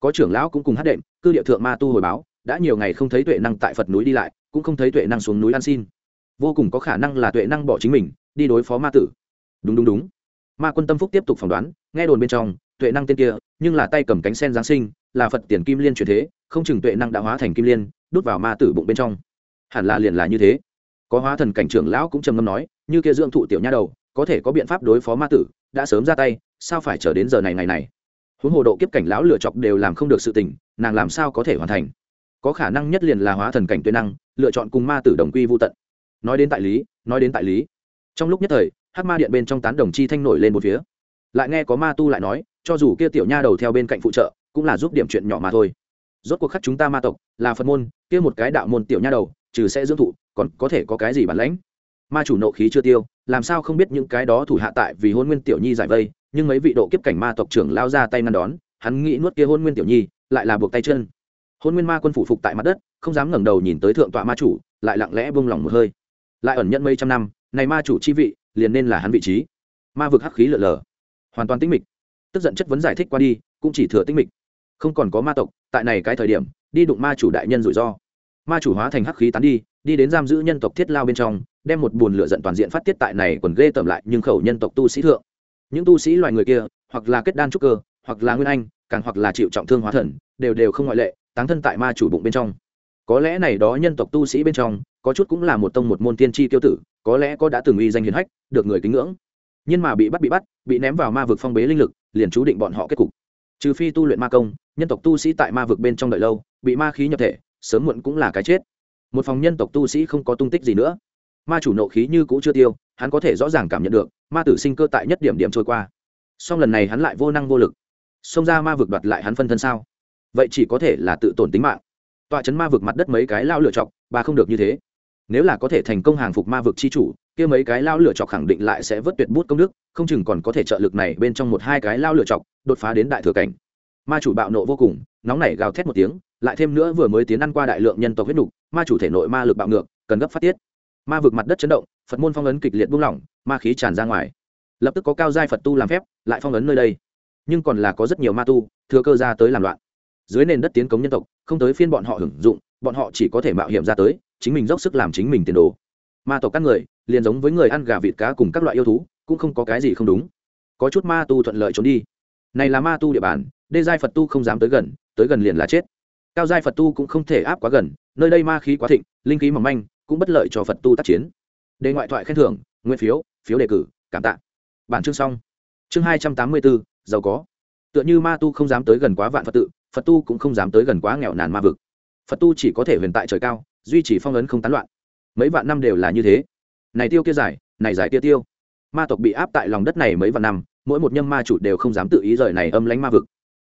Có trưởng lão cũng cùng hát đệm, cư địa thượng ma tu hồi báo, đã nhiều ngày không thấy tuệ năng tại phật núi đi lại, cũng không thấy tuệ năng xuống núi ăn xin. Vô cùng có khả năng là tuệ năng bỏ chính mình, đi đối phó ma tử. Đúng đúng đúng. Ma quân tâm phúc tiếp tục phỏng đoán, nghe đồn bên trong, tuệ năng tên kia, nhưng là tay cầm cánh sen giáng sinh, là phật tiền kim liên truyền thế, không chừng tuệ năng đã hóa thành kim liên, đút vào ma tử bụng bên trong hẳn là liền là như thế. Có hóa thần cảnh trưởng lão cũng trầm ngâm nói, như kia dưỡng thụ tiểu nha đầu, có thể có biện pháp đối phó ma tử, đã sớm ra tay, sao phải chờ đến giờ này ngày này? Huống hồ độ kiếp cảnh lão lựa chọc đều làm không được sự tình, nàng làm sao có thể hoàn thành? Có khả năng nhất liền là hóa thần cảnh tuyệt năng, lựa chọn cùng ma tử đồng quy vô tận. Nói đến tại lý, nói đến tại lý. Trong lúc nhất thời hát ma điện bên trong tán đồng chi thanh nổi lên một phía. Lại nghe có ma tu lại nói, cho dù kia tiểu nha đầu theo bên cạnh phụ trợ, cũng là giúp điểm chuyện nhỏ mà thôi. Rốt cuộc khắc chúng ta ma tộc, là phật môn, kia một cái đạo môn tiểu nha đầu trừ sẽ dưỡng thụ, còn có thể có cái gì bản lãnh? Ma chủ nộ khí chưa tiêu, làm sao không biết những cái đó thủ hạ tại vì hôn nguyên tiểu nhi giải vây, nhưng mấy vị độ kiếp cảnh ma tộc trưởng lao ra tay ngăn đón, hắn nghĩ nuốt kia hôn nguyên tiểu nhi, lại là buộc tay chân. Hôn nguyên ma quân phủ phục tại mặt đất, không dám ngẩng đầu nhìn tới thượng tọa ma chủ, lại lặng lẽ buông lỏng một hơi. Lại ẩn nhận mấy trăm năm, này ma chủ chi vị, liền nên là hắn vị trí. Ma vực hắc khí lở lở, hoàn toàn tĩnh mịch. Tức giận chất vấn giải thích qua đi, cũng chỉ thừa tĩnh mịch. Không còn có ma tộc, tại này cái thời điểm, đi đụng ma chủ đại nhân rủi ro ma chủ hóa thành hắc khí tán đi đi đến giam giữ nhân tộc thiết lao bên trong, đem một buồn lửa giận toàn diện phát tiết tại này còn ghê tởm lại nhưng khẩu nhân tộc tu sĩ thượng. Những tu sĩ loài người kia, hoặc là kết đan trúc cơ, hoặc là nguyên anh, càng hoặc là chịu trọng thương hóa thần, đều đều không ngoại lệ, táng thân tại ma chủ bụng bên trong. Có lẽ này đó nhân tộc tu sĩ bên trong, có chút cũng là một tông một môn tiên tri tiêu tử, có lẽ có đã từng uy danh hiền hách, được người kính ngưỡng. Nhưng mà bị bắt bị bắt, bị ném vào ma vực phong bế linh lực, liền chú định bọn họ kết cục. Trừ phi tu luyện ma công, nhân tộc tu sĩ tại ma vực bên trong đợi lâu, bị ma khí nhập thể sớm muộn cũng là cái chết. Một phòng nhân tộc tu sĩ không có tung tích gì nữa. Ma chủ nộ khí như cũ chưa tiêu, hắn có thể rõ ràng cảm nhận được, ma tử sinh cơ tại nhất điểm điểm trôi qua. Song lần này hắn lại vô năng vô lực. Xông ra ma vực đoạt lại hắn phân thân sao? Vậy chỉ có thể là tự tổn tính mạng. Tọa chấn ma vực mặt đất mấy cái lao lựa chọc, bà không được như thế. Nếu là có thể thành công hàng phục ma vực chi chủ, kia mấy cái lao lửa chọc khẳng định lại sẽ vớt tuyệt bút công đức, không chừng còn có thể trợ lực này bên trong một hai cái lao lửa chọc, đột phá đến đại thừa cảnh. Ma chủ bạo nộ vô cùng, nóng nảy gào thét một tiếng lại thêm nữa vừa mới tiến ăn qua đại lượng nhân tộc huyết nục, ma chủ thể nội ma lực bạo ngược, cần gấp phát tiết. Ma vực mặt đất chấn động, phật môn phong ấn kịch liệt buông lỏng, ma khí tràn ra ngoài. Lập tức có cao giai phật tu làm phép, lại phong ấn nơi đây. Nhưng còn là có rất nhiều ma tu, thừa cơ ra tới làm loạn. Dưới nền đất tiến cống nhân tộc, không tới phiên bọn họ hưởng dụng, bọn họ chỉ có thể mạo hiểm ra tới, chính mình dốc sức làm chính mình tiền đồ. Ma tộc các người, liền giống với người ăn gà vịt cá cùng các loại yêu thú, cũng không có cái gì không đúng. Có chút ma tu thuận lợi trốn đi. Này là ma tu địa bàn, đê giai phật tu không dám tới gần tới gần liền là chết cao giai phật tu cũng không thể áp quá gần, nơi đây ma khí quá thịnh, linh khí mỏng manh, cũng bất lợi cho phật tu tác chiến. Đề ngoại thoại khen thưởng nguyên phiếu phiếu đề cử, cảm tạ. Bản chương xong. Chương hai trăm tám mươi bốn giàu có. Tựa như ma tu không dám tới gần quá vạn phật tự, phật tu cũng không dám tới gần quá nghèo nàn ma vực. Phật tu chỉ có thể huyền tại trời cao, duy trì phong ấn không tán loạn. Mấy vạn năm đều là như thế. Này tiêu kia giải, này giải kia tiêu. Ma tộc bị áp tại lòng đất này mấy vạn năm, mỗi một nhâm ma chủ đều không dám tự ý rời này âm lánh ma vực.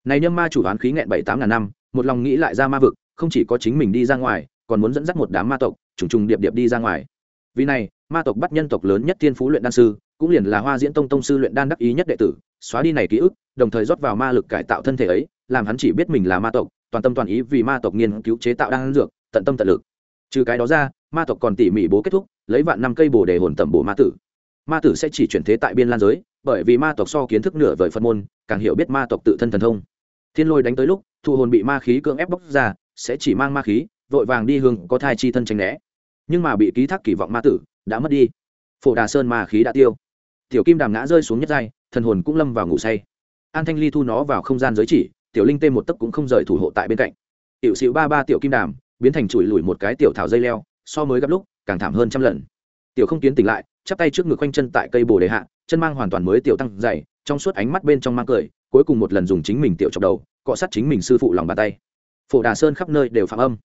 Này nhâm ma chủ oán khí nghẹn bảy tám ngàn năm một lòng nghĩ lại ra ma vực, không chỉ có chính mình đi ra ngoài, còn muốn dẫn dắt một đám ma tộc, trùng trùng điệp điệp đi ra ngoài. Vì này, ma tộc bắt nhân tộc lớn nhất tiên phú luyện đan sư, cũng liền là hoa diễn tông tông sư luyện đan đắc ý nhất đệ tử, xóa đi này ký ức, đồng thời rót vào ma lực cải tạo thân thể ấy, làm hắn chỉ biết mình là ma tộc, toàn tâm toàn ý vì ma tộc nghiên cứu chế tạo đan dược, tận tâm tận lực. Trừ cái đó ra, ma tộc còn tỉ mỉ bố kết thúc, lấy vạn năm cây bồ để hồn tẩm bổ ma tử. Ma tử sẽ chỉ chuyển thế tại biên lan giới, bởi vì ma tộc so kiến thức nửa vời phân môn, càng hiểu biết ma tộc tự thân thần thông thiên lôi đánh tới lúc, thu hồn bị ma khí cưỡng ép bóc ra, sẽ chỉ mang ma khí, vội vàng đi hương có thai chi thân tránh né. Nhưng mà bị ký thác kỳ vọng ma tử đã mất đi. Phổ đà sơn ma khí đã tiêu. Tiểu kim đàm ngã rơi xuống nhất giai, thần hồn cũng lâm vào ngủ say. An thanh ly thu nó vào không gian giới chỉ, tiểu linh tê một tấc cũng không rời thủ hộ tại bên cạnh. Tiểu xịu ba ba tiểu kim đàm biến thành chùi lùi một cái tiểu thảo dây leo, so mới gặp lúc, càng thảm hơn trăm lần. Tiểu không kiến tỉnh lại, chắp tay trước ngực quanh chân tại cây bồ đề hạ, chân mang hoàn toàn mới tiểu tăng dày trong suốt ánh mắt bên trong mang cười, cuối cùng một lần dùng chính mình tiểu chọc đầu, cọ sát chính mình sư phụ lòng bàn tay. Phổ đà sơn khắp nơi đều phạm âm.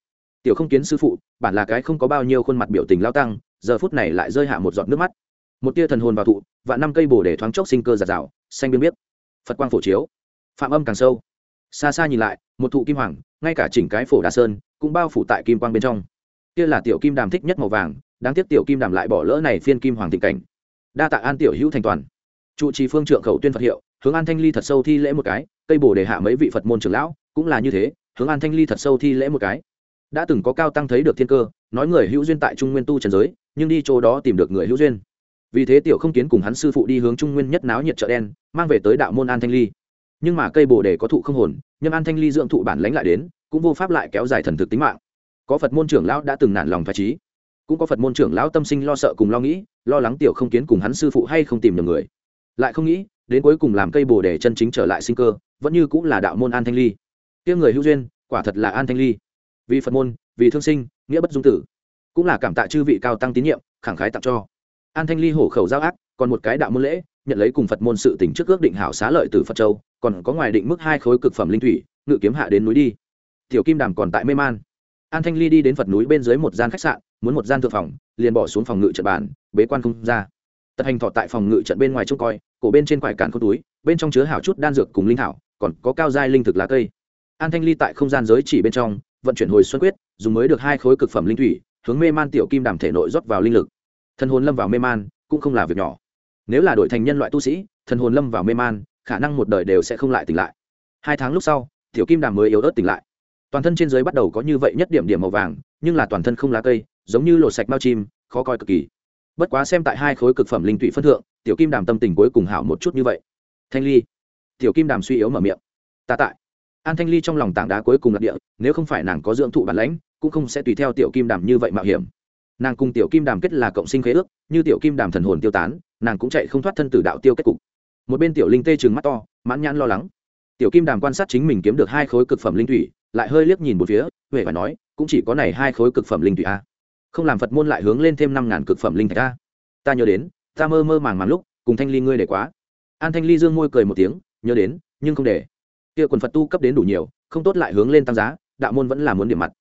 Tiểu không kiến sư phụ, bản là cái không có bao nhiêu khuôn mặt biểu tình lao tăng, giờ phút này lại rơi hạ một giọt nước mắt. Một tia thần hồn vào thụ và năm cây bồ để thoáng chốc sinh cơ giạt rào, xanh biên biết phật quang phổ chiếu. Phạm âm càng sâu. Xa xa nhìn lại, một thụ kim hoàng, ngay cả chỉnh cái phổ đà sơn cũng bao phủ tại kim quang bên trong. Kia là tiểu kim đàm thích nhất màu vàng, đáng tiếc tiểu kim đàm lại bỏ lỡ này phiên kim hoàng tình cảnh. Đa tạ an tiểu hữu thành toàn trụ trì phương trượng khẩu tuyên phật hiệu, hướng an thanh ly thật sâu thi lễ một cái, cây bồ đề hạ mấy vị phật môn trưởng lão, cũng là như thế, hướng an thanh ly thật sâu thi lễ một cái. Đã từng có cao tăng thấy được thiên cơ, nói người hữu duyên tại trung nguyên tu trần giới, nhưng đi chỗ đó tìm được người hữu duyên. Vì thế tiểu không kiến cùng hắn sư phụ đi hướng trung nguyên nhất náo nhiệt chợ đen, mang về tới đạo môn an thanh ly. Nhưng mà cây bồ đề có thụ không hồn, nhưng an thanh ly dưỡng thụ bản lãnh lại đến, cũng vô pháp lại kéo dài thần thực tính mạng. Có phật môn trưởng lão đã từng nản lòng phải trí, cũng có phật môn trưởng lão tâm sinh lo sợ cùng lo nghĩ, lo lắng tiểu không kiến cùng hắn sư phụ hay không tìm được người lại không nghĩ, đến cuối cùng làm cây bồ để chân chính trở lại sinh cơ, vẫn như cũng là đạo môn an thanh ly. Kia người hữu duyên, quả thật là an thanh ly. Vì phật môn, vì thương sinh, nghĩa bất dung tử. Cũng là cảm tạ chư vị cao tăng tín nhiệm, khẳng khái tặng cho. An thanh ly hổ khẩu giao ác, còn một cái đạo môn lễ, nhận lấy cùng phật môn sự tỉnh trước ước định hảo xá lợi từ phật châu, còn có ngoài định mức hai khối cực phẩm linh thủy, ngự kiếm hạ đến núi đi. Tiểu kim đàm còn tại mê man. An thanh ly đi đến phật núi bên dưới một gian khách sạn, muốn một gian thượng phòng, liền bỏ xuống phòng ngự trật bàn, bế quan không ra tật hành thọ tại phòng ngự trận bên ngoài trông coi, cổ bên trên quải cản không túi, bên trong chứa hảo chút đan dược cùng linh thảo, còn có cao giai linh thực lá cây. An thanh ly tại không gian giới chỉ bên trong, vận chuyển hồi xuân quyết, dùng mới được hai khối cực phẩm linh thủy, hướng mê man tiểu kim đàm thể nội rót vào linh lực. Thân hồn lâm vào mê man, cũng không là việc nhỏ. Nếu là đổi thành nhân loại tu sĩ, thần hồn lâm vào mê man, khả năng một đời đều sẽ không lại tỉnh lại. Hai tháng lúc sau, tiểu kim đàm mới yếu ớt tỉnh lại. Toàn thân trên dưới bắt đầu có như vậy nhất điểm điểm màu vàng, nhưng là toàn thân không lá cây, giống như lột sạch bao chim, khó coi cực kỳ bất quá xem tại hai khối cực phẩm linh tụy phân thượng, tiểu kim đàm tâm tình cuối cùng hảo một chút như vậy. Thanh ly. Tiểu kim đàm suy yếu mở miệng. Ta tại. An thanh ly trong lòng tảng đá cuối cùng lạc địa, nếu không phải nàng có dưỡng thụ bản lãnh, cũng không sẽ tùy theo tiểu kim đàm như vậy mạo hiểm. Nàng cùng tiểu kim đàm kết là cộng sinh khế ước, như tiểu kim đàm thần hồn tiêu tán, nàng cũng chạy không thoát thân từ đạo tiêu kết cục. Một bên tiểu linh tê trừng mắt to, mãn nhãn lo lắng. Tiểu kim đàm quan sát chính mình kiếm được hai khối cực phẩm linh thủy, lại hơi liếc nhìn một phía huệ và nói, cũng chỉ có này hai khối cực phẩm linh thủy a không làm phật môn lại hướng lên thêm năm ngàn cực phẩm linh thạch ta. Ta nhớ đến, ta mơ mơ màng màng lúc, cùng thanh ly ngươi để quá. An thanh ly dương môi cười một tiếng, nhớ đến, nhưng không để. Kia quần phật tu cấp đến đủ nhiều, không tốt lại hướng lên tăng giá, đạo môn vẫn là muốn điểm mặt.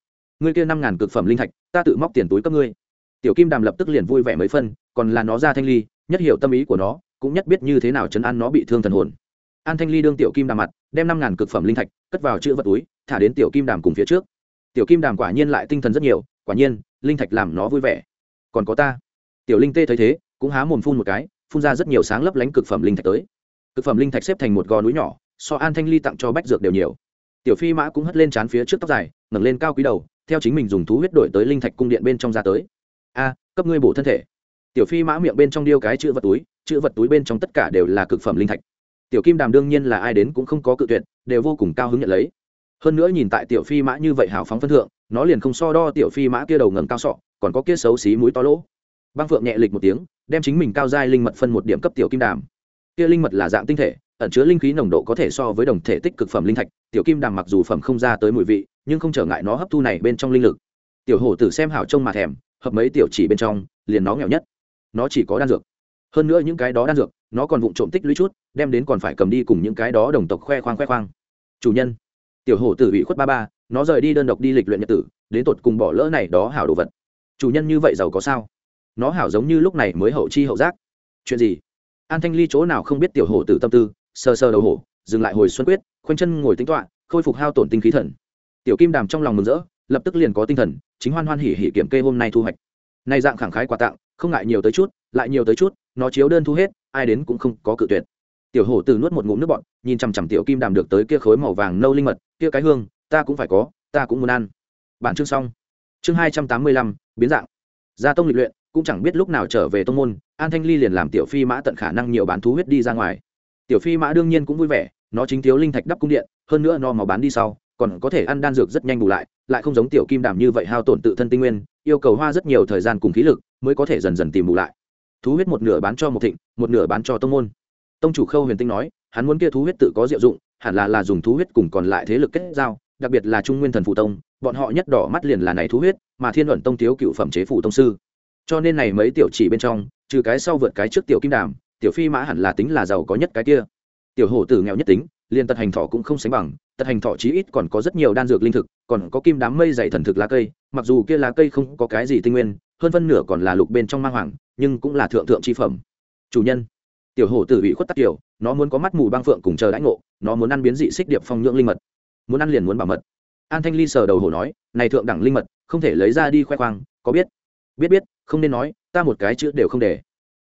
Ngươi kia năm ngàn cực phẩm linh thạch, ta tự móc tiền túi cấp ngươi. Tiểu kim đàm lập tức liền vui vẻ mấy phân, còn là nó ra thanh ly, nhất hiểu tâm ý của nó, cũng nhất biết như thế nào chấn an nó bị thương thần hồn. An thanh ly đương tiểu kim đàm mặt, đem năm ngàn cực phẩm linh thạch, cất vào chữ vật túi, thả đến tiểu kim đàm cùng phía trước. Tiểu kim đàm quả nhiên lại tinh thần rất nhiều, quả nhiên linh thạch làm nó vui vẻ. Còn có ta. Tiểu linh tê thấy thế, cũng há mồm phun một cái, phun ra rất nhiều sáng lấp lánh cực phẩm linh thạch tới. Cực phẩm linh thạch xếp thành một gò núi nhỏ, so an thanh ly tặng cho bách dược đều nhiều. Tiểu phi mã cũng hất lên trán phía trước tóc dài, ngẩng lên cao quý đầu, theo chính mình dùng thú huyết đổi tới linh thạch cung điện bên trong ra tới. A, cấp ngươi bổ thân thể. Tiểu phi mã miệng bên trong điêu cái chữ vật túi, chữ vật túi bên trong tất cả đều là cực phẩm linh thạch. Tiểu kim đàm đương nhiên là ai đến cũng không có cự tuyệt, đều vô cùng cao hứng nhận lấy. Hơn nữa nhìn tại tiểu phi mã như vậy hào phóng phân thượng nó liền không so đo tiểu phi mã kia đầu ngẩng cao sọ, còn có kia xấu xí mũi to lỗ. Băng phượng nhẹ lịch một tiếng, đem chính mình cao giai linh mật phân một điểm cấp tiểu kim đàm. Kia linh mật là dạng tinh thể, ẩn chứa linh khí nồng độ có thể so với đồng thể tích cực phẩm linh thạch, tiểu kim đàm mặc dù phẩm không ra tới mùi vị, nhưng không trở ngại nó hấp thu này bên trong linh lực. Tiểu hổ tử xem hảo trông mà thèm, hợp mấy tiểu chỉ bên trong, liền nó nghèo nhất. Nó chỉ có đan dược. Hơn nữa những cái đó đan dược, nó còn vụng trộm tích lũy chút, đem đến còn phải cầm đi cùng những cái đó đồng tộc khoe khoang khoe khoang. Chủ nhân. Tiểu hổ tử ủy khuất ba ba nó rời đi đơn độc đi lịch luyện nhật tử, đến tột cùng bỏ lỡ này đó hảo đồ vật. Chủ nhân như vậy giàu có sao? Nó hảo giống như lúc này mới hậu chi hậu giác. Chuyện gì? An thanh ly chỗ nào không biết tiểu hổ tử tâm tư sơ sơ đầu hổ, dừng lại hồi xuân quyết, khoanh chân ngồi tính toạ khôi phục hao tổn tinh khí thần. Tiểu kim đàm trong lòng mừng rỡ, lập tức liền có tinh thần, chính hoan hoan hỉ hỉ kiểm kê hôm nay thu hoạch. Nay dạng khẳng khái quà tặng, không ngại nhiều tới chút, lại nhiều tới chút, nó chiếu đơn thu hết, ai đến cũng không có cự tuyệt. Tiểu hổ từ nuốt một ngụm nước bọn nhìn chằm chằm tiểu kim đàm được tới kia khối màu vàng nâu linh mật, kia cái hương ta cũng phải có, ta cũng muốn ăn. Bản chương xong. Chương hai trăm tám mươi lăm, biến dạng. Gia tông lịch luyện, cũng chẳng biết lúc nào trở về tông môn, an thanh ly liền làm tiểu phi mã tận khả năng nhiều bán thú huyết đi ra ngoài. Tiểu phi mã đương nhiên cũng vui vẻ, nó chính thiếu linh thạch đắp cung điện, hơn nữa nó màu bán đi sau, còn có thể ăn đan dược rất nhanh bù lại lại không giống tiểu kim đàm như vậy hao tổn tự thân tinh nguyên, yêu cầu hoa rất nhiều thời gian cùng khí lực mới có thể dần dần tìm bù lại. Thú huyết một nửa bán cho một thịnh, một nửa bán cho tông môn. Tông chủ khâu huyền tinh nói, hắn muốn kia thú huyết tự có diệu dụng, hẳn là là dùng thú huyết cùng còn lại thế lực kết giao đặc biệt là trung nguyên thần phụ tông, bọn họ nhất đỏ mắt liền là này thú huyết, mà thiên luận tông thiếu cựu phẩm chế phủ tông sư. Cho nên này mấy tiểu chỉ bên trong, trừ cái sau vượt cái trước tiểu kim đàm, tiểu phi mã hẳn là tính là giàu có nhất cái kia. Tiểu hổ tử nghèo nhất tính, liền tật hành thọ cũng không sánh bằng, tật hành thọ chí ít còn có rất nhiều đan dược linh thực, còn có kim đám mây dày thần thực lá cây, mặc dù kia lá cây không có cái gì tinh nguyên, hơn phân nửa còn là lục bên trong mang hoàng, nhưng cũng là thượng thượng chi phẩm. Chủ nhân, tiểu hổ tử bị khuất tắc tiểu, nó muốn có mắt mù băng phượng cùng chờ đãi ngộ, nó muốn ăn biến dị xích điệp phong nhưỡng linh mật muốn ăn liền muốn bảo mật. An thanh ly sờ đầu hổ nói, này thượng đẳng linh mật, không thể lấy ra đi khoe khoang, có biết? Biết biết, không nên nói, ta một cái chữ đều không để.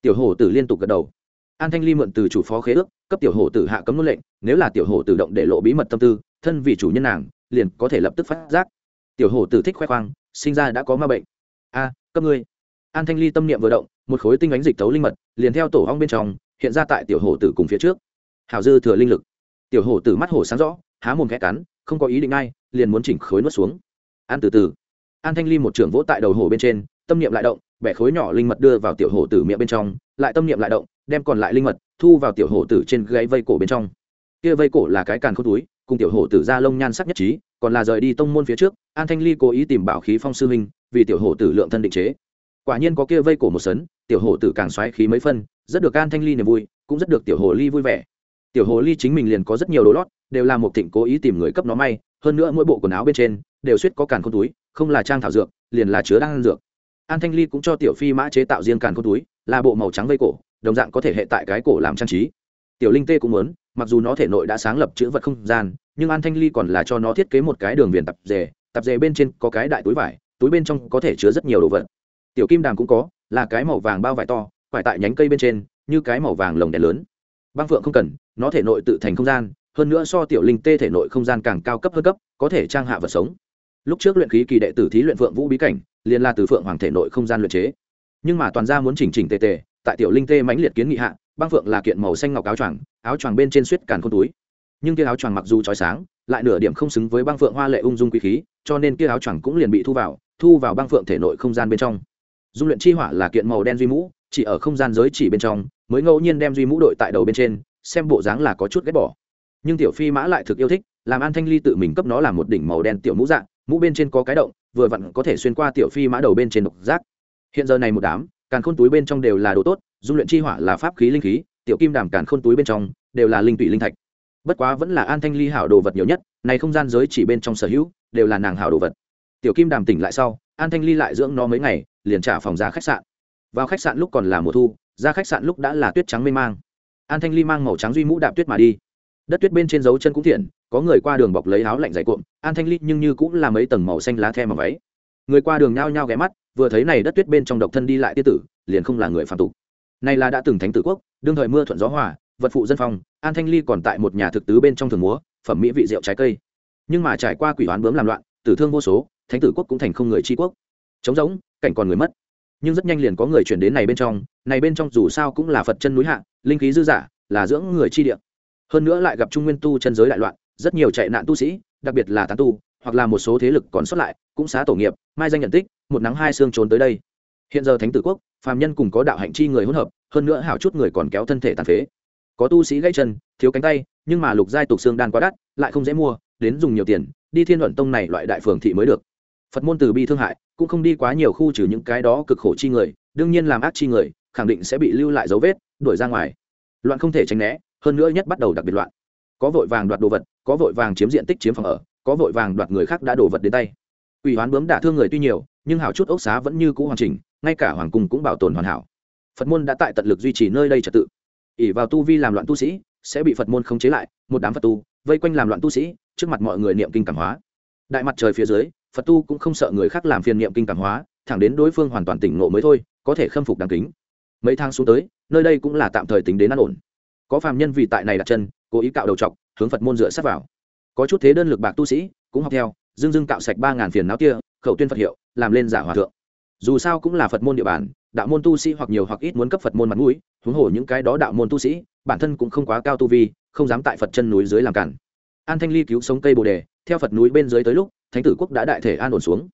Tiểu hổ tử liên tục gật đầu. An thanh ly mượn từ chủ phó khế ước, cấp tiểu hổ tử hạ cấm nôn lệnh, nếu là tiểu hổ tự động để lộ bí mật tâm tư, thân vì chủ nhân nàng, liền có thể lập tức phát giác. Tiểu hổ tử thích khoe khoang, sinh ra đã có ma bệnh. A, cấp ngươi. An thanh ly tâm niệm vừa động, một khối tinh ánh dịch tấu linh mật, liền theo tổ hong bên trong, hiện ra tại tiểu hổ tử cùng phía trước. Hào dư thừa linh lực. Tiểu hổ tử mắt hổ sáng rõ há mồm khẽ cắn, không có ý định ngay, liền muốn chỉnh khối nuốt xuống. Ăn từ từ. An thanh ly một trưởng vỗ tại đầu hổ bên trên, tâm niệm lại động, bẻ khối nhỏ linh mật đưa vào tiểu hổ tử miệng bên trong, lại tâm niệm lại động, đem còn lại linh mật thu vào tiểu hổ tử trên gáy vây cổ bên trong. Kia vây cổ là cái càn khôn túi, cùng tiểu hổ tử ra lông nhan sắc nhất trí, còn là rời đi tông môn phía trước, an thanh ly cố ý tìm bảo khí phong sư huynh, vì tiểu hổ tử lượng thân định chế. Quả nhiên có kia vây cổ một sấn, tiểu hổ tử càng xoáy khí mấy phân, rất được an thanh ly niềm vui, cũng rất được tiểu hồ ly vui vẻ. Tiểu hồ ly chính mình liền có rất nhiều đồ lót đều là một thịnh cố ý tìm người cấp nó may, hơn nữa mỗi bộ quần áo bên trên đều suýt có càn khôn túi, không là trang thảo dược, liền là chứa đan dược. An thanh ly cũng cho tiểu phi mã chế tạo riêng càn khôn túi, là bộ màu trắng vây cổ, đồng dạng có thể hệ tại cái cổ làm trang trí. Tiểu linh tê cũng muốn, mặc dù nó thể nội đã sáng lập chữ vật không gian, nhưng an thanh ly còn là cho nó thiết kế một cái đường viền tập dề tập dề bên trên có cái đại túi vải, túi bên trong có thể chứa rất nhiều đồ vật. Tiểu kim đàm cũng có, là cái màu vàng bao vải to phải tại nhánh cây bên trên, như cái màu vàng lồng đèn lớn. Băng phượng không cần, nó thể nội tự thành không gian hơn nữa so tiểu linh tê thể nội không gian càng cao cấp hơn cấp, có thể trang hạ vật sống. Lúc trước luyện khí kỳ đệ tử thí luyện phượng vũ bí cảnh, liền là từ phượng hoàng thể nội không gian luyện chế. Nhưng mà toàn ra muốn chỉnh chỉnh tề tề, tại tiểu linh tê mãnh liệt kiến nghị hạ, băng phượng là kiện màu xanh ngọc áo choàng áo choàng bên trên suýt càn không túi. Nhưng kia áo choàng mặc dù trói sáng, lại nửa điểm không xứng với băng phượng hoa lệ ung dung quý khí, cho nên kia áo choàng cũng liền bị thu vào thu vào băng phượng thể nội không gian bên trong. Dung luyện chi hỏa là kiện màu đen duy mũ, chỉ ở không gian giới chỉ bên trong, mới ngẫu nhiên đem duy mũ đội tại đầu bên trên, xem bộ dáng là có chút ghét bỏ nhưng tiểu phi mã lại thực yêu thích, làm an thanh ly tự mình cấp nó làm một đỉnh màu đen tiểu mũ dạng mũ bên trên có cái động, vừa vặn có thể xuyên qua tiểu phi mã đầu bên trên độc giác. Hiện giờ này một đám, càn khôn túi bên trong đều là đồ tốt, dung luyện chi hỏa là pháp khí linh khí, tiểu kim đàm càn khôn túi bên trong đều là linh tụy linh thạch. Bất quá vẫn là an thanh ly hảo đồ vật nhiều nhất, này không gian giới chỉ bên trong sở hữu đều là nàng hảo đồ vật. Tiểu kim đàm tỉnh lại sau, an thanh ly lại dưỡng nó mấy ngày, liền trả phòng ra khách sạn. Vào khách sạn lúc còn là mùa thu, ra khách sạn lúc đã là tuyết trắng mê mang. An thanh ly mang màu trắng duy mũ đạp tuyết mà đi đất tuyết bên trên dấu chân cũng thiện, có người qua đường bọc lấy áo lạnh dày cuộn an thanh ly nhưng như cũng là mấy tầng màu xanh lá the mà váy. Người qua đường nhao nhao ghé mắt, vừa thấy này đất tuyết bên trong độc thân đi lại tiết tử, liền không là người phạm tục. Này là đã từng thánh tử quốc, đương thời mưa thuận gió hòa, vật phụ dân phong, an thanh ly còn tại một nhà thực tứ bên trong thường múa, phẩm mỹ vị rượu trái cây. Nhưng mà trải qua quỷ oán bướm làm loạn, tử thương vô số, thánh tử quốc cũng thành không người tri quốc. Trống rỗng, cảnh còn người mất. Nhưng rất nhanh liền có người chuyển đến này bên trong, này bên trong dù sao cũng là phật chân núi hạ, linh khí dư giả là dưỡng người chi địa hơn nữa lại gặp trung nguyên tu chân giới đại loạn, rất nhiều chạy nạn tu sĩ, đặc biệt là tán tu, hoặc là một số thế lực còn sót lại, cũng xá tổ nghiệp, mai danh nhận tích, một nắng hai xương trốn tới đây. Hiện giờ thánh tử quốc, phàm nhân cùng có đạo hạnh chi người hỗn hợp, hơn nữa hảo chút người còn kéo thân thể tàn phế. Có tu sĩ gãy chân, thiếu cánh tay, nhưng mà lục giai tục xương đan quá đắt, lại không dễ mua, đến dùng nhiều tiền, đi thiên luận tông này loại đại phường thị mới được. Phật môn từ bi thương hại, cũng không đi quá nhiều khu trừ những cái đó cực khổ chi người, đương nhiên làm ác chi người, khẳng định sẽ bị lưu lại dấu vết, đuổi ra ngoài. Loạn không thể tránh né hơn nữa nhất bắt đầu đặc biệt loạn. Có vội vàng đoạt đồ vật, có vội vàng chiếm diện tích chiếm phòng ở, có vội vàng đoạt người khác đã đồ vật đến tay. Ủy hoán bướm đả thương người tuy nhiều, nhưng hảo chút ốc xá vẫn như cũ hoàn chỉnh, ngay cả hoàng cung cũng bảo tồn hoàn hảo. Phật môn đã tại tận lực duy trì nơi đây trật tự. Ỉ vào tu vi làm loạn tu sĩ, sẽ bị phật môn khống chế lại, một đám phật tu, vây quanh làm loạn tu sĩ, trước mặt mọi người niệm kinh cảm hóa. Đại mặt trời phía dưới, phật tu cũng không sợ người khác làm phiền niệm kinh cảm hóa, thẳng đến đối phương hoàn toàn tỉnh ngộ mới thôi, có thể khâm phục đáng kính. Mấy tháng xuống tới, nơi đây cũng là tạm thời tính đến an ổn có phàm nhân vì tại này đặt chân, cố ý cạo đầu trọc hướng phật môn dựa sát vào. Có chút thế đơn lực bạc tu sĩ, cũng học theo, dưng dưng cạo sạch ba ngàn phiền não kia, khẩu tuyên phật hiệu, làm lên giả hòa thượng. Dù sao cũng là phật môn địa bàn, đạo môn tu sĩ hoặc nhiều hoặc ít muốn cấp phật môn mặt mũi, huống hồ những cái đó đạo môn tu sĩ, bản thân cũng không quá cao tu vi, không dám tại phật chân núi dưới làm cản. An thanh ly cứu sống cây bồ đề, theo phật núi bên dưới tới lúc, thánh tử quốc đã đại thể an ổn xuống.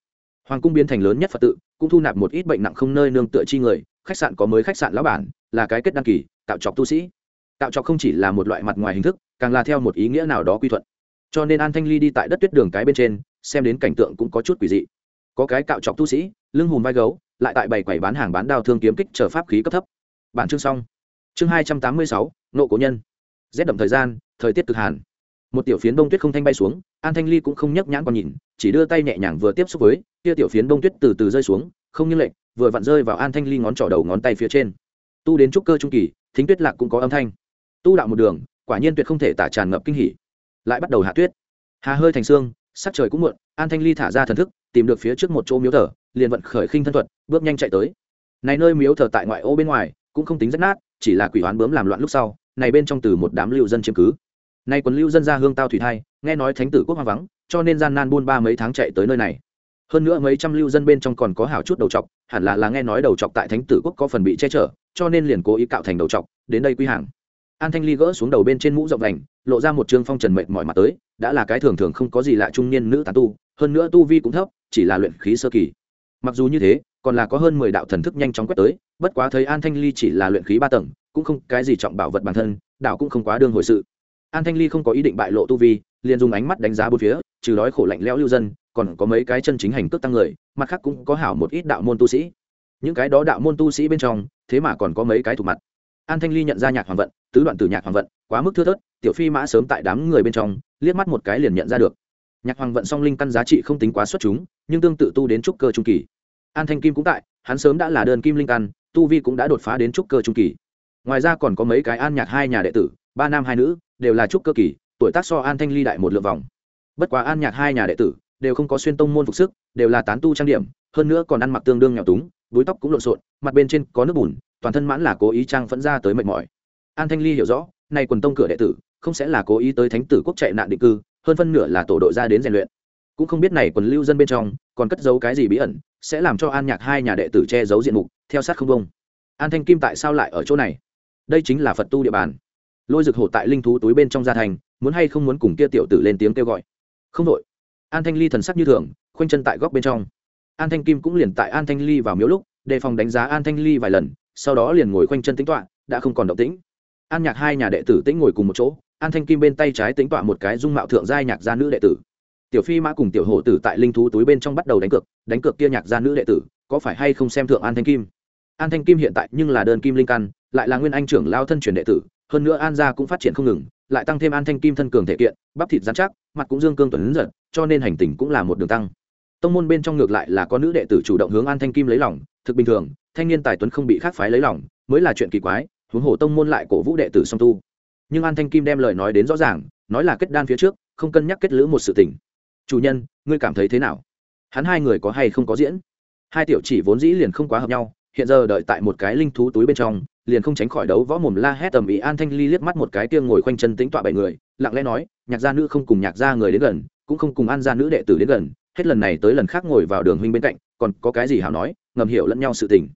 Hoàng cung biến thành lớn nhất phật tự, cũng thu nạp một ít bệnh nặng không nơi nương tựa chi người, khách sạn có mới khách sạn lão bản, là cái kết đăng kỳ tạo chọc tu sĩ tạo trọc không chỉ là một loại mặt ngoài hình thức, càng là theo một ý nghĩa nào đó quy thuận. Cho nên an thanh ly đi tại đất tuyết đường cái bên trên, xem đến cảnh tượng cũng có chút quỷ dị. Có cái cạo trọc tu sĩ, lưng hùm vai gấu, lại tại bảy quầy bán hàng bán đao thương kiếm kích chờ pháp khí cấp thấp. Bản chương xong. Chương hai trăm tám mươi sáu, nộ cố nhân. Rét đậm thời gian, thời tiết cực hàn. Một tiểu phiến bông tuyết không thanh bay xuống, an thanh ly cũng không nhấc nhãn còn nhìn, chỉ đưa tay nhẹ nhàng vừa tiếp xúc với, kia tiểu phiến bông tuyết từ từ rơi xuống, không như lệnh vừa vặn rơi vào an thanh ly ngón trỏ đầu ngón tay phía trên. Tu đến trúc cơ trung kỳ, thính tuyết lạc cũng có âm thanh tu đạo một đường, quả nhiên tuyệt không thể tả tràn ngập kinh hỉ. Lại bắt đầu hạ tuyết. Hà hơi thành xương sắc trời cũng muộn, an thanh ly thả ra thần thức, tìm được phía trước một chỗ miếu thờ, liền vận khởi khinh thân thuật, bước nhanh chạy tới. Này nơi miếu thờ tại ngoại ô bên ngoài, cũng không tính rách nát, chỉ là quỷ hoán bướm làm loạn lúc sau, này bên trong từ một đám lưu dân chiếm cứ. Nay quần lưu dân ra hương tao thủy thai, nghe nói thánh tử quốc hoang vắng, cho nên gian nan buôn ba mấy tháng chạy tới nơi này. Hơn nữa mấy trăm lưu dân bên trong còn có hảo chút đầu trọc hẳn là là nghe nói đầu trọc tại thánh tử quốc có phần bị che chở, cho nên liền cố ý cạo thành đầu trọc đến đây quy hàng an thanh ly gỡ xuống đầu bên trên mũ rộng đành, lộ ra một trương phong trần mệnh mọi mặt tới, đã là cái thường thường không có gì lạ trung niên nữ tán tu, hơn nữa tu vi cũng thấp, chỉ là luyện khí sơ kỳ. Mặc dù như thế, còn là có hơn mười đạo thần thức nhanh chóng quét tới, bất quá thấy an thanh ly chỉ là luyện khí ba tầng, cũng không cái gì trọng bảo vật bản thân, đạo cũng không quá đương hồi sự. An thanh ly không có ý định bại lộ tu vi, liền dùng ánh mắt đánh giá bốn phía, trừ đói khổ lạnh lẽo lưu dân, còn có mấy cái chân chính hành cước tăng người, mặt khác cũng có hảo một ít đạo môn tu sĩ. Những cái đó đạo môn tu sĩ bên trong, thế mà còn có mấy cái thủ mặt. An thanh ly nhận ra nhạc hoàng vận tứ đoạn tử nhạc hoàng vận, quá mức thưa thớt, tiểu phi mã sớm tại đám người bên trong, liếc mắt một cái liền nhận ra được. Nhạc hoàng vận song linh căn giá trị không tính quá xuất chúng, nhưng tương tự tu đến trúc cơ trung kỳ. An thanh kim cũng tại, hắn sớm đã là đơn kim linh căn, tu vi cũng đã đột phá đến trúc cơ trung kỳ. Ngoài ra còn có mấy cái an nhạc hai nhà đệ tử, ba nam hai nữ, đều là trúc cơ kỳ, tuổi tác so an thanh ly đại một lượt vòng. Bất quá an nhạc hai nhà đệ tử, đều không có xuyên tông môn phục sức, đều là tán tu trang điểm, hơn nữa còn ăn mặc tương đương nghèo túng, búi tóc cũng lộn xộn, mặt bên trên có nước bùn, toàn thân mãn là cố ý trang phẫn ra tới mệt mỏi an thanh ly hiểu rõ này quần tông cửa đệ tử, không sẽ là cố ý tới thánh tử quốc chạy nạn định cư, hơn phân nửa là tổ đội ra đến rèn luyện. Cũng không biết này quần lưu dân bên trong, còn cất giấu cái gì bí ẩn, sẽ làm cho an nhạc hai nhà đệ tử che giấu diện mục, theo sát không công an thanh kim tại sao lại ở chỗ này? Đây chính là phật tu địa bàn. Lôi rực hổ tại linh thú túi bên trong gia thành, muốn hay không muốn cùng kia tiểu tử lên tiếng kêu gọi? Không đội an thanh ly thần sắc như thường, khoanh chân tại góc bên trong. An thanh kim cũng liền tại an thanh ly vào miếu lúc, đề phòng đánh giá an thanh ly vài lần, sau đó liền ngồi khoanh chân tính toạ đã không còn động tĩnh an nhạc hai nhà đệ tử tĩnh ngồi cùng một chỗ, an thanh kim bên tay trái tính tọa một cái dung mạo thượng giai nhạc gia nữ đệ tử. Tiểu phi mã cùng tiểu hổ tử tại linh thú túi bên trong bắt đầu đánh cược đánh cược kia nhạc gia nữ đệ tử, có phải hay không xem thượng an thanh kim? An thanh kim hiện tại nhưng là đơn kim linh căn, lại là nguyên anh trưởng lao thân truyền đệ tử, hơn nữa an gia cũng phát triển không ngừng, lại tăng thêm an thanh kim thân cường thể kiện, bắp thịt dán chắc, mặt cũng dương cương tuấn giật, cho nên hành tình cũng là một đường tăng. Tông môn bên trong ngược lại là có nữ đệ tử chủ động hướng an thanh kim lấy lòng, thực bình thường, thanh niên tài tuấn không bị khác phái lấy lòng, mới là chuyện kỳ quái huống hồ tông môn lại cổ vũ đệ tử song tu. Nhưng an thanh kim đem lời nói đến rõ ràng, nói là kết đan phía trước, không cân nhắc kết lữ một sự tình. Chủ nhân, ngươi cảm thấy thế nào? Hắn hai người có hay không có diễn? Hai tiểu chỉ vốn dĩ liền không quá hợp nhau, hiện giờ đợi tại một cái linh thú túi bên trong, liền không tránh khỏi đấu võ mồm la hét tầm ý an thanh ly liếc mắt một cái tiêng ngồi khoanh chân tính tọa bảy người, lặng lẽ nói, nhạc gia nữ không cùng nhạc gia người đến gần, cũng không cùng an gia nữ đệ tử đến gần, hết lần này tới lần khác ngồi vào đường huynh bên cạnh, còn có cái gì hảo nói, ngầm hiểu lẫn nhau sự tình.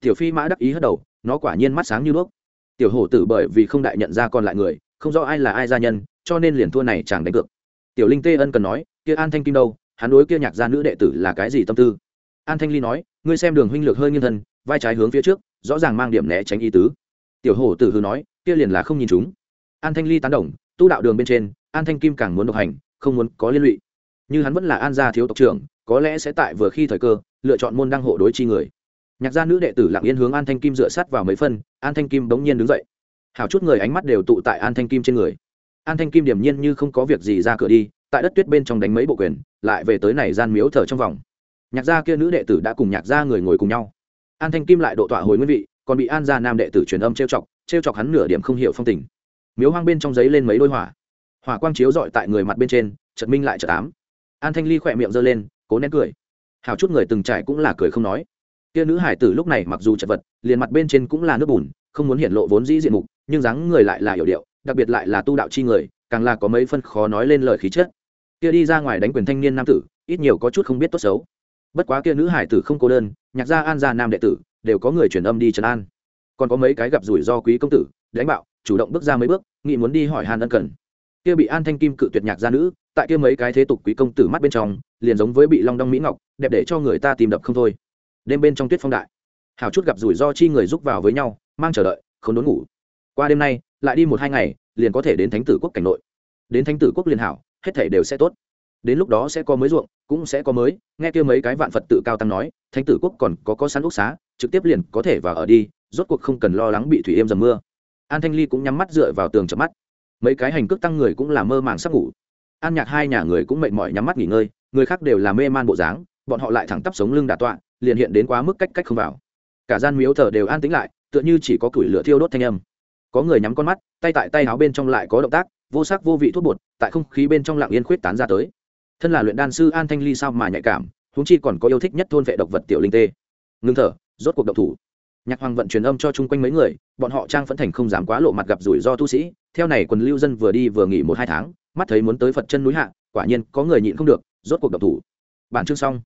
Tiểu phi mã đắc ý hất đầu, nó quả nhiên mắt sáng như đuốc tiểu hổ tử bởi vì không đại nhận ra còn lại người, không rõ ai là ai gia nhân, cho nên liền thua này chẳng đánh cược. Tiểu linh tê ân cần nói, kia an thanh kim đâu? Hắn đối kia nhạc gia nữ đệ tử là cái gì tâm tư? An thanh ly nói, ngươi xem đường huynh lược hơi nghiêng thân, vai trái hướng phía trước, rõ ràng mang điểm né tránh ý tứ. Tiểu hổ tử hư nói, kia liền là không nhìn chúng. An thanh ly tán đồng, tu đạo đường bên trên, an thanh kim càng muốn độc hành, không muốn có liên lụy. Như hắn vẫn là an gia thiếu tộc trưởng, có lẽ sẽ tại vừa khi thời cơ, lựa chọn môn đăng hộ đối chi người nhạc gia nữ đệ tử lặng yên hướng an thanh kim dựa sát vào mấy phân, an thanh kim bỗng nhiên đứng dậy. Hào chút người ánh mắt đều tụ tại an thanh kim trên người. An thanh kim điềm nhiên như không có việc gì ra cửa đi, tại đất tuyết bên trong đánh mấy bộ quyền, lại về tới này gian miếu thờ trong vòng. Nhạc gia kia nữ đệ tử đã cùng nhạc gia người ngồi cùng nhau. An thanh kim lại độ tọa hồi nguyên vị, còn bị an gia nam đệ tử truyền âm trêu chọc trêu chọc hắn nửa điểm không hiểu phong tình. Miếu hoang bên trong giấy lên mấy đôi hỏa. Hỏa quang chiếu dọi tại người mặt bên trên chật minh lại chật ám. An thanh ly khỏe miệng giơ lên, cố nén cười. Hào chút người từng trải cũng là cười không nói kia nữ hải tử lúc này mặc dù chật vật, liền mặt bên trên cũng là nước bùn, không muốn hiện lộ vốn dĩ diện mục, nhưng dáng người lại là hiểu điệu, đặc biệt lại là tu đạo chi người, càng là có mấy phân khó nói lên lời khí chất. Kia đi ra ngoài đánh quyền thanh niên nam tử, ít nhiều có chút không biết tốt xấu. Bất quá kia nữ hải tử không cô đơn, nhạc gia an gia nam đệ tử, đều có người truyền âm đi trấn an. Còn có mấy cái gặp rủi do quý công tử, đánh bạo, chủ động bước ra mấy bước, nghị muốn đi hỏi hàn ân cần. Kia bị an thanh kim cự tuyệt nhạc gia nữ, tại kia mấy cái thế tục quý công tử mắt bên trong, liền giống với bị long đong mỹ ngọc, đẹp để cho người ta tìm đập không thôi đêm bên trong tuyết phong đại. Hào chút gặp rủi ro chi người giúp vào với nhau, mang chờ đợi, không đốn ngủ. Qua đêm nay, lại đi một hai ngày, liền có thể đến thánh tử quốc cảnh nội. Đến thánh tử quốc liền hảo, hết thể đều sẽ tốt. Đến lúc đó sẽ có mới ruộng, cũng sẽ có mới, nghe kia mấy cái vạn phật tự cao tăng nói, thánh tử quốc còn có có sẵn úc xá, trực tiếp liền có thể vào ở đi, rốt cuộc không cần lo lắng bị thủy êm dầm mưa. An thanh ly cũng nhắm mắt dựa vào tường chợp mắt. Mấy cái hành cước tăng người cũng là mơ màng sắp ngủ. An nhạc hai nhà người cũng mệt mỏi nhắm mắt nghỉ ngơi, người khác đều là mê man bộ dáng bọn họ lại thẳng tắp sống lưng đà tọa, liền hiện đến quá mức cách cách không vào. Cả gian miếu thờ đều an tĩnh lại, tựa như chỉ có củi lửa thiêu đốt thanh âm. Có người nhắm con mắt, tay tại tay áo bên trong lại có động tác, vô sắc vô vị thuốc bột, tại không khí bên trong lặng yên khuyết tán ra tới. Thân là luyện đan sư an thanh ly sao mà nhạy cảm, huống chi còn có yêu thích nhất thôn vệ độc vật tiểu linh tê. Ngưng thở, rốt cuộc độc thủ. Nhạc hoàng vận truyền âm cho chung quanh mấy người, bọn họ trang phẫn thành không dám quá lộ mặt gặp rủi ro tu sĩ, theo này quần lưu dân vừa đi vừa nghỉ một hai tháng, mắt thấy muốn tới phật chân núi hạ, quả nhiên có người nhịn không được, rốt cuộc độc thủ. Bản chương xong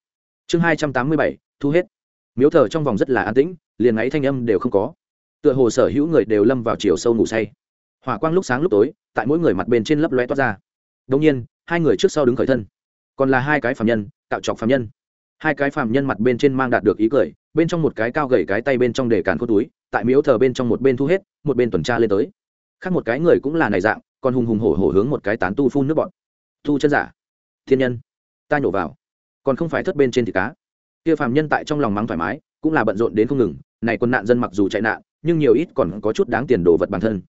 chương hai trăm tám mươi bảy, thu hết. Miếu thờ trong vòng rất là an tĩnh, liền ấy thanh âm đều không có. Tựa hồ sở hữu người đều lâm vào chiều sâu ngủ say. Hỏa quang lúc sáng lúc tối, tại mỗi người mặt bên trên lấp loe toát ra. Đông nhiên, hai người trước sau đứng khởi thân. Còn là hai cái phạm nhân, cạo trọc phạm nhân. Hai cái phạm nhân mặt bên trên mang đạt được ý cười, bên trong một cái cao gầy cái tay bên trong để càn khô túi, tại miếu thờ bên trong một bên thu hết, một bên tuần tra lên tới. Khác một cái người cũng là này dạng, còn hùng hùng hổ hổ hướng một cái tán tu phun nước bọn thu chân giả, thiên nhân, ta nhổ vào còn không phải thất bên trên thịt cá. Kia phàm nhân tại trong lòng mắng thoải mái, cũng là bận rộn đến không ngừng, này quân nạn dân mặc dù chạy nạn, nhưng nhiều ít còn có chút đáng tiền đồ vật bản thân.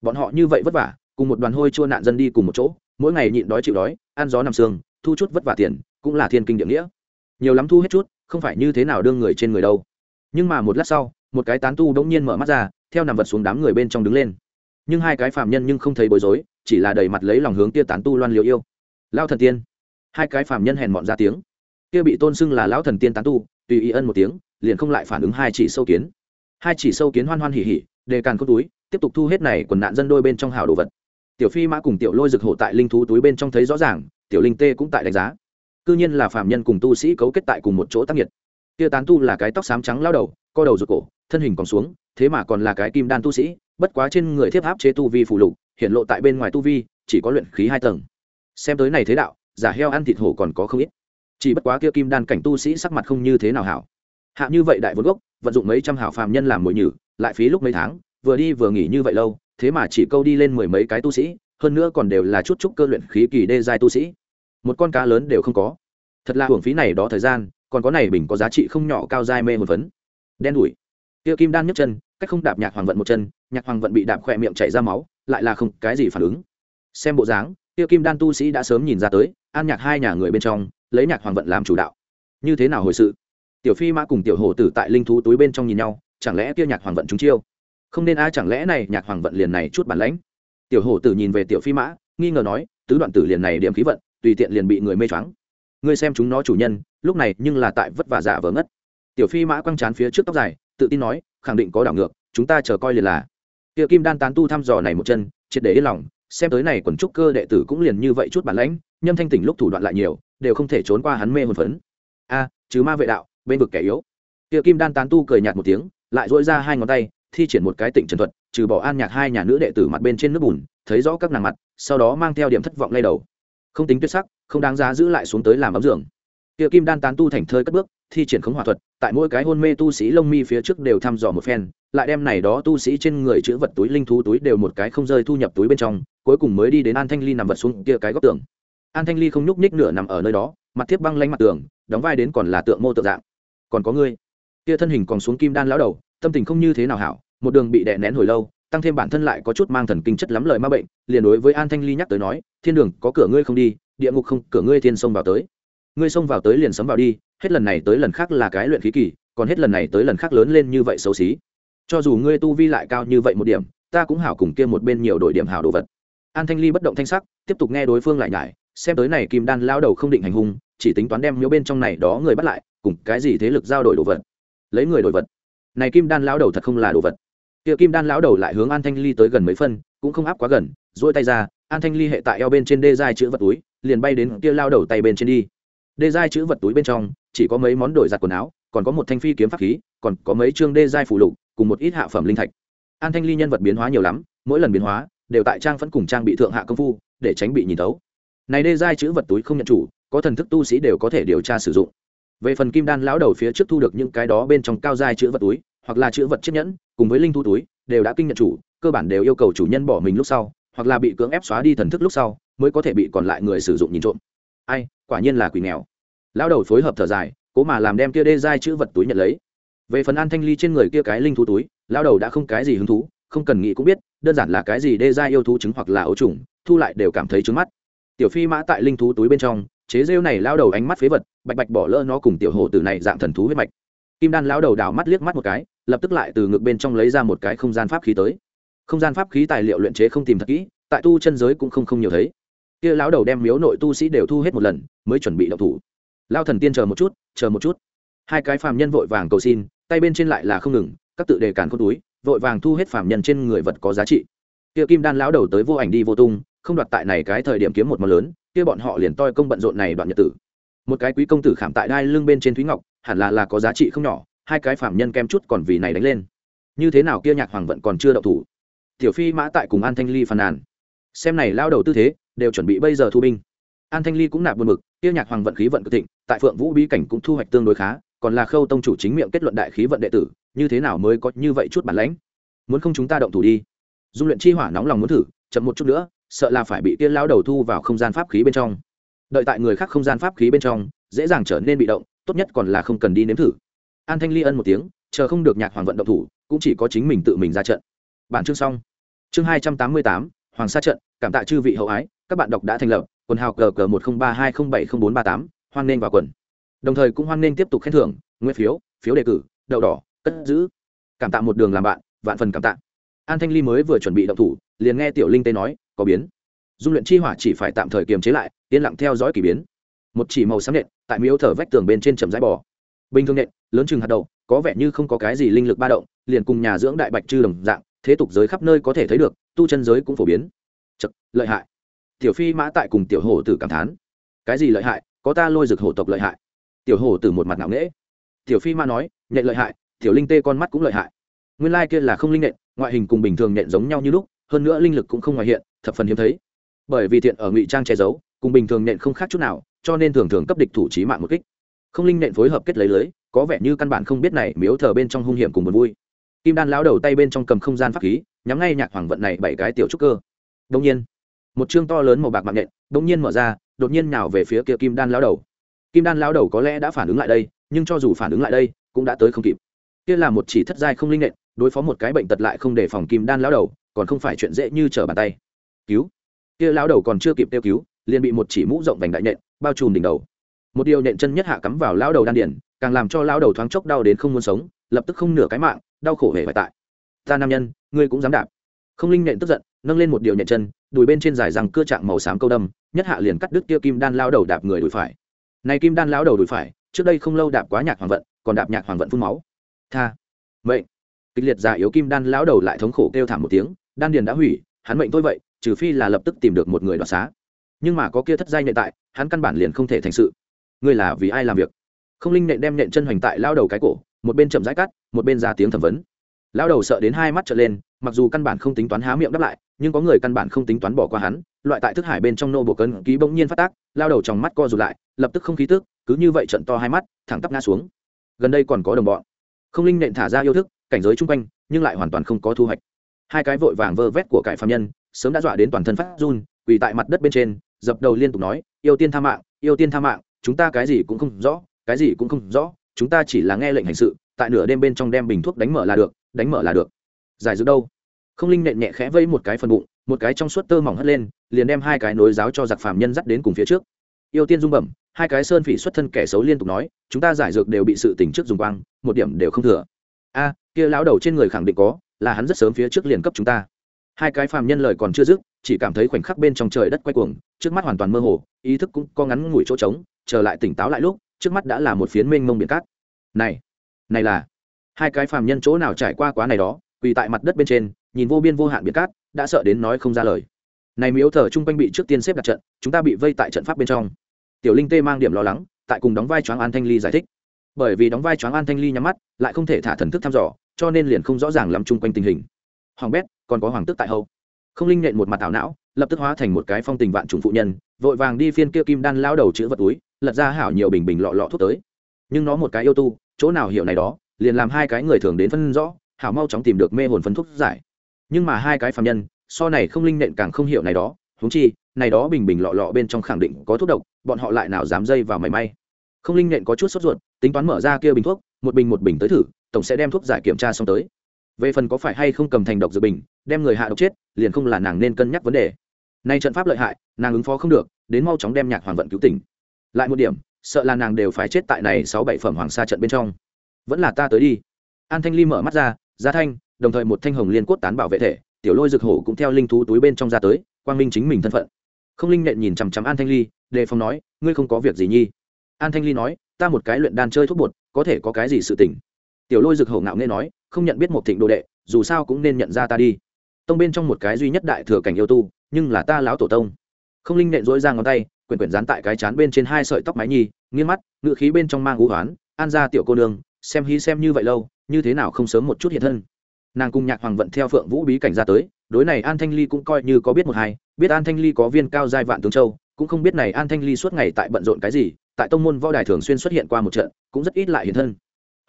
Bọn họ như vậy vất vả, cùng một đoàn hôi chua nạn dân đi cùng một chỗ, mỗi ngày nhịn đói chịu đói, ăn gió nằm xương thu chút vất vả tiền, cũng là thiên kinh địa nghĩa. Nhiều lắm thu hết chút, không phải như thế nào đương người trên người đâu. Nhưng mà một lát sau, một cái tán tu đ ỗ n g nhiên mở mắt ra, theo nằm vật xuống đám người bên trong đứng lên. Nhưng hai cái phạm nhân nhưng không thấy bối rối, chỉ là đầy mặt lấy lòng hướng tia tán tu loan liêu yêu. Lao thần tiên. Hai cái phạm nhân hèn mọn ra tiếng kia bị tôn xưng là lão thần tiên tán tu, tùy ý ân một tiếng, liền không lại phản ứng hai chỉ sâu kiến. Hai chỉ sâu kiến hoan hoan hỉ hỉ, đề càn cốt túi, tiếp tục thu hết này quần nạn dân đôi bên trong hào đồ vật. Tiểu phi mã cùng tiểu lôi rực hộ tại linh thú túi bên trong thấy rõ ràng, tiểu linh tê cũng tại đánh giá. Cư nhiên là phạm nhân cùng tu sĩ cấu kết tại cùng một chỗ tác nhiệt kia tán tu là cái tóc xám trắng lao đầu, co đầu rụt cổ, thân hình còn xuống, thế mà còn là cái kim đan tu sĩ, bất quá trên người thiếp áp chế tu vi phụ lục, hiện lộ tại bên ngoài tu vi, chỉ có luyện khí hai tầng. Xem tới này thế đạo, giả heo ăn thịt hổ còn có không ít chỉ bất quá kia kim đan cảnh tu sĩ sắc mặt không như thế nào hảo. Hạ như vậy đại vốn gốc, vận dụng mấy trăm hảo phàm nhân làm mồi nhử, lại phí lúc mấy tháng, vừa đi vừa nghỉ như vậy lâu, thế mà chỉ câu đi lên mười mấy cái tu sĩ, hơn nữa còn đều là chút chút cơ luyện khí kỳ đê giai tu sĩ. Một con cá lớn đều không có. Thật là hưởng phí này đó thời gian, còn có này bình có giá trị không nhỏ cao dai mê một phấn. Đen đủi. Kia kim đan nhấc chân, cách không đạp nhạc hoàng vận một chân, nhạc hoàng vận bị đạp khỏe miệng chảy ra máu, lại là không cái gì phản ứng. Xem bộ dáng, kia kim đan tu sĩ đã sớm nhìn ra tới, an nhạc hai nhà người bên trong lấy nhạc hoàng vận làm chủ đạo. Như thế nào hồi sự? Tiểu phi mã cùng tiểu hổ tử tại linh thú túi bên trong nhìn nhau, chẳng lẽ kia nhạc hoàng vận chúng chiêu? Không nên ai chẳng lẽ này nhạc hoàng vận liền này chút bản lãnh? Tiểu hổ tử nhìn về tiểu phi mã, nghi ngờ nói, tứ đoạn tử liền này điểm khí vận, tùy tiện liền bị người mê choáng. Ngươi xem chúng nó chủ nhân, lúc này nhưng là tại vất vả giả vờ ngất. Tiểu phi mã quăng chán phía trước tóc dài, tự tin nói, khẳng định có đảo ngược, chúng ta chờ coi liền là. Tiểu kim đan tán tu thăm dò này một chân, triệt để yên lòng, xem tới này quần trúc cơ đệ tử cũng liền như vậy chút bản lãnh, nhâm thanh tỉnh lúc thủ đoạn lại nhiều đều không thể trốn qua hắn mê hồn phấn. A, chứ ma vệ đạo, bên vực kẻ yếu. Tiệ kim đan tán tu cười nhạt một tiếng, lại dỗi ra hai ngón tay, thi triển một cái tịnh trần thuật, trừ bỏ an nhạc hai nhà nữ đệ tử mặt bên trên nước bùn, thấy rõ các nàng mặt, sau đó mang theo điểm thất vọng lay đầu. Không tính tuyệt sắc, không đáng giá giữ lại xuống tới làm ấm giường. Tiệ kim đan tán tu thành thơi cất bước, thi triển khống hỏa thuật, tại mỗi cái hôn mê tu sĩ lông mi phía trước đều thăm dò một phen, lại đem này đó tu sĩ trên người chữ vật túi linh thú túi đều một cái không rơi thu nhập túi bên trong, cuối cùng mới đi đến an thanh ly nằm vật xuống kia cái góc tường an thanh ly không nhúc nhích nửa nằm ở nơi đó, mặt thiếp băng lanh mặt tường, đóng vai đến còn là tượng mô tượng dạng. Còn có ngươi. Kia thân hình còn xuống kim đan lão đầu, tâm tình không như thế nào hảo, một đường bị đè nén hồi lâu, tăng thêm bản thân lại có chút mang thần kinh chất lắm lời ma bệnh, liền đối với an thanh ly nhắc tới nói, thiên đường, có cửa ngươi không đi, địa ngục không, cửa ngươi thiên sông vào tới. Ngươi xông vào tới liền sấm vào đi, hết lần này tới lần khác là cái luyện khí kỳ, còn hết lần này tới lần khác lớn lên như vậy xấu xí. Cho dù ngươi tu vi lại cao như vậy một điểm, ta cũng hảo cùng kia một bên nhiều đội điểm hảo đồ vật. An thanh ly bất động thanh sắc, tiếp tục nghe đối phương lại nhải xem tới này kim đan lao đầu không định hành hung, chỉ tính toán đem miếu bên trong này đó người bắt lại, cùng cái gì thế lực giao đổi đồ vật. Lấy người đổi vật. Này kim đan lao đầu thật không là đồ vật. Kia kim đan lão đầu lại hướng an thanh ly tới gần mấy phân, cũng không áp quá gần, duỗi tay ra, an thanh ly hệ tại eo bên trên đê giai chữ vật túi, liền bay đến kia lao đầu tay bên trên đi. Đê giai chữ vật túi bên trong, chỉ có mấy món đổi giặt quần áo, còn có một thanh phi kiếm pháp khí, còn có mấy chương đê giai phụ lục, cùng một ít hạ phẩm linh thạch. An thanh ly nhân vật biến hóa nhiều lắm, mỗi lần biến hóa, đều tại trang phẫn cùng trang bị thượng hạ công phu, để tránh bị nhìn tấu này đê giai chữ vật túi không nhận chủ, có thần thức tu sĩ đều có thể điều tra sử dụng. Về phần kim đan lão đầu phía trước thu được những cái đó bên trong cao giai chữ vật túi, hoặc là chữ vật chiếc nhẫn, cùng với linh thu túi, đều đã kinh nhận chủ, cơ bản đều yêu cầu chủ nhân bỏ mình lúc sau, hoặc là bị cưỡng ép xóa đi thần thức lúc sau, mới có thể bị còn lại người sử dụng nhìn trộm. Ai, quả nhiên là quỷ nghèo. Lão đầu phối hợp thở dài, cố mà làm đem kia đê giai chữ vật túi nhận lấy. Về phần an thanh ly trên người kia cái linh thú túi, lão đầu đã không cái gì hứng thú, không cần nghĩ cũng biết, đơn giản là cái gì đê giai yêu thú chứng hoặc là ấu trùng, thu lại đều cảm thấy trứng mắt tiểu phi mã tại linh thú túi bên trong, chế rêu này lao đầu ánh mắt phế vật, bạch bạch bỏ lỡ nó cùng tiểu hồ từ này dạng thần thú huyết mạch. Kim đan lao đầu đảo mắt liếc mắt một cái, lập tức lại từ ngực bên trong lấy ra một cái không gian pháp khí tới. Không gian pháp khí tài liệu luyện chế không tìm thật kỹ, tại tu chân giới cũng không không nhiều thấy. Kia lão đầu đem miếu nội tu sĩ đều thu hết một lần, mới chuẩn bị động thủ. Lao thần tiên chờ một chút, chờ một chút. Hai cái phàm nhân vội vàng cầu xin, tay bên trên lại là không ngừng, các tự đề càn con túi, vội vàng thu hết phàm nhân trên người vật có giá trị. Kia kim đan lão đầu tới vô ảnh đi vô tung không đoạt tại này cái thời điểm kiếm một món lớn, kia bọn họ liền toi công bận rộn này đoạn nhật tử. Một cái quý công tử khảm tại đai lưng bên trên thúy ngọc, hẳn là là có giá trị không nhỏ, hai cái phạm nhân kem chút còn vì này đánh lên. Như thế nào kia nhạc hoàng vận còn chưa đậu thủ? Tiểu phi mã tại cùng an thanh ly phàn nàn. Xem này lao đầu tư thế, đều chuẩn bị bây giờ thu binh. An thanh ly cũng nạp buồn mực kia nhạc hoàng vận khí vận cực thịnh, tại phượng vũ bí cảnh cũng thu hoạch tương đối khá, còn là khâu tông chủ chính miệng kết luận đại khí vận đệ tử, như thế nào mới có như vậy chút bản lãnh? Muốn không chúng ta động thủ đi? Dung luyện chi hỏa nóng lòng muốn thử, chậm một chút nữa sợ là phải bị tiên lao đầu thu vào không gian pháp khí bên trong. Đợi tại người khác không gian pháp khí bên trong, dễ dàng trở nên bị động, tốt nhất còn là không cần đi nếm thử. An thanh ly ân một tiếng, chờ không được nhạc hoàng vận động thủ, cũng chỉ có chính mình tự mình ra trận. Bản chương xong. Chương hai trăm tám mươi tám, hoàng sa trận, cảm tạ chư vị hậu ái, các bạn đọc đã thành lập, quần hào cờ cờ một trăm ba hai không bảy không bốn ba tám, hoan nghênh vào quần. Đồng thời cũng hoan nghênh tiếp tục khen thưởng, nguyên phiếu phiếu đề cử, đậu đỏ, cất giữ. Cảm tạ một đường làm bạn, vạn phần cảm tạ. An thanh ly mới vừa chuẩn bị động thủ, liền nghe tiểu linh tê nói có biến. Dung luyện chi hỏa chỉ phải tạm thời kiềm chế lại yên lặng theo dõi k ỳ biến. Một chỉ màu xám nện tại miếu thở vách tường bên trên trầm rãi bò. Bình thường nện lớn chừng hạt đậu có vẻ như không có cái gì linh lực ba động liền cùng nhà dưỡng đại bạch chư đồng dạng thế tục giới khắp nơi có thể thấy được tu chân giới cũng phổ biến. Chật, lợi hại. Tiểu phi mã tại cùng tiểu hổ tử cảm thán. Cái gì lợi hại? Có ta lôi rực hổ tộc lợi hại. Tiểu hổ tử một mặt ngạo nghễ. Tiểu phi mã nói nhện lợi hại tiểu linh tê con mắt cũng lợi hại. Nguyên lai kia là không linh nện ngoại hình cùng bình thường nện giống nhau như lúc hơn nữa linh lực cũng không ngoài hiện thập phần hiếm thấy. Bởi vì thiện ở ngụy trang che giấu cùng bình thường nện không khác chút nào cho nên thường thường cấp địch thủ trí mạng một kích. Không linh nện phối hợp kết lấy lưới có vẻ như căn bản không biết này miếu thờ bên trong hung hiểm cùng buồn vui. Kim đan lão đầu tay bên trong cầm không gian pháp khí nhắm ngay nhạc hoàng vận này bảy cái tiểu trúc cơ. Đông nhiên một chương to lớn màu bạc mạng nện, đông nhiên mở ra đột nhiên nào về phía kia kim đan lão đầu. Kim đan lão đầu có lẽ đã phản ứng lại đây nhưng cho dù phản ứng lại đây cũng đã tới không kịp. Kia là một chỉ thất giai không linh nện đối phó một cái bệnh tật lại không đề phòng kim đan lão đầu còn không phải chuyện dễ như trở bàn tay. Cứu. Kia lão đầu còn chưa kịp tiêu cứu, liền bị một chỉ mũ rộng vành đại nện, bao trùm đỉnh đầu. Một điều nện chân nhất hạ cắm vào lão đầu đan điển càng làm cho lão đầu thoáng chốc đau đến không muốn sống, lập tức không nửa cái mạng, đau khổ hề phải tại. Ta nam nhân, ngươi cũng dám đạp. Không linh nện tức giận, nâng lên một điều nện chân, đùi bên trên dài rằng cưa trạng màu xám câu đâm, nhất hạ liền cắt đứt kia kim đan lão đầu đạp người đùi phải. Này kim đan lão đầu đùi phải, trước đây không lâu đạp quá nhạc hoàng vận, còn đạp nhạc hoàng vận phun máu. Tha. Mệnh. Kịch liệt già yếu kim đan lão đầu lại thống khổ kêu thảm một tiếng đan điền đã hủy, hắn mệnh tôi vậy, trừ phi là lập tức tìm được một người đoạt xá. Nhưng mà có kia thất giai nhện tại, hắn căn bản liền không thể thành sự. Ngươi là vì ai làm việc? Không linh nhện đem nện chân hoành tại lao đầu cái cổ, một bên chậm rãi cắt, một bên ra tiếng thẩm vấn. Lao đầu sợ đến hai mắt trở lên, mặc dù căn bản không tính toán há miệng đáp lại, nhưng có người căn bản không tính toán bỏ qua hắn, loại tại thức hải bên trong nô bộ cân ký bỗng nhiên phát tác, lao đầu trong mắt co rụt lại, lập tức không khí tức, cứ như vậy trận to hai mắt, thẳng tắp ngã xuống. Gần đây còn có đồng bọn. Không linh nện thả ra yêu thức, cảnh giới chung quanh, nhưng lại hoàn toàn không có thu hoạch hai cái vội vàng vơ vét của cải phạm nhân, sớm đã dọa đến toàn thân phát run, quỳ tại mặt đất bên trên, dập đầu liên tục nói, yêu tiên tha mạng, yêu tiên tha mạng, chúng ta cái gì cũng không rõ, cái gì cũng không rõ, chúng ta chỉ là nghe lệnh hành sự, tại nửa đêm bên trong đem bình thuốc đánh mở là được, đánh mở là được. Giải dược đâu? Không linh nện nhẹ khẽ vây một cái phần bụng, một cái trong suốt tơ mỏng hất lên, liền đem hai cái nối giáo cho giặc phàm nhân dắt đến cùng phía trước. Yêu tiên dung bẩm, hai cái sơn phỉ xuất thân kẻ xấu liên tục nói, chúng ta giải dược đều bị sự tỉnh trước dùng quang, một điểm đều không thừa. A, kia lão đầu trên người khẳng định có là hắn rất sớm phía trước liền cấp chúng ta. Hai cái phàm nhân lời còn chưa dứt, chỉ cảm thấy khoảnh khắc bên trong trời đất quay cuồng, trước mắt hoàn toàn mơ hồ, ý thức cũng có ngắn ngủi chỗ trống trở lại tỉnh táo lại lúc, trước mắt đã là một phiến mênh mông biển cát. Này này là, hai cái phàm nhân chỗ nào trải qua quá này đó, quỳ tại mặt đất bên trên, nhìn vô biên vô hạn biển cát, đã sợ đến nói không ra lời. Này miếu thờ chung quanh bị trước tiên xếp đặt trận, chúng ta bị vây tại trận pháp bên trong. Tiểu linh tê mang điểm lo lắng, tại cùng đóng vai choáng an thanh ly giải thích. Bởi vì đóng vai choáng an thanh ly nhắm mắt, lại không thể thả thần thức thăm dò cho nên liền không rõ ràng lắm chung quanh tình hình. Hoàng bét, còn có hoàng tức tại hậu. Không linh nện một mặt ảo não, lập tức hóa thành một cái phong tình vạn trùng phụ nhân, vội vàng đi phiên kia kim đan lao đầu chữ vật túi, lật ra hảo nhiều bình bình lọ lọ thuốc tới. Nhưng nó một cái yêu tu, chỗ nào hiểu này đó, liền làm hai cái người thường đến phân rõ, hảo mau chóng tìm được mê hồn phấn thuốc giải. Nhưng mà hai cái phạm nhân, so này không linh nện càng không hiểu này đó, huống chi, này đó bình bình lọ lọ bên trong khẳng định có thuốc độc, bọn họ lại nào dám dây vào mảy may. Không linh nện có chút sốt ruột, tính toán mở ra kia bình thuốc một bình một bình tới thử, tổng sẽ đem thuốc giải kiểm tra xong tới. Về phần có phải hay không cầm thành độc dược bình, đem người hạ độc chết, liền không là nàng nên cân nhắc vấn đề. Nay trận pháp lợi hại, nàng ứng phó không được, đến mau chóng đem nhạc hoàng vận cứu tỉnh. Lại một điểm, sợ là nàng đều phải chết tại này sáu bảy phẩm hoàng sa trận bên trong. Vẫn là ta tới đi. An thanh ly mở mắt ra, gia thanh, đồng thời một thanh hồng liên cốt tán bảo vệ thể, tiểu lôi rực hổ cũng theo linh thú túi bên trong ra tới, quang minh chính mình thân phận. Không linh nện nhìn chằm chằm an thanh ly, đề phòng nói, ngươi không có việc gì nhi. An thanh ly nói ta một cái luyện đan chơi thuốc bột, có thể có cái gì sự tỉnh tiểu lôi rực hổ ngạo nghe nói, không nhận biết một thịnh đồ đệ, dù sao cũng nên nhận ra ta đi. Tông bên trong một cái duy nhất đại thừa cảnh yêu tu, nhưng là ta lão tổ tông. Không linh nện dối ra ngón tay, quyển quyển dán tại cái chán bên trên hai sợi tóc mái nhi nghiêng mắt, ngựa khí bên trong mang hú hoán, an ra tiểu cô nương, xem hí xem như vậy lâu, như thế nào không sớm một chút hiện thân. Nàng cùng nhạc hoàng vận theo phượng vũ bí cảnh ra tới, đối này an thanh ly cũng coi như có biết một hai, biết an thanh ly có viên cao giai vạn tướng châu, cũng không biết này an thanh ly suốt ngày tại bận rộn cái gì tại tông môn võ đài thường xuyên xuất hiện qua một trận, cũng rất ít lại hiện thân.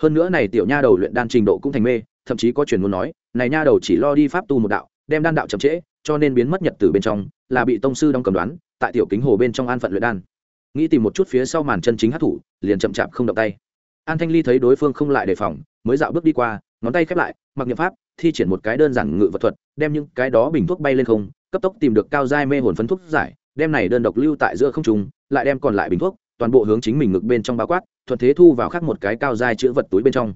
Hơn nữa này tiểu nha đầu luyện đan trình độ cũng thành mê, thậm chí có truyền muốn nói, này nha đầu chỉ lo đi pháp tu một đạo, đem đan đạo chậm trễ, cho nên biến mất nhật từ bên trong, là bị tông sư đong cầm đoán, tại tiểu kính hồ bên trong an phận luyện đan. Nghĩ tìm một chút phía sau màn chân chính hát thủ liền chậm chạp không động tay. An thanh ly thấy đối phương không lại đề phòng, mới dạo bước đi qua, ngón tay khép lại, mặc niệm pháp, thi triển một cái đơn giản ngự vật thuật, đem những cái đó bình thuốc bay lên không, cấp tốc tìm được cao giai mê hồn phấn thuốc giải, đem này đơn độc lưu tại giữa không trung, lại đem còn lại bình thuốc toàn bộ hướng chính mình ngực bên trong bao quát, thuận thế thu vào khác một cái cao dai chữ vật túi bên trong.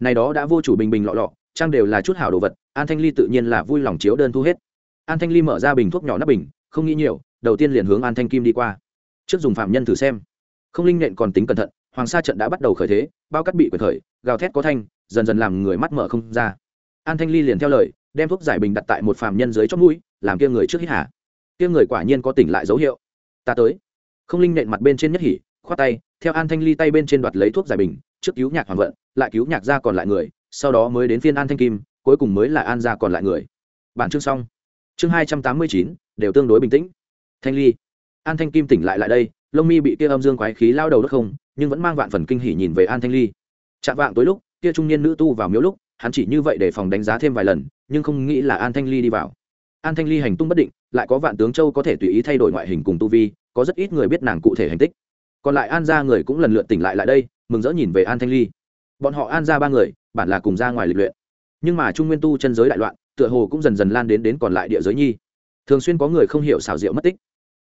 Này đó đã vô chủ bình bình lọ lọ, trang đều là chút hảo đồ vật, an thanh ly tự nhiên là vui lòng chiếu đơn thu hết. An thanh ly mở ra bình thuốc nhỏ nắp bình, không nghĩ nhiều, đầu tiên liền hướng an thanh kim đi qua. Trước dùng phạm nhân thử xem. Không linh nện còn tính cẩn thận, hoàng sa trận đã bắt đầu khởi thế, bao cắt bị quyền khởi, gào thét có thanh, dần dần làm người mắt mở không ra. An thanh ly liền theo lời, đem thuốc giải bình đặt tại một phạm nhân dưới chót mũi, làm kia người trước hít hả kia người quả nhiên có tỉnh lại dấu hiệu. Ta tới. Không linh nện mặt bên trên nhất hỉ khoát tay, theo an thanh ly tay bên trên đoạt lấy thuốc giải bình, trước cứu nhạc hoàng vận, lại cứu nhạc gia còn lại người, sau đó mới đến phiên an thanh kim, cuối cùng mới là an gia còn lại người. Bản chương xong. Chương hai trăm tám mươi chín, đều tương đối bình tĩnh. Thanh ly. An thanh kim tỉnh lại lại đây, lông mi bị kia âm dương quái khí lao đầu đất không, nhưng vẫn mang vạn phần kinh hỉ nhìn về an thanh ly. Chạm vạng tối lúc, kia trung niên nữ tu vào miếu lúc, hắn chỉ như vậy để phòng đánh giá thêm vài lần, nhưng không nghĩ là an thanh ly đi vào. An thanh ly hành tung bất định, lại có vạn tướng châu có thể tùy ý thay đổi ngoại hình cùng tu vi, có rất ít người biết nàng cụ thể hành tích còn lại an ra người cũng lần lượt tỉnh lại lại đây, mừng rỡ nhìn về an thanh ly. Bọn họ an ra ba người, bản là cùng ra ngoài lịch luyện. Nhưng mà trung nguyên tu chân giới đại loạn, tựa hồ cũng dần dần lan đến đến còn lại địa giới nhi. Thường xuyên có người không hiểu xảo diệu mất tích.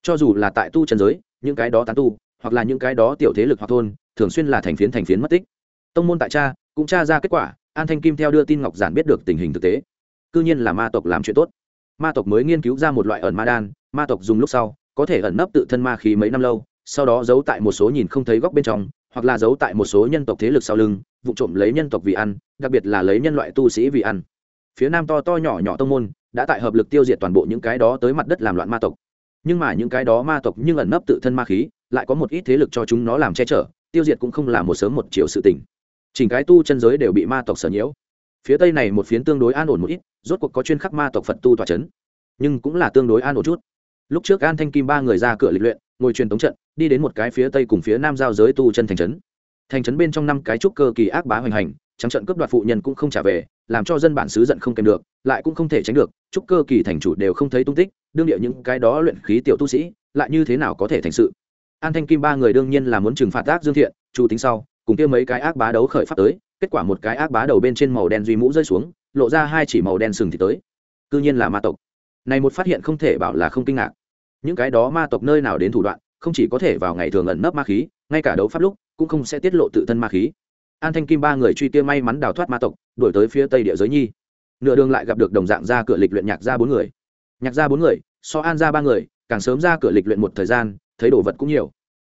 Cho dù là tại tu chân giới, những cái đó tán tu, hoặc là những cái đó tiểu thế lực hoặc thôn, thường xuyên là thành phiến thành phiến mất tích. Tông môn tại cha, cũng tra ra kết quả, an thanh kim theo đưa tin ngọc giản biết được tình hình thực tế. Cư nhiên là ma tộc làm chuyện tốt. Ma tộc mới nghiên cứu ra một loại ẩn ma đan, ma tộc dùng lúc sau, có thể ẩn nấp tự thân ma khí mấy năm lâu sau đó giấu tại một số nhìn không thấy góc bên trong, hoặc là giấu tại một số nhân tộc thế lực sau lưng, vụ trộm lấy nhân tộc vì ăn, đặc biệt là lấy nhân loại tu sĩ vì ăn. Phía nam to to nhỏ nhỏ tông môn đã tại hợp lực tiêu diệt toàn bộ những cái đó tới mặt đất làm loạn ma tộc. Nhưng mà những cái đó ma tộc nhưng ẩn nấp tự thân ma khí, lại có một ít thế lực cho chúng nó làm che chở, tiêu diệt cũng không là một sớm một chiều sự tình. Chỉnh cái tu chân giới đều bị ma tộc sở nhiễu. Phía tây này một phiến tương đối an ổn một ít, rốt cuộc có chuyên khắc ma tộc phật tu tòa c h ấ n nhưng cũng là tương đối an ổn chút. Lúc trước an thanh kim ba người ra cửa lịch luyện ngồi truyền tống trận, đi đến một cái phía tây cùng phía nam giao giới tu chân thành trấn. Thành trấn bên trong năm cái trúc cơ kỳ ác bá hoành hành, trắng trận cướp đoạt phụ nhân cũng không trả về, làm cho dân bản xứ giận không kèm được, lại cũng không thể tránh được, trúc cơ kỳ thành chủ đều không thấy tung tích, đương địa những cái đó luyện khí tiểu tu sĩ, lại như thế nào có thể thành sự? An thanh kim ba người đương nhiên là muốn trừng phạt ác dương thiện chủ tính sau, cùng kia mấy cái ác bá đấu khởi pháp tới, kết quả một cái ác bá đầu bên trên màu đen duy mũ rơi xuống, lộ ra hai chỉ màu đen sừng thì tới. Cư nhiên là ma tộc. Này một phát hiện không thể bảo là không kinh ngạc những cái đó ma tộc nơi nào đến thủ đoạn, không chỉ có thể vào ngày thường ẩn nấp ma khí, ngay cả đấu pháp lúc cũng không sẽ tiết lộ tự thân ma khí. An thanh kim ba người truy tiêu may mắn đào thoát ma tộc, đuổi tới phía tây địa giới nhi. Nửa đường lại gặp được đồng dạng ra cửa lịch luyện nhạc ra bốn người. Nhạc ra bốn người, so an ra ba người, càng sớm ra cửa lịch luyện một thời gian, thấy đồ vật cũng nhiều.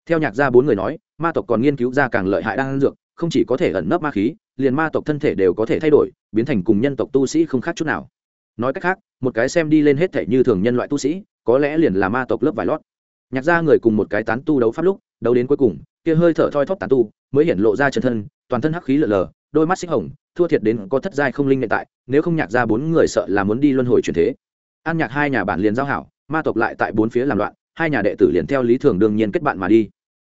Theo nhạc gia bốn người nói, ma tộc còn nghiên cứu ra càng lợi hại đan dược, không chỉ có thể ẩn nấp ma khí, liền ma tộc thân thể đều có thể thay đổi, biến thành cùng nhân tộc tu sĩ không khác chút nào. Nói cách khác, một cái xem đi lên hết thể như thường nhân loại tu sĩ có lẽ liền là ma tộc lớp vải lót. Nhạc gia người cùng một cái tán tu đấu pháp lúc, đấu đến cuối cùng, kia hơi thở thoi thóp tán tu, mới hiện lộ ra chân thân, toàn thân hắc khí lở lờ, đôi mắt xích hồng, thua thiệt đến có thất giai không linh hiện tại, nếu không nhạc ra bốn người sợ là muốn đi luân hồi chuyển thế. An nhạc hai nhà bản liền giao hảo, ma tộc lại tại bốn phía làm loạn, hai nhà đệ tử liền theo lý thường đương nhiên kết bạn mà đi.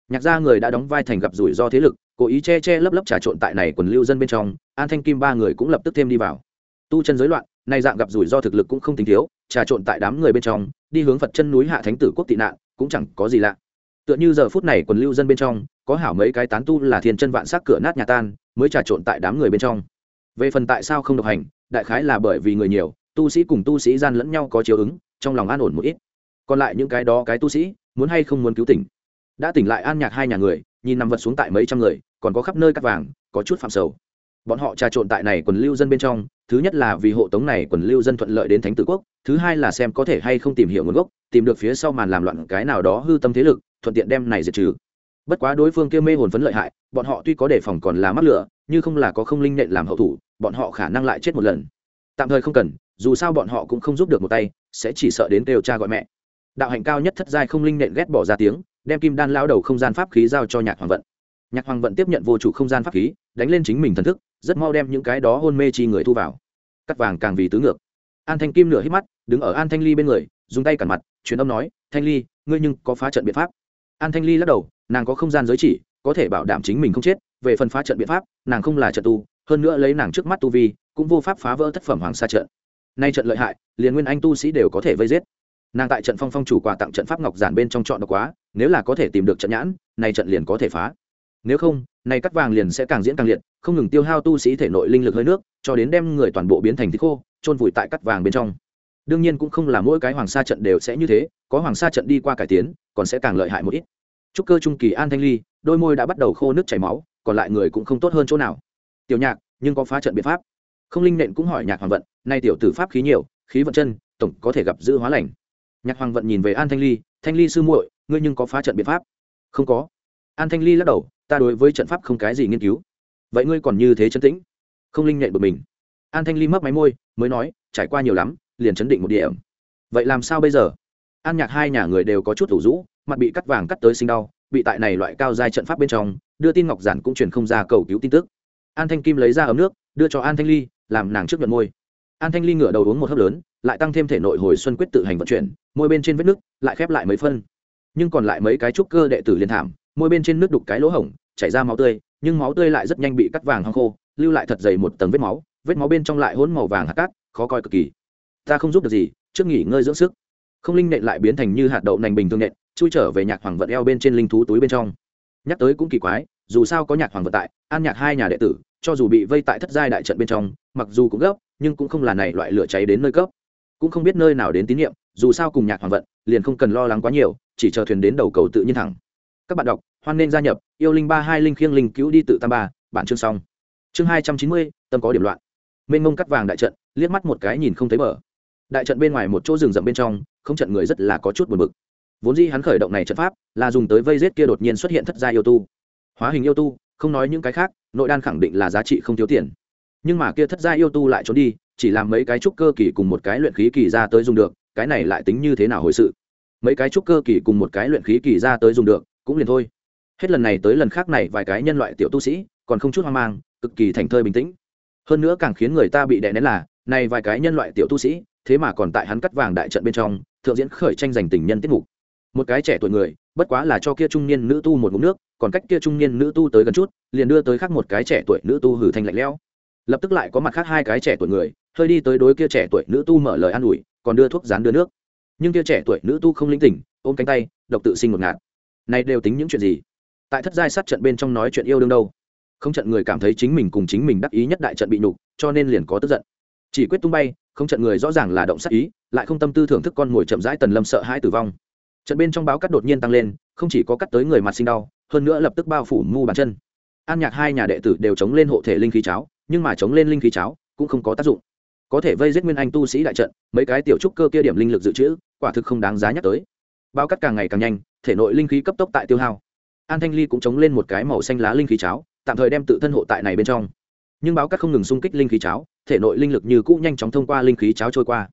Nhạc gia người đã đóng vai thành gặp rủi ro thế lực, cố ý che che lấp lấp trà trộn tại này quần lưu dân bên trong, an thanh kim ba người cũng lập tức thêm đi vào. Tu chân giới loạn nay dạng gặp rủi ro thực lực cũng không tính thiếu, trà trộn tại đám người bên trong, đi hướng phật chân núi hạ thánh tử quốc tị nạn, cũng chẳng có gì lạ. Tựa như giờ phút này quần lưu dân bên trong, có hảo mấy cái tán tu là thiên chân vạn sắc cửa nát nhà tan, mới trà trộn tại đám người bên trong. Về phần tại sao không độc hành, đại khái là bởi vì người nhiều, tu sĩ cùng tu sĩ gian lẫn nhau có chiếu ứng, trong lòng an ổn một ít. Còn lại những cái đó cái tu sĩ, muốn hay không muốn cứu tỉnh. Đã tỉnh lại an nhạc hai nhà người, nhìn nằm vật xuống tại mấy trăm người, còn có khắp nơi cắt vàng, có chút phạm sầu. Bọn họ trà trộn tại này quần lưu dân bên trong thứ nhất là vì hộ tống này quần lưu dân thuận lợi đến thánh tử quốc, thứ hai là xem có thể hay không tìm hiểu nguồn gốc, tìm được phía sau màn làm loạn cái nào đó hư tâm thế lực, thuận tiện đem này diệt trừ. Bất quá đối phương kia mê hồn phấn lợi hại, bọn họ tuy có đề phòng còn là mắc lửa nhưng không là có không linh nện làm hậu thủ, bọn họ khả năng lại chết một lần. Tạm thời không cần, dù sao bọn họ cũng không giúp được một tay, sẽ chỉ sợ đến kêu cha gọi mẹ. Đạo hạnh cao nhất thất giai không linh nện ghét bỏ ra tiếng, đem kim đan lao đầu không gian pháp khí giao cho nhạc hoàng vận. Nhạc hoàng vận tiếp nhận vô chủ không gian pháp khí, đánh lên chính mình thần thức rất mau đem những cái đó hôn mê chi người thu vào. Cắt vàng càng vì tứ ngược. An thanh kim nửa hít mắt, đứng ở an thanh ly bên người, dùng tay cản mặt, truyền âm nói, thanh ly, ngươi nhưng có phá trận biện pháp. An thanh ly lắc đầu, nàng có không gian giới chỉ, có thể bảo đảm chính mình không chết, về phần phá trận biện pháp, nàng không là trận tu, hơn nữa lấy nàng trước mắt tu vi, cũng vô pháp phá vỡ thất phẩm hoàng sa trận. Nay trận lợi hại, liền nguyên anh tu sĩ đều có thể vây giết. Nàng tại trận phong phong chủ quà tặng trận pháp ngọc giản bên trong chọn độc quá, nếu là có thể tìm được trận nhãn, nay trận liền có thể phá. Nếu không, nay cắt vàng liền sẽ càng diễn càng liệt không ngừng tiêu hao tu sĩ thể nội linh lực hơi nước, cho đến đem người toàn bộ biến thành thịt khô trôn vùi tại cắt vàng bên trong. Đương nhiên cũng không là mỗi cái hoàng sa trận đều sẽ như thế, có hoàng sa trận đi qua cải tiến, còn sẽ càng lợi hại một ít. Trúc cơ trung kỳ an thanh ly, đôi môi đã bắt đầu khô nước chảy máu, còn lại người cũng không tốt hơn chỗ nào. Tiểu nhạc, nhưng có phá trận biện pháp. Không linh nện cũng hỏi nhạc hoàng vận, nay tiểu tử pháp khí nhiều, khí vận chân, tổng có thể gặp giữ hóa lành. Nhạc hoàng vận nhìn về an thanh ly thanh ly sư muội, ngươi nhưng có phá trận biện pháp. Không có. An thanh ly lắc đầu, ta đối với trận pháp không cái gì nghiên cứu vậy ngươi còn như thế chấn tĩnh? Không linh nhạy bực mình. An thanh ly mấp máy môi, mới nói, trải qua nhiều lắm, liền chấn định một điểm. Vậy làm sao bây giờ? An nhạc hai nhà người đều có chút thủ rũ, mặt bị cắt vàng cắt tới sinh đau, bị tại này loại cao giai trận pháp bên trong, đưa tin ngọc giản cũng truyền không ra cầu cứu tin tức. An thanh kim lấy ra ấm nước, đưa cho an thanh ly, làm nàng trước nhuận môi. An thanh ly ngửa đầu uống một hớp lớn, lại tăng thêm thể nội hồi xuân quyết tự hành vận chuyển, môi bên trên vết nước, lại khép lại mấy phân. Nhưng còn lại mấy cái trúc cơ đệ tử liên thảm, môi bên trên nước đục cái lỗ hổng, chảy ra máu tươi nhưng máu tươi lại rất nhanh bị cắt vàng hong khô, lưu lại thật dày một tầng vết máu vết máu bên trong lại hỗn màu vàng hạt cát, khó coi cực kỳ. Ta không giúp được gì, trước nghỉ ngơi dưỡng sức. Không linh nện lại biến thành như hạt đậu nành bình thường nện, chui trở về nhạc hoàng vận eo bên trên linh thú túi bên trong. Nhắc tới cũng kỳ quái, dù sao có nhạc hoàng vận tại, an nhạc hai nhà đệ tử, cho dù bị vây tại thất giai đại trận bên trong, mặc dù cũng gấp, nhưng cũng không là này loại lửa cháy đến nơi cấp. Cũng không biết nơi nào đến tín nhiệm, dù sao cùng nhạc hoàng vận, liền không cần lo lắng quá nhiều, chỉ chờ thuyền đến đầu cầu tự nhiên thẳng. Các bạn đọc, hoan nên gia nhập yêu linh ba hai linh khiêng linh cứu đi tự tam ba, bản chương xong. Chương hai trăm chín mươi, tâm có điểm loạn. Mênh mông cắt vàng đại trận, liếc mắt một cái nhìn không thấy bờ. Đại trận bên ngoài một chỗ rừng rậm bên trong, không trận người rất là có chút buồn bực. Vốn dĩ hắn khởi động này trận pháp, là dùng tới vây rết kia đột nhiên xuất hiện thất gia yêu tu. Hóa hình yêu tu, không nói những cái khác, nội đan khẳng định là giá trị không thiếu tiền. Nhưng mà kia thất gia yêu tu lại trốn đi, chỉ làm mấy cái trúc cơ kỳ cùng một cái luyện khí kỳ ra tới dùng được, cái này lại tính như thế nào hồi sự? Mấy cái trúc cơ kỳ cùng một cái luyện khí kỳ ra tới dùng được, cũng liền thôi hết lần này tới lần khác này vài cái nhân loại tiểu tu sĩ, còn không chút hoang mang, cực kỳ thành thơi bình tĩnh. Hơn nữa càng khiến người ta bị đè nén là, này vài cái nhân loại tiểu tu sĩ, thế mà còn tại hắn cắt vàng đại trận bên trong, thượng diễn khởi tranh giành tình nhân tiết mục. Một cái trẻ tuổi người, bất quá là cho kia trung niên nữ tu một ngụm nước, còn cách kia trung niên nữ tu tới gần chút, liền đưa tới khác một cái trẻ tuổi nữ tu hử thanh lạnh lẽo. Lập tức lại có mặt khác hai cái trẻ tuổi người, hơi đi tới đối kia trẻ tuổi nữ tu mở lời an ủi, còn đưa thuốc rán đưa nước. Nhưng kia trẻ tuổi nữ tu không linh tỉnh, ôm cánh tay, độc tự sinh một ngạt. Này đều tính những chuyện gì? Tại thất giai sát trận bên trong nói chuyện yêu đương đâu. Không trận người cảm thấy chính mình cùng chính mình đắc ý nhất đại trận bị nhục, cho nên liền có tức giận. Chỉ quyết tung bay, không trận người rõ ràng là động sát ý, lại không tâm tư thưởng thức con ngồi chậm rãi tần lâm sợ hãi tử vong. Trận bên trong báo cắt đột nhiên tăng lên, không chỉ có cắt tới người mặt sinh đau, hơn nữa lập tức bao phủ mu bàn chân. An nhạc hai nhà đệ tử đều chống lên hộ thể linh khí cháo, nhưng mà chống lên linh khí cháo cũng không có tác dụng. Có thể vây giết nguyên anh tu sĩ đại trận, mấy cái tiểu trúc cơ kia điểm linh lực dự trữ, quả thực không đáng giá nhắc tới. Bao cắt càng ngày càng nhanh, thể nội linh khí cấp tốc tại tiêu hao an thanh ly cũng chống lên một cái màu xanh lá linh khí cháo, tạm thời đem tự thân hộ tại này bên trong. Nhưng báo cắt không ngừng xung kích linh khí cháo, thể nội linh lực như cũ nhanh chóng thông qua linh khí cháo trôi qua.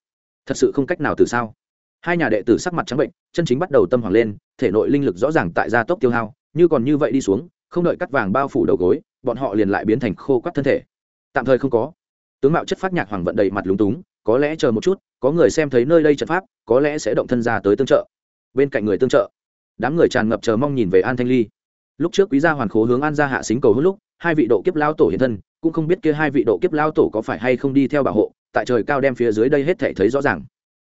Thật sự không cách nào từ sao. Hai nhà đệ tử sắc mặt trắng bệnh, chân chính bắt đầu tâm hoàng lên, thể nội linh lực rõ ràng tại gia tốc tiêu hao, như còn như vậy đi xuống, không đợi cắt vàng bao phủ đầu gối, bọn họ liền lại biến thành khô quắt thân thể. Tạm thời không có. Tướng mạo chất phát nhạc hoàng vận đầy mặt lúng túng, có lẽ chờ một chút, có người xem thấy nơi đây trận pháp, có lẽ sẽ động thân ra tới tương trợ. Bên cạnh người tương trợ đám người tràn ngập chờ mong nhìn về an thanh ly lúc trước quý gia hoàn khố hướng an gia hạ xính cầu hữu lúc hai vị độ kiếp lao tổ hiện thân cũng không biết kia hai vị độ kiếp lao tổ có phải hay không đi theo bảo hộ tại trời cao đem phía dưới đây hết thể thấy rõ ràng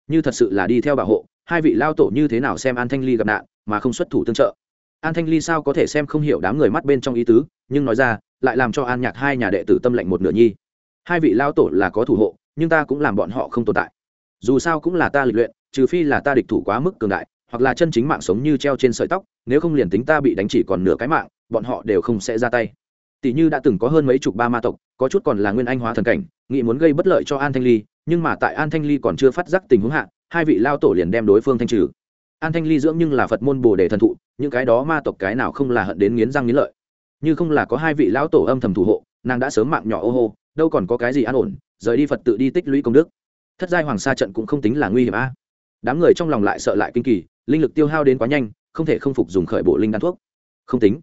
như thật sự là đi theo bảo hộ hai vị lao tổ như thế nào xem an thanh ly gặp nạn mà không xuất thủ tương trợ an thanh ly sao có thể xem không hiểu đám người mắt bên trong ý tứ nhưng nói ra lại làm cho an nhạc hai nhà đệ tử tâm lệnh một nửa nhi hai vị lao tổ là có thủ hộ nhưng ta cũng làm bọn họ không tồn tại dù sao cũng là ta lịch luyện trừ phi là ta địch thủ quá mức cường đại hoặc là chân chính mạng sống như treo trên sợi tóc, nếu không liền tính ta bị đánh chỉ còn nửa cái mạng, bọn họ đều không sẽ ra tay. Tỷ như đã từng có hơn mấy chục ba ma tộc, có chút còn là nguyên anh hóa thần cảnh, nghĩ muốn gây bất lợi cho an thanh ly, nhưng mà tại an thanh ly còn chưa phát giác tình huống hạ, hai vị lao tổ liền đem đối phương thanh trừ. An thanh ly dưỡng nhưng là phật môn bồ đề thần thụ, những cái đó ma tộc cái nào không là hận đến nghiến răng nghiến lợi. Như không là có hai vị lão tổ âm thầm thủ hộ, nàng đã sớm mạng nhỏ ô hô, đâu còn có cái gì an ổn, rời đi phật tự đi tích lũy công đức. Thất giai hoàng sa trận cũng không tính là nguy hiểm a. Đám người trong lòng lại sợ lại kinh kỳ linh lực tiêu hao đến quá nhanh, không thể không phục dùng khởi bộ linh đan thuốc. Không tính.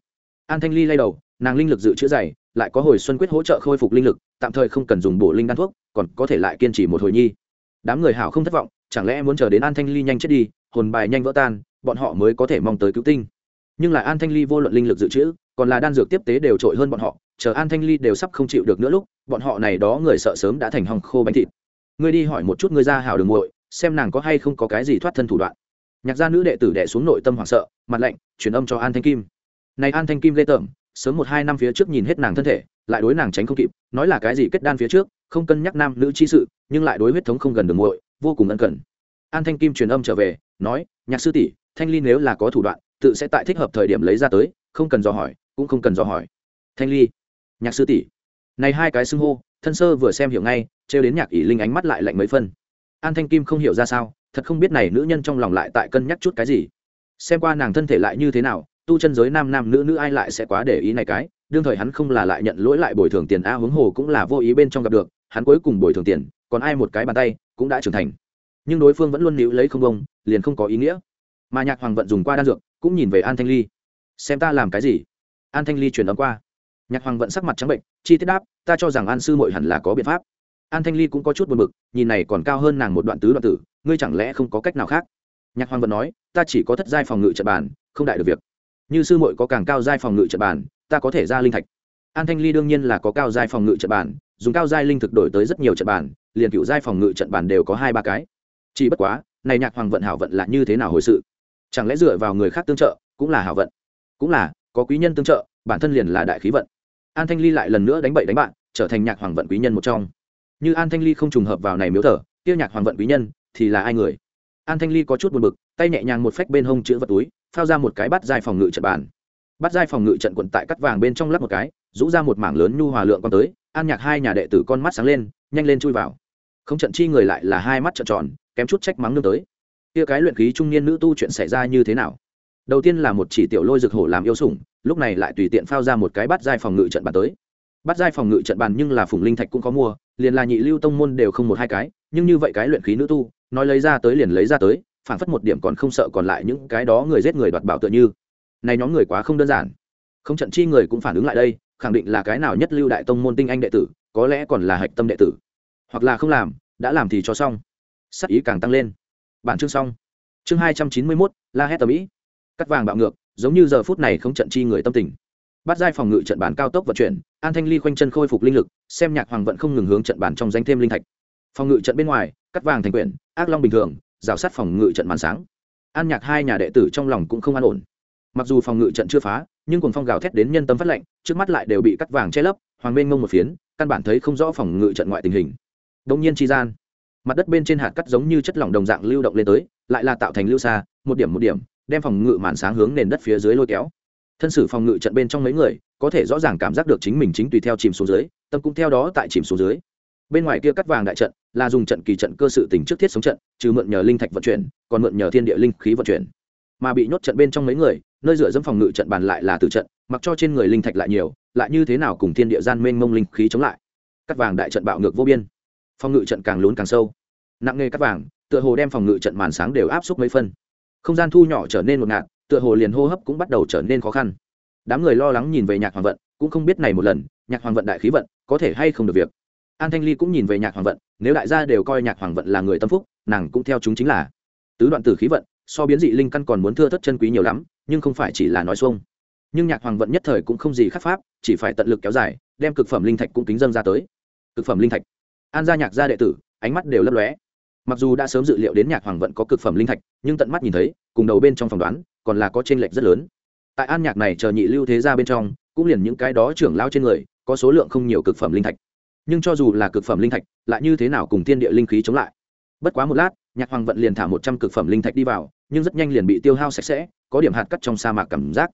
An thanh ly lay đầu, nàng linh lực dự trữ dày, lại có hồi xuân quyết hỗ trợ khôi phục linh lực, tạm thời không cần dùng bộ linh đan thuốc, còn có thể lại kiên trì một hồi nhi. Đám người hảo không thất vọng, chẳng lẽ muốn chờ đến an thanh ly nhanh chết đi, hồn bài nhanh vỡ tan, bọn họ mới có thể mong tới cứu tinh. Nhưng lại an thanh ly vô luận linh lực dự trữ, còn là đan dược tiếp tế đều trội hơn bọn họ, chờ an thanh ly đều sắp không chịu được nữa lúc, bọn họ này đó người sợ sớm đã thành hòng khô bánh thịt. Ngươi đi hỏi một chút ngươi ra hảo đường muội, xem nàng có hay không có cái gì thoát thân thủ đoạn nhạc gia nữ đệ tử đệ xuống nội tâm hoảng sợ, mặt lạnh, truyền âm cho an thanh kim. Này an thanh kim lê tởm, sớm một hai năm phía trước nhìn hết nàng thân thể, lại đối nàng tránh không kịp, nói là cái gì kết đan phía trước, không cân nhắc nam nữ chi sự, nhưng lại đối huyết thống không gần đường muội, vô cùng ân cần. An thanh kim truyền âm trở về, nói, nhạc sư tỷ, thanh ly nếu là có thủ đoạn, tự sẽ tại thích hợp thời điểm lấy ra tới, không cần dò hỏi, cũng không cần dò hỏi. Thanh ly, nhạc sư tỷ. Này hai cái xưng hô, thân sơ vừa xem hiểu ngay, trêu đến nhạc ỷ linh ánh mắt lại lạnh mấy phân. An thanh kim không hiểu ra sao thật không biết này nữ nhân trong lòng lại tại cân nhắc chút cái gì. Xem qua nàng thân thể lại như thế nào, tu chân giới nam nam nữ nữ ai lại sẽ quá để ý này cái, đương thời hắn không là lại nhận lỗi lại bồi thường tiền a, huống hồ cũng là vô ý bên trong gặp được, hắn cuối cùng bồi thường tiền, còn ai một cái bàn tay, cũng đã trưởng thành. Nhưng đối phương vẫn luôn níu lấy không bông liền không có ý nghĩa. Mà nhạc hoàng vận dùng qua đan dược, cũng nhìn về an thanh ly. Xem ta làm cái gì? An thanh ly truyền âm qua. Nhạc hoàng vận sắc mặt trắng bệnh, chi tiết đáp, ta cho rằng an sư mội hẳn là có biện pháp an thanh ly cũng có chút buồn b ự c nhìn này còn cao hơn nàng một đoạn tứ đoạn tử, ngươi chẳng lẽ không có cách nào khác? Nhạc hoàng vận nói, ta chỉ có thất giai phòng ngự trận bàn, không đại được việc. Như sư mội có càng cao giai phòng ngự trận bàn, ta có thể ra linh thạch. An thanh ly đương nhiên là có cao giai phòng ngự trận bàn, dùng cao giai linh thực đổi tới rất nhiều trận bàn, liền cựu giai phòng ngự trận bàn đều có hai ba cái. Chỉ bất quá, này nhạc hoàng vận hảo vận là như thế nào hồi sự? Chẳng lẽ dựa vào người khác tương trợ, cũng là hảo vận? Cũng là, có quý nhân tương trợ, bản thân liền là đại khí vận. An thanh ly lại lần nữa đánh bậy đánh bạn trở thành nhạc hoàng vận quý nhân một trong như an thanh ly không trùng hợp vào này miếu thờ tiêu nhạc hoàng vận quý nhân thì là ai người? An thanh ly có chút buồn bực, tay nhẹ nhàng một phách bên hông chữ vật túi, phao ra một cái bắt dài phòng ngự trận bàn. Bắt dài phòng ngự trận quận tại cắt vàng bên trong lắp một cái, rũ ra một mảng lớn nhu hòa lượng con tới, an nhạc hai nhà đệ tử con mắt sáng lên, nhanh lên chui vào. Không trận chi người lại là hai mắt trợn tròn, kém chút trách mắng nương tới. Kia cái luyện khí trung niên nữ tu chuyện xảy ra như thế nào? Đầu tiên là một chỉ tiểu lôi rực hổ làm yêu sủng, lúc này lại tùy tiện phao ra một cái bắt giai phòng ngự trận bàn tới. Bắt giai phòng ngự trận bàn nhưng là phùng linh thạch cũng có mua liền là nhị lưu tông môn đều không một hai cái, nhưng như vậy cái luyện khí nữ tu, nói lấy ra tới liền lấy ra tới, phản phất một điểm còn không sợ còn lại những cái đó người giết người đoạt bảo tựa như. Này nhóm người quá không đơn giản. Không trận chi người cũng phản ứng lại đây, khẳng định là cái nào nhất lưu đại tông môn tinh anh đệ tử, có lẽ còn là hạch tâm đệ tử. Hoặc là không làm, đã làm thì cho xong. Sắc ý càng tăng lên. Bản chương xong. Chương hai trăm chín mươi mốt, la hét tầm ý. Cắt vàng bạo ngược, giống như giờ phút này không trận chi người tâm tình bắt giai phòng ngự trận bản cao tốc vận chuyển, an thanh ly khoanh chân khôi phục linh lực, xem nhạc hoàng vận không ngừng hướng trận bản trong danh thêm linh thạch. Phòng ngự trận bên ngoài, cắt vàng thành quyển, ác long bình thường, rào sát phòng ngự trận màn sáng. An nhạc hai nhà đệ tử trong lòng cũng không an ổn. Mặc dù phòng ngự trận chưa phá, nhưng cuồng phong gào thét đến nhân tâm phát lệnh trước mắt lại đều bị cắt vàng che lấp, hoàng bên ngông một phiến, căn bản thấy không rõ phòng ngự trận ngoại tình hình. Đông nhiên chi gian, mặt đất bên trên hạt cắt giống như chất lỏng đồng dạng lưu động lên tới, lại là tạo thành lưu xa, một điểm một điểm, đem phòng ngự màn sáng hướng nền đất phía dưới lôi kéo thân sử phòng ngự trận bên trong mấy người, có thể rõ ràng cảm giác được chính mình chính tùy theo chìm xuống dưới, tâm cũng theo đó tại chìm xuống dưới. Bên ngoài kia cắt vàng đại trận, là dùng trận kỳ trận cơ sự tỉnh trước thiết sống trận, trừ mượn nhờ linh thạch vận chuyển, còn mượn nhờ thiên địa linh khí vận chuyển. Mà bị nhốt trận bên trong mấy người, nơi dựa dẫm phòng ngự trận bàn lại là từ trận, mặc cho trên người linh thạch lại nhiều, lại như thế nào cùng thiên địa gian mênh mông linh khí chống lại. Cắt vàng đại trận bạo ngược vô biên. Phòng ngự trận càng lún càng sâu. Nặng nghề cắt vàng, tựa hồ đem phòng ngự trận màn sáng đều áp suất mấy phân. Không gian thu nhỏ trở nên một ngạt tựa hồ liền hô hấp cũng bắt đầu trở nên khó khăn. Đám người lo lắng nhìn về nhạc hoàng vận, cũng không biết này một lần, nhạc hoàng vận đại khí vận, có thể hay không được việc. An thanh ly cũng nhìn về nhạc hoàng vận, nếu đại gia đều coi nhạc hoàng vận là người tâm phúc, nàng cũng theo chúng chính là. Tứ đoạn tử khí vận, so biến dị linh căn còn muốn thưa thất chân quý nhiều lắm, nhưng không phải chỉ là nói xuông. Nhưng nhạc hoàng vận nhất thời cũng không gì khắc pháp, chỉ phải tận lực kéo dài, đem cực phẩm linh thạch cũng kính dâng ra tới. Cực phẩm linh thạch. An gia nhạc gia đệ tử, ánh mắt đều lấp lóe. Mặc dù đã sớm dự liệu đến nhạc hoàng vận có cực phẩm linh thạch, nhưng tận mắt nhìn thấy, cùng đầu bên trong phòng đoán còn là có t r ê n lệch rất lớn. Tại an nhạc này chờ nhị lưu thế ra bên trong, cũng liền những cái đó trưởng lao trên người, có số lượng không nhiều cực phẩm linh thạch. Nhưng cho dù là cực phẩm linh thạch, lại như thế nào cùng thiên địa linh khí chống lại? Bất quá một lát, nhạc hoàng vận liền thả một trăm cực phẩm linh thạch đi vào, nhưng rất nhanh liền bị tiêu hao sạch sẽ, có điểm hạt cắt trong sa mạc cảm giác.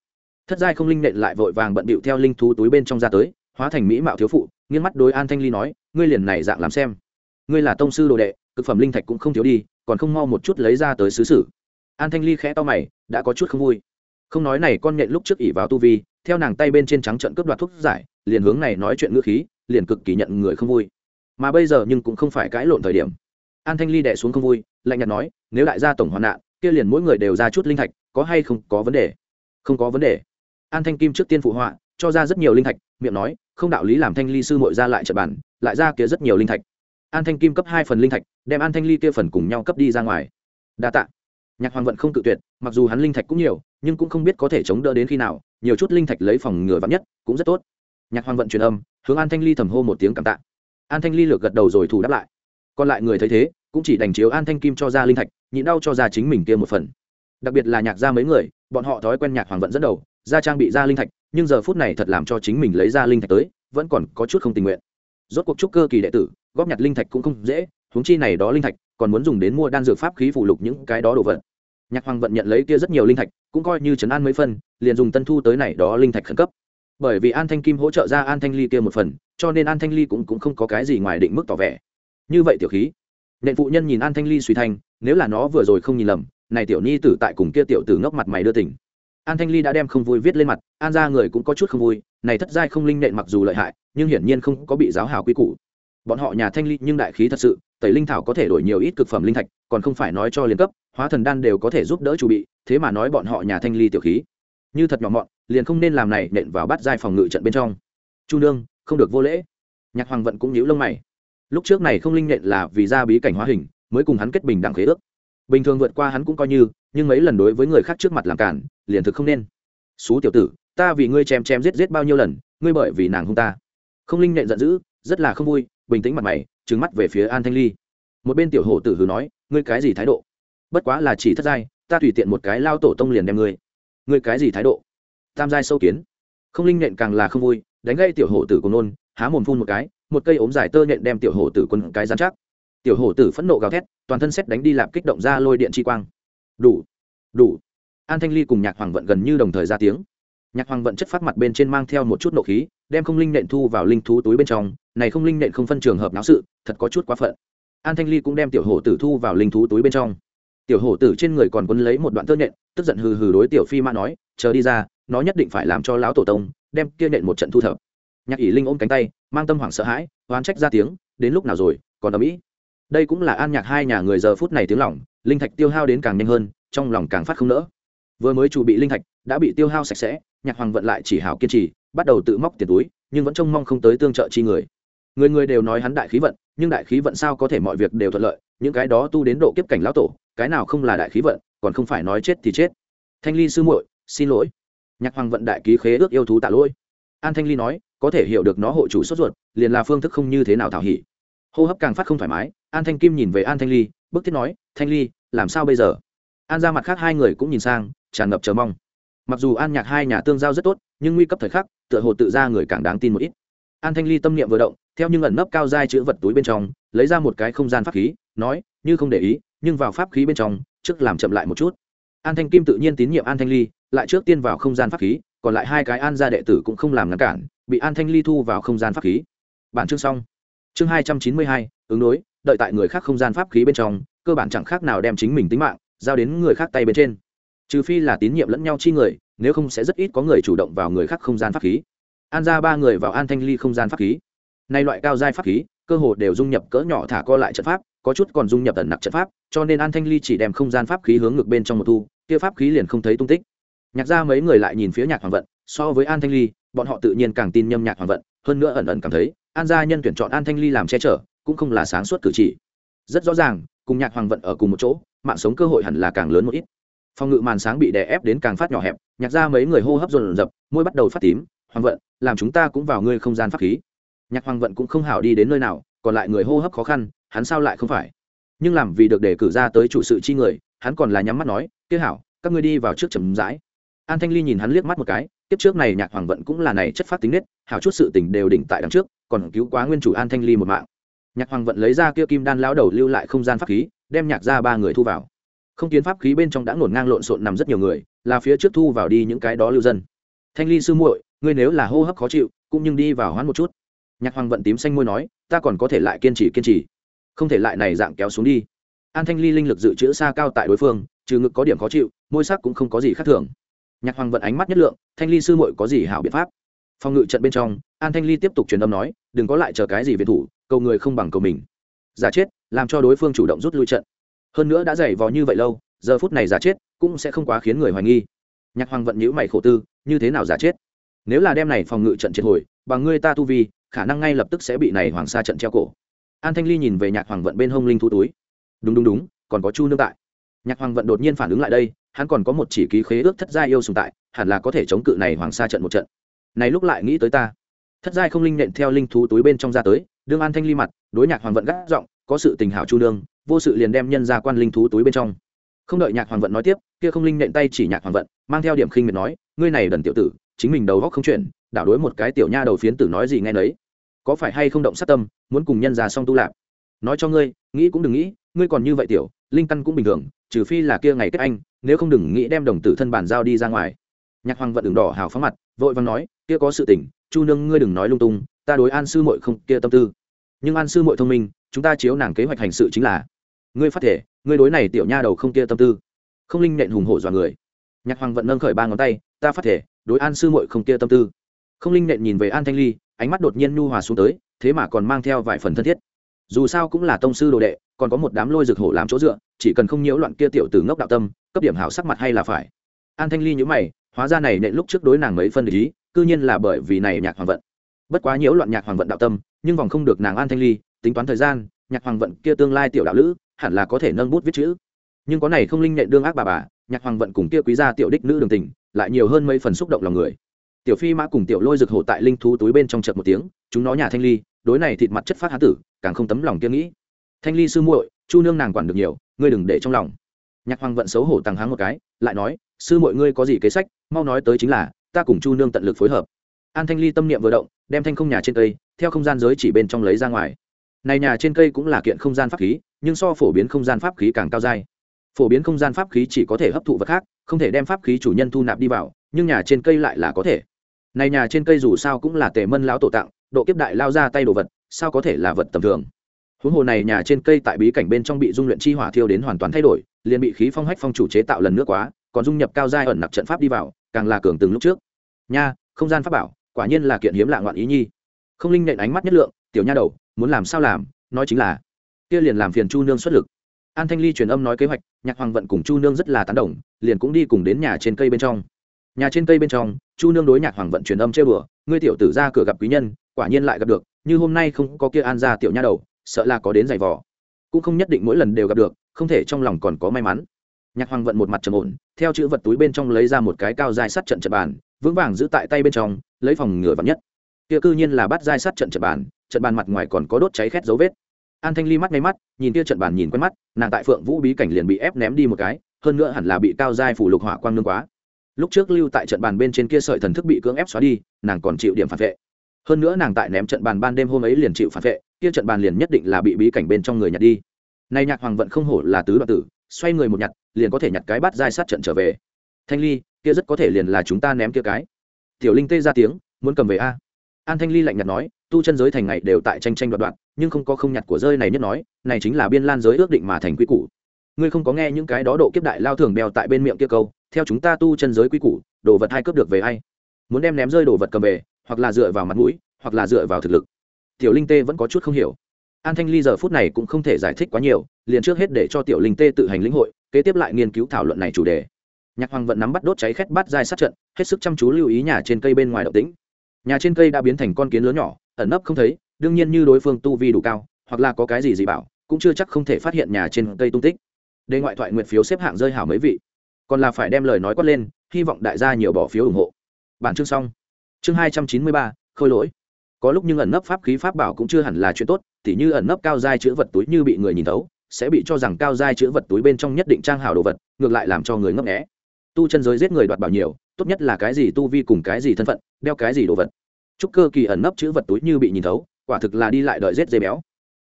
Thất giai không linh nện lại vội vàng bận bịu theo linh thú túi bên trong ra tới, hóa thành mỹ mạo thiếu phụ, nghiêng mắt đối an thanh ly nói, ngươi liền này dạng làm xem. Ngươi là tông sư đồ đệ, cực phẩm linh thạch cũng không thiếu đi, còn không mau một chút lấy ra tới xứ sử an thanh ly khẽ to mày, đã có chút không vui. Không nói này con nhện lúc trước ỉ vào tu vi, theo nàng tay bên trên trắng trận cướp đoạt thuốc giải, liền hướng này nói chuyện ngữ khí, liền cực kỳ nhận người không vui. Mà bây giờ nhưng cũng không phải cãi lộn thời điểm. An thanh ly đẻ xuống không vui, lạnh nhạt nói, nếu đại gia tổng hoạn nạn, kia liền mỗi người đều ra chút linh thạch, có hay không có vấn đề? Không có vấn đề. An thanh kim trước tiên phụ họa, cho ra rất nhiều linh thạch, miệng nói, không đạo lý làm thanh ly sư mội ra lại trật bản lại ra kia rất nhiều linh thạch. An thanh kim cấp hai phần linh thạch, đem an thanh ly kia phần cùng nhau cấp đi ra ngoài. Đa tạ nhạc hoàng vận không cự tuyệt, mặc dù hắn linh thạch cũng nhiều, nhưng cũng không biết có thể chống đỡ đến khi nào, nhiều chút linh thạch lấy phòng ngừa vắn nhất, cũng rất tốt. Nhạc hoàng vận truyền âm, hướng an thanh ly thầm hô một tiếng cảm tạ. An thanh ly lược gật đầu rồi thủ đáp lại. Còn lại người thấy thế, cũng chỉ đành chiếu an thanh kim cho ra linh thạch, nhịn đau cho ra chính mình kia một phần. Đặc biệt là nhạc gia mấy người, bọn họ thói quen nhạc hoàng vận dẫn đầu ra trang bị ra linh thạch, nhưng giờ phút này thật làm cho chính mình lấy ra linh thạch tới, vẫn còn có chút không tình nguyện. Rốt cuộc trúc cơ kỳ đệ tử, góp nhặt linh thạch cũng không dễ, huống chi này đó linh thạch, còn muốn dùng đến mua đan dược pháp khí phụ lục những cái đó đồ vật nhạc hoàng vận nhận lấy kia rất nhiều linh thạch cũng coi như trấn an mấy phân liền dùng tân thu tới này đó linh thạch khẩn cấp. Bởi vì an thanh kim hỗ trợ ra an thanh ly kia một phần cho nên an thanh ly cũng, cũng không có cái gì ngoài định mức tỏ vẻ. Như vậy tiểu khí nện phụ nhân nhìn an thanh ly suy thanh nếu là nó vừa rồi không nhìn lầm này tiểu nhi tử tại cùng kia tiểu tử ngốc mặt mày đưa tỉnh an thanh ly đã đem không vui viết lên mặt an ra người cũng có chút không vui này thất giai không linh nện mặc dù lợi hại nhưng hiển nhiên không có bị giáo hào quy củ. Bọn họ nhà thanh ly nhưng đại khí thật sự tẩy linh thảo có thể đổi nhiều ít cực phẩm linh thạch, còn không phải nói cho liên cấp, hóa thần đan đều có thể giúp đỡ chủ bị, thế mà nói bọn họ nhà thanh ly tiểu khí. Như thật nhỏ mọn, liền không nên làm này nện vào bắt giai phòng ngự trận bên trong. Chu nương, không được vô lễ. Nhạc hoàng vận cũng nhíu lông mày. Lúc trước này không linh nện là vì ra bí cảnh hóa hình, mới cùng hắn kết bình đẳng khế ước. Bình thường vượt qua hắn cũng coi như, nhưng mấy lần đối với người khác trước mặt làm cản, liền thực không nên. Xú tiểu tử, ta vì ngươi chém chém giết giết bao nhiêu lần, ngươi bởi vì nàng hung ta. Không linh nện giận dữ, rất là không vui, bình tĩnh mặt mày trừng mắt về phía an thanh ly. Một bên tiểu hổ tử hứ nói, ngươi cái gì thái độ? Bất quá là chỉ thất giai, ta tùy tiện một cái lao tổ tông liền đem ngươi. Ngươi cái gì thái độ? Tam giai sâu kiến. Không linh nện càng là không vui, đánh gây tiểu hổ tử cùng nôn, há mồm phun một cái, một cây ốm dài tơ nhện đem tiểu hổ tử quân cái giám chắc. Tiểu hổ tử phẫn nộ gào thét, toàn thân xét đánh đi làm kích động ra lôi điện chi quang. Đủ đủ. An thanh ly cùng nhạc hoàng vận gần như đồng thời ra tiếng. Nhạc hoàng vận chất phát mặt bên trên mang theo một chút nộ khí, đem không linh nện thu vào linh thú túi bên trong này không linh nện không phân trường hợp náo sự, thật có chút quá phận. An thanh ly cũng đem tiểu hổ tử thu vào linh thú túi bên trong. Tiểu hổ tử trên người còn quấn lấy một đoạn tơ nhện, tức giận hừ hừ đối tiểu phi mã nói, chờ đi ra, nó nhất định phải làm cho lão tổ tông đem kia nện một trận thu thập. Nhạc ỷ linh ôm cánh tay, mang tâm hoảng sợ hãi, oán trách ra tiếng, đến lúc nào rồi, còn ở mỹ đây cũng là an nhạc hai nhà người giờ phút này tiếng lỏng linh thạch tiêu hao đến càng nhanh hơn, trong lòng càng phát không nỡ. Vừa mới chuẩn bị linh thạch, đã bị tiêu hao sạch sẽ, nhạc hoàng vận lại chỉ hảo kiên trì, bắt đầu tự móc tiền túi, nhưng vẫn trông mong không tới tương trợ chi người người người đều nói hắn đại khí vận, nhưng đại khí vận sao có thể mọi việc đều thuận lợi, những cái đó tu đến độ kiếp cảnh lão tổ, cái nào không là đại khí vận, còn không phải nói chết thì chết. Thanh ly sư muội, xin lỗi. Nhạc hoàng vận đại ký khế ước yêu thú tạ lỗi. An thanh ly nói, có thể hiểu được nó hộ chủ sốt ruột, liền là phương thức không như thế nào thảo hỉ. Hô hấp càng phát không thoải mái, an thanh kim nhìn về an thanh ly, bức thiết nói, thanh ly, làm sao bây giờ? An ra mặt khác hai người cũng nhìn sang, tràn ngập chờ mong. Mặc dù an nhạc hai nhà tương giao rất tốt, nhưng nguy cấp thời khắc, tựa hồ tự ra người càng đáng tin một ít an thanh ly tâm niệm vừa động, theo những ẩn nấp cao dai chữ vật túi bên trong, lấy ra một cái không gian pháp khí, nói, như không để ý, nhưng vào pháp khí bên trong, trước làm chậm lại một chút. An thanh kim tự nhiên tín nhiệm an thanh ly, lại trước tiên vào không gian pháp khí, còn lại hai cái an gia đệ tử cũng không làm ngăn cản, bị an thanh ly thu vào không gian pháp khí. Bản chương xong. Chương hai trăm chín mươi hai, ứng đối, đợi tại người khác không gian pháp khí bên trong, cơ bản chẳng khác nào đem chính mình tính mạng, giao đến người khác tay bên trên. Trừ phi là tín nhiệm lẫn nhau chi người, nếu không sẽ rất ít có người chủ động vào người khác không gian pháp khí an ra ba người vào an thanh ly không gian pháp khí. Nay loại cao giai pháp khí, cơ hồ đều dung nhập cỡ nhỏ thả co lại trận pháp, có chút còn dung nhập tận nặc trận pháp, cho nên an thanh ly chỉ đem không gian pháp khí hướng ngược bên trong một thu, kia pháp khí liền không thấy tung tích. Nhạc ra mấy người lại nhìn phía nhạc hoàng vận, so với an thanh ly, bọn họ tự nhiên càng tin nhâm nhạc hoàng vận, hơn nữa ẩn ẩn cảm thấy, an gia nhân tuyển chọn an thanh ly làm che chở, cũng không là sáng suốt cử chỉ. Rất rõ ràng, cùng nhạc hoàng vận ở cùng một chỗ, mạng sống cơ hội hẳn là càng lớn một ít. Phòng ngự màn sáng bị đè ép đến càng phát nhỏ hẹp, nhạc ra mấy người hô hấp dồn dập môi bắt đầu phát tím hoàng vận, làm chúng ta cũng vào ngươi không gian pháp khí. Nhạc hoàng vận cũng không hảo đi đến nơi nào, còn lại người hô hấp khó khăn, hắn sao lại không phải? Nhưng làm vì được đề cử ra tới chủ sự chi người, hắn còn là nhắm mắt nói, kia hảo, các ngươi đi vào trước chầm rãi. An thanh ly nhìn hắn liếc mắt một cái tiếp trước này nhạc hoàng vận cũng là này chất phát tính nết, hảo chút sự tình đều đỉnh tại đằng trước, còn cứu quá nguyên chủ an thanh ly một mạng. Nhạc hoàng vận lấy ra kia kim đan lão đầu lưu lại không gian pháp khí, đem nhạc ra ba người thu vào. Không kiến pháp khí bên trong đã ngổn ngang lộn xộn nằm rất nhiều người, là phía trước thu vào đi những cái đó lưu dân. Thanh ly sư muội ngươi nếu là hô hấp khó chịu, cũng nhưng đi vào hoãn một chút. Nhạc hoàng vận tím xanh môi nói, ta còn có thể lại kiên trì kiên trì. Không thể lại này dạng kéo xuống đi. An thanh ly linh lực dự trữ xa cao tại đối phương, trừ ngực có điểm khó chịu, môi sắc cũng không có gì khác thường. Nhạc hoàng vận ánh mắt nhất lượng, thanh ly sư muội có gì hảo biện pháp? Phòng ngự trận bên trong, an thanh ly tiếp tục truyền âm nói, đừng có lại chờ cái gì về thủ, cầu người không bằng cầu mình. Giả chết, làm cho đối phương chủ động rút lui trận. Hơn nữa đã dày vò như vậy lâu, giờ phút này giả chết, cũng sẽ không quá khiến người hoài nghi. Nhạc hoàng vận nhữ mày khổ tư, như thế nào giả chết? Nếu là đem này phòng ngự trận triệt hồi, bằng ngươi ta tu vi, khả năng ngay lập tức sẽ bị này hoàng sa trận treo cổ. An thanh ly nhìn về nhạc hoàng vận bên hông linh thú túi. Đúng đúng đúng, còn có chu nương tại. Nhạc hoàng vận đột nhiên phản ứng lại đây, hắn còn có một chỉ ký khế ước thất gia yêu sùng tại, hẳn là có thể chống cự này hoàng sa trận một trận. Này lúc lại nghĩ tới ta. Thất giai không linh nện theo linh thú túi bên trong ra tới, đương an thanh ly mặt, đối nhạc hoàng vận gác giọng, có sự tình hảo chu nương, vô sự liền đem nhân ra quan linh thú túi bên trong. Không đợi nhạc hoàng vận nói tiếp, kia không linh nện tay chỉ nhạc hoàng vận, mang theo điểm khinh miệt nói, ngươi này đần tiểu tử chính mình đầu góc không chuyển, đảo đối một cái tiểu nha đầu phiến tử nói gì nghe nấy. Có phải hay không động sát tâm, muốn cùng nhân già song tu lạp nói cho ngươi, nghĩ cũng đừng nghĩ, ngươi còn như vậy tiểu, linh căn cũng bình thường, trừ phi là kia ngày kết anh, nếu không đừng nghĩ đem đồng tử thân bản giao đi ra ngoài. Nhạc hoàng vận đường đỏ hào phóng mặt, vội vàng nói, kia có sự tình, chu nương ngươi đừng nói lung tung, ta đối an sư muội không kia tâm tư. Nhưng an sư muội thông minh, chúng ta chiếu nàng kế hoạch hành sự chính là, ngươi phát thể, ngươi đối này tiểu nha đầu không kia tâm tư. Không linh nện hùng hổ dọa người. Nhạc hoàng vận nâng khởi ba ngón tay, ta phát thể đối an sư muội không kia tâm tư. Không linh nện nhìn về an thanh ly, ánh mắt đột nhiên nhu hòa xuống tới, thế mà còn mang theo vài phần thân thiết. Dù sao cũng là tông sư đồ đệ, còn có một đám lôi rực hổ làm chỗ dựa, chỉ cần không nhiễu loạn kia tiểu từ ngốc đạo tâm, cấp điểm hảo sắc mặt hay là phải. An thanh ly nhữ mày, hóa ra này nện lúc trước đối nàng mấy phân ý, cư nhiên là bởi vì này nhạc hoàng vận. Bất quá nhiễu loạn nhạc hoàng vận đạo tâm, nhưng vòng không được nàng an thanh ly, tính toán thời gian, nhạc hoàng vận kia tương lai tiểu đạo lữ, hẳn là có thể nâng bút viết chữ. Nhưng có này không linh nện đương ác bà bà nhạc hoàng vận cùng kia quý gia tiểu đích nữ đường tình, lại nhiều hơn mấy phần xúc động lòng người. Tiểu phi mã cùng tiểu lôi rực hổ tại linh thú túi bên trong chợt một tiếng, chúng nó nhà thanh ly, đối này thịt mặt chất phát há tử, càng không tấm lòng kia nghĩ. Thanh ly sư muội, chu nương nàng quản được nhiều, ngươi đừng để trong lòng. Nhạc hoàng vận xấu hổ tăng háng một cái, lại nói, sư muội ngươi có gì kế sách, mau nói tới chính là, ta cùng chu nương tận lực phối hợp. An thanh ly tâm niệm vừa động, đem thanh không nhà trên cây, theo không gian giới chỉ bên trong lấy ra ngoài. Này nhà trên cây cũng là kiện không gian pháp khí, nhưng so phổ biến không gian pháp khí càng cao dai phổ biến không gian pháp khí chỉ có thể hấp thụ vật khác, không thể đem pháp khí chủ nhân thu nạp đi vào, nhưng nhà trên cây lại là có thể. Này nhà trên cây dù sao cũng là tề mân lão tổ tặng, độ kiếp đại lao ra tay đồ vật, sao có thể là vật tầm thường? Huống hồ này nhà trên cây tại bí cảnh bên trong bị dung luyện chi hỏa thiêu đến hoàn toàn thay đổi, liền bị khí phong hách phong chủ chế tạo lần nữa quá, còn dung nhập cao giai ẩn nặc trận pháp đi vào, càng là cường từng lúc trước. Nha, không gian pháp bảo, quả nhiên là kiện hiếm lạ ngoạn ý nhi. Không linh nện ánh mắt nhất lượng, tiểu nha đầu, muốn làm sao làm? Nói chính là, kia liền làm phiền chu nương xuất lực an thanh ly truyền âm nói kế hoạch, nhạc hoàng vận cùng chu nương rất là tán đồng, liền cũng đi cùng đến nhà trên cây bên trong. Nhà trên cây bên trong, chu nương đối nhạc hoàng vận truyền âm chơi bừa ngươi tiểu tử ra cửa gặp quý nhân, quả nhiên lại gặp được, như hôm nay không có kia an ra tiểu nha đầu, sợ là có đến giày vò. Cũng không nhất định mỗi lần đều gặp được, không thể trong lòng còn có may mắn. Nhạc hoàng vận một mặt trầm ổn, theo chữ vật túi bên trong lấy ra một cái cao dài sắt trận trận bàn, vững vàng giữ tại tay bên trong, lấy phòng ngừa vắn nhất. Kia cư nhiên là bắt dai sắt trận trận bàn trận bàn mặt ngoài còn có đốt cháy khét dấu vết an thanh ly mắt ngay mắt, nhìn kia trận bàn nhìn quen mắt, nàng tại phượng vũ bí cảnh liền bị ép ném đi một cái, hơn nữa hẳn là bị cao giai phủ lục hỏa quang nương quá. Lúc trước lưu tại trận bàn bên trên kia sợi thần thức bị cưỡng ép xóa đi, nàng còn chịu điểm phản vệ. Hơn nữa nàng tại ném trận bàn ban đêm hôm ấy liền chịu phản vệ, kia trận bàn liền nhất định là bị bí cảnh bên trong người nhặt đi. Nay nhạc hoàng vận không hổ là tứ đoạn tử, xoay người một nhặt, liền có thể nhặt cái bắt giai sát trận trở về. Thanh ly, kia rất có thể liền là chúng ta ném kia cái. Tiểu linh tê ra tiếng, muốn cầm về a. An thanh ly lạnh nhạt nói, tu chân giới thành ngày đều tại tranh tranh đoạt đoạt nhưng không có không nhặt của rơi này nhất nói, này chính là biên lan giới ước định mà thành quy củ. Ngươi không có nghe những cái đó độ kiếp đại lao thường đeo tại bên miệng kia câu, theo chúng ta tu chân giới quy củ, đồ vật hay cướp được về ai? Muốn đem ném rơi đồ vật cầm về, hoặc là dựa vào mặt mũi, hoặc là dựa vào thực lực. Tiểu linh tê vẫn có chút không hiểu. An thanh ly giờ phút này cũng không thể giải thích quá nhiều, liền trước hết để cho tiểu linh tê tự hành lĩnh hội, kế tiếp lại nghiên cứu thảo luận này chủ đề. Nhạc hoàng vận nắm bắt đốt cháy khét bát dai sát trận, hết sức chăm chú lưu ý nhà trên cây bên ngoài động tĩnh. Nhà trên cây đã biến thành con kiến lớn nhỏ, ẩn nấp không thấy đương nhiên như đối phương tu vi đủ cao, hoặc là có cái gì gì bảo, cũng chưa chắc không thể phát hiện nhà trên cây tung tích. Đề ngoại thoại nguyện phiếu xếp hạng rơi hảo mấy vị. Còn là phải đem lời nói quát lên, hy vọng đại gia nhiều bỏ phiếu ủng hộ. Bản chương xong. Chương hai trăm chín mươi ba, khôi lỗi. Có lúc nhưng ẩn nấp pháp khí pháp bảo cũng chưa hẳn là chuyện tốt, tỉ như ẩn nấp cao giai chữ vật túi như bị người nhìn thấu, sẽ bị cho rằng cao giai chữ vật túi bên trong nhất định trang hảo đồ vật, ngược lại làm cho người ngấp nghẽ tu chân giới giết người đoạt bảo nhiều, tốt nhất là cái gì tu vi cùng cái gì thân phận, đeo cái gì đồ vật. Chúc cơ kỳ ẩn nấp chữ vật túi như bị nhìn thấu quả thực là đi lại đợi rết dây béo.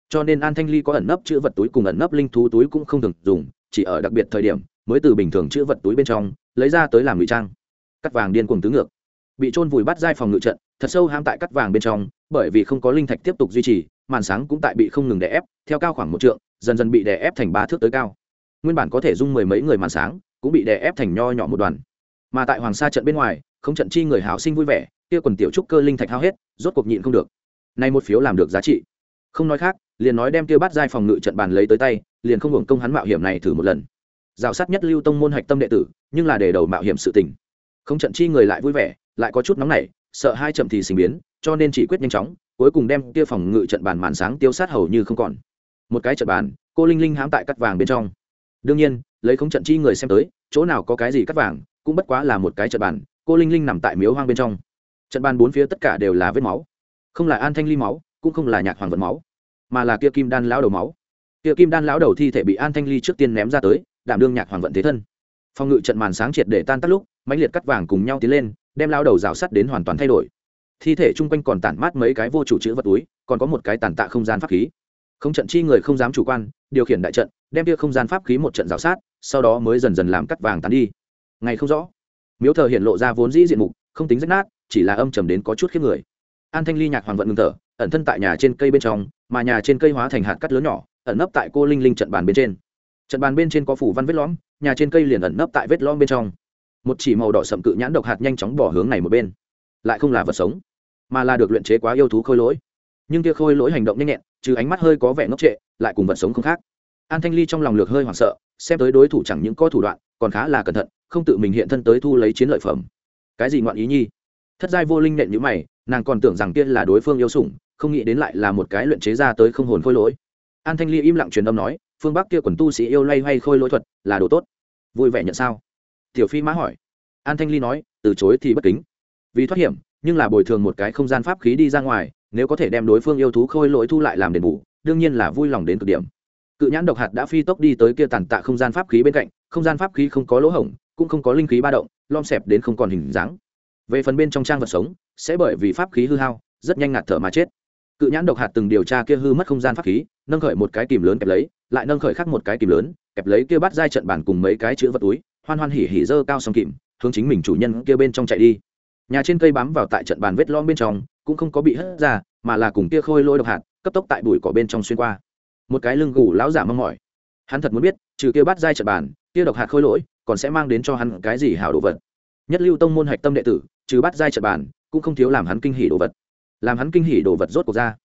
Cho nên an thanh ly có ẩn nấp chữ vật túi cùng ẩn nấp linh thú túi cũng không thường dùng, chỉ ở đặc biệt thời điểm mới từ bình thường chữ vật túi bên trong lấy ra tới làm ngụy trang. Cắt vàng điên cuồng tứ ngược. Bị trôn vùi bắt giai phòng ngự trận, thật sâu ham tại cắt vàng bên trong, bởi vì không có linh thạch tiếp tục duy trì, màn sáng cũng tại bị không ngừng đè ép, theo cao khoảng một trượng, dần dần bị đè ép thành ba thước tới cao. Nguyên bản có thể dung mười mấy người màn sáng, cũng bị đè ép thành nho nhỏ một đoàn. Mà tại hoàng sa trận bên ngoài, không trận chi người hảo sinh vui vẻ, kia quần tiểu trúc cơ linh thạch hao hết, rốt cuộc nhịn không được nay một phiếu làm được giá trị. Không nói khác, liền nói đem kia bắt giai phòng ngự trận bàn lấy tới tay, liền không hưởng công hắn mạo hiểm này thử một lần. Rào sát nhất lưu tông môn hạch tâm đệ tử, nhưng là để đầu mạo hiểm sự tình. Không trận chi người lại vui vẻ, lại có chút nóng nảy, sợ hai chậm thì sinh biến, cho nên chỉ quyết nhanh chóng, cuối cùng đem kia phòng ngự trận bàn màn sáng tiêu sát hầu như không còn. Một cái trận bàn, cô linh linh hãm tại cắt vàng bên trong. Đương nhiên, lấy không trận chi người xem tới, chỗ nào có cái gì cắt vàng, cũng bất quá là một cái trận bàn, cô linh linh nằm tại miếu hoang bên trong. Trận bàn bốn phía tất cả đều là vết máu không là an thanh ly máu, cũng không là nhạc hoàng vận máu, mà là kia kim đan lão đầu máu. Kia kim đan lão đầu thi thể bị an thanh ly trước tiên ném ra tới, đảm đương nhạc hoàng vận thế thân. Phòng ngự trận màn sáng triệt để tan tắt lúc, mãnh liệt cắt vàng cùng nhau tiến lên, đem lao đầu rào sắt đến hoàn toàn thay đổi. Thi thể chung quanh còn tản mát mấy cái vô chủ chữ vật túi, còn có một cái tàn tạ không gian pháp khí. Không trận chi người không dám chủ quan, điều khiển đại trận, đem kia không gian pháp khí một trận rào sát, sau đó mới dần dần làm cắt vàng tán đi. Ngày không rõ, miếu thờ hiện lộ ra vốn dĩ diện mục, không tính rách nát, chỉ là âm trầm đến có chút khiếp người an thanh ly nhạc hoàng vận ngừng thở, ẩn thân tại nhà trên cây bên trong, mà nhà trên cây hóa thành hạt cắt lớn nhỏ, ẩn nấp tại cô linh linh trận bàn bên trên. Trận bàn bên trên có phủ văn vết lõm, nhà trên cây liền ẩn nấp tại vết lõm bên trong. Một chỉ màu đỏ sậm cự nhãn độc hạt nhanh chóng bỏ hướng này một bên. Lại không là vật sống, mà là được luyện chế quá yêu thú khôi lỗi. Nhưng kia khôi lỗi hành động nhanh nhẹn, trừ ánh mắt hơi có vẻ ngốc trệ, lại cùng vật sống không khác. An thanh ly trong lòng lược hơi hoảng sợ, xem tới đối thủ chẳng những có thủ đoạn, còn khá là cẩn thận, không tự mình hiện thân tới thu lấy chiến lợi phẩm. Cái gì ngoạn ý nhi? Thất giai vô linh nện như mày, nàng còn tưởng rằng kia là đối phương yêu sủng, không nghĩ đến lại là một cái luyện chế ra tới không hồn khôi lỗi. An thanh ly im lặng truyền âm nói, phương bắc kia quần tu sĩ yêu lay hay khôi lỗi thuật là đồ tốt. Vui vẻ nhận sao? Tiểu phi mã hỏi. An thanh ly nói, từ chối thì bất kính. Vì thoát hiểm, nhưng là bồi thường một cái không gian pháp khí đi ra ngoài, nếu có thể đem đối phương yêu thú khôi lỗi thu lại làm đền bù, đương nhiên là vui lòng đến cực điểm. Cự nhãn độc hạt đã phi tốc đi tới kia tàn tạ không gian pháp khí bên cạnh, không gian pháp khí không có lỗ hổng, cũng không có linh khí ba động, lom xẹp đến không còn hình dáng về phần bên trong trang vật sống, sẽ bởi vì pháp khí hư hao, rất nhanh ngạt thở mà chết. Cự nhãn độc hạt từng điều tra kia hư mất không gian pháp khí, nâng khởi một cái kìm lớn kẹp lấy, lại nâng khởi khác một cái kìm lớn, kẹp lấy kia bắt dai trận bản cùng mấy cái chữ vật túi, hoan hoan hỉ hỉ dơ cao xong kìm, hướng chính mình chủ nhân kia bên trong chạy đi. Nhà trên cây bám vào tại trận bàn vết lõm bên trong, cũng không có bị hất ra, mà là cùng kia khôi lôi độc hạt, cấp tốc tại bụi cỏ bên trong xuyên qua. Một cái lưng gù lão giả mong mỏi. Hắn thật muốn biết, trừ kia bắt dai trận bàn kia độc hạt khôi lỗi, còn sẽ mang đến cho hắn cái gì hảo đồ vật nhất lưu tông môn hạch tâm đệ tử, trừ bắt giai trận bàn, cũng không thiếu làm hắn kinh hỉ đồ vật. Làm hắn kinh hỉ đồ vật rốt cuộc ra,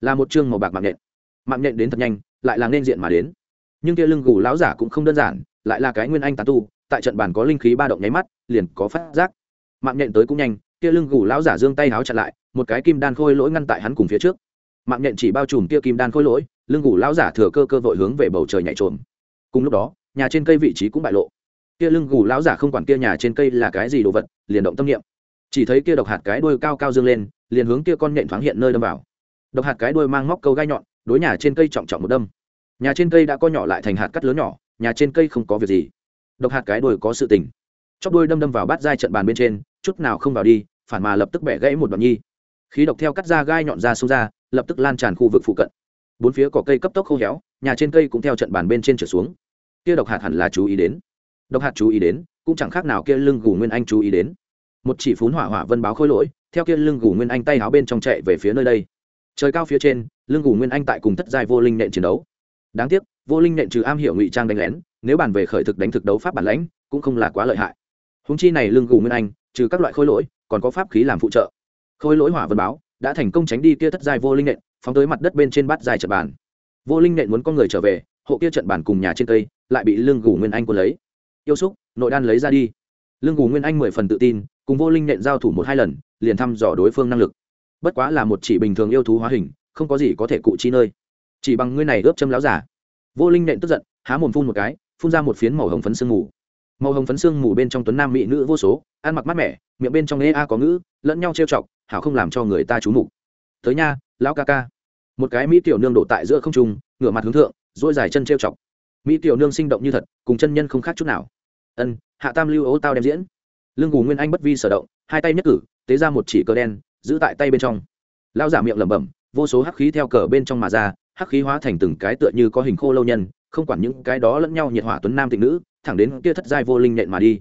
là một chương màu bạc mạng nhện. Mạng nhện đến thật nhanh, lại là nên diện mà đến. Nhưng kia lưng gù lão giả cũng không đơn giản, lại là cái nguyên anh tán tu, tại trận bàn có linh khí ba động nháy mắt, liền có phát giác. Mạng nhện tới cũng nhanh, kia lưng gù lão giả giương tay háo chặn lại, một cái kim đan khôi lỗi ngăn tại hắn cùng phía trước. Mạng nhện chỉ bao trùm kia kim đan khôi lỗi, lưng gù lão giả thừa cơ cơ vội hướng về bầu trời nhảy trộm cùng lúc đó, nhà trên cây vị trí cũng bại lộ kia lưng gù lão giả không quản kia nhà trên cây là cái gì đồ vật, liền động tâm niệm. Chỉ thấy kia độc hạt cái đuôi cao cao dương lên, liền hướng kia con nhện thoáng hiện nơi đâm vào. Độc hạt cái đuôi mang móc câu gai nhọn, đối nhà trên cây trọng trọng một đâm. Nhà trên cây đã co nhỏ lại thành hạt cắt lớn nhỏ, nhà trên cây không có việc gì. Độc hạt cái đuôi có sự tình. Chóc đuôi đâm đâm vào bát dai trận bàn bên trên, chút nào không vào đi, phản mà lập tức bẻ gãy một đoạn nhi. Khí độc theo cắt ra gai nhọn ra sâu ra, lập tức lan tràn khu vực phụ cận. Bốn phía cỏ cây cấp tốc khô héo, nhà trên cây cũng theo trận bàn bên trên trở xuống. Kia độc hạt hẳn là chú ý đến độc hạt chú ý đến, cũng chẳng khác nào kia lưng gù nguyên anh chú ý đến. Một chỉ phún hỏa hỏa vân báo khôi lỗi, theo kia lưng gù nguyên anh tay háo bên trong chạy về phía nơi đây. Trời cao phía trên, lưng gù nguyên anh tại cùng thất giai vô linh nện chiến đấu. Đáng tiếc, vô linh nện trừ am hiểu ngụy trang đánh lén, nếu bàn về khởi thực đánh thực đấu pháp bản lãnh, cũng không là quá lợi hại. Húng chi này lưng gù nguyên anh, trừ các loại khôi lỗi, còn có pháp khí làm phụ trợ. Khôi lỗi hỏa vân báo, đã thành công tránh đi kia thất giai vô linh nện, phóng tới mặt đất bên trên bát dài trận bàn. Vô linh nện muốn con người trở về, hộ kia trận bàn cùng nhà trên cây, lại bị lưng gù nguyên anh quân lấy yêu xúc, nội đan lấy ra đi. Lương gù nguyên anh mười phần tự tin, cùng vô linh nện giao thủ một hai lần, liền thăm dò đối phương năng lực. Bất quá là một chỉ bình thường yêu thú hóa hình, không có gì có thể cụ chi nơi. Chỉ bằng ngươi này ướp châm láo giả. Vô linh nện tức giận, há mồm phun một cái, phun ra một phiến màu hồng phấn sương mù. Màu hồng phấn sương mù bên trong tuấn nam mỹ nữ vô số, ăn mặc mát mẻ, miệng bên trong ê a có ngữ, lẫn nhau trêu chọc, hảo không làm cho người ta trú mục. Tới nha, lão ca ca. Một cái mỹ tiểu nương đổ tại giữa không trung, ngửa mặt hướng thượng dỗi dài chân trêu chọc mỹ tiểu nương sinh động như thật, cùng chân nhân không khác chút nào. Ân, hạ tam lưu ấu tao đem diễn. Lương ngủ nguyên anh bất vi sở động, hai tay nhất cử, tế ra một chỉ cờ đen, giữ tại tay bên trong. Lao giả miệng lẩm bẩm, vô số hắc khí theo cờ bên trong mà ra, hắc khí hóa thành từng cái tựa như có hình khô lâu nhân, không quản những cái đó lẫn nhau nhiệt hỏa tuấn nam tịnh nữ, thẳng đến kia thất giai vô linh nện mà đi.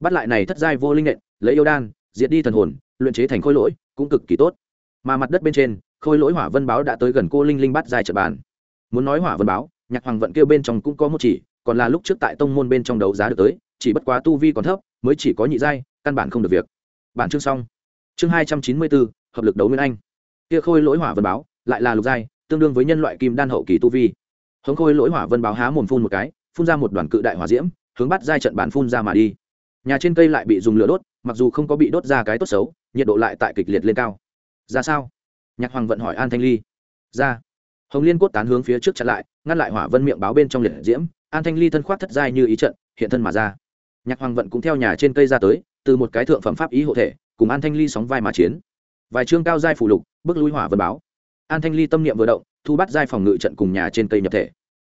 Bắt lại này thất giai vô linh nện, lấy yêu đan, diệt đi thần hồn, luyện chế thành khôi lỗi, cũng cực kỳ tốt. Mà mặt đất bên trên, khôi lỗi hỏa vân báo đã tới gần cô linh linh bắt giai trận bàn. Muốn nói hỏa vân báo nhạc hoàng vận kêu bên trong cũng có một chỉ, còn là lúc trước tại tông môn bên trong đấu giá được tới, chỉ bất quá tu vi còn thấp, mới chỉ có nhị giai, căn bản không được việc. Bản chương xong. Chương hai trăm chín mươi bốn, hợp lực đấu nguyên anh. Kia khôi lỗi hỏa vân báo, lại là lục giai, tương đương với nhân loại kim đan hậu kỳ tu vi. Hống khôi lỗi hỏa vân báo há mồm phun một cái, phun ra một đoàn cự đại hỏa diễm, hướng bắt giai trận bản phun ra mà đi. Nhà trên cây lại bị dùng lửa đốt, mặc dù không có bị đốt ra cái tốt xấu, nhiệt độ lại tại kịch liệt lên cao. Ra sao? Nhạc hoàng vận hỏi an thanh ly. Ra hồng liên cốt tán hướng phía trước chặn lại, ngăn lại hỏa vân miệng báo bên trong liệt diễm, an thanh ly thân khoác thất giai như ý trận, hiện thân mà ra. Nhạc hoàng vận cũng theo nhà trên cây ra tới, từ một cái thượng phẩm pháp ý hộ thể, cùng an thanh ly sóng vai mà chiến. Vài chương cao giai phủ lục, bước lui hỏa vân báo. An thanh ly tâm niệm vừa động, thu bắt giai phòng ngự trận cùng nhà trên cây nhập thể.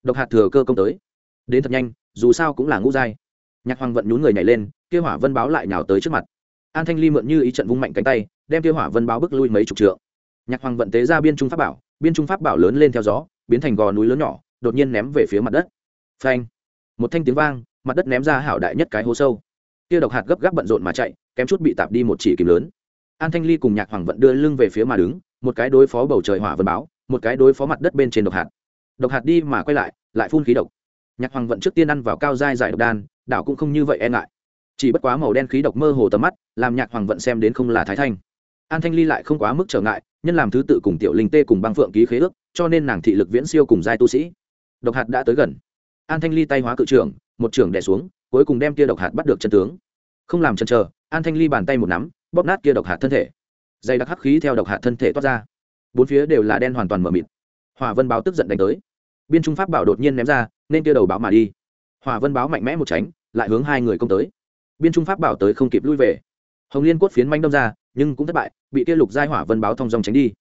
Độc hạt thừa cơ công tới. Đến thật nhanh, dù sao cũng là ngũ giai. Nhạc hoàng vận nhún người nhảy lên kêu hỏa vân báo lại nhào tới trước mặt. An thanh ly mượn như ý trận vung mạnh cánh tay, đem kia hỏa vân báo bước lui mấy chục trượng. Nhạc hoàng vận tế ra biên trung pháp bảo biên trung pháp bảo lớn lên theo gió, biến thành gò núi lớn nhỏ, đột nhiên ném về phía mặt đất. Phanh! Một thanh tiếng vang, mặt đất ném ra hảo đại nhất cái hố sâu. Tiêu độc hạt gấp gáp bận rộn mà chạy, kém chút bị tạp đi một chỉ kìm lớn. An thanh ly cùng nhạc hoàng vận đưa lưng về phía mà đứng, một cái đối phó bầu trời hỏa vân báo, một cái đối phó mặt đất bên trên độc hạt. Độc hạt đi mà quay lại lại phun khí độc. Nhạc hoàng vận trước tiên ăn vào cao dai giải độc đan, đảo cũng không như vậy e ngại. Chỉ bất quá màu đen khí độc mơ hồ tầm mắt, làm nhạc hoàng vận xem đến không là thái thanh an thanh ly lại không quá mức trở ngại, nhân làm thứ tự cùng tiểu linh tê cùng băng phượng ký khế ước, cho nên nàng thị lực viễn siêu cùng giai tu sĩ. Độc hạt đã tới gần. An thanh ly tay hóa cự trưởng, một trưởng đẻ xuống, cuối cùng đem kia độc hạt bắt được chân tướng. Không làm chân chờ, an thanh ly bàn tay một nắm, bóp nát kia độc hạt thân thể. Dày đặc hắc khí theo độc hạt thân thể toát ra. Bốn phía đều là đen hoàn toàn mờ mịt. Hòa vân báo tức giận đánh tới. Biên trung pháp bảo đột nhiên ném ra, nên kia đầu báo mà đi. Hòa vân báo mạnh mẽ một tránh, lại hướng hai người công tới. Biên trung pháp bảo tới không kịp lui về. Hồng liên cốt phiến manh đâm ra nhưng cũng thất bại, bị kia lục giai hỏa vân báo thông dong tránh đi.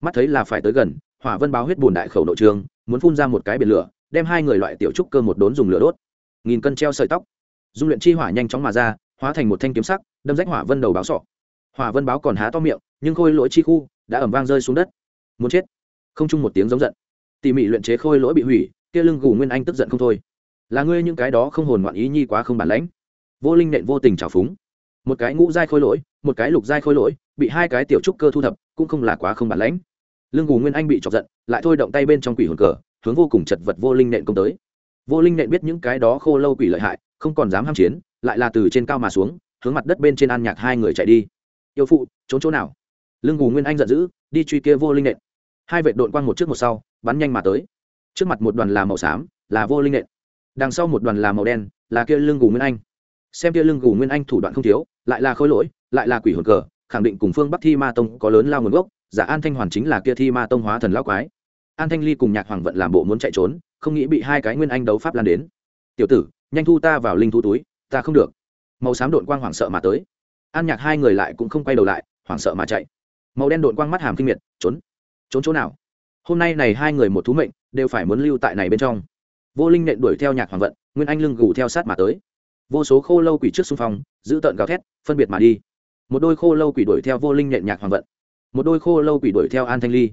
Mắt thấy là phải tới gần, hỏa vân báo huyết bùn đại khẩu nội trường, muốn phun ra một cái biển lửa, đem hai người loại tiểu trúc cơ một đốn dùng lửa đốt. Nghìn cân treo sợi tóc. Dung luyện chi hỏa nhanh chóng mà ra, hóa thành một thanh kiếm sắc, đâm rách hỏa vân đầu báo sọ. Hỏa vân báo còn há to miệng, nhưng khôi lỗi chi khu đã ẩm vang rơi xuống đất. Muốn chết. Không chung một tiếng giống giận. Tỉ mỉ luyện chế khôi lỗi bị hủy, kia lưng gù nguyên anh tức giận không thôi. Là ngươi những cái đó không hồn ngoạn ý nhi quá không bản lãnh. Vô linh nện vô tình trào phúng một cái ngũ giai khôi lỗi, một cái lục giai khôi lỗi, bị hai cái tiểu trúc cơ thu thập, cũng không là quá không bản lãnh. Lương gù nguyên anh bị chọc giận, lại thôi động tay bên trong quỷ hồn cờ, hướng vô cùng chật vật vô linh nện công tới. Vô linh nện biết những cái đó khô lâu quỷ lợi hại, không còn dám ham chiến, lại là từ trên cao mà xuống, hướng mặt đất bên trên an nhạc hai người chạy đi. Yêu phụ, trốn chỗ nào? Lương gù nguyên anh giận dữ, đi truy kia vô linh nện. Hai vệ đội quang một trước một sau, bắn nhanh mà tới. Trước mặt một đoàn là màu xám, là vô linh nện. Đằng sau một đoàn là màu đen, là kia lương gù nguyên anh xem kia lưng gù nguyên anh thủ đoạn không thiếu, lại là khôi lỗi, lại là quỷ hồn cờ, khẳng định cùng phương bắc thi ma tông có lớn lao nguồn gốc, giả an thanh hoàn chính là kia thi ma tông hóa thần lao quái. An thanh ly cùng nhạc hoàng vận làm bộ muốn chạy trốn, không nghĩ bị hai cái nguyên anh đấu pháp lan đến. Tiểu tử, nhanh thu ta vào linh thu túi, ta không được. Màu xám đội quang hoảng sợ mà tới. An nhạc hai người lại cũng không quay đầu lại, hoảng sợ mà chạy. Màu đen đội quang mắt hàm kinh miệt, trốn trốn chỗ nào? Hôm nay này hai người một thú mệnh, đều phải muốn lưu tại này bên trong. Vô linh nện đuổi theo nhạc hoàng vận, nguyên anh lưng gù theo sát mà tới vô số khô lâu quỷ trước xung phong, giữ tợn gào thét, phân biệt mà đi. Một đôi khô lâu quỷ đuổi theo vô linh nhện nhạc hoàng vận. Một đôi khô lâu quỷ đuổi theo an thanh ly.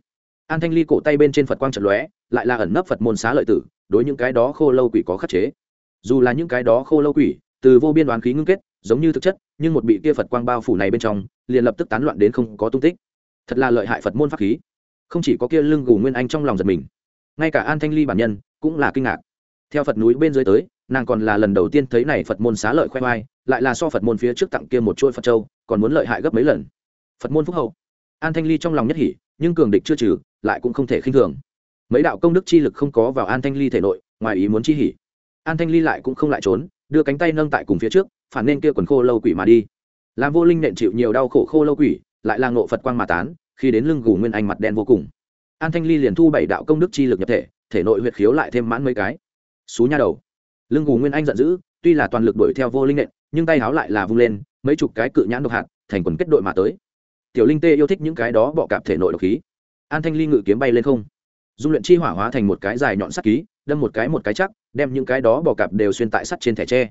An thanh ly cổ tay bên trên phật quang trận lóe, lại là ẩn nấp phật môn xá lợi tử, đối những cái đó khô lâu quỷ có khắc chế. Dù là những cái đó khô lâu quỷ, từ vô biên đoán khí ngưng kết, giống như thực chất, nhưng một bị kia phật quang bao phủ này bên trong, liền lập tức tán loạn đến không có tung tích. Thật là lợi hại phật môn pháp khí. Không chỉ có kia lưng gù nguyên anh trong lòng giật mình, ngay cả an thanh ly bản nhân cũng là kinh ngạc theo phật núi bên dưới tới, nàng còn là lần đầu tiên thấy này phật môn xá lợi khoe khoai, lại là so phật môn phía trước tặng kia một chuỗi phật châu, còn muốn lợi hại gấp mấy lần. Phật môn phúc hậu. An thanh ly trong lòng nhất hỉ, nhưng cường địch chưa trừ, lại cũng không thể khinh thường. Mấy đạo công đức chi lực không có vào an thanh ly thể nội, ngoài ý muốn chi hỉ. An thanh ly lại cũng không lại trốn, đưa cánh tay nâng tại cùng phía trước, phản nên kia quần khô lâu quỷ mà đi. Làm vô linh nện chịu nhiều đau khổ khô lâu quỷ, lại là ngộ phật quang mà tán, khi đến lưng gù nguyên anh mặt đen vô cùng. An thanh ly liền thu bảy đạo công đức chi lực nhập thể thể nội huyệt khiếu lại thêm mãn mấy cái xú nha đầu. Lưng gù nguyên anh giận dữ, tuy là toàn lực đuổi theo vô linh nện, nhưng tay háo lại là vung lên, mấy chục cái cự nhãn độc hạt, thành quần kết đội mà tới. Tiểu linh tê yêu thích những cái đó bọ cạp thể nội độc khí. An thanh ly ngự kiếm bay lên không. Dung luyện chi hỏa hóa thành một cái dài nhọn sắt ký, đâm một cái một cái chắc, đem những cái đó bọ cạp đều xuyên tại sắt trên thẻ tre.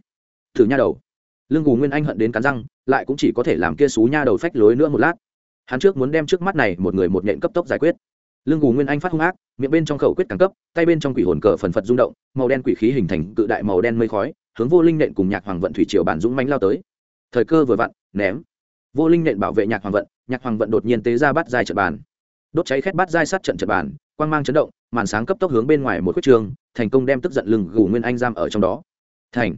Thử nha đầu. Lưng gù nguyên anh hận đến cắn răng, lại cũng chỉ có thể làm kia xú nha đầu phách lối nữa một lát. Hắn trước muốn đem trước mắt này một người một nhện cấp tốc giải quyết lưng gù nguyên anh phát hung ác, miệng bên trong khẩu quyết càng cấp, tay bên trong quỷ hồn cờ phần phật rung động, màu đen quỷ khí hình thành cự đại màu đen mây khói, hướng vô linh nện cùng nhạc hoàng vận thủy triều bản dũng mánh lao tới. Thời cơ vừa vặn, ném. Vô linh nện bảo vệ nhạc hoàng vận, nhạc hoàng vận đột nhiên tế ra bắt dài trận bàn. Đốt cháy khét bắt dai sát trận trận bàn, quang mang chấn động, màn sáng cấp tốc hướng bên ngoài một khuất trường, thành công đem tức giận lưng gù nguyên anh giam ở trong đó. Thành.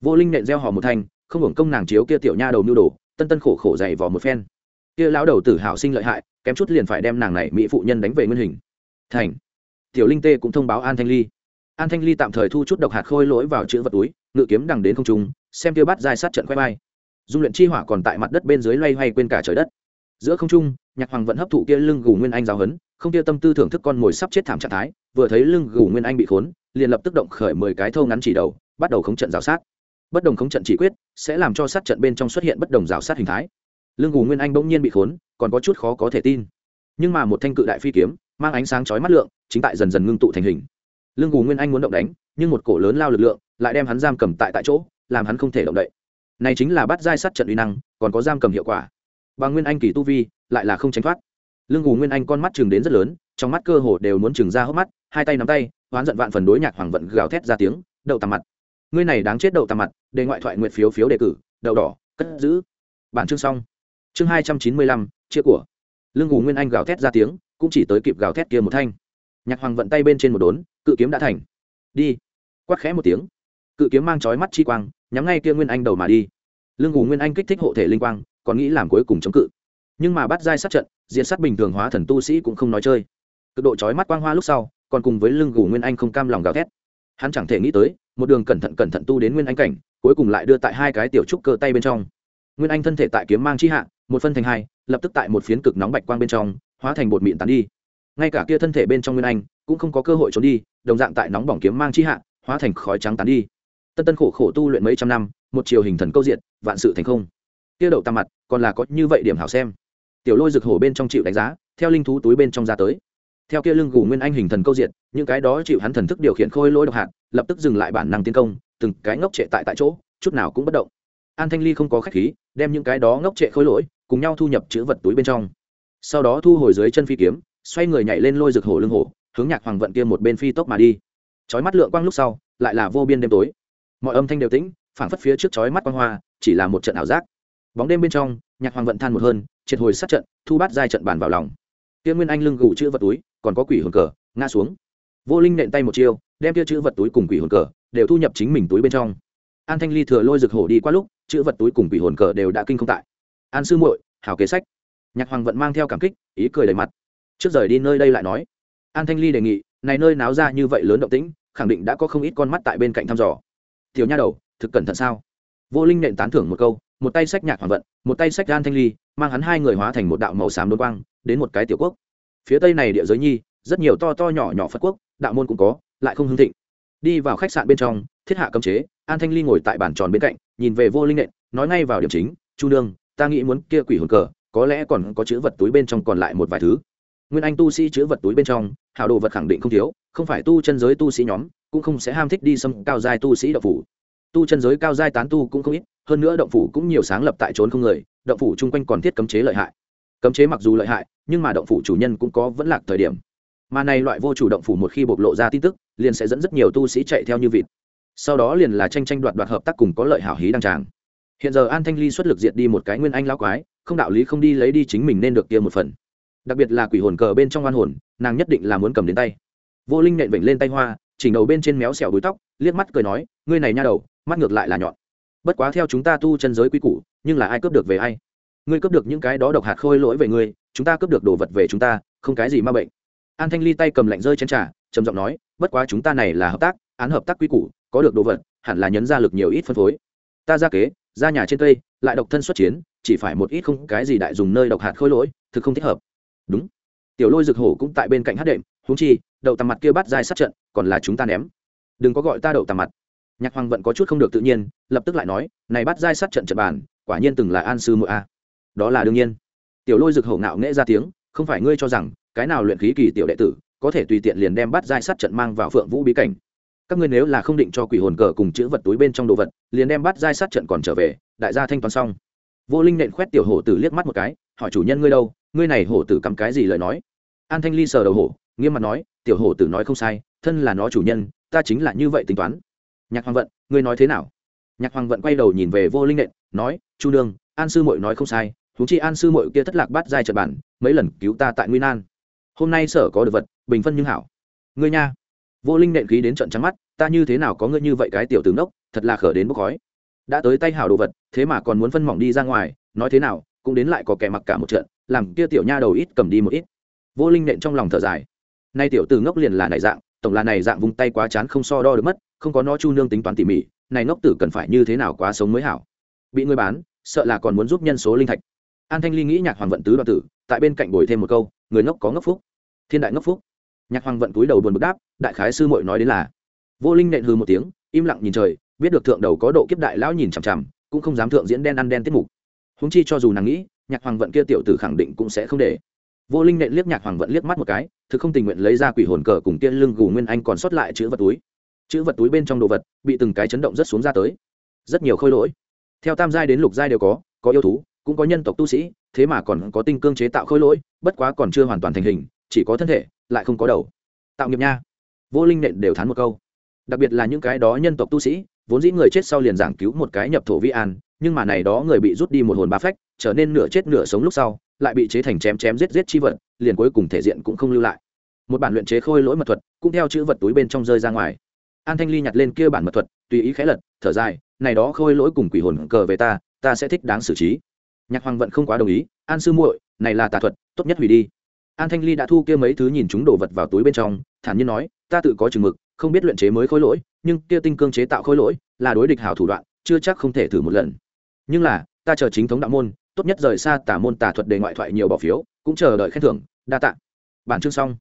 Vô linh nện gieo họ một thanh, không hưởng công nàng chiếu kia tiểu nha đầu nưu đồ, tân tân khổ khổ dày vò một phen. Kia lão đầu tử hảo sinh lợi hại kém chút liền phải đem nàng này mỹ phụ nhân đánh về nguyên hình. Thành. Tiểu linh tê cũng thông báo an thanh ly. An thanh ly tạm thời thu chút độc hạt khôi lỗi vào chữ vật túi, ngự kiếm đằng đến không trung, xem tiêu bắt dài sát trận khoe bay dung luyện chi hỏa còn tại mặt đất bên dưới loay hoay quên cả trời đất. Giữa không trung, nhạc hoàng vẫn hấp thụ kia lưng gù nguyên anh giáo hấn không kia tâm tư thưởng thức con mồi sắp chết thảm trạng thái, vừa thấy lưng gù nguyên anh bị khốn, liền lập tức động khởi mười cái thâu ngắn chỉ đầu, bắt đầu khống trận rào sát. Bất đồng khống trận chỉ quyết, sẽ làm cho sát trận bên trong xuất hiện bất đồng rào sát hình thái lưng gù nguyên anh bỗng nhiên bị khốn, còn có chút khó có thể tin. Nhưng mà một thanh cự đại phi kiếm, mang ánh sáng chói mắt lượng, chính tại dần dần ngưng tụ thành hình. Lương gù nguyên anh muốn động đánh, nhưng một cổ lớn lao lực lượng, lại đem hắn giam cầm tại tại chỗ, làm hắn không thể động đậy. Này chính là bắt giai sát trận uy năng, còn có giam cầm hiệu quả. Và nguyên anh kỳ tu vi, lại là không tránh thoát. Lương gù nguyên anh con mắt chừng đến rất lớn, trong mắt cơ hồ đều muốn chừng ra hốc mắt, hai tay nắm tay oán giận vạn phần đối nhạc hoàng vận gào thét ra tiếng, đậu tằm mặt. Ngươi này đáng chết đậu tằm mặt đề ngoại thoại nguyện phiếu phiếu đề cử, đậu đỏ, cất giữ. Bản chương xong chương hai trăm chín mươi lăm, chia của. Lương ngủ nguyên anh gào thét ra tiếng, cũng chỉ tới kịp gào thét kia một thanh. Nhạc hoàng vận tay bên trên một đốn, cự kiếm đã thành. Đi. Quát khẽ một tiếng. Cự kiếm mang chói mắt chi quang, nhắm ngay kia nguyên anh đầu mà đi. Lương ngủ nguyên anh kích thích hộ thể linh quang, còn nghĩ làm cuối cùng chống cự. Nhưng mà bắt giai sát trận, diện sát bình thường hóa thần tu sĩ cũng không nói chơi. Cực độ chói mắt quang hoa lúc sau, còn cùng với lưng gù nguyên anh không cam lòng gào thét. Hắn chẳng thể nghĩ tới, một đường cẩn thận cẩn thận tu đến nguyên anh cảnh, cuối cùng lại đưa tại hai cái tiểu trúc cơ tay bên trong. Nguyên anh thân thể tại kiếm mang chi hạ một phân thành hai, lập tức tại một phiến cực nóng bạch quang bên trong, hóa thành bột mịn tán đi. Ngay cả kia thân thể bên trong nguyên anh cũng không có cơ hội trốn đi, đồng dạng tại nóng bỏng kiếm mang chi hạ, hóa thành khói trắng tán đi. Tân tân khổ khổ tu luyện mấy trăm năm, một chiều hình thần câu diện vạn sự thành không. Kia đậu tà mặt, còn là có như vậy điểm hảo xem. Tiểu lôi rực hổ bên trong chịu đánh giá, theo linh thú túi bên trong ra tới. Theo kia lưng gù nguyên anh hình thần câu diện những cái đó chịu hắn thần thức điều khiển khôi lỗi độc hạt, lập tức dừng lại bản năng tiến công, từng cái ngốc trệ tại tại chỗ, chút nào cũng bất động. An thanh ly không có khách khí, đem những cái đó ngốc trệ khôi lỗi cùng nhau thu nhập chữ vật túi bên trong. Sau đó thu hồi dưới chân phi kiếm, xoay người nhảy lên lôi rực hổ lưng hổ, hướng nhạc hoàng vận kia một bên phi tốc mà đi. Chói mắt lượng quang lúc sau, lại là vô biên đêm tối. Mọi âm thanh đều tĩnh, phảng phất phía trước chói mắt quang hoa, chỉ là một trận ảo giác. Bóng đêm bên trong, nhạc hoàng vận than một hơn, triệt hồi sát trận, thu bắt giai trận bàn vào lòng. Kia nguyên anh lưng gù chữ vật túi, còn có quỷ hồn cờ, ngã xuống. Vô linh nện tay một chiêu, đem kia chữ vật túi cùng quỷ hồn cờ, đều thu nhập chính mình túi bên trong. An thanh ly thừa lôi rực hổ đi qua lúc, chữ vật túi cùng quỷ hồn cờ đều đã kinh không tại an sư muội, hảo kế sách. Nhạc hoàng vận mang theo cảm kích, ý cười đầy mặt. Trước rời đi nơi đây lại nói. An thanh ly đề nghị, này nơi náo ra như vậy lớn động tĩnh, khẳng định đã có không ít con mắt tại bên cạnh thăm dò. Tiểu nha đầu, thực cẩn thận sao? Vô linh nện tán thưởng một câu, một tay sách nhạc hoàng vận, một tay sách an thanh ly, mang hắn hai người hóa thành một đạo màu xám đôn quang, đến một cái tiểu quốc. Phía tây này địa giới nhi, rất nhiều to to nhỏ nhỏ phật quốc, đạo môn cũng có, lại không hưng thịnh. Đi vào khách sạn bên trong, thiết hạ cấm chế, an thanh ly ngồi tại bàn tròn bên cạnh, nhìn về vô linh nện, nói ngay vào điểm chính, chu nương ta nghĩ muốn kia quỷ hồn cờ, có lẽ còn có chữ vật túi bên trong còn lại một vài thứ. Nguyên anh tu sĩ chữ vật túi bên trong, hảo đồ vật khẳng định không thiếu, không phải tu chân giới tu sĩ nhóm, cũng không sẽ ham thích đi xâm cao giai tu sĩ động phủ. Tu chân giới cao giai tán tu cũng không ít, hơn nữa động phủ cũng nhiều sáng lập tại trốn không người, động phủ chung quanh còn thiết cấm chế lợi hại. Cấm chế mặc dù lợi hại, nhưng mà động phủ chủ nhân cũng có vẫn lạc thời điểm. Mà này loại vô chủ động phủ một khi bộc lộ ra tin tức, liền sẽ dẫn rất nhiều tu sĩ chạy theo như vịt. Sau đó liền là tranh tranh đoạt đoạt hợp tác cùng có lợi hảo hí đăng tràng hiện giờ an thanh ly xuất lực diệt đi một cái nguyên anh lão quái, không đạo lý không đi lấy đi chính mình nên được kia một phần. Đặc biệt là quỷ hồn cờ bên trong oan hồn, nàng nhất định là muốn cầm đến tay. Vô linh nện vểnh lên tay hoa, chỉnh đầu bên trên méo xẻo búi tóc, liếc mắt cười nói, ngươi này nha đầu, mắt ngược lại là nhọn. Bất quá theo chúng ta tu chân giới quy củ, nhưng là ai cướp được về ai? Ngươi cướp được những cái đó độc hạt khôi lỗi về ngươi, chúng ta cướp được đồ vật về chúng ta, không cái gì ma bệnh. An thanh ly tay cầm lạnh rơi chén trà, trầm giọng nói, bất quá chúng ta này là hợp tác, án hợp tác quy củ, có được đồ vật, hẳn là nhấn ra lực nhiều ít phân phối. Ta ra kế ra nhà trên cây, lại độc thân xuất chiến, chỉ phải một ít không cái gì đại dùng nơi độc hạt khôi lỗi, thực không thích hợp. Đúng. Tiểu lôi rực hổ cũng tại bên cạnh hát đệm húng chi, đậu tằm mặt kia bắt dài sát trận, còn là chúng ta ném. Đừng có gọi ta đậu tằm mặt. Nhạc hoàng vận có chút không được tự nhiên, lập tức lại nói, này bắt dai sát trận trận bàn, quả nhiên từng là an sư muội a. Đó là đương nhiên. Tiểu lôi rực hổ ngạo nghễ ra tiếng, không phải ngươi cho rằng, cái nào luyện khí kỳ tiểu đệ tử, có thể tùy tiện liền đem bắt dai sát trận mang vào phượng vũ bí cảnh các ngươi nếu là không định cho quỷ hồn cờ cùng chữ vật túi bên trong đồ vật, liền đem bắt giai sát trận còn trở về, đại gia thanh toán xong. Vô linh nện khoét tiểu hổ tử liếc mắt một cái, hỏi chủ nhân ngươi đâu, ngươi này hổ tử cắm cái gì lời nói? An thanh ly sờ đầu hổ, nghiêm mặt nói, tiểu hổ tử nói không sai, thân là nó chủ nhân, ta chính là như vậy tính toán. Nhạc hoàng vận, ngươi nói thế nào? Nhạc hoàng vận quay đầu nhìn về vô linh nện, nói, chu đương an sư mội nói không sai thú chi an sư mội kia thất lạc bắt giai trật bản, mấy lần cứu ta tại nguyên an hôm nay sở có được vật, bình phân nhưng hảo. Ngươi nha vô linh nện khí đến trận trắng mắt, ta như thế nào có ngươi như vậy cái tiểu tướng đốc thật là khở đến bốc khói. Đã tới tay hảo đồ vật, thế mà còn muốn phân mỏng đi ra ngoài, nói thế nào, cũng đến lại có kẻ mặc cả một trận, làm kia tiểu nha đầu ít cầm đi một ít. Vô linh nện trong lòng thở dài. Nay tiểu từ ngốc liền là này dạng, tổng là này dạng vung tay quá chán không so đo được mất, không có nó chu nương tính toán tỉ mỉ, này ngốc tử cần phải như thế nào quá sống mới hảo. Bị người bán, sợ là còn muốn giúp nhân số linh thạch. An thanh ly nghĩ nhạc hoàng vận tứ đoạn tử, tại bên cạnh bồi thêm một câu, người ngốc có ngốc phúc. Thiên đại ngốc phúc nhạc hoàng vận túi đầu buồn bực đáp, đại khái sư muội nói đến là. Vô linh nện hư một tiếng, im lặng nhìn trời, biết được thượng đầu có độ kiếp đại lão nhìn chằm chằm, cũng không dám thượng diễn đen ăn đen tiết mục. Húng chi cho dù nàng nghĩ, nhạc hoàng vận kia tiểu tử khẳng định cũng sẽ không để. Vô linh nện liếc nhạc hoàng vận liếc mắt một cái, thực không tình nguyện lấy ra quỷ hồn cờ cùng tiên lưng gù nguyên anh còn sót lại chữ vật túi. Chữ vật túi bên trong đồ vật, bị từng cái chấn động rất xuống ra tới. Rất nhiều khôi lỗi. Theo tam giai đến lục giai đều có có yêu thú, cũng có nhân tộc tu sĩ, thế mà còn có tinh cương chế tạo khôi lỗi, bất quá còn chưa hoàn toàn thành hình, chỉ có thân thể lại không có đầu. Tạo nghiệp nha. Vô linh nện đều thán một câu. Đặc biệt là những cái đó nhân tộc tu sĩ, vốn dĩ người chết sau liền giảng cứu một cái nhập thổ vi an, nhưng mà này đó người bị rút đi một hồn ba phách, trở nên nửa chết nửa sống lúc sau, lại bị chế thành chém chém giết giết chi vật, liền cuối cùng thể diện cũng không lưu lại. Một bản luyện chế khôi lỗi mật thuật, cũng theo chữ vật túi bên trong rơi ra ngoài. An thanh ly nhặt lên kia bản mật thuật, tùy ý khẽ lật, thở dài, này đó khôi lỗi cùng quỷ hồn cờ về ta ta sẽ thích đáng xử trí. Nhạc hoàng vận không quá đồng ý, an sư muội, này là tà thuật, tốt nhất hủy đi an thanh ly đã thu kia mấy thứ nhìn chúng đổ vật vào túi bên trong, thản nhiên nói, ta tự có chừng mực, không biết luyện chế mới khối lỗi, nhưng kia tinh cương chế tạo khối lỗi, là đối địch hảo thủ đoạn, chưa chắc không thể thử một lần. Nhưng là, ta chờ chính thống đạo môn, tốt nhất rời xa tà môn tà thuật đề ngoại thoại nhiều bỏ phiếu, cũng chờ đợi khen thưởng, đa tạ. Bản chương xong.